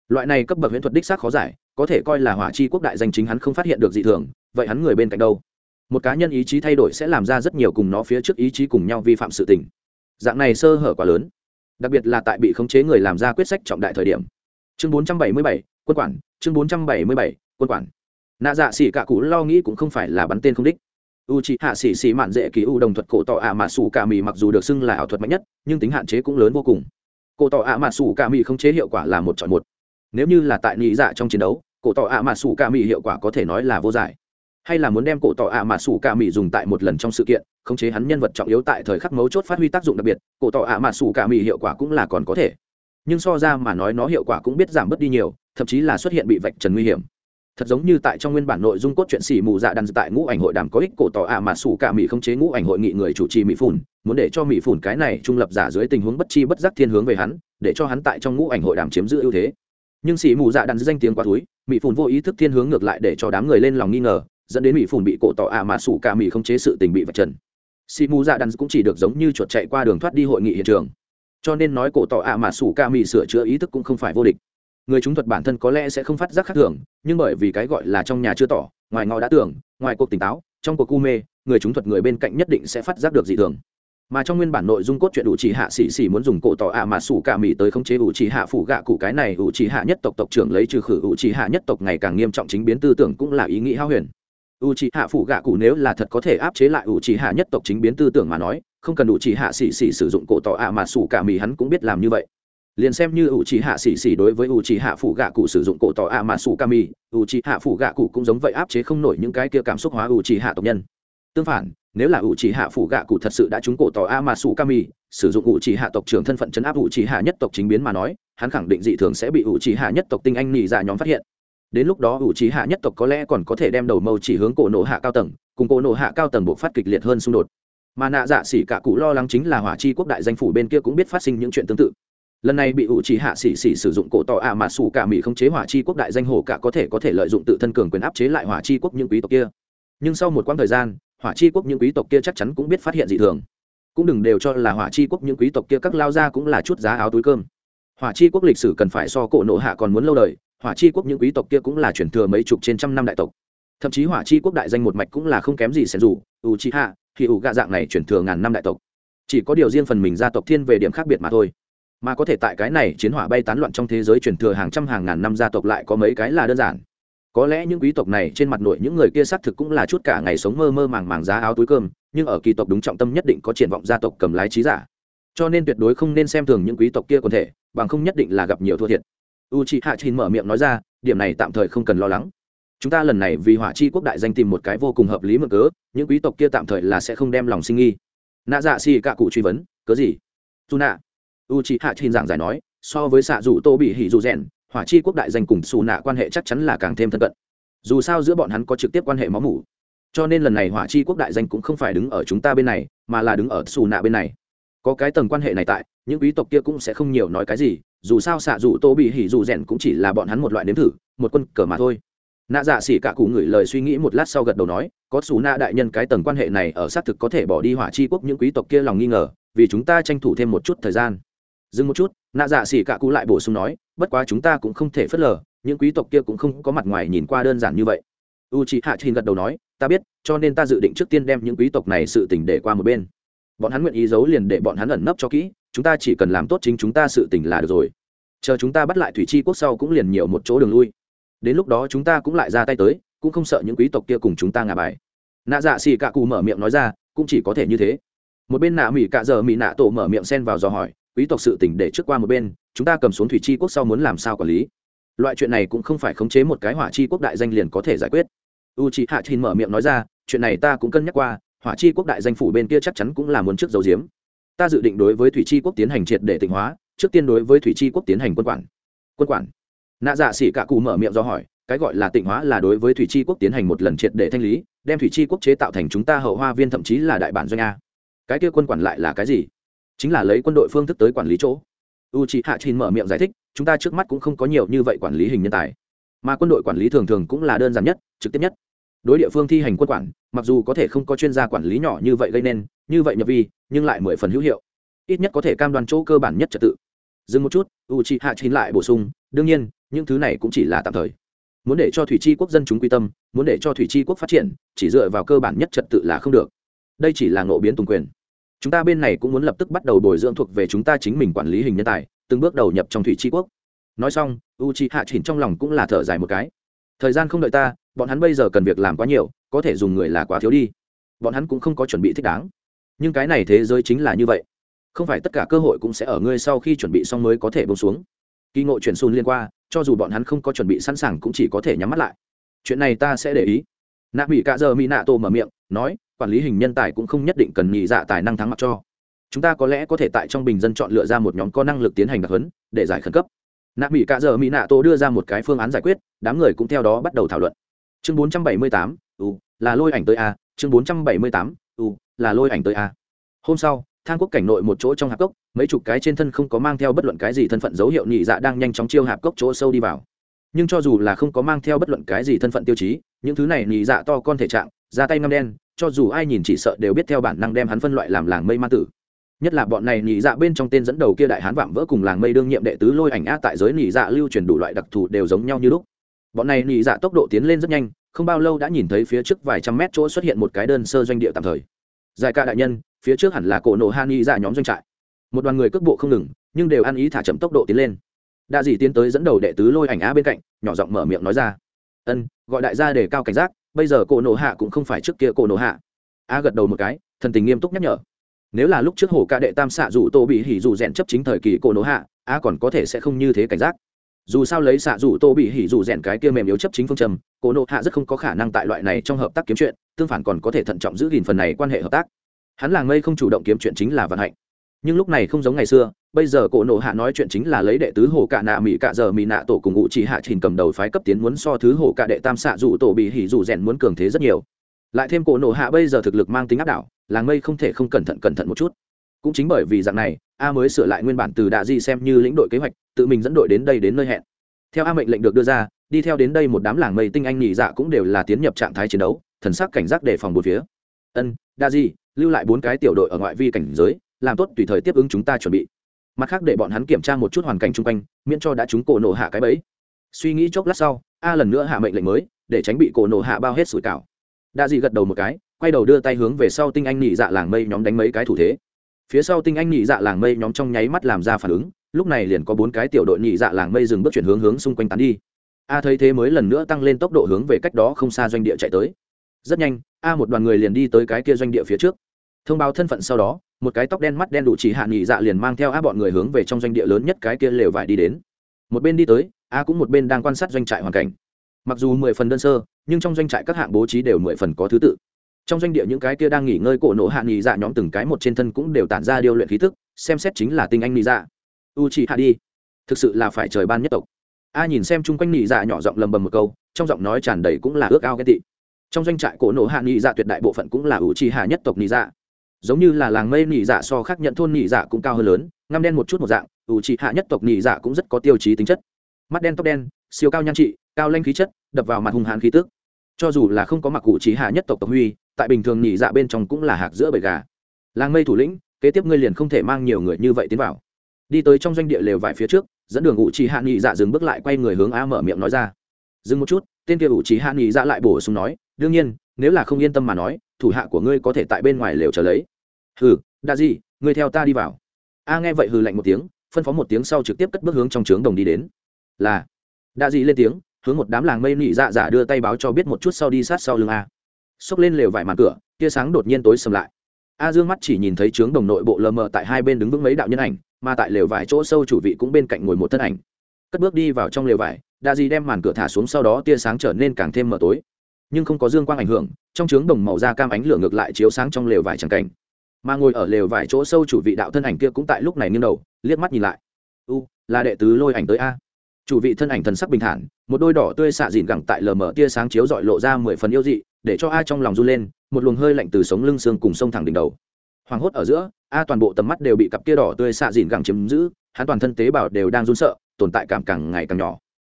Loại này cấp bậc huyễn thuật đích xác khó giải có thể coi là hỏa chi quốc đại danh chính hắn không phát hiện được dị thường vậy hắn người bên cạnh đâu? Một cá nhân ý chí thay đổi sẽ làm ra rất nhiều cùng nó phía trước ý chí cùng nhau vi phạm sự tình. Dạng này sơ hở quá lớn. Đặc biệt là tại bị khống chế người làm ra quyết sách trọng đại thời điểm. Chương 477, quân quản chương 477, quân quản. Nạ dạ xỉ cả cụ lo nghĩ cũng không phải là bắn tên không đích u c h ị hạ xỉ xỉ mạn dễ kỳ u đồng thuật cổ tỏ ạ mạ sủ cả mì mặc dù được xưng là ảo thuật mạnh nhất, nhưng tính hạn chế cũng lớn vô cùng. Cổ tỏ ạ mạ sủ cả mì không chế hiệu quả là một chọn một. Nếu như là tại nhị dạ trong chiến đấu, cổ tỏ ạ mạ sủ cả mì hiệu quả có thể nói là vô giải. Hay là muốn đem cổ tỏ ạ mạ sủ cả mì dùng tại một lần trong sự kiện, khống chế hắn nhân vật trọng yếu tại thời khắc mấu chốt phát huy tác dụng đặc biệt, cổ tỏ ạ mạ sủ cả mì hiệu quả cũng là còn có thể. Nhưng so ra mà nói nó hiệu quả cũng biết giảm bớt đi nhiều, thậm chí là xuất hiện bị vạch trần nguy hiểm thật giống như tại trong nguyên bản nội dung cốt truyện xỉ mù dạ đàn tại ngũ ảnh hội đàm có ích cổ tỏ ạ mà sủ cả mỹ không chế ngũ ảnh hội nghị người chủ trì mỹ phủn muốn để cho mỹ phủn cái này trung lập giả dưới tình huống bất chi bất giác thiên hướng về hắn, để cho hắn tại trong ngũ ảnh hội đàm chiếm giữ ưu thế. Nhưng xỉ mù dạ đàn danh tiếng quá túi mỹ phủn vô ý thức thiên hướng ngược lại để cho đám người lên lòng nghi ngờ, dẫn đến mỹ phủn bị cổ tỏ ạ mà sủ cả mỹ không chế sự tình bị vật trần. Xỉ mù dạ đàn cũng chỉ được giống như chuột chạy qua đường thoát đi hội nghị hiện trường. Cho nên nói cổ tỏ ạ mà sủ cả mỹ sửa chữa ý thức cũng không phải vô địch người chúng thuật bản thân có lẽ sẽ không phát giác khác thường, nhưng bởi vì cái gọi là trong nhà chưa tỏ, ngoài ngõ đã tưởng, ngoài cuộc tỉnh táo, trong cuộc cu mê, người chúng thuật người bên cạnh nhất định sẽ phát giác được dị thường. Mà trong nguyên bản nội dung cốt truyện ủ trì hạ xỉ xỉ muốn dùng cổ tỏ ạ mà sủ cả mỹ tới khống chế ủ trì hạ phủ gạ cụ cái này ủ trì hạ nhất tộc tộc trưởng lấy trừ khử ủ trì hạ nhất tộc ngày càng nghiêm trọng chính biến tư tưởng cũng là ý nghĩ hao huyền. Ủ trì hạ phủ gạ cụ nếu là thật có thể áp chế lại ủ trì hạ nhất tộc chính biến tư tưởng mà nói, không cần ủ trì hạ xỉ xỉ sử dụng cổ tỏ ạ mà sủ cả mỹ hắn cũng biết làm như vậy liền xem như u trì hạ xì xì đối với u trì hạ phủ gạ cụ sử dụng cổ tỏ a mà sủ cả mì ủ trì hạ phủ gạ cụ cũng giống vậy áp chế không nổi những cái kia cảm xúc hóa u trì hạ tộc nhân. Tương phản, nếu là u trì hạ phủ gạ cụ thật sự đã trúng cổ tỏ a mà su kami sử dụng u trì hạ tộc trưởng thân phận chấn áp u trì hạ nhất tộc chính biến mà nói, hắn khẳng định dị thường sẽ bị u trì hạ nhất tộc tinh anh nỉ ra dạ nhóm phát hiện. Đến lúc đó u trì hạ nhất tộc có lẽ còn có thể đem đầu mâu chỉ hướng cổ nổ hạ cao tầng, cùng cổ nổ hạ cao tầng buộc phát kịch liệt hơn xung đột. Mà nạ dạ xỉ cả cụ lo lắng chính là hỏa chi quốc đại danh phủ bên kia cũng biết phát sinh những chuyện tương tự lần này bị ủ trì hạ xỉ xỉ sử dụng cổ tỏ a mà xù cả mỹ không chế hỏa chi quốc đại danh hồ cả có thể có thể lợi dụng tự thân cường quyền áp chế lại hỏa chi quốc những quý tộc kia. Nhưng sau một quãng thời gian, hỏa chi quốc những quý tộc kia chắc chắn cũng biết phát hiện dị thường. Cũng đừng đều cho là hỏa chi quốc những quý tộc kia các lao ra cũng là chút giá áo túi cơm. Hỏa chi quốc lịch sử cần phải so cổ nộ hạ còn muốn lâu đời, hỏa chi quốc những quý tộc kia cũng là chuyển thừa mấy chục trên trăm năm đại tộc. Thậm chí hỏa chi quốc đại danh một mạch cũng là không kém gì sẽ dù, u chi hạ thì ủ gạ dạng này chuyển thừa ngàn năm đại tộc. Chỉ có điều riêng phần mình gia tộc thiên về điểm khác biệt mà thôi mà có thể tại cái này chiến hỏa bay tán loạn trong thế giới truyền thừa hàng trăm hàng ngàn năm gia tộc lại có mấy cái là đơn giản. Có lẽ những quý tộc này trên mặt nội những người kia xác thực cũng là chút cả ngày sống mơ mơ màng màng giá áo túi cơm, nhưng ở kỳ tộc đúng trọng tâm nhất định có triển vọng gia tộc cầm lái trí giả. Cho nên tuyệt đối không nên xem thường những quý tộc kia còn thể, bằng không nhất định là gặp nhiều thua thiệt. U chị hạ chin mở miệng nói ra, điểm này tạm thời không cần lo lắng. Chúng ta lần này vì hỏa chi quốc đại danh tìm một cái vô cùng hợp lý mực cớ, những quý tộc kia tạm thời là sẽ không đem lòng sinh nghi. Nạ dạ xì cả cụ truy vấn, cớ gì? Dù nạ u c h i hạ trên giảng giải nói, so với xạ dù tô bị hỉ dù rèn, hỏa chi quốc đại danh cùng xù nạ quan hệ chắc chắn là càng thêm thân cận. Dù sao giữa bọn hắn có trực tiếp quan hệ máu mủ. Cho nên lần này hỏa chi quốc đại danh cũng không phải đứng ở chúng ta bên này, mà là đứng ở xù nạ bên này. Có cái tầng quan hệ này tại, những quý tộc kia cũng sẽ không nhiều nói cái gì, dù sao xạ dù tô bị hỉ dù rèn cũng chỉ là bọn hắn một loại nếm thử, một quân cờ mà thôi. Nạ dạ xỉ cả cụ ngửi lời suy nghĩ một lát sau gật đầu nói, có xù nạ đại nhân cái tầng quan hệ này ở xác thực có thể bỏ đi hỏa chi quốc những quý tộc kia lòng nghi ngờ, vì chúng ta tranh thủ thêm một chút thời gian dừng một chút, nạ dạ xỉ cả cụ lại bổ sung nói, bất quá chúng ta cũng không thể phớt lờ, những quý tộc kia cũng không có mặt ngoài nhìn qua đơn giản như vậy. U chị hạ trình gật đầu nói, ta biết, cho nên ta dự định trước tiên đem những quý tộc này sự tình để qua một bên. Bọn hắn nguyện ý giấu liền để bọn hắn ẩn nấp cho kỹ, chúng ta chỉ cần làm tốt chính chúng ta sự tình là được rồi. Chờ chúng ta bắt lại thủy chi quốc sau cũng liền nhiều một chỗ đường lui. Đến lúc đó chúng ta cũng lại ra tay tới, cũng không sợ những quý tộc kia cùng chúng ta ngả bài. Nạ dạ xì cạ cù mở miệng nói ra, cũng chỉ có thể như thế. Một bên nạ mỹ cạ giờ mỹ nạ tổ mở miệng xen vào dò hỏi quý tộc sự tỉnh để trước qua một bên, chúng ta cầm xuống thủy chi quốc sau muốn làm sao quản lý? Loại chuyện này cũng không phải khống chế một cái hỏa chi quốc đại danh liền có thể giải quyết. U c h i hạ chín mở miệng nói ra, chuyện này ta cũng cân nhắc qua, hỏa chi quốc đại danh phủ bên kia chắc chắn cũng là muốn trước dấu diếm ta dự định đối với thủy chi quốc tiến hành triệt để tịnh hóa, trước tiên đối với thủy chi quốc tiến hành quân quản. Quân quản? Nạ dạ xỉ cả cụ mở miệng do hỏi, cái gọi là tịnh hóa là đối với thủy chi quốc tiến hành một lần triệt để thanh lý, đem thủy chi quốc chế tạo thành chúng ta hậu hoa viên thậm chí là đại bản doanh a. Cái kia quân quản lại là cái gì? Chính là lấy quân đội phương thức tới quản lý chỗ. U c h ị hạ trình mở miệng giải thích, chúng ta trước mắt cũng không có nhiều như vậy quản lý hình nhân tài. Mà quân đội quản lý thường thường cũng là đơn giản nhất, trực tiếp nhất. Đối địa phương thi hành quân quản, mặc dù có thể không có chuyên gia quản lý nhỏ như vậy gây nên, như vậy nhập vi, nhưng lại mười phần hữu hiệu. Ít nhất có thể cam đoan chỗ cơ bản nhất trật tự. Dừng một chút u c h ị hạ chín lại bổ sung, đương nhiên, những thứ này cũng chỉ là tạm thời. Muốn để cho thủy tri quốc dân chúng quy tâm, muốn để cho thủy tri quốc phát triển, chỉ dựa vào cơ bản nhất trật tự là không được. Đây chỉ là ngộ biến tùng quyền chúng ta bên này cũng muốn lập tức bắt đầu bồi dưỡng thuộc về chúng ta chính mình quản lý hình nhân tài, từng bước đầu nhập trong thủy tri quốc. Nói xong u c h i hạ chỉnh trong lòng cũng là thở dài một cái. Thời gian không đợi ta, bọn hắn bây giờ cần việc làm quá nhiều, có thể dùng người là quá thiếu đi. Bọn hắn cũng không có chuẩn bị thích đáng. Nhưng cái này thế giới chính là như vậy. Không phải tất cả cơ hội cũng sẽ ở ngươi sau khi chuẩn bị xong mới có thể bông xuống. Kỳ ngộ chuyển xùn liên qua, cho dù bọn hắn không có chuẩn bị sẵn sàng cũng chỉ có thể nhắm mắt lại. Chuyện này ta sẽ để ý. Nạ bị cạ giờ mỹ nạ tô mở miệng, nói quản lý hình nhân tài cũng không nhất định cần nhị dạ tài năng thắng mặc cho. Chúng ta có lẽ có thể tại trong bình dân chọn lựa ra một nhóm có năng lực tiến hành đặc huấn để giải khẩn cấp. Nạ mỹ cạ giờ mỹ nạ tô đưa ra một cái phương án giải quyết đám người cũng theo đó bắt đầu thảo luận. Chương 478, u ừ, là lôi ảnh tới a chương 478, u ừ, là lôi ảnh tới a. Hôm sau thang quốc cảnh nội một chỗ trong hạp cốc mấy chục cái trên thân không có mang theo bất luận cái gì thân phận dấu hiệu nhị dạ đang nhanh chóng chiêu hạp cốc chỗ sâu đi vào. Nhưng cho dù là không có mang theo bất luận cái gì thân phận tiêu chí những thứ này nhị dạ to con thể trạng ra tay ngâm đen cho dù ai nhìn chỉ sợ đều biết theo bản năng đem hắn phân loại làm làng mây ma tử. Nhất là bọn này nhị dạ bên trong tên dẫn đầu kia đại hán vạm vỡ cùng làng mây đương nhiệm đệ tứ lôi ảnh a tại giới nhị dạ lưu truyền đủ loại đặc thù đều giống nhau như lúc. Bọn này nhị dạ tốc độ tiến lên rất nhanh, không bao lâu đã nhìn thấy phía trước vài trăm mét chỗ xuất hiện một cái đơn sơ doanh địa tạm thời. Giải ca đại nhân, phía trước hẳn là cổ nổ han nhị dạ nhóm doanh trại. Một đoàn người cước bộ không ngừng, nhưng đều ăn ý thả chậm tốc độ tiến lên. Đa dị tiến tới dẫn đầu đệ tứ lôi ảnh a bên cạnh, nhỏ giọng mở miệng nói ra. Ân, gọi đại gia để cao cảnh giác bây giờ cổ nổ hạ cũng không phải trước kia cổ nổ hạ. A gật đầu một cái, thần tình nghiêm túc nhắc nhở. Nếu là lúc trước hồ ca đệ tam xạ dù tô bị hỉ dù rèn chấp chính thời kỳ cổ nổ hạ, a còn có thể sẽ không như thế cảnh giác. Dù sao lấy xạ dù tô bị hỉ dù rèn cái kia mềm yếu chấp chính phương trầm cổ nổ hạ rất không có khả năng tại loại này trong hợp tác kiếm chuyện, tương phản còn có thể thận trọng giữ gìn phần này quan hệ hợp tác. Hắn làng mây không chủ động kiếm chuyện chính là vận hạnh nhưng lúc này không giống ngày xưa, bây giờ cổ nộ hạ nói chuyện chính là lấy đệ tứ hồ cạ nạ mỹ cạ giờ mỹ nạ tổ cùng ngụ chỉ hạ trình cầm đầu phái cấp tiến muốn so thứ hồ cạ đệ tam xạ dù tổ bị hỉ dù rèn muốn cường thế rất nhiều. Lại thêm cổ nộ hạ bây giờ thực lực mang tính áp đảo, làng mây không thể không cẩn thận cẩn thận một chút. Cũng chính bởi vì dạng này, a mới sửa lại nguyên bản từ đạ di xem như lĩnh đội kế hoạch, tự mình dẫn đội đến đây đến nơi hẹn. Theo a mệnh lệnh được đưa ra, đi theo đến đây một đám làng mây tinh anh nhị dạ cũng đều là tiến nhập trạng thái chiến đấu, thần sắc cảnh giác đề phòng một phía. Ân đa di, lưu lại bốn cái tiểu đội ở ngoại vi cảnh giới làm tốt tùy thời tiếp ứng chúng ta chuẩn bị. Mặt khác để bọn hắn kiểm tra một chút hoàn cảnh chung quanh, miễn cho đã chúng cổ nổ hạ cái bẫy. Suy nghĩ chốc lát sau, a lần nữa hạ mệnh lệnh mới, để tránh bị cổ nổ hạ bao hết sủi cảo. Đa dị gật đầu một cái, quay đầu đưa tay hướng về sau tinh anh nhị dạ làng mây nhóm đánh mấy cái thủ thế. Phía sau tinh anh nhị dạ làng mây nhóm trong nháy mắt làm ra phản ứng, lúc này liền có bốn cái tiểu đội nhị dạ làng mây dừng bước chuyển hướng hướng xung quanh tán đi. A thấy thế mới lần nữa tăng lên tốc độ hướng về cách đó không xa doanh địa chạy tới. Rất nhanh, a một đoàn người liền đi tới cái kia doanh địa phía trước thông báo thân phận sau đó, một cái tóc đen mắt đen đủ chỉ hạ nghị dạ liền mang theo a bọn người hướng về trong doanh địa lớn nhất cái kia lều vải đi đến. Một bên đi tới a cũng một bên đang quan sát doanh trại hoàn cảnh. Mặc dù mười phần đơn sơ, nhưng trong doanh trại các hạng bố trí đều mười phần có thứ tự. Trong doanh địa những cái kia đang nghỉ ngơi cổ nổ hạ nghị dạ nhóm từng cái một trên thân cũng đều tản ra điêu luyện khí thức xem xét chính là tinh anh nghị dạ. U chỉ hạ đi. Thực sự là phải trời ban nhất tộc. A nhìn xem chung quanh nghị dạ nhỏ giọng lầm bầm một câu, trong giọng nói tràn đầy cũng là ước ao ghen tị. Trong doanh trại cổ nổ hạ nghị dạ tuyệt đại bộ phận cũng là u chỉ hạ nhất tộc nghị dạ giống như là làng mây nỉ dạ so khác nhận thôn nỉ dạ cũng cao hơn lớn, ngăm đen một chút một dạng, ủ trị hạ nhất tộc nỉ dạ cũng rất có tiêu chí tính chất. Mắt đen tóc đen, siêu cao nhan trị, cao lanh khí chất, đập vào mặt hung hãn khí tước cho dù là không có mặc cụ trí hạ nhất tộc tộc huy, tại bình thường nỉ dạ bên trong cũng là hạc giữa bầy gà. Làng mây thủ lĩnh, kế tiếp ngươi liền không thể mang nhiều người như vậy tiến vào. Đi tới trong doanh địa lều vải phía trước, dẫn đường ủ trì hạ nỉ dạ dừng bước lại quay người hướng a mở miệng nói ra. Dừng một chút, tên kia ủ trì hạ nỉ dạ lại bổ sung nói, đương nhiên nếu là không yên tâm mà nói, thủ hạ của ngươi có thể tại bên ngoài lều trở lấy. Hừ, đa di, ngươi theo ta đi vào. A nghe vậy hừ lạnh một tiếng, phân phó một tiếng sau trực tiếp cất bước hướng trong trướng đồng đi đến. Là. Đa dị lên tiếng, hướng một đám làng mây nị dạ dạ đưa tay báo cho biết một chút sau đi sát sau lưng a. Xốc lên lều vải màn cửa, tia sáng đột nhiên tối sầm lại. A dương mắt chỉ nhìn thấy trướng đồng nội bộ lờ mờ tại hai bên đứng vững mấy đạo nhân ảnh, mà tại lều vải chỗ sâu chủ vị cũng bên cạnh ngồi một thân ảnh. Cất bước đi vào trong lều vải, đa di đem màn cửa thả xuống sau đó tia sáng trở nên càng thêm mờ tối nhưng không có dương quang ảnh hưởng, trong trướng đồng màu da cam ánh lửa ngược lại chiếu sáng trong lều vải tràng cảnh. Mà ngồi ở lều vải chỗ sâu chủ vị đạo thân ảnh kia cũng tại lúc này nghiêng đầu, liếc mắt nhìn lại. U, là đệ tứ lôi ảnh tới a. Chủ vị thân ảnh thần sắc bình thản, một đôi đỏ tươi xạ dìn gẳng tại lờ mở tia sáng chiếu dọi lộ ra mười phần yêu dị, để cho a trong lòng run lên, một luồng hơi lạnh từ sống lưng xương cùng sông thẳng đỉnh đầu. Hoàng hốt ở giữa, a toàn bộ tầm mắt đều bị cặp tia đỏ tươi xạ dìn gẳng chiếm giữ, hắn toàn thân tế bào đều đang run sợ, tồn tại cảm càng ngày càng nhỏ.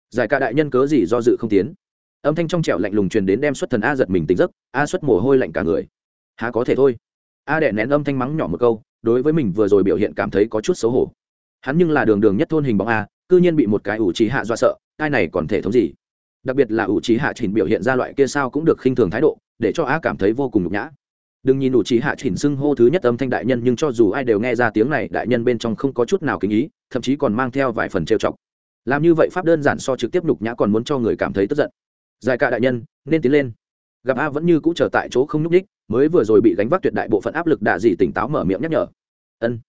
Giải cả đại nhân cớ gì do dự không tiến âm thanh trong trẻo lạnh lùng truyền đến đem xuất thần a giật mình tỉnh giấc, a xuất mồ hôi lạnh cả người. Há có thể thôi. A đẻ nén âm thanh mắng nhỏ một câu, đối với mình vừa rồi biểu hiện cảm thấy có chút xấu hổ. Hắn nhưng là đường đường nhất thôn hình bóng a, cư nhiên bị một cái ủ trí hạ do sợ ai này còn thể thống gì? Đặc biệt là ủ trí hạ chỉnh biểu hiện ra loại kia sao cũng được khinh thường thái độ, để cho a cảm thấy vô cùng nhục nhã. Đừng nhìn ủ trí hạ chỉnh xưng hô thứ nhất âm thanh đại nhân, nhưng cho dù ai đều nghe ra tiếng này, đại nhân bên trong không có chút nào kính ý, thậm chí còn mang theo vài phần trêu chọc. Làm như vậy pháp đơn giản so trực tiếp nhục nhã còn muốn cho người cảm thấy tức giận giải cả đại nhân, nên tiến lên. Gặp a vẫn như cũ trở tại chỗ không nhúc ních mới vừa rồi bị gánh vác tuyệt đại bộ phận áp lực đạ dị tỉnh táo mở miệng nhắc nhở. Ân,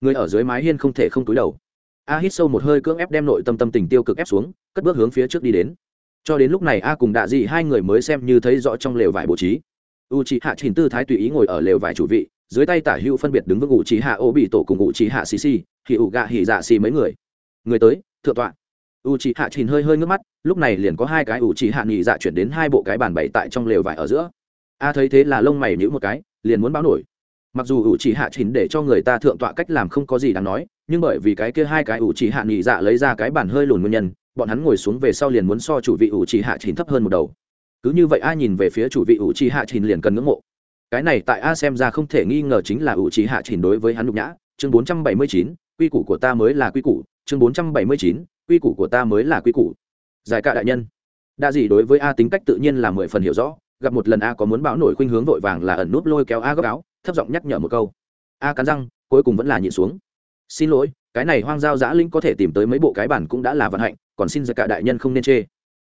người ở dưới mái hiên không thể không túi đầu. A hít sâu một hơi cưỡng ép đem nội tâm tâm tình tiêu cực ép xuống, cất bước hướng phía trước đi đến. Cho đến lúc này a cùng đạ dị hai người mới xem như thấy rõ trong lều vải bố trí. U c hạ trình tư thái tùy ý ngồi ở lều vải chủ vị, dưới tay tả hữu phân biệt đứng với ngụ trí hạ ô bị tổ cùng ngụ trí hạ xì xì hì ụ gạ hỉ dạ xì mấy người. Người tới, thượng tọa u c hạ trình hơi hơi ngước mắt, lúc này liền có hai cái u c hạ nghỉ dạ chuyển đến hai bộ cái bàn bày tại trong lều vải ở giữa. A thấy thế là lông mày nhữ một cái, liền muốn báo nổi. Mặc dù ủ chỉ hạ chín để cho người ta thượng tọa cách làm không có gì đáng nói, nhưng bởi vì cái kia hai cái ủ chỉ hạ nghỉ dạ lấy ra cái bàn hơi lùn nguyên nhân, bọn hắn ngồi xuống về sau liền muốn so chủ vị ủ chỉ hạ chín thấp hơn một đầu. Cứ như vậy A nhìn về phía chủ vị ủ chỉ hạ chín liền cần ngưỡng mộ. Cái này tại a xem ra không thể nghi ngờ chính là ủ trí hạ chỉnh đối với hắn nhục nhã. Chương bốn trăm bảy mươi chín, quy củ của ta mới là quy củ chương bốn trăm bảy mươi chín, quy củ của ta mới là quy củ. Giải cả đại nhân. Đa gì đối với a tính cách tự nhiên là mười phần hiểu rõ, gặp một lần a có muốn báo nổi khuynh hướng vội vàng là ẩn núp lôi kéo a gấp áo thấp giọng nhắc nhở một câu. A cắn răng, cuối cùng vẫn là nhịn xuống. Xin lỗi, cái này hoang giao giã linh có thể tìm tới mấy bộ cái bản cũng đã là vận hạnh, còn xin giải cả đại nhân không nên chê.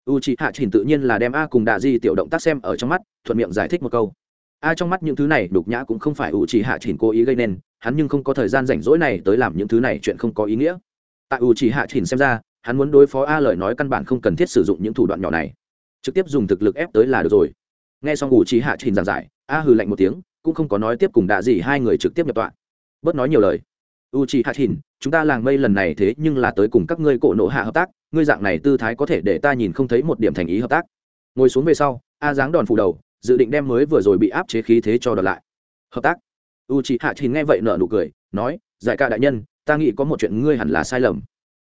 U chị hạ chỉnh tự nhiên là đem a cùng đạ di tiểu động tác xem ở trong mắt, thuận miệng giải thích một câu. A trong mắt những thứ này đục nhã cũng không phải u chị hạ chỉnh cố ý gây nên, hắn nhưng không có thời gian rảnh rỗi này tới làm những thứ này chuyện không có ý nghĩa tại u Chỉ hạ chỉnh xem ra, hắn muốn đối phó a lời nói căn bản không cần thiết sử dụng những thủ đoạn nhỏ này. Trực tiếp dùng thực lực ép tới là được rồi. Nghe xong u Chỉ hạ chỉnh giảng giải, a hừ lạnh một tiếng, cũng không có nói tiếp cùng đạ gì hai người trực tiếp nhập tọa. Bớt nói nhiều lời. U Chỉ hạ chỉnh, chúng ta làng mây lần này thế nhưng là tới cùng các ngươi cổ nộ hạ hợp tác, ngươi dạng này tư thái có thể để ta nhìn không thấy một điểm thành ý hợp tác. Ngồi xuống về sau, a dáng đòn phủ đầu, dự định đem mới vừa rồi bị áp chế khí thế cho đợt lại. Hợp tác. U Chỉ hạ chỉnh nghe vậy nở nụ cười, nói, giải ca đại nhân ta nghĩ có một chuyện ngươi hẳn là sai lầm.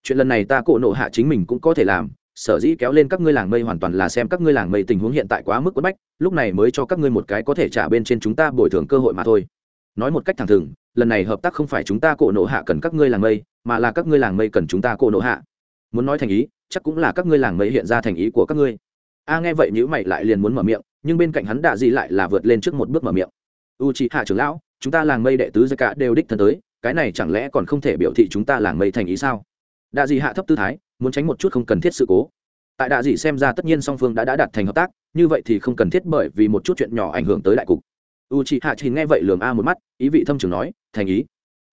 Chuyện lần này ta cổ nộ hạ chính mình cũng có thể làm, sở dĩ kéo lên các ngươi làng mây hoàn toàn là xem các ngươi làng mây tình huống hiện tại quá mức quất bách, lúc này mới cho các ngươi một cái có thể trả bên trên chúng ta bồi thường cơ hội mà thôi. Nói một cách thẳng thừng, lần này hợp tác không phải chúng ta cổ nộ hạ cần các ngươi làng mây, mà là các ngươi làng mây cần chúng ta cổ nộ hạ. Muốn nói thành ý, chắc cũng là các ngươi làng mây hiện ra thành ý của các ngươi. A nghe vậy nhữ mày lại liền muốn mở miệng, nhưng bên cạnh hắn đạ gì lại là vượt lên trước một bước mở miệng. U chị hạ trưởng lão, chúng ta làng mây đệ tứ gia cả đều đích thân tới cái này chẳng lẽ còn không thể biểu thị chúng ta làng mây thành ý sao? Đạ dị hạ thấp tư thái, muốn tránh một chút không cần thiết sự cố. Tại đạ dị xem ra tất nhiên song phương đã đã đạt thành hợp tác, như vậy thì không cần thiết bởi vì một chút chuyện nhỏ ảnh hưởng tới đại cục. U chị hạ chỉ nghe vậy lường a một mắt, ý vị thâm trường nói, thành ý.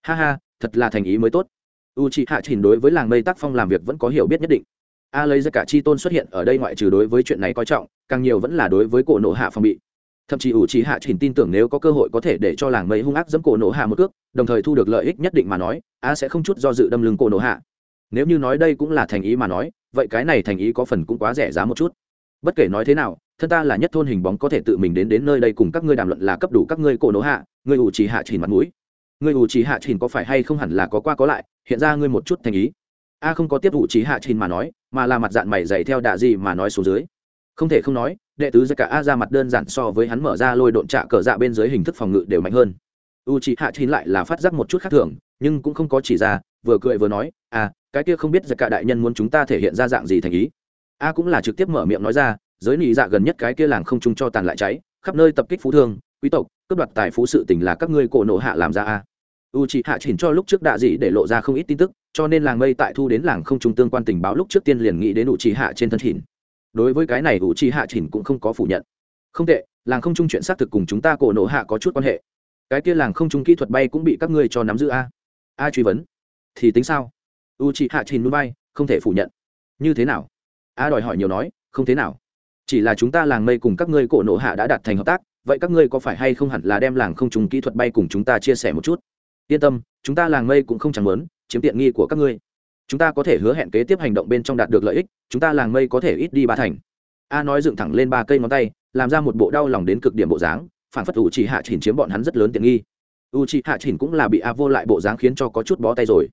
Ha ha, thật là thành ý mới tốt. U chị hạ chỉ đối với làng mây tác phong làm việc vẫn có hiểu biết nhất định. A lấy ra cả chi tôn xuất hiện ở đây ngoại trừ đối với chuyện này coi trọng, càng nhiều vẫn là đối với cổ nộ hạ phòng bị thậm chí ủ trí hạ Trình tin tưởng nếu có cơ hội có thể để cho làng mây hung ác dẫm cổ nổ hạ một cước, đồng thời thu được lợi ích nhất định mà nói, a sẽ không chút do dự đâm lưng cổ nổ hạ. Nếu như nói đây cũng là thành ý mà nói, vậy cái này thành ý có phần cũng quá rẻ giá một chút. Bất kể nói thế nào, thân ta là nhất thôn hình bóng có thể tự mình đến đến nơi đây cùng các ngươi đàm luận là cấp đủ các ngươi cổ nổ hạ, ngươi ủ trì hạ Trình mặt mũi. Ngươi ủ trì hạ Trình có phải hay không hẳn là có qua có lại, hiện ra ngươi một chút thành ý. A không có tiếp ủ trì hạ Trình mà nói, mà là mặt dạng mày dày theo đà gì mà nói xuống dưới. Không thể không nói đệ tứ giải cả a ra mặt đơn giản so với hắn mở ra lôi độn trạ cờ dạ bên dưới hình thức phòng ngự đều mạnh hơn. U c h ị hạ chín lại là phát giác một chút khác thường, nhưng cũng không có chỉ ra, vừa cười vừa nói à cái kia không biết giải cả đại nhân muốn chúng ta thể hiện ra dạng gì thành ý. A cũng là trực tiếp mở miệng nói ra, giới nị dạ gần nhất cái kia làng không chung cho tàn lại cháy, khắp nơi tập kích phú thương, quý tộc, cướp đoạt tài phú sự tình là các ngươi cổ nộ hạ làm ra a. U c h ị hạ chỉnh cho lúc trước đạ dị để lộ ra không ít tin tức, cho nên làng mây tại thu đến làng không trung tương quan tình báo lúc trước tiên liền nghĩ đến u c h hạ trên thân chỉnh đối với cái này u chi hạ chỉnh cũng không có phủ nhận. Không tệ, làng không trung chuyện xác thực cùng chúng ta cổ nổ hạ có chút quan hệ. Cái kia làng không trung kỹ thuật bay cũng bị các ngươi cho nắm giữ a. A truy vấn. Thì tính sao? U chi hạ chỉnh núi bay, không thể phủ nhận. Như thế nào? A đòi hỏi nhiều nói, không thế nào. Chỉ là chúng ta làng mây cùng các ngươi cổ nổ hạ đã đạt thành hợp tác, vậy các ngươi có phải hay không hẳn là đem làng không trung kỹ thuật bay cùng chúng ta chia sẻ một chút? Yên tâm, chúng ta làng mây cũng không chẳng muốn, chiếm tiện nghi của các ngươi chúng ta có thể hứa hẹn kế tiếp hành động bên trong đạt được lợi ích, chúng ta làng mây có thể ít đi ba thành. A nói dựng thẳng lên ba cây ngón tay, làm ra một bộ đau lòng đến cực điểm bộ dáng, phản phất u chỉ hạ chỉnh chiếm bọn hắn rất lớn tiện nghi. U chỉ hạ chỉnh cũng là bị a vô lại bộ dáng khiến cho có chút bó tay rồi.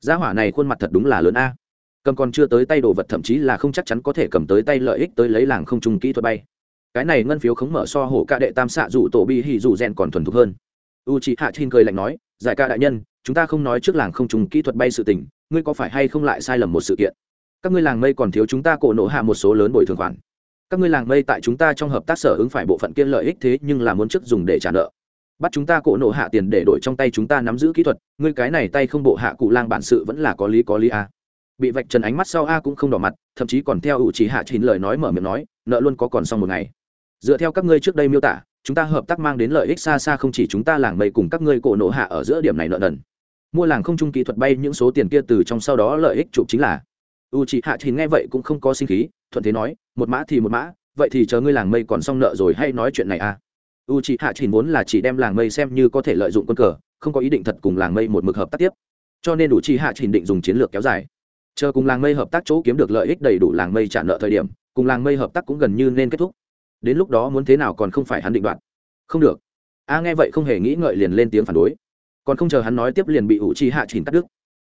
Gia hỏa này khuôn mặt thật đúng là lớn a. Cầm còn chưa tới tay đồ vật thậm chí là không chắc chắn có thể cầm tới tay lợi ích tới lấy làng không trung kỹ thuật bay. Cái này ngân phiếu khống mở so hổ ca đệ tam xạ dụ tổ bi hỉ dụ rèn còn thuần thục hơn. U chỉ hạ chỉnh cười lạnh nói, giải ca đại nhân, chúng ta không nói trước làng không trung kỹ thuật bay sự tình ngươi có phải hay không lại sai lầm một sự kiện? Các ngươi làng mây còn thiếu chúng ta cổ nộ hạ một số lớn bồi thường khoản. Các ngươi làng mây tại chúng ta trong hợp tác sở ứng phải bộ phận kiên lợi ích thế nhưng là muốn trước dùng để trả nợ. Bắt chúng ta cổ nộ hạ tiền để đổi trong tay chúng ta nắm giữ kỹ thuật, ngươi cái này tay không bộ hạ cụ lang bản sự vẫn là có lý có lý a. Bị vạch trần ánh mắt sau a cũng không đỏ mặt, thậm chí còn theo ủ chỉ hạ chín lời nói mở miệng nói, nợ luôn có còn xong một ngày. Dựa theo các ngươi trước đây miêu tả, chúng ta hợp tác mang đến lợi ích xa xa không chỉ chúng ta làng mây cùng các ngươi cổ nộ hạ ở giữa điểm này nợ nần mua làng không trung kỹ thuật bay những số tiền kia từ trong sau đó lợi ích chụp chính là. U chị hạ thì nghe vậy cũng không có sinh khí, thuận thế nói, một mã thì một mã, vậy thì chờ ngươi làng mây còn xong nợ rồi hay nói chuyện này à? U chị hạ trình muốn là chỉ đem làng mây xem như có thể lợi dụng quân cờ, không có ý định thật cùng làng mây một mực hợp tác tiếp. Cho nên u chị hạ trình định dùng chiến lược kéo dài. Chờ cùng làng mây hợp tác chỗ kiếm được lợi ích đầy đủ làng mây trả nợ thời điểm, cùng làng mây hợp tác cũng gần như nên kết thúc. Đến lúc đó muốn thế nào còn không phải hắn định đoạt. Không được. A nghe vậy không hề nghĩ ngợi liền lên tiếng phản đối còn không chờ hắn nói tiếp liền bị ủ chi hạ chỉnh cắt đứt.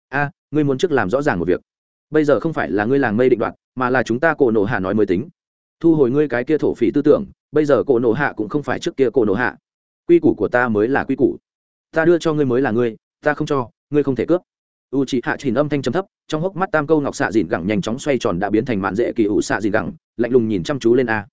A, ngươi muốn trước làm rõ ràng một việc. Bây giờ không phải là ngươi làng mây định đoạt, mà là chúng ta cổ nộ hạ nói mới tính. Thu hồi ngươi cái kia thổ phỉ tư tưởng, bây giờ cổ nộ hạ cũng không phải trước kia cổ nộ hạ. Quy củ của ta mới là quy củ. Ta đưa cho ngươi mới là ngươi, ta không cho, ngươi không thể cướp. U chị hạ chỉnh âm thanh trầm thấp, trong hốc mắt tam câu ngọc xạ dìn gẳng nhanh chóng xoay tròn đã biến thành mạn dễ kỳ ủ xạ dìn gẳng, lạnh lùng nhìn chăm chú lên a.